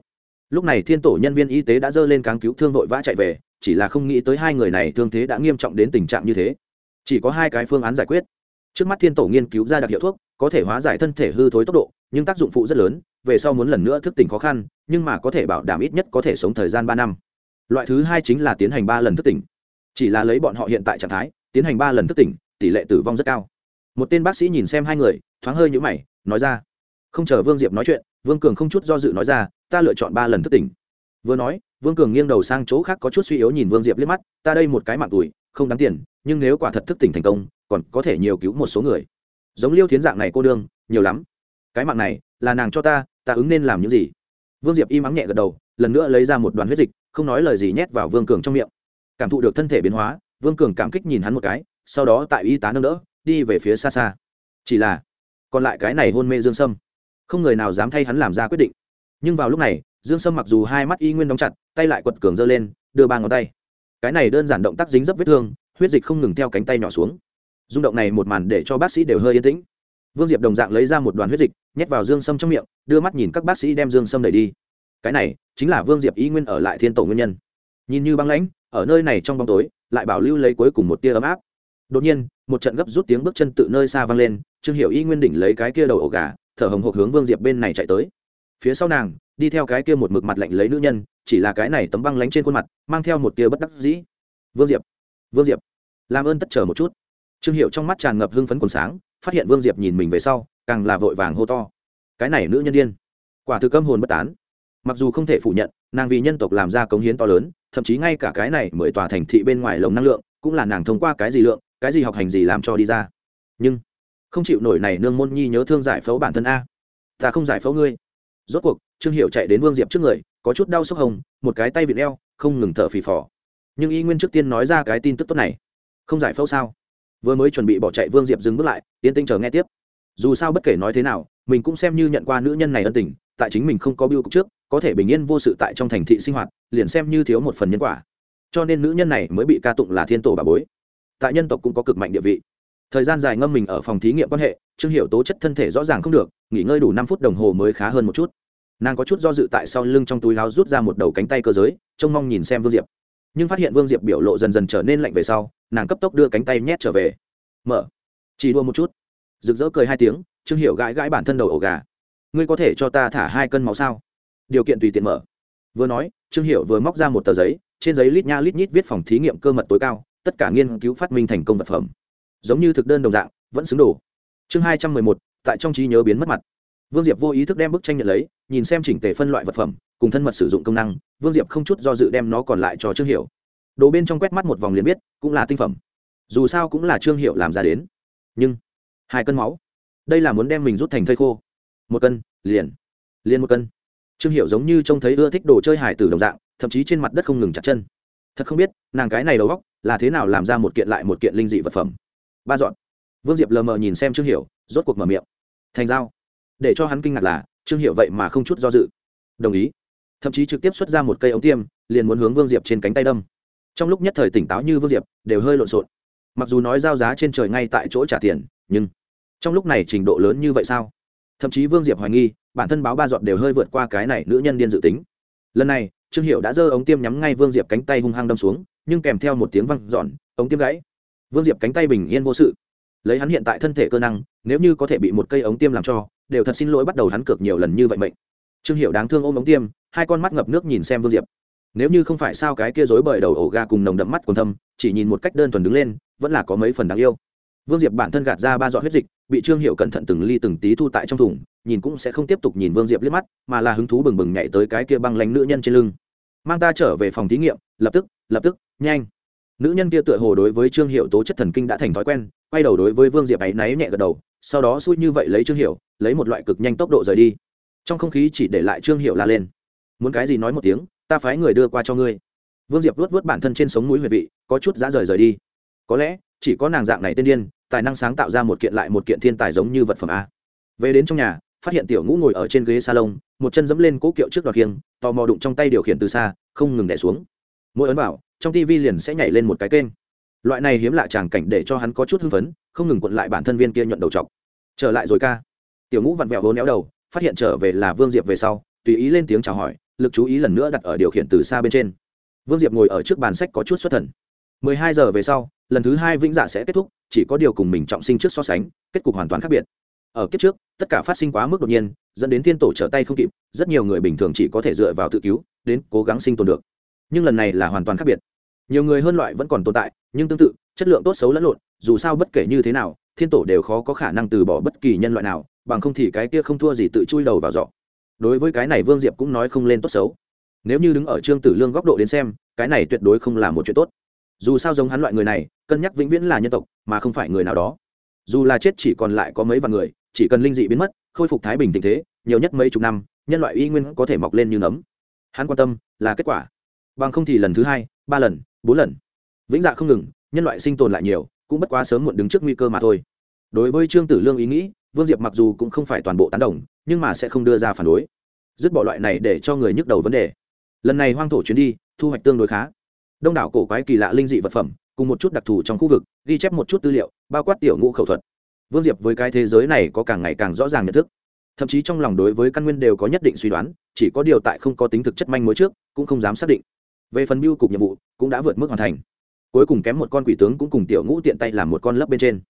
Lúc này thiên tổ nhân viên y tế đã dơ lên cáng cứu thương vội vã chạy về, chỉ là không nghĩ tới hai người này thương thế đã nghiêm trọng đến tình trạng như thế chỉ có hai cái phương án giải quyết. Trước mắt thiên tổ nghiên cứu ra đặc hiệu thuốc, có thể hóa giải thân thể hư thối tốc độ, nhưng tác dụng phụ rất lớn, về sau muốn lần nữa thức tỉnh khó khăn, nhưng mà có thể bảo đảm ít nhất có thể sống thời gian ba năm. Loại thứ hai chính là tiến hành ba lần thức tỉnh. Chỉ là lấy bọn họ hiện tại trạng thái, tiến hành ba lần thức tỉnh, tỷ lệ tử vong rất cao. Một tên bác sĩ nhìn xem hai người, thoáng hơi nhũ mày, nói ra, không chờ vương diệp nói chuyện, vương cường không chút do dự nói ra, ta lựa chọn ba lần thức tỉnh. Vừa nói, vương cường nghiêng đầu sang chỗ khác có chút suy yếu nhìn vương diệp liếc mắt, ta đây một cái mạng tuổi không đáng tiền, nhưng nếu quả thật thức tỉnh thành công, còn có thể nhiều cứu một số người. Giống liêu thiến dạng này cô đương, nhiều lắm. Cái mạng này, là nàng cho ta ta ứng nên làm những gì? Vương diệp im ắng nhẹ gật đầu, lần nữa lấy ra một đoàn huyết dịch, không nói lời gì nhét vào vương cường trong miệng. Cảm thụ được thân thể biến hóa, vương cường cảm kích nhìn hắn một cái, sau đó tại y tá nâng đỡ, đi về phía xa xa. Chỉ là, còn lại cái này hôn mê dương sâm. Không người nào dám thay hắn làm ra quyết định. Nhưng vào lúc này, dương sâm mặc dù hai mắt y nguyên đóng chặt, tay lại quật cường giơ lên, đưa ba ngón tay cái này đơn giản động tác dính dấp vết thương, huyết dịch không ngừng theo cánh tay nhỏ xuống. Rung động này một màn để cho bác sĩ đều hơi yên tĩnh. Vương diệp đồng dạng lấy ra một đoàn huyết dịch, nhét vào dương sâm trong miệng, đưa mắt nhìn các bác sĩ đem dương sâm đẩy đi. Cái này chính là vương diệp y nguyên ở lại thiên tổ nguyên nhân. Nhìn như băng lãnh, ở nơi này trong bóng tối, lại bảo lưu lấy cuối cùng một tia ấm áp. Đột nhiên, một trận gấp rút tiếng bước chân tự nơi xa vang lên, trương hiểu y nguyên đỉnh lấy cái kia đầu ổ gà, thở hồng hộc hướng vương diệp bên này chạy tới phía sau nàng, đi theo cái kia một mực mặt lạnh lấy nữ nhân, chỉ là cái này tấm băng lánh trên khuôn mặt, mang theo một tia bất đắc dĩ. Vương diệp vương diệp, làm ơn tất chờ một chút. Trương hiệu trong mắt tràn ngập hưng phấn còn sáng, phát hiện vương diệp nhìn mình về sau, càng là vội vàng hô to. Cái này nữ nhân điên. Quả thực âm hồn bất tán. Mặc dù không thể phủ nhận, nàng vì nhân tộc làm ra cống hiến to lớn, thậm chí ngay cả cái này mười tòa thành thị bên ngoài lồng năng lượng, cũng là nàng thông qua cái gì lượng, cái gì học hành gì làm cho đi ra. Nhưng, không chịu nổi này nương môn nhi nhớ thương giải phẫu bản thân a. Ta không giải phẫu ngươi rốt cuộc, trương hiệu chạy đến vương diệp trước người, có chút đau sốc hồng, một cái tay vịt eo, không ngừng thở phì phò. Nhưng y nguyên trước tiên nói ra cái tin tức tốt này. Không giải phẫu sao? Vừa mới chuẩn bị bỏ chạy, vương diệp dừng bước lại yên tinh chờ nghe tiếp. Dù sao bất kể nói thế nào, mình cũng xem như nhận qua nữ nhân này ân tình, tại chính mình không có biêu cục trước, có thể bình yên vô sự tại trong thành thị sinh hoạt, liền xem như thiếu một phần nhân quả. Cho nên nữ nhân này mới bị ca tụng là thiên tổ bà bối. Tại nhân tộc cũng có cực mạnh địa vị. Thời gian dài ngâm mình ở phòng thí nghiệm quan hệ, trương hiệu tố chất thân thể rõ ràng không được, nghỉ ngơi đủ năm phút đồng hồ mới khá hơn một chút nàng có chút do dự tại sau lưng trong túi láo rút ra một đầu cánh tay cơ giới, trông mong nhìn xem vương diệp. Nhưng phát hiện vương diệp biểu lộ dần dần trở nên lạnh về sau, nàng cấp tốc đưa cánh tay nhét trở về. Mở, chỉ đua một chút. Rực rỡ cười hai tiếng, trương hiệu gãi gãi bản thân đầu ổ gà. Ngươi có thể cho ta thả hai cân máu sao? Điều kiện tùy tiện mở. Vừa nói, trương hiệu vừa móc ra một tờ giấy, trên giấy lít nha lít nhít viết phòng thí nghiệm cơ mật tối cao, tất cả nghiên cứu phát minh thành công vật phẩm. Giống như thực đơn đồng dạng, vẫn xứng đủ chương hai trăm mười một, tại trong trí nhớ biến mất mặt vương diệp vô ý thức đem bức tranh nhận lấy, nhìn xem chỉnh tề phân loại vật phẩm, cùng thân mật sử dụng công năng, vương diệp không chút do dự đem nó còn lại cho trương hiệu đồ bên trong quét mắt một vòng liền biết, cũng là tinh phẩm. Dù sao cũng là trương hiệu làm ra đến. Nhưng, hai cân máu. Đây là muốn đem mình rút thành thây khô. Một cân, liền. Liền một cân. Trương hiệu giống như trông thấy ưa thích đồ chơi hải tử đồng dạng, thậm chí trên mặt đất không ngừng chặt chân. Thật không biết, nàng cái này đầu góc là thế nào làm ra một kiện lại một kiện linh dị vật phẩm. Ba dọn. Vương diệp lờ mờ nhìn xem trương hiệu rốt cuộc mở miệng. Thành dao để cho hắn kinh ngạc là, trương hiệu vậy mà không chút do dự. Đồng ý. Thậm chí trực tiếp xuất ra một cây ống tiêm, liền muốn hướng vương diệp trên cánh tay đâm. Trong lúc nhất thời tỉnh táo như vương diệp, đều hơi lộn xộn. Mặc dù nói giao giá trên trời ngay tại chỗ trả tiền, nhưng trong lúc này trình độ lớn như vậy sao? Thậm chí vương diệp hoài nghi, bản thân báo ba dọn đều hơi vượt qua cái này nữ nhân điên dự tính. Lần này, trương hiệu đã giơ ống tiêm nhắm ngay vương diệp cánh tay hung hăng đâm xuống, nhưng kèm theo một tiếng văng dọn, ống tiêm gãy. Vương diệp cánh tay bình yên vô sự. Lấy hắn hiện tại thân thể cơ năng nếu như có thể bị một cây ống tiêm làm cho, đều thật xin lỗi bắt đầu hắn cược nhiều lần như vậy mệnh. Trương hiệu đáng thương ôm ống tiêm, hai con mắt ngập nước nhìn xem vương diệp. Nếu như không phải sao cái kia dối bời đầu ổ ga cùng nồng đậm mắt còn thâm, chỉ nhìn một cách đơn thuần đứng lên, vẫn là có mấy phần đáng yêu. Vương diệp bản thân gạt ra ba giọt huyết dịch, bị trương hiệu cẩn thận từng ly từng tí thu tại trong thùng, nhìn cũng sẽ không tiếp tục nhìn vương diệp liếc mắt, mà là hứng thú bừng bừng nhảy tới cái kia băng lánh nữ nhân trên lưng. Mang ta trở về phòng thí nghiệm, lập tức lập tức, nhanh. Nữ nhân kia tựa hồ đối với trương hiệu tố chất thần kinh đã thành thói quen, quay đầu đối với vương diệp áy náy nhẹ gật đầu sau đó xui như vậy lấy trương hiệu lấy một loại cực nhanh tốc độ rời đi. Trong không khí chỉ để lại trương hiệu la lên. Muốn cái gì nói một tiếng, ta phái người đưa qua cho ngươi. Vương diệp vuốt vớt bản thân trên sống mũi huyệt vị, có chút giá rời rời đi. Có lẽ, chỉ có nàng dạng này tiên điên, tài năng sáng tạo ra một kiện lại một kiện thiên tài giống như vật phẩm a. Về đến trong nhà, phát hiện tiểu ngũ ngồi ở trên ghế salon, một chân dẫm lên cố kiệu trước đoạt kiêng tò mò đụng trong tay điều khiển từ xa, không ngừng đẻ xuống. Mỗi ấn vào, trong tv liền sẽ nhảy lên một cái kênh loại này hiếm lạ tràng cảnh để cho hắn có chút hưng phấn, không ngừng quận lại bản thân viên kia nhuận đầu chọc trở lại rồi ca. Tiểu ngũ vặn vẹo hố néo đầu, phát hiện trở về là vương diệp về sau, tùy ý lên tiếng chào hỏi, lực chú ý lần nữa đặt ở điều khiển từ xa bên trên. Vương diệp ngồi ở trước bàn sách có chút xuất thần. Mười hai giờ về sau, lần thứ hai vĩnh dạ sẽ kết thúc, chỉ có điều cùng mình trọng sinh trước so sánh, kết cục hoàn toàn khác biệt. Ở kiếp trước, tất cả phát sinh quá mức đột nhiên, dẫn đến thiên tổ trở tay không kịp, rất nhiều người bình thường chỉ có thể dựa vào tự cứu, đến cố gắng sinh tồn được. Nhưng lần này là hoàn toàn khác biệt nhiều người hơn loại vẫn còn tồn tại, nhưng tương tự, chất lượng tốt xấu lẫn lộn, dù sao bất kể như thế nào, thiên tổ đều khó có khả năng từ bỏ bất kỳ nhân loại nào, bằng không thì cái kia không thua gì tự chui đầu vào giỏ. Đối với cái này vương diệp cũng nói không lên tốt xấu. Nếu như đứng ở trương tử lương góc độ đến xem, cái này tuyệt đối không là một chuyện tốt. Dù sao giống hắn loại người này, cân nhắc vĩnh viễn là nhân tộc, mà không phải người nào đó. Dù là chết chỉ còn lại có mấy vạn người, chỉ cần linh dị biến mất, khôi phục thái bình tình thế, nhiều nhất mấy chục năm, nhân loại y nguyên có thể mọc lên như nấm. Hắn quan tâm là kết quả. Bằng không thì lần thứ hai, ba lần bốn lần. Vĩnh dạ không ngừng, nhân loại sinh tồn lại nhiều, cũng bất quá sớm muộn đứng trước nguy cơ mà thôi. Đối với trương tử lương ý nghĩ, vương diệp mặc dù cũng không phải toàn bộ tán đồng, nhưng mà sẽ không đưa ra phản đối. Dứt bỏ loại này để cho người nhức đầu vấn đề. Lần này hoang thổ chuyến đi, thu hoạch tương đối khá. Đông đảo cổ quái kỳ lạ linh dị vật phẩm, cùng một chút đặc thù trong khu vực, ghi chép một chút tư liệu, bao quát tiểu ngũ khẩu thuật. Vương diệp với cái thế giới này có càng ngày càng rõ ràng nhận thức. Thậm chí trong lòng đối với căn nguyên đều có nhất định suy đoán, chỉ có điều tại không có tính thực chất manh mối trước, cũng không dám xác định về phần biêu cục nhiệm vụ cũng đã vượt mức hoàn thành. Cuối cùng kém một con quỷ tướng cũng cùng tiểu ngũ tiện tay làm một con lấp bên trên.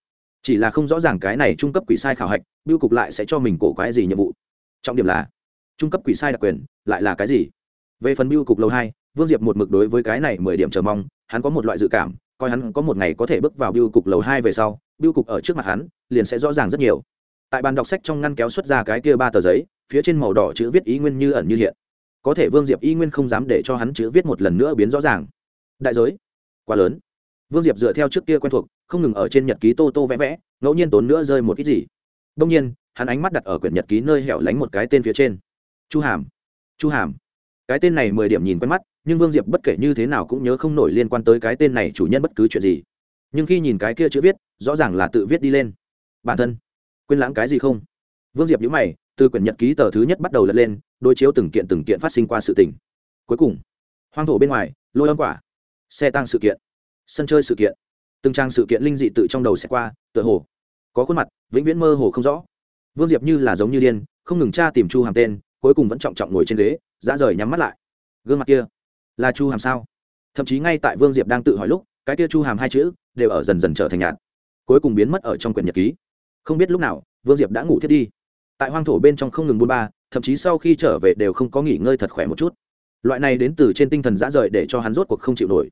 Chỉ là không rõ ràng cái này trung cấp quỷ sai khảo hạch, biêu cục lại sẽ cho mình cổ quái gì nhiệm vụ. Trọng điểm là, trung cấp quỷ sai đặc quyền lại là cái gì? Về phần biêu cục lâu hai, vương diệp một mực đối với cái này mười điểm chờ mong, hắn có một loại dự cảm, coi hắn có một ngày có thể bước vào biêu cục lầu hai về sau, biêu cục ở trước mặt hắn liền sẽ rõ ràng rất nhiều. Tại bàn đọc sách trong ngăn kéo xuất ra cái kia ba tờ giấy, phía trên màu đỏ chữ viết ý nguyên như ẩn như hiện có thể vương diệp y nguyên không dám để cho hắn chữ viết một lần nữa biến rõ ràng. Đại giới, quá lớn. Vương diệp dựa theo trước kia quen thuộc, không ngừng ở trên nhật ký tô tô vẽ vẽ, ngẫu nhiên tốn nữa rơi một ít gì. Đông nhiên, hắn ánh mắt đặt ở quyển nhật ký nơi hẻo lánh một cái tên phía trên. Chu hàm chu hàm. Cái tên này mười điểm nhìn quen mắt, nhưng vương diệp bất kể như thế nào cũng nhớ không nổi liên quan tới cái tên này chủ nhân bất cứ chuyện gì. Nhưng khi nhìn cái kia chữ viết, rõ ràng là tự viết đi lên. Bản thân, quên lãng cái gì không? Vương diệp nhữ mày từ quyển nhật ký tờ thứ nhất bắt đầu lật lên, đối chiếu từng kiện từng kiện phát sinh qua sự tình. Cuối cùng, hoang thổ bên ngoài, lôi âm quả, xe tăng sự kiện, sân chơi sự kiện, từng trang sự kiện linh dị tự trong đầu sẽ qua, tựa hồ có khuôn mặt, vĩnh viễn mơ hồ không rõ. Vương diệp như là giống như điên, không ngừng tra tìm chu hàm tên, cuối cùng vẫn trọng trọng ngồi trên ghế, dã rời nhắm mắt lại. Gương mặt kia là chu hàm sao? Thậm chí ngay tại vương diệp đang tự hỏi lúc, cái kia chu hàm hai chữ đều ở dần dần trở thành nhạt, cuối cùng biến mất ở trong quyển nhật ký. Không biết lúc nào, vương diệp đã ngủ thiết đi tại hoang thổ bên trong không ngừng buôn ba, thậm chí sau khi trở về đều không có nghỉ ngơi thật khỏe một chút. Loại này đến từ trên tinh thần dã rời để cho hắn rốt cuộc không chịu nổi.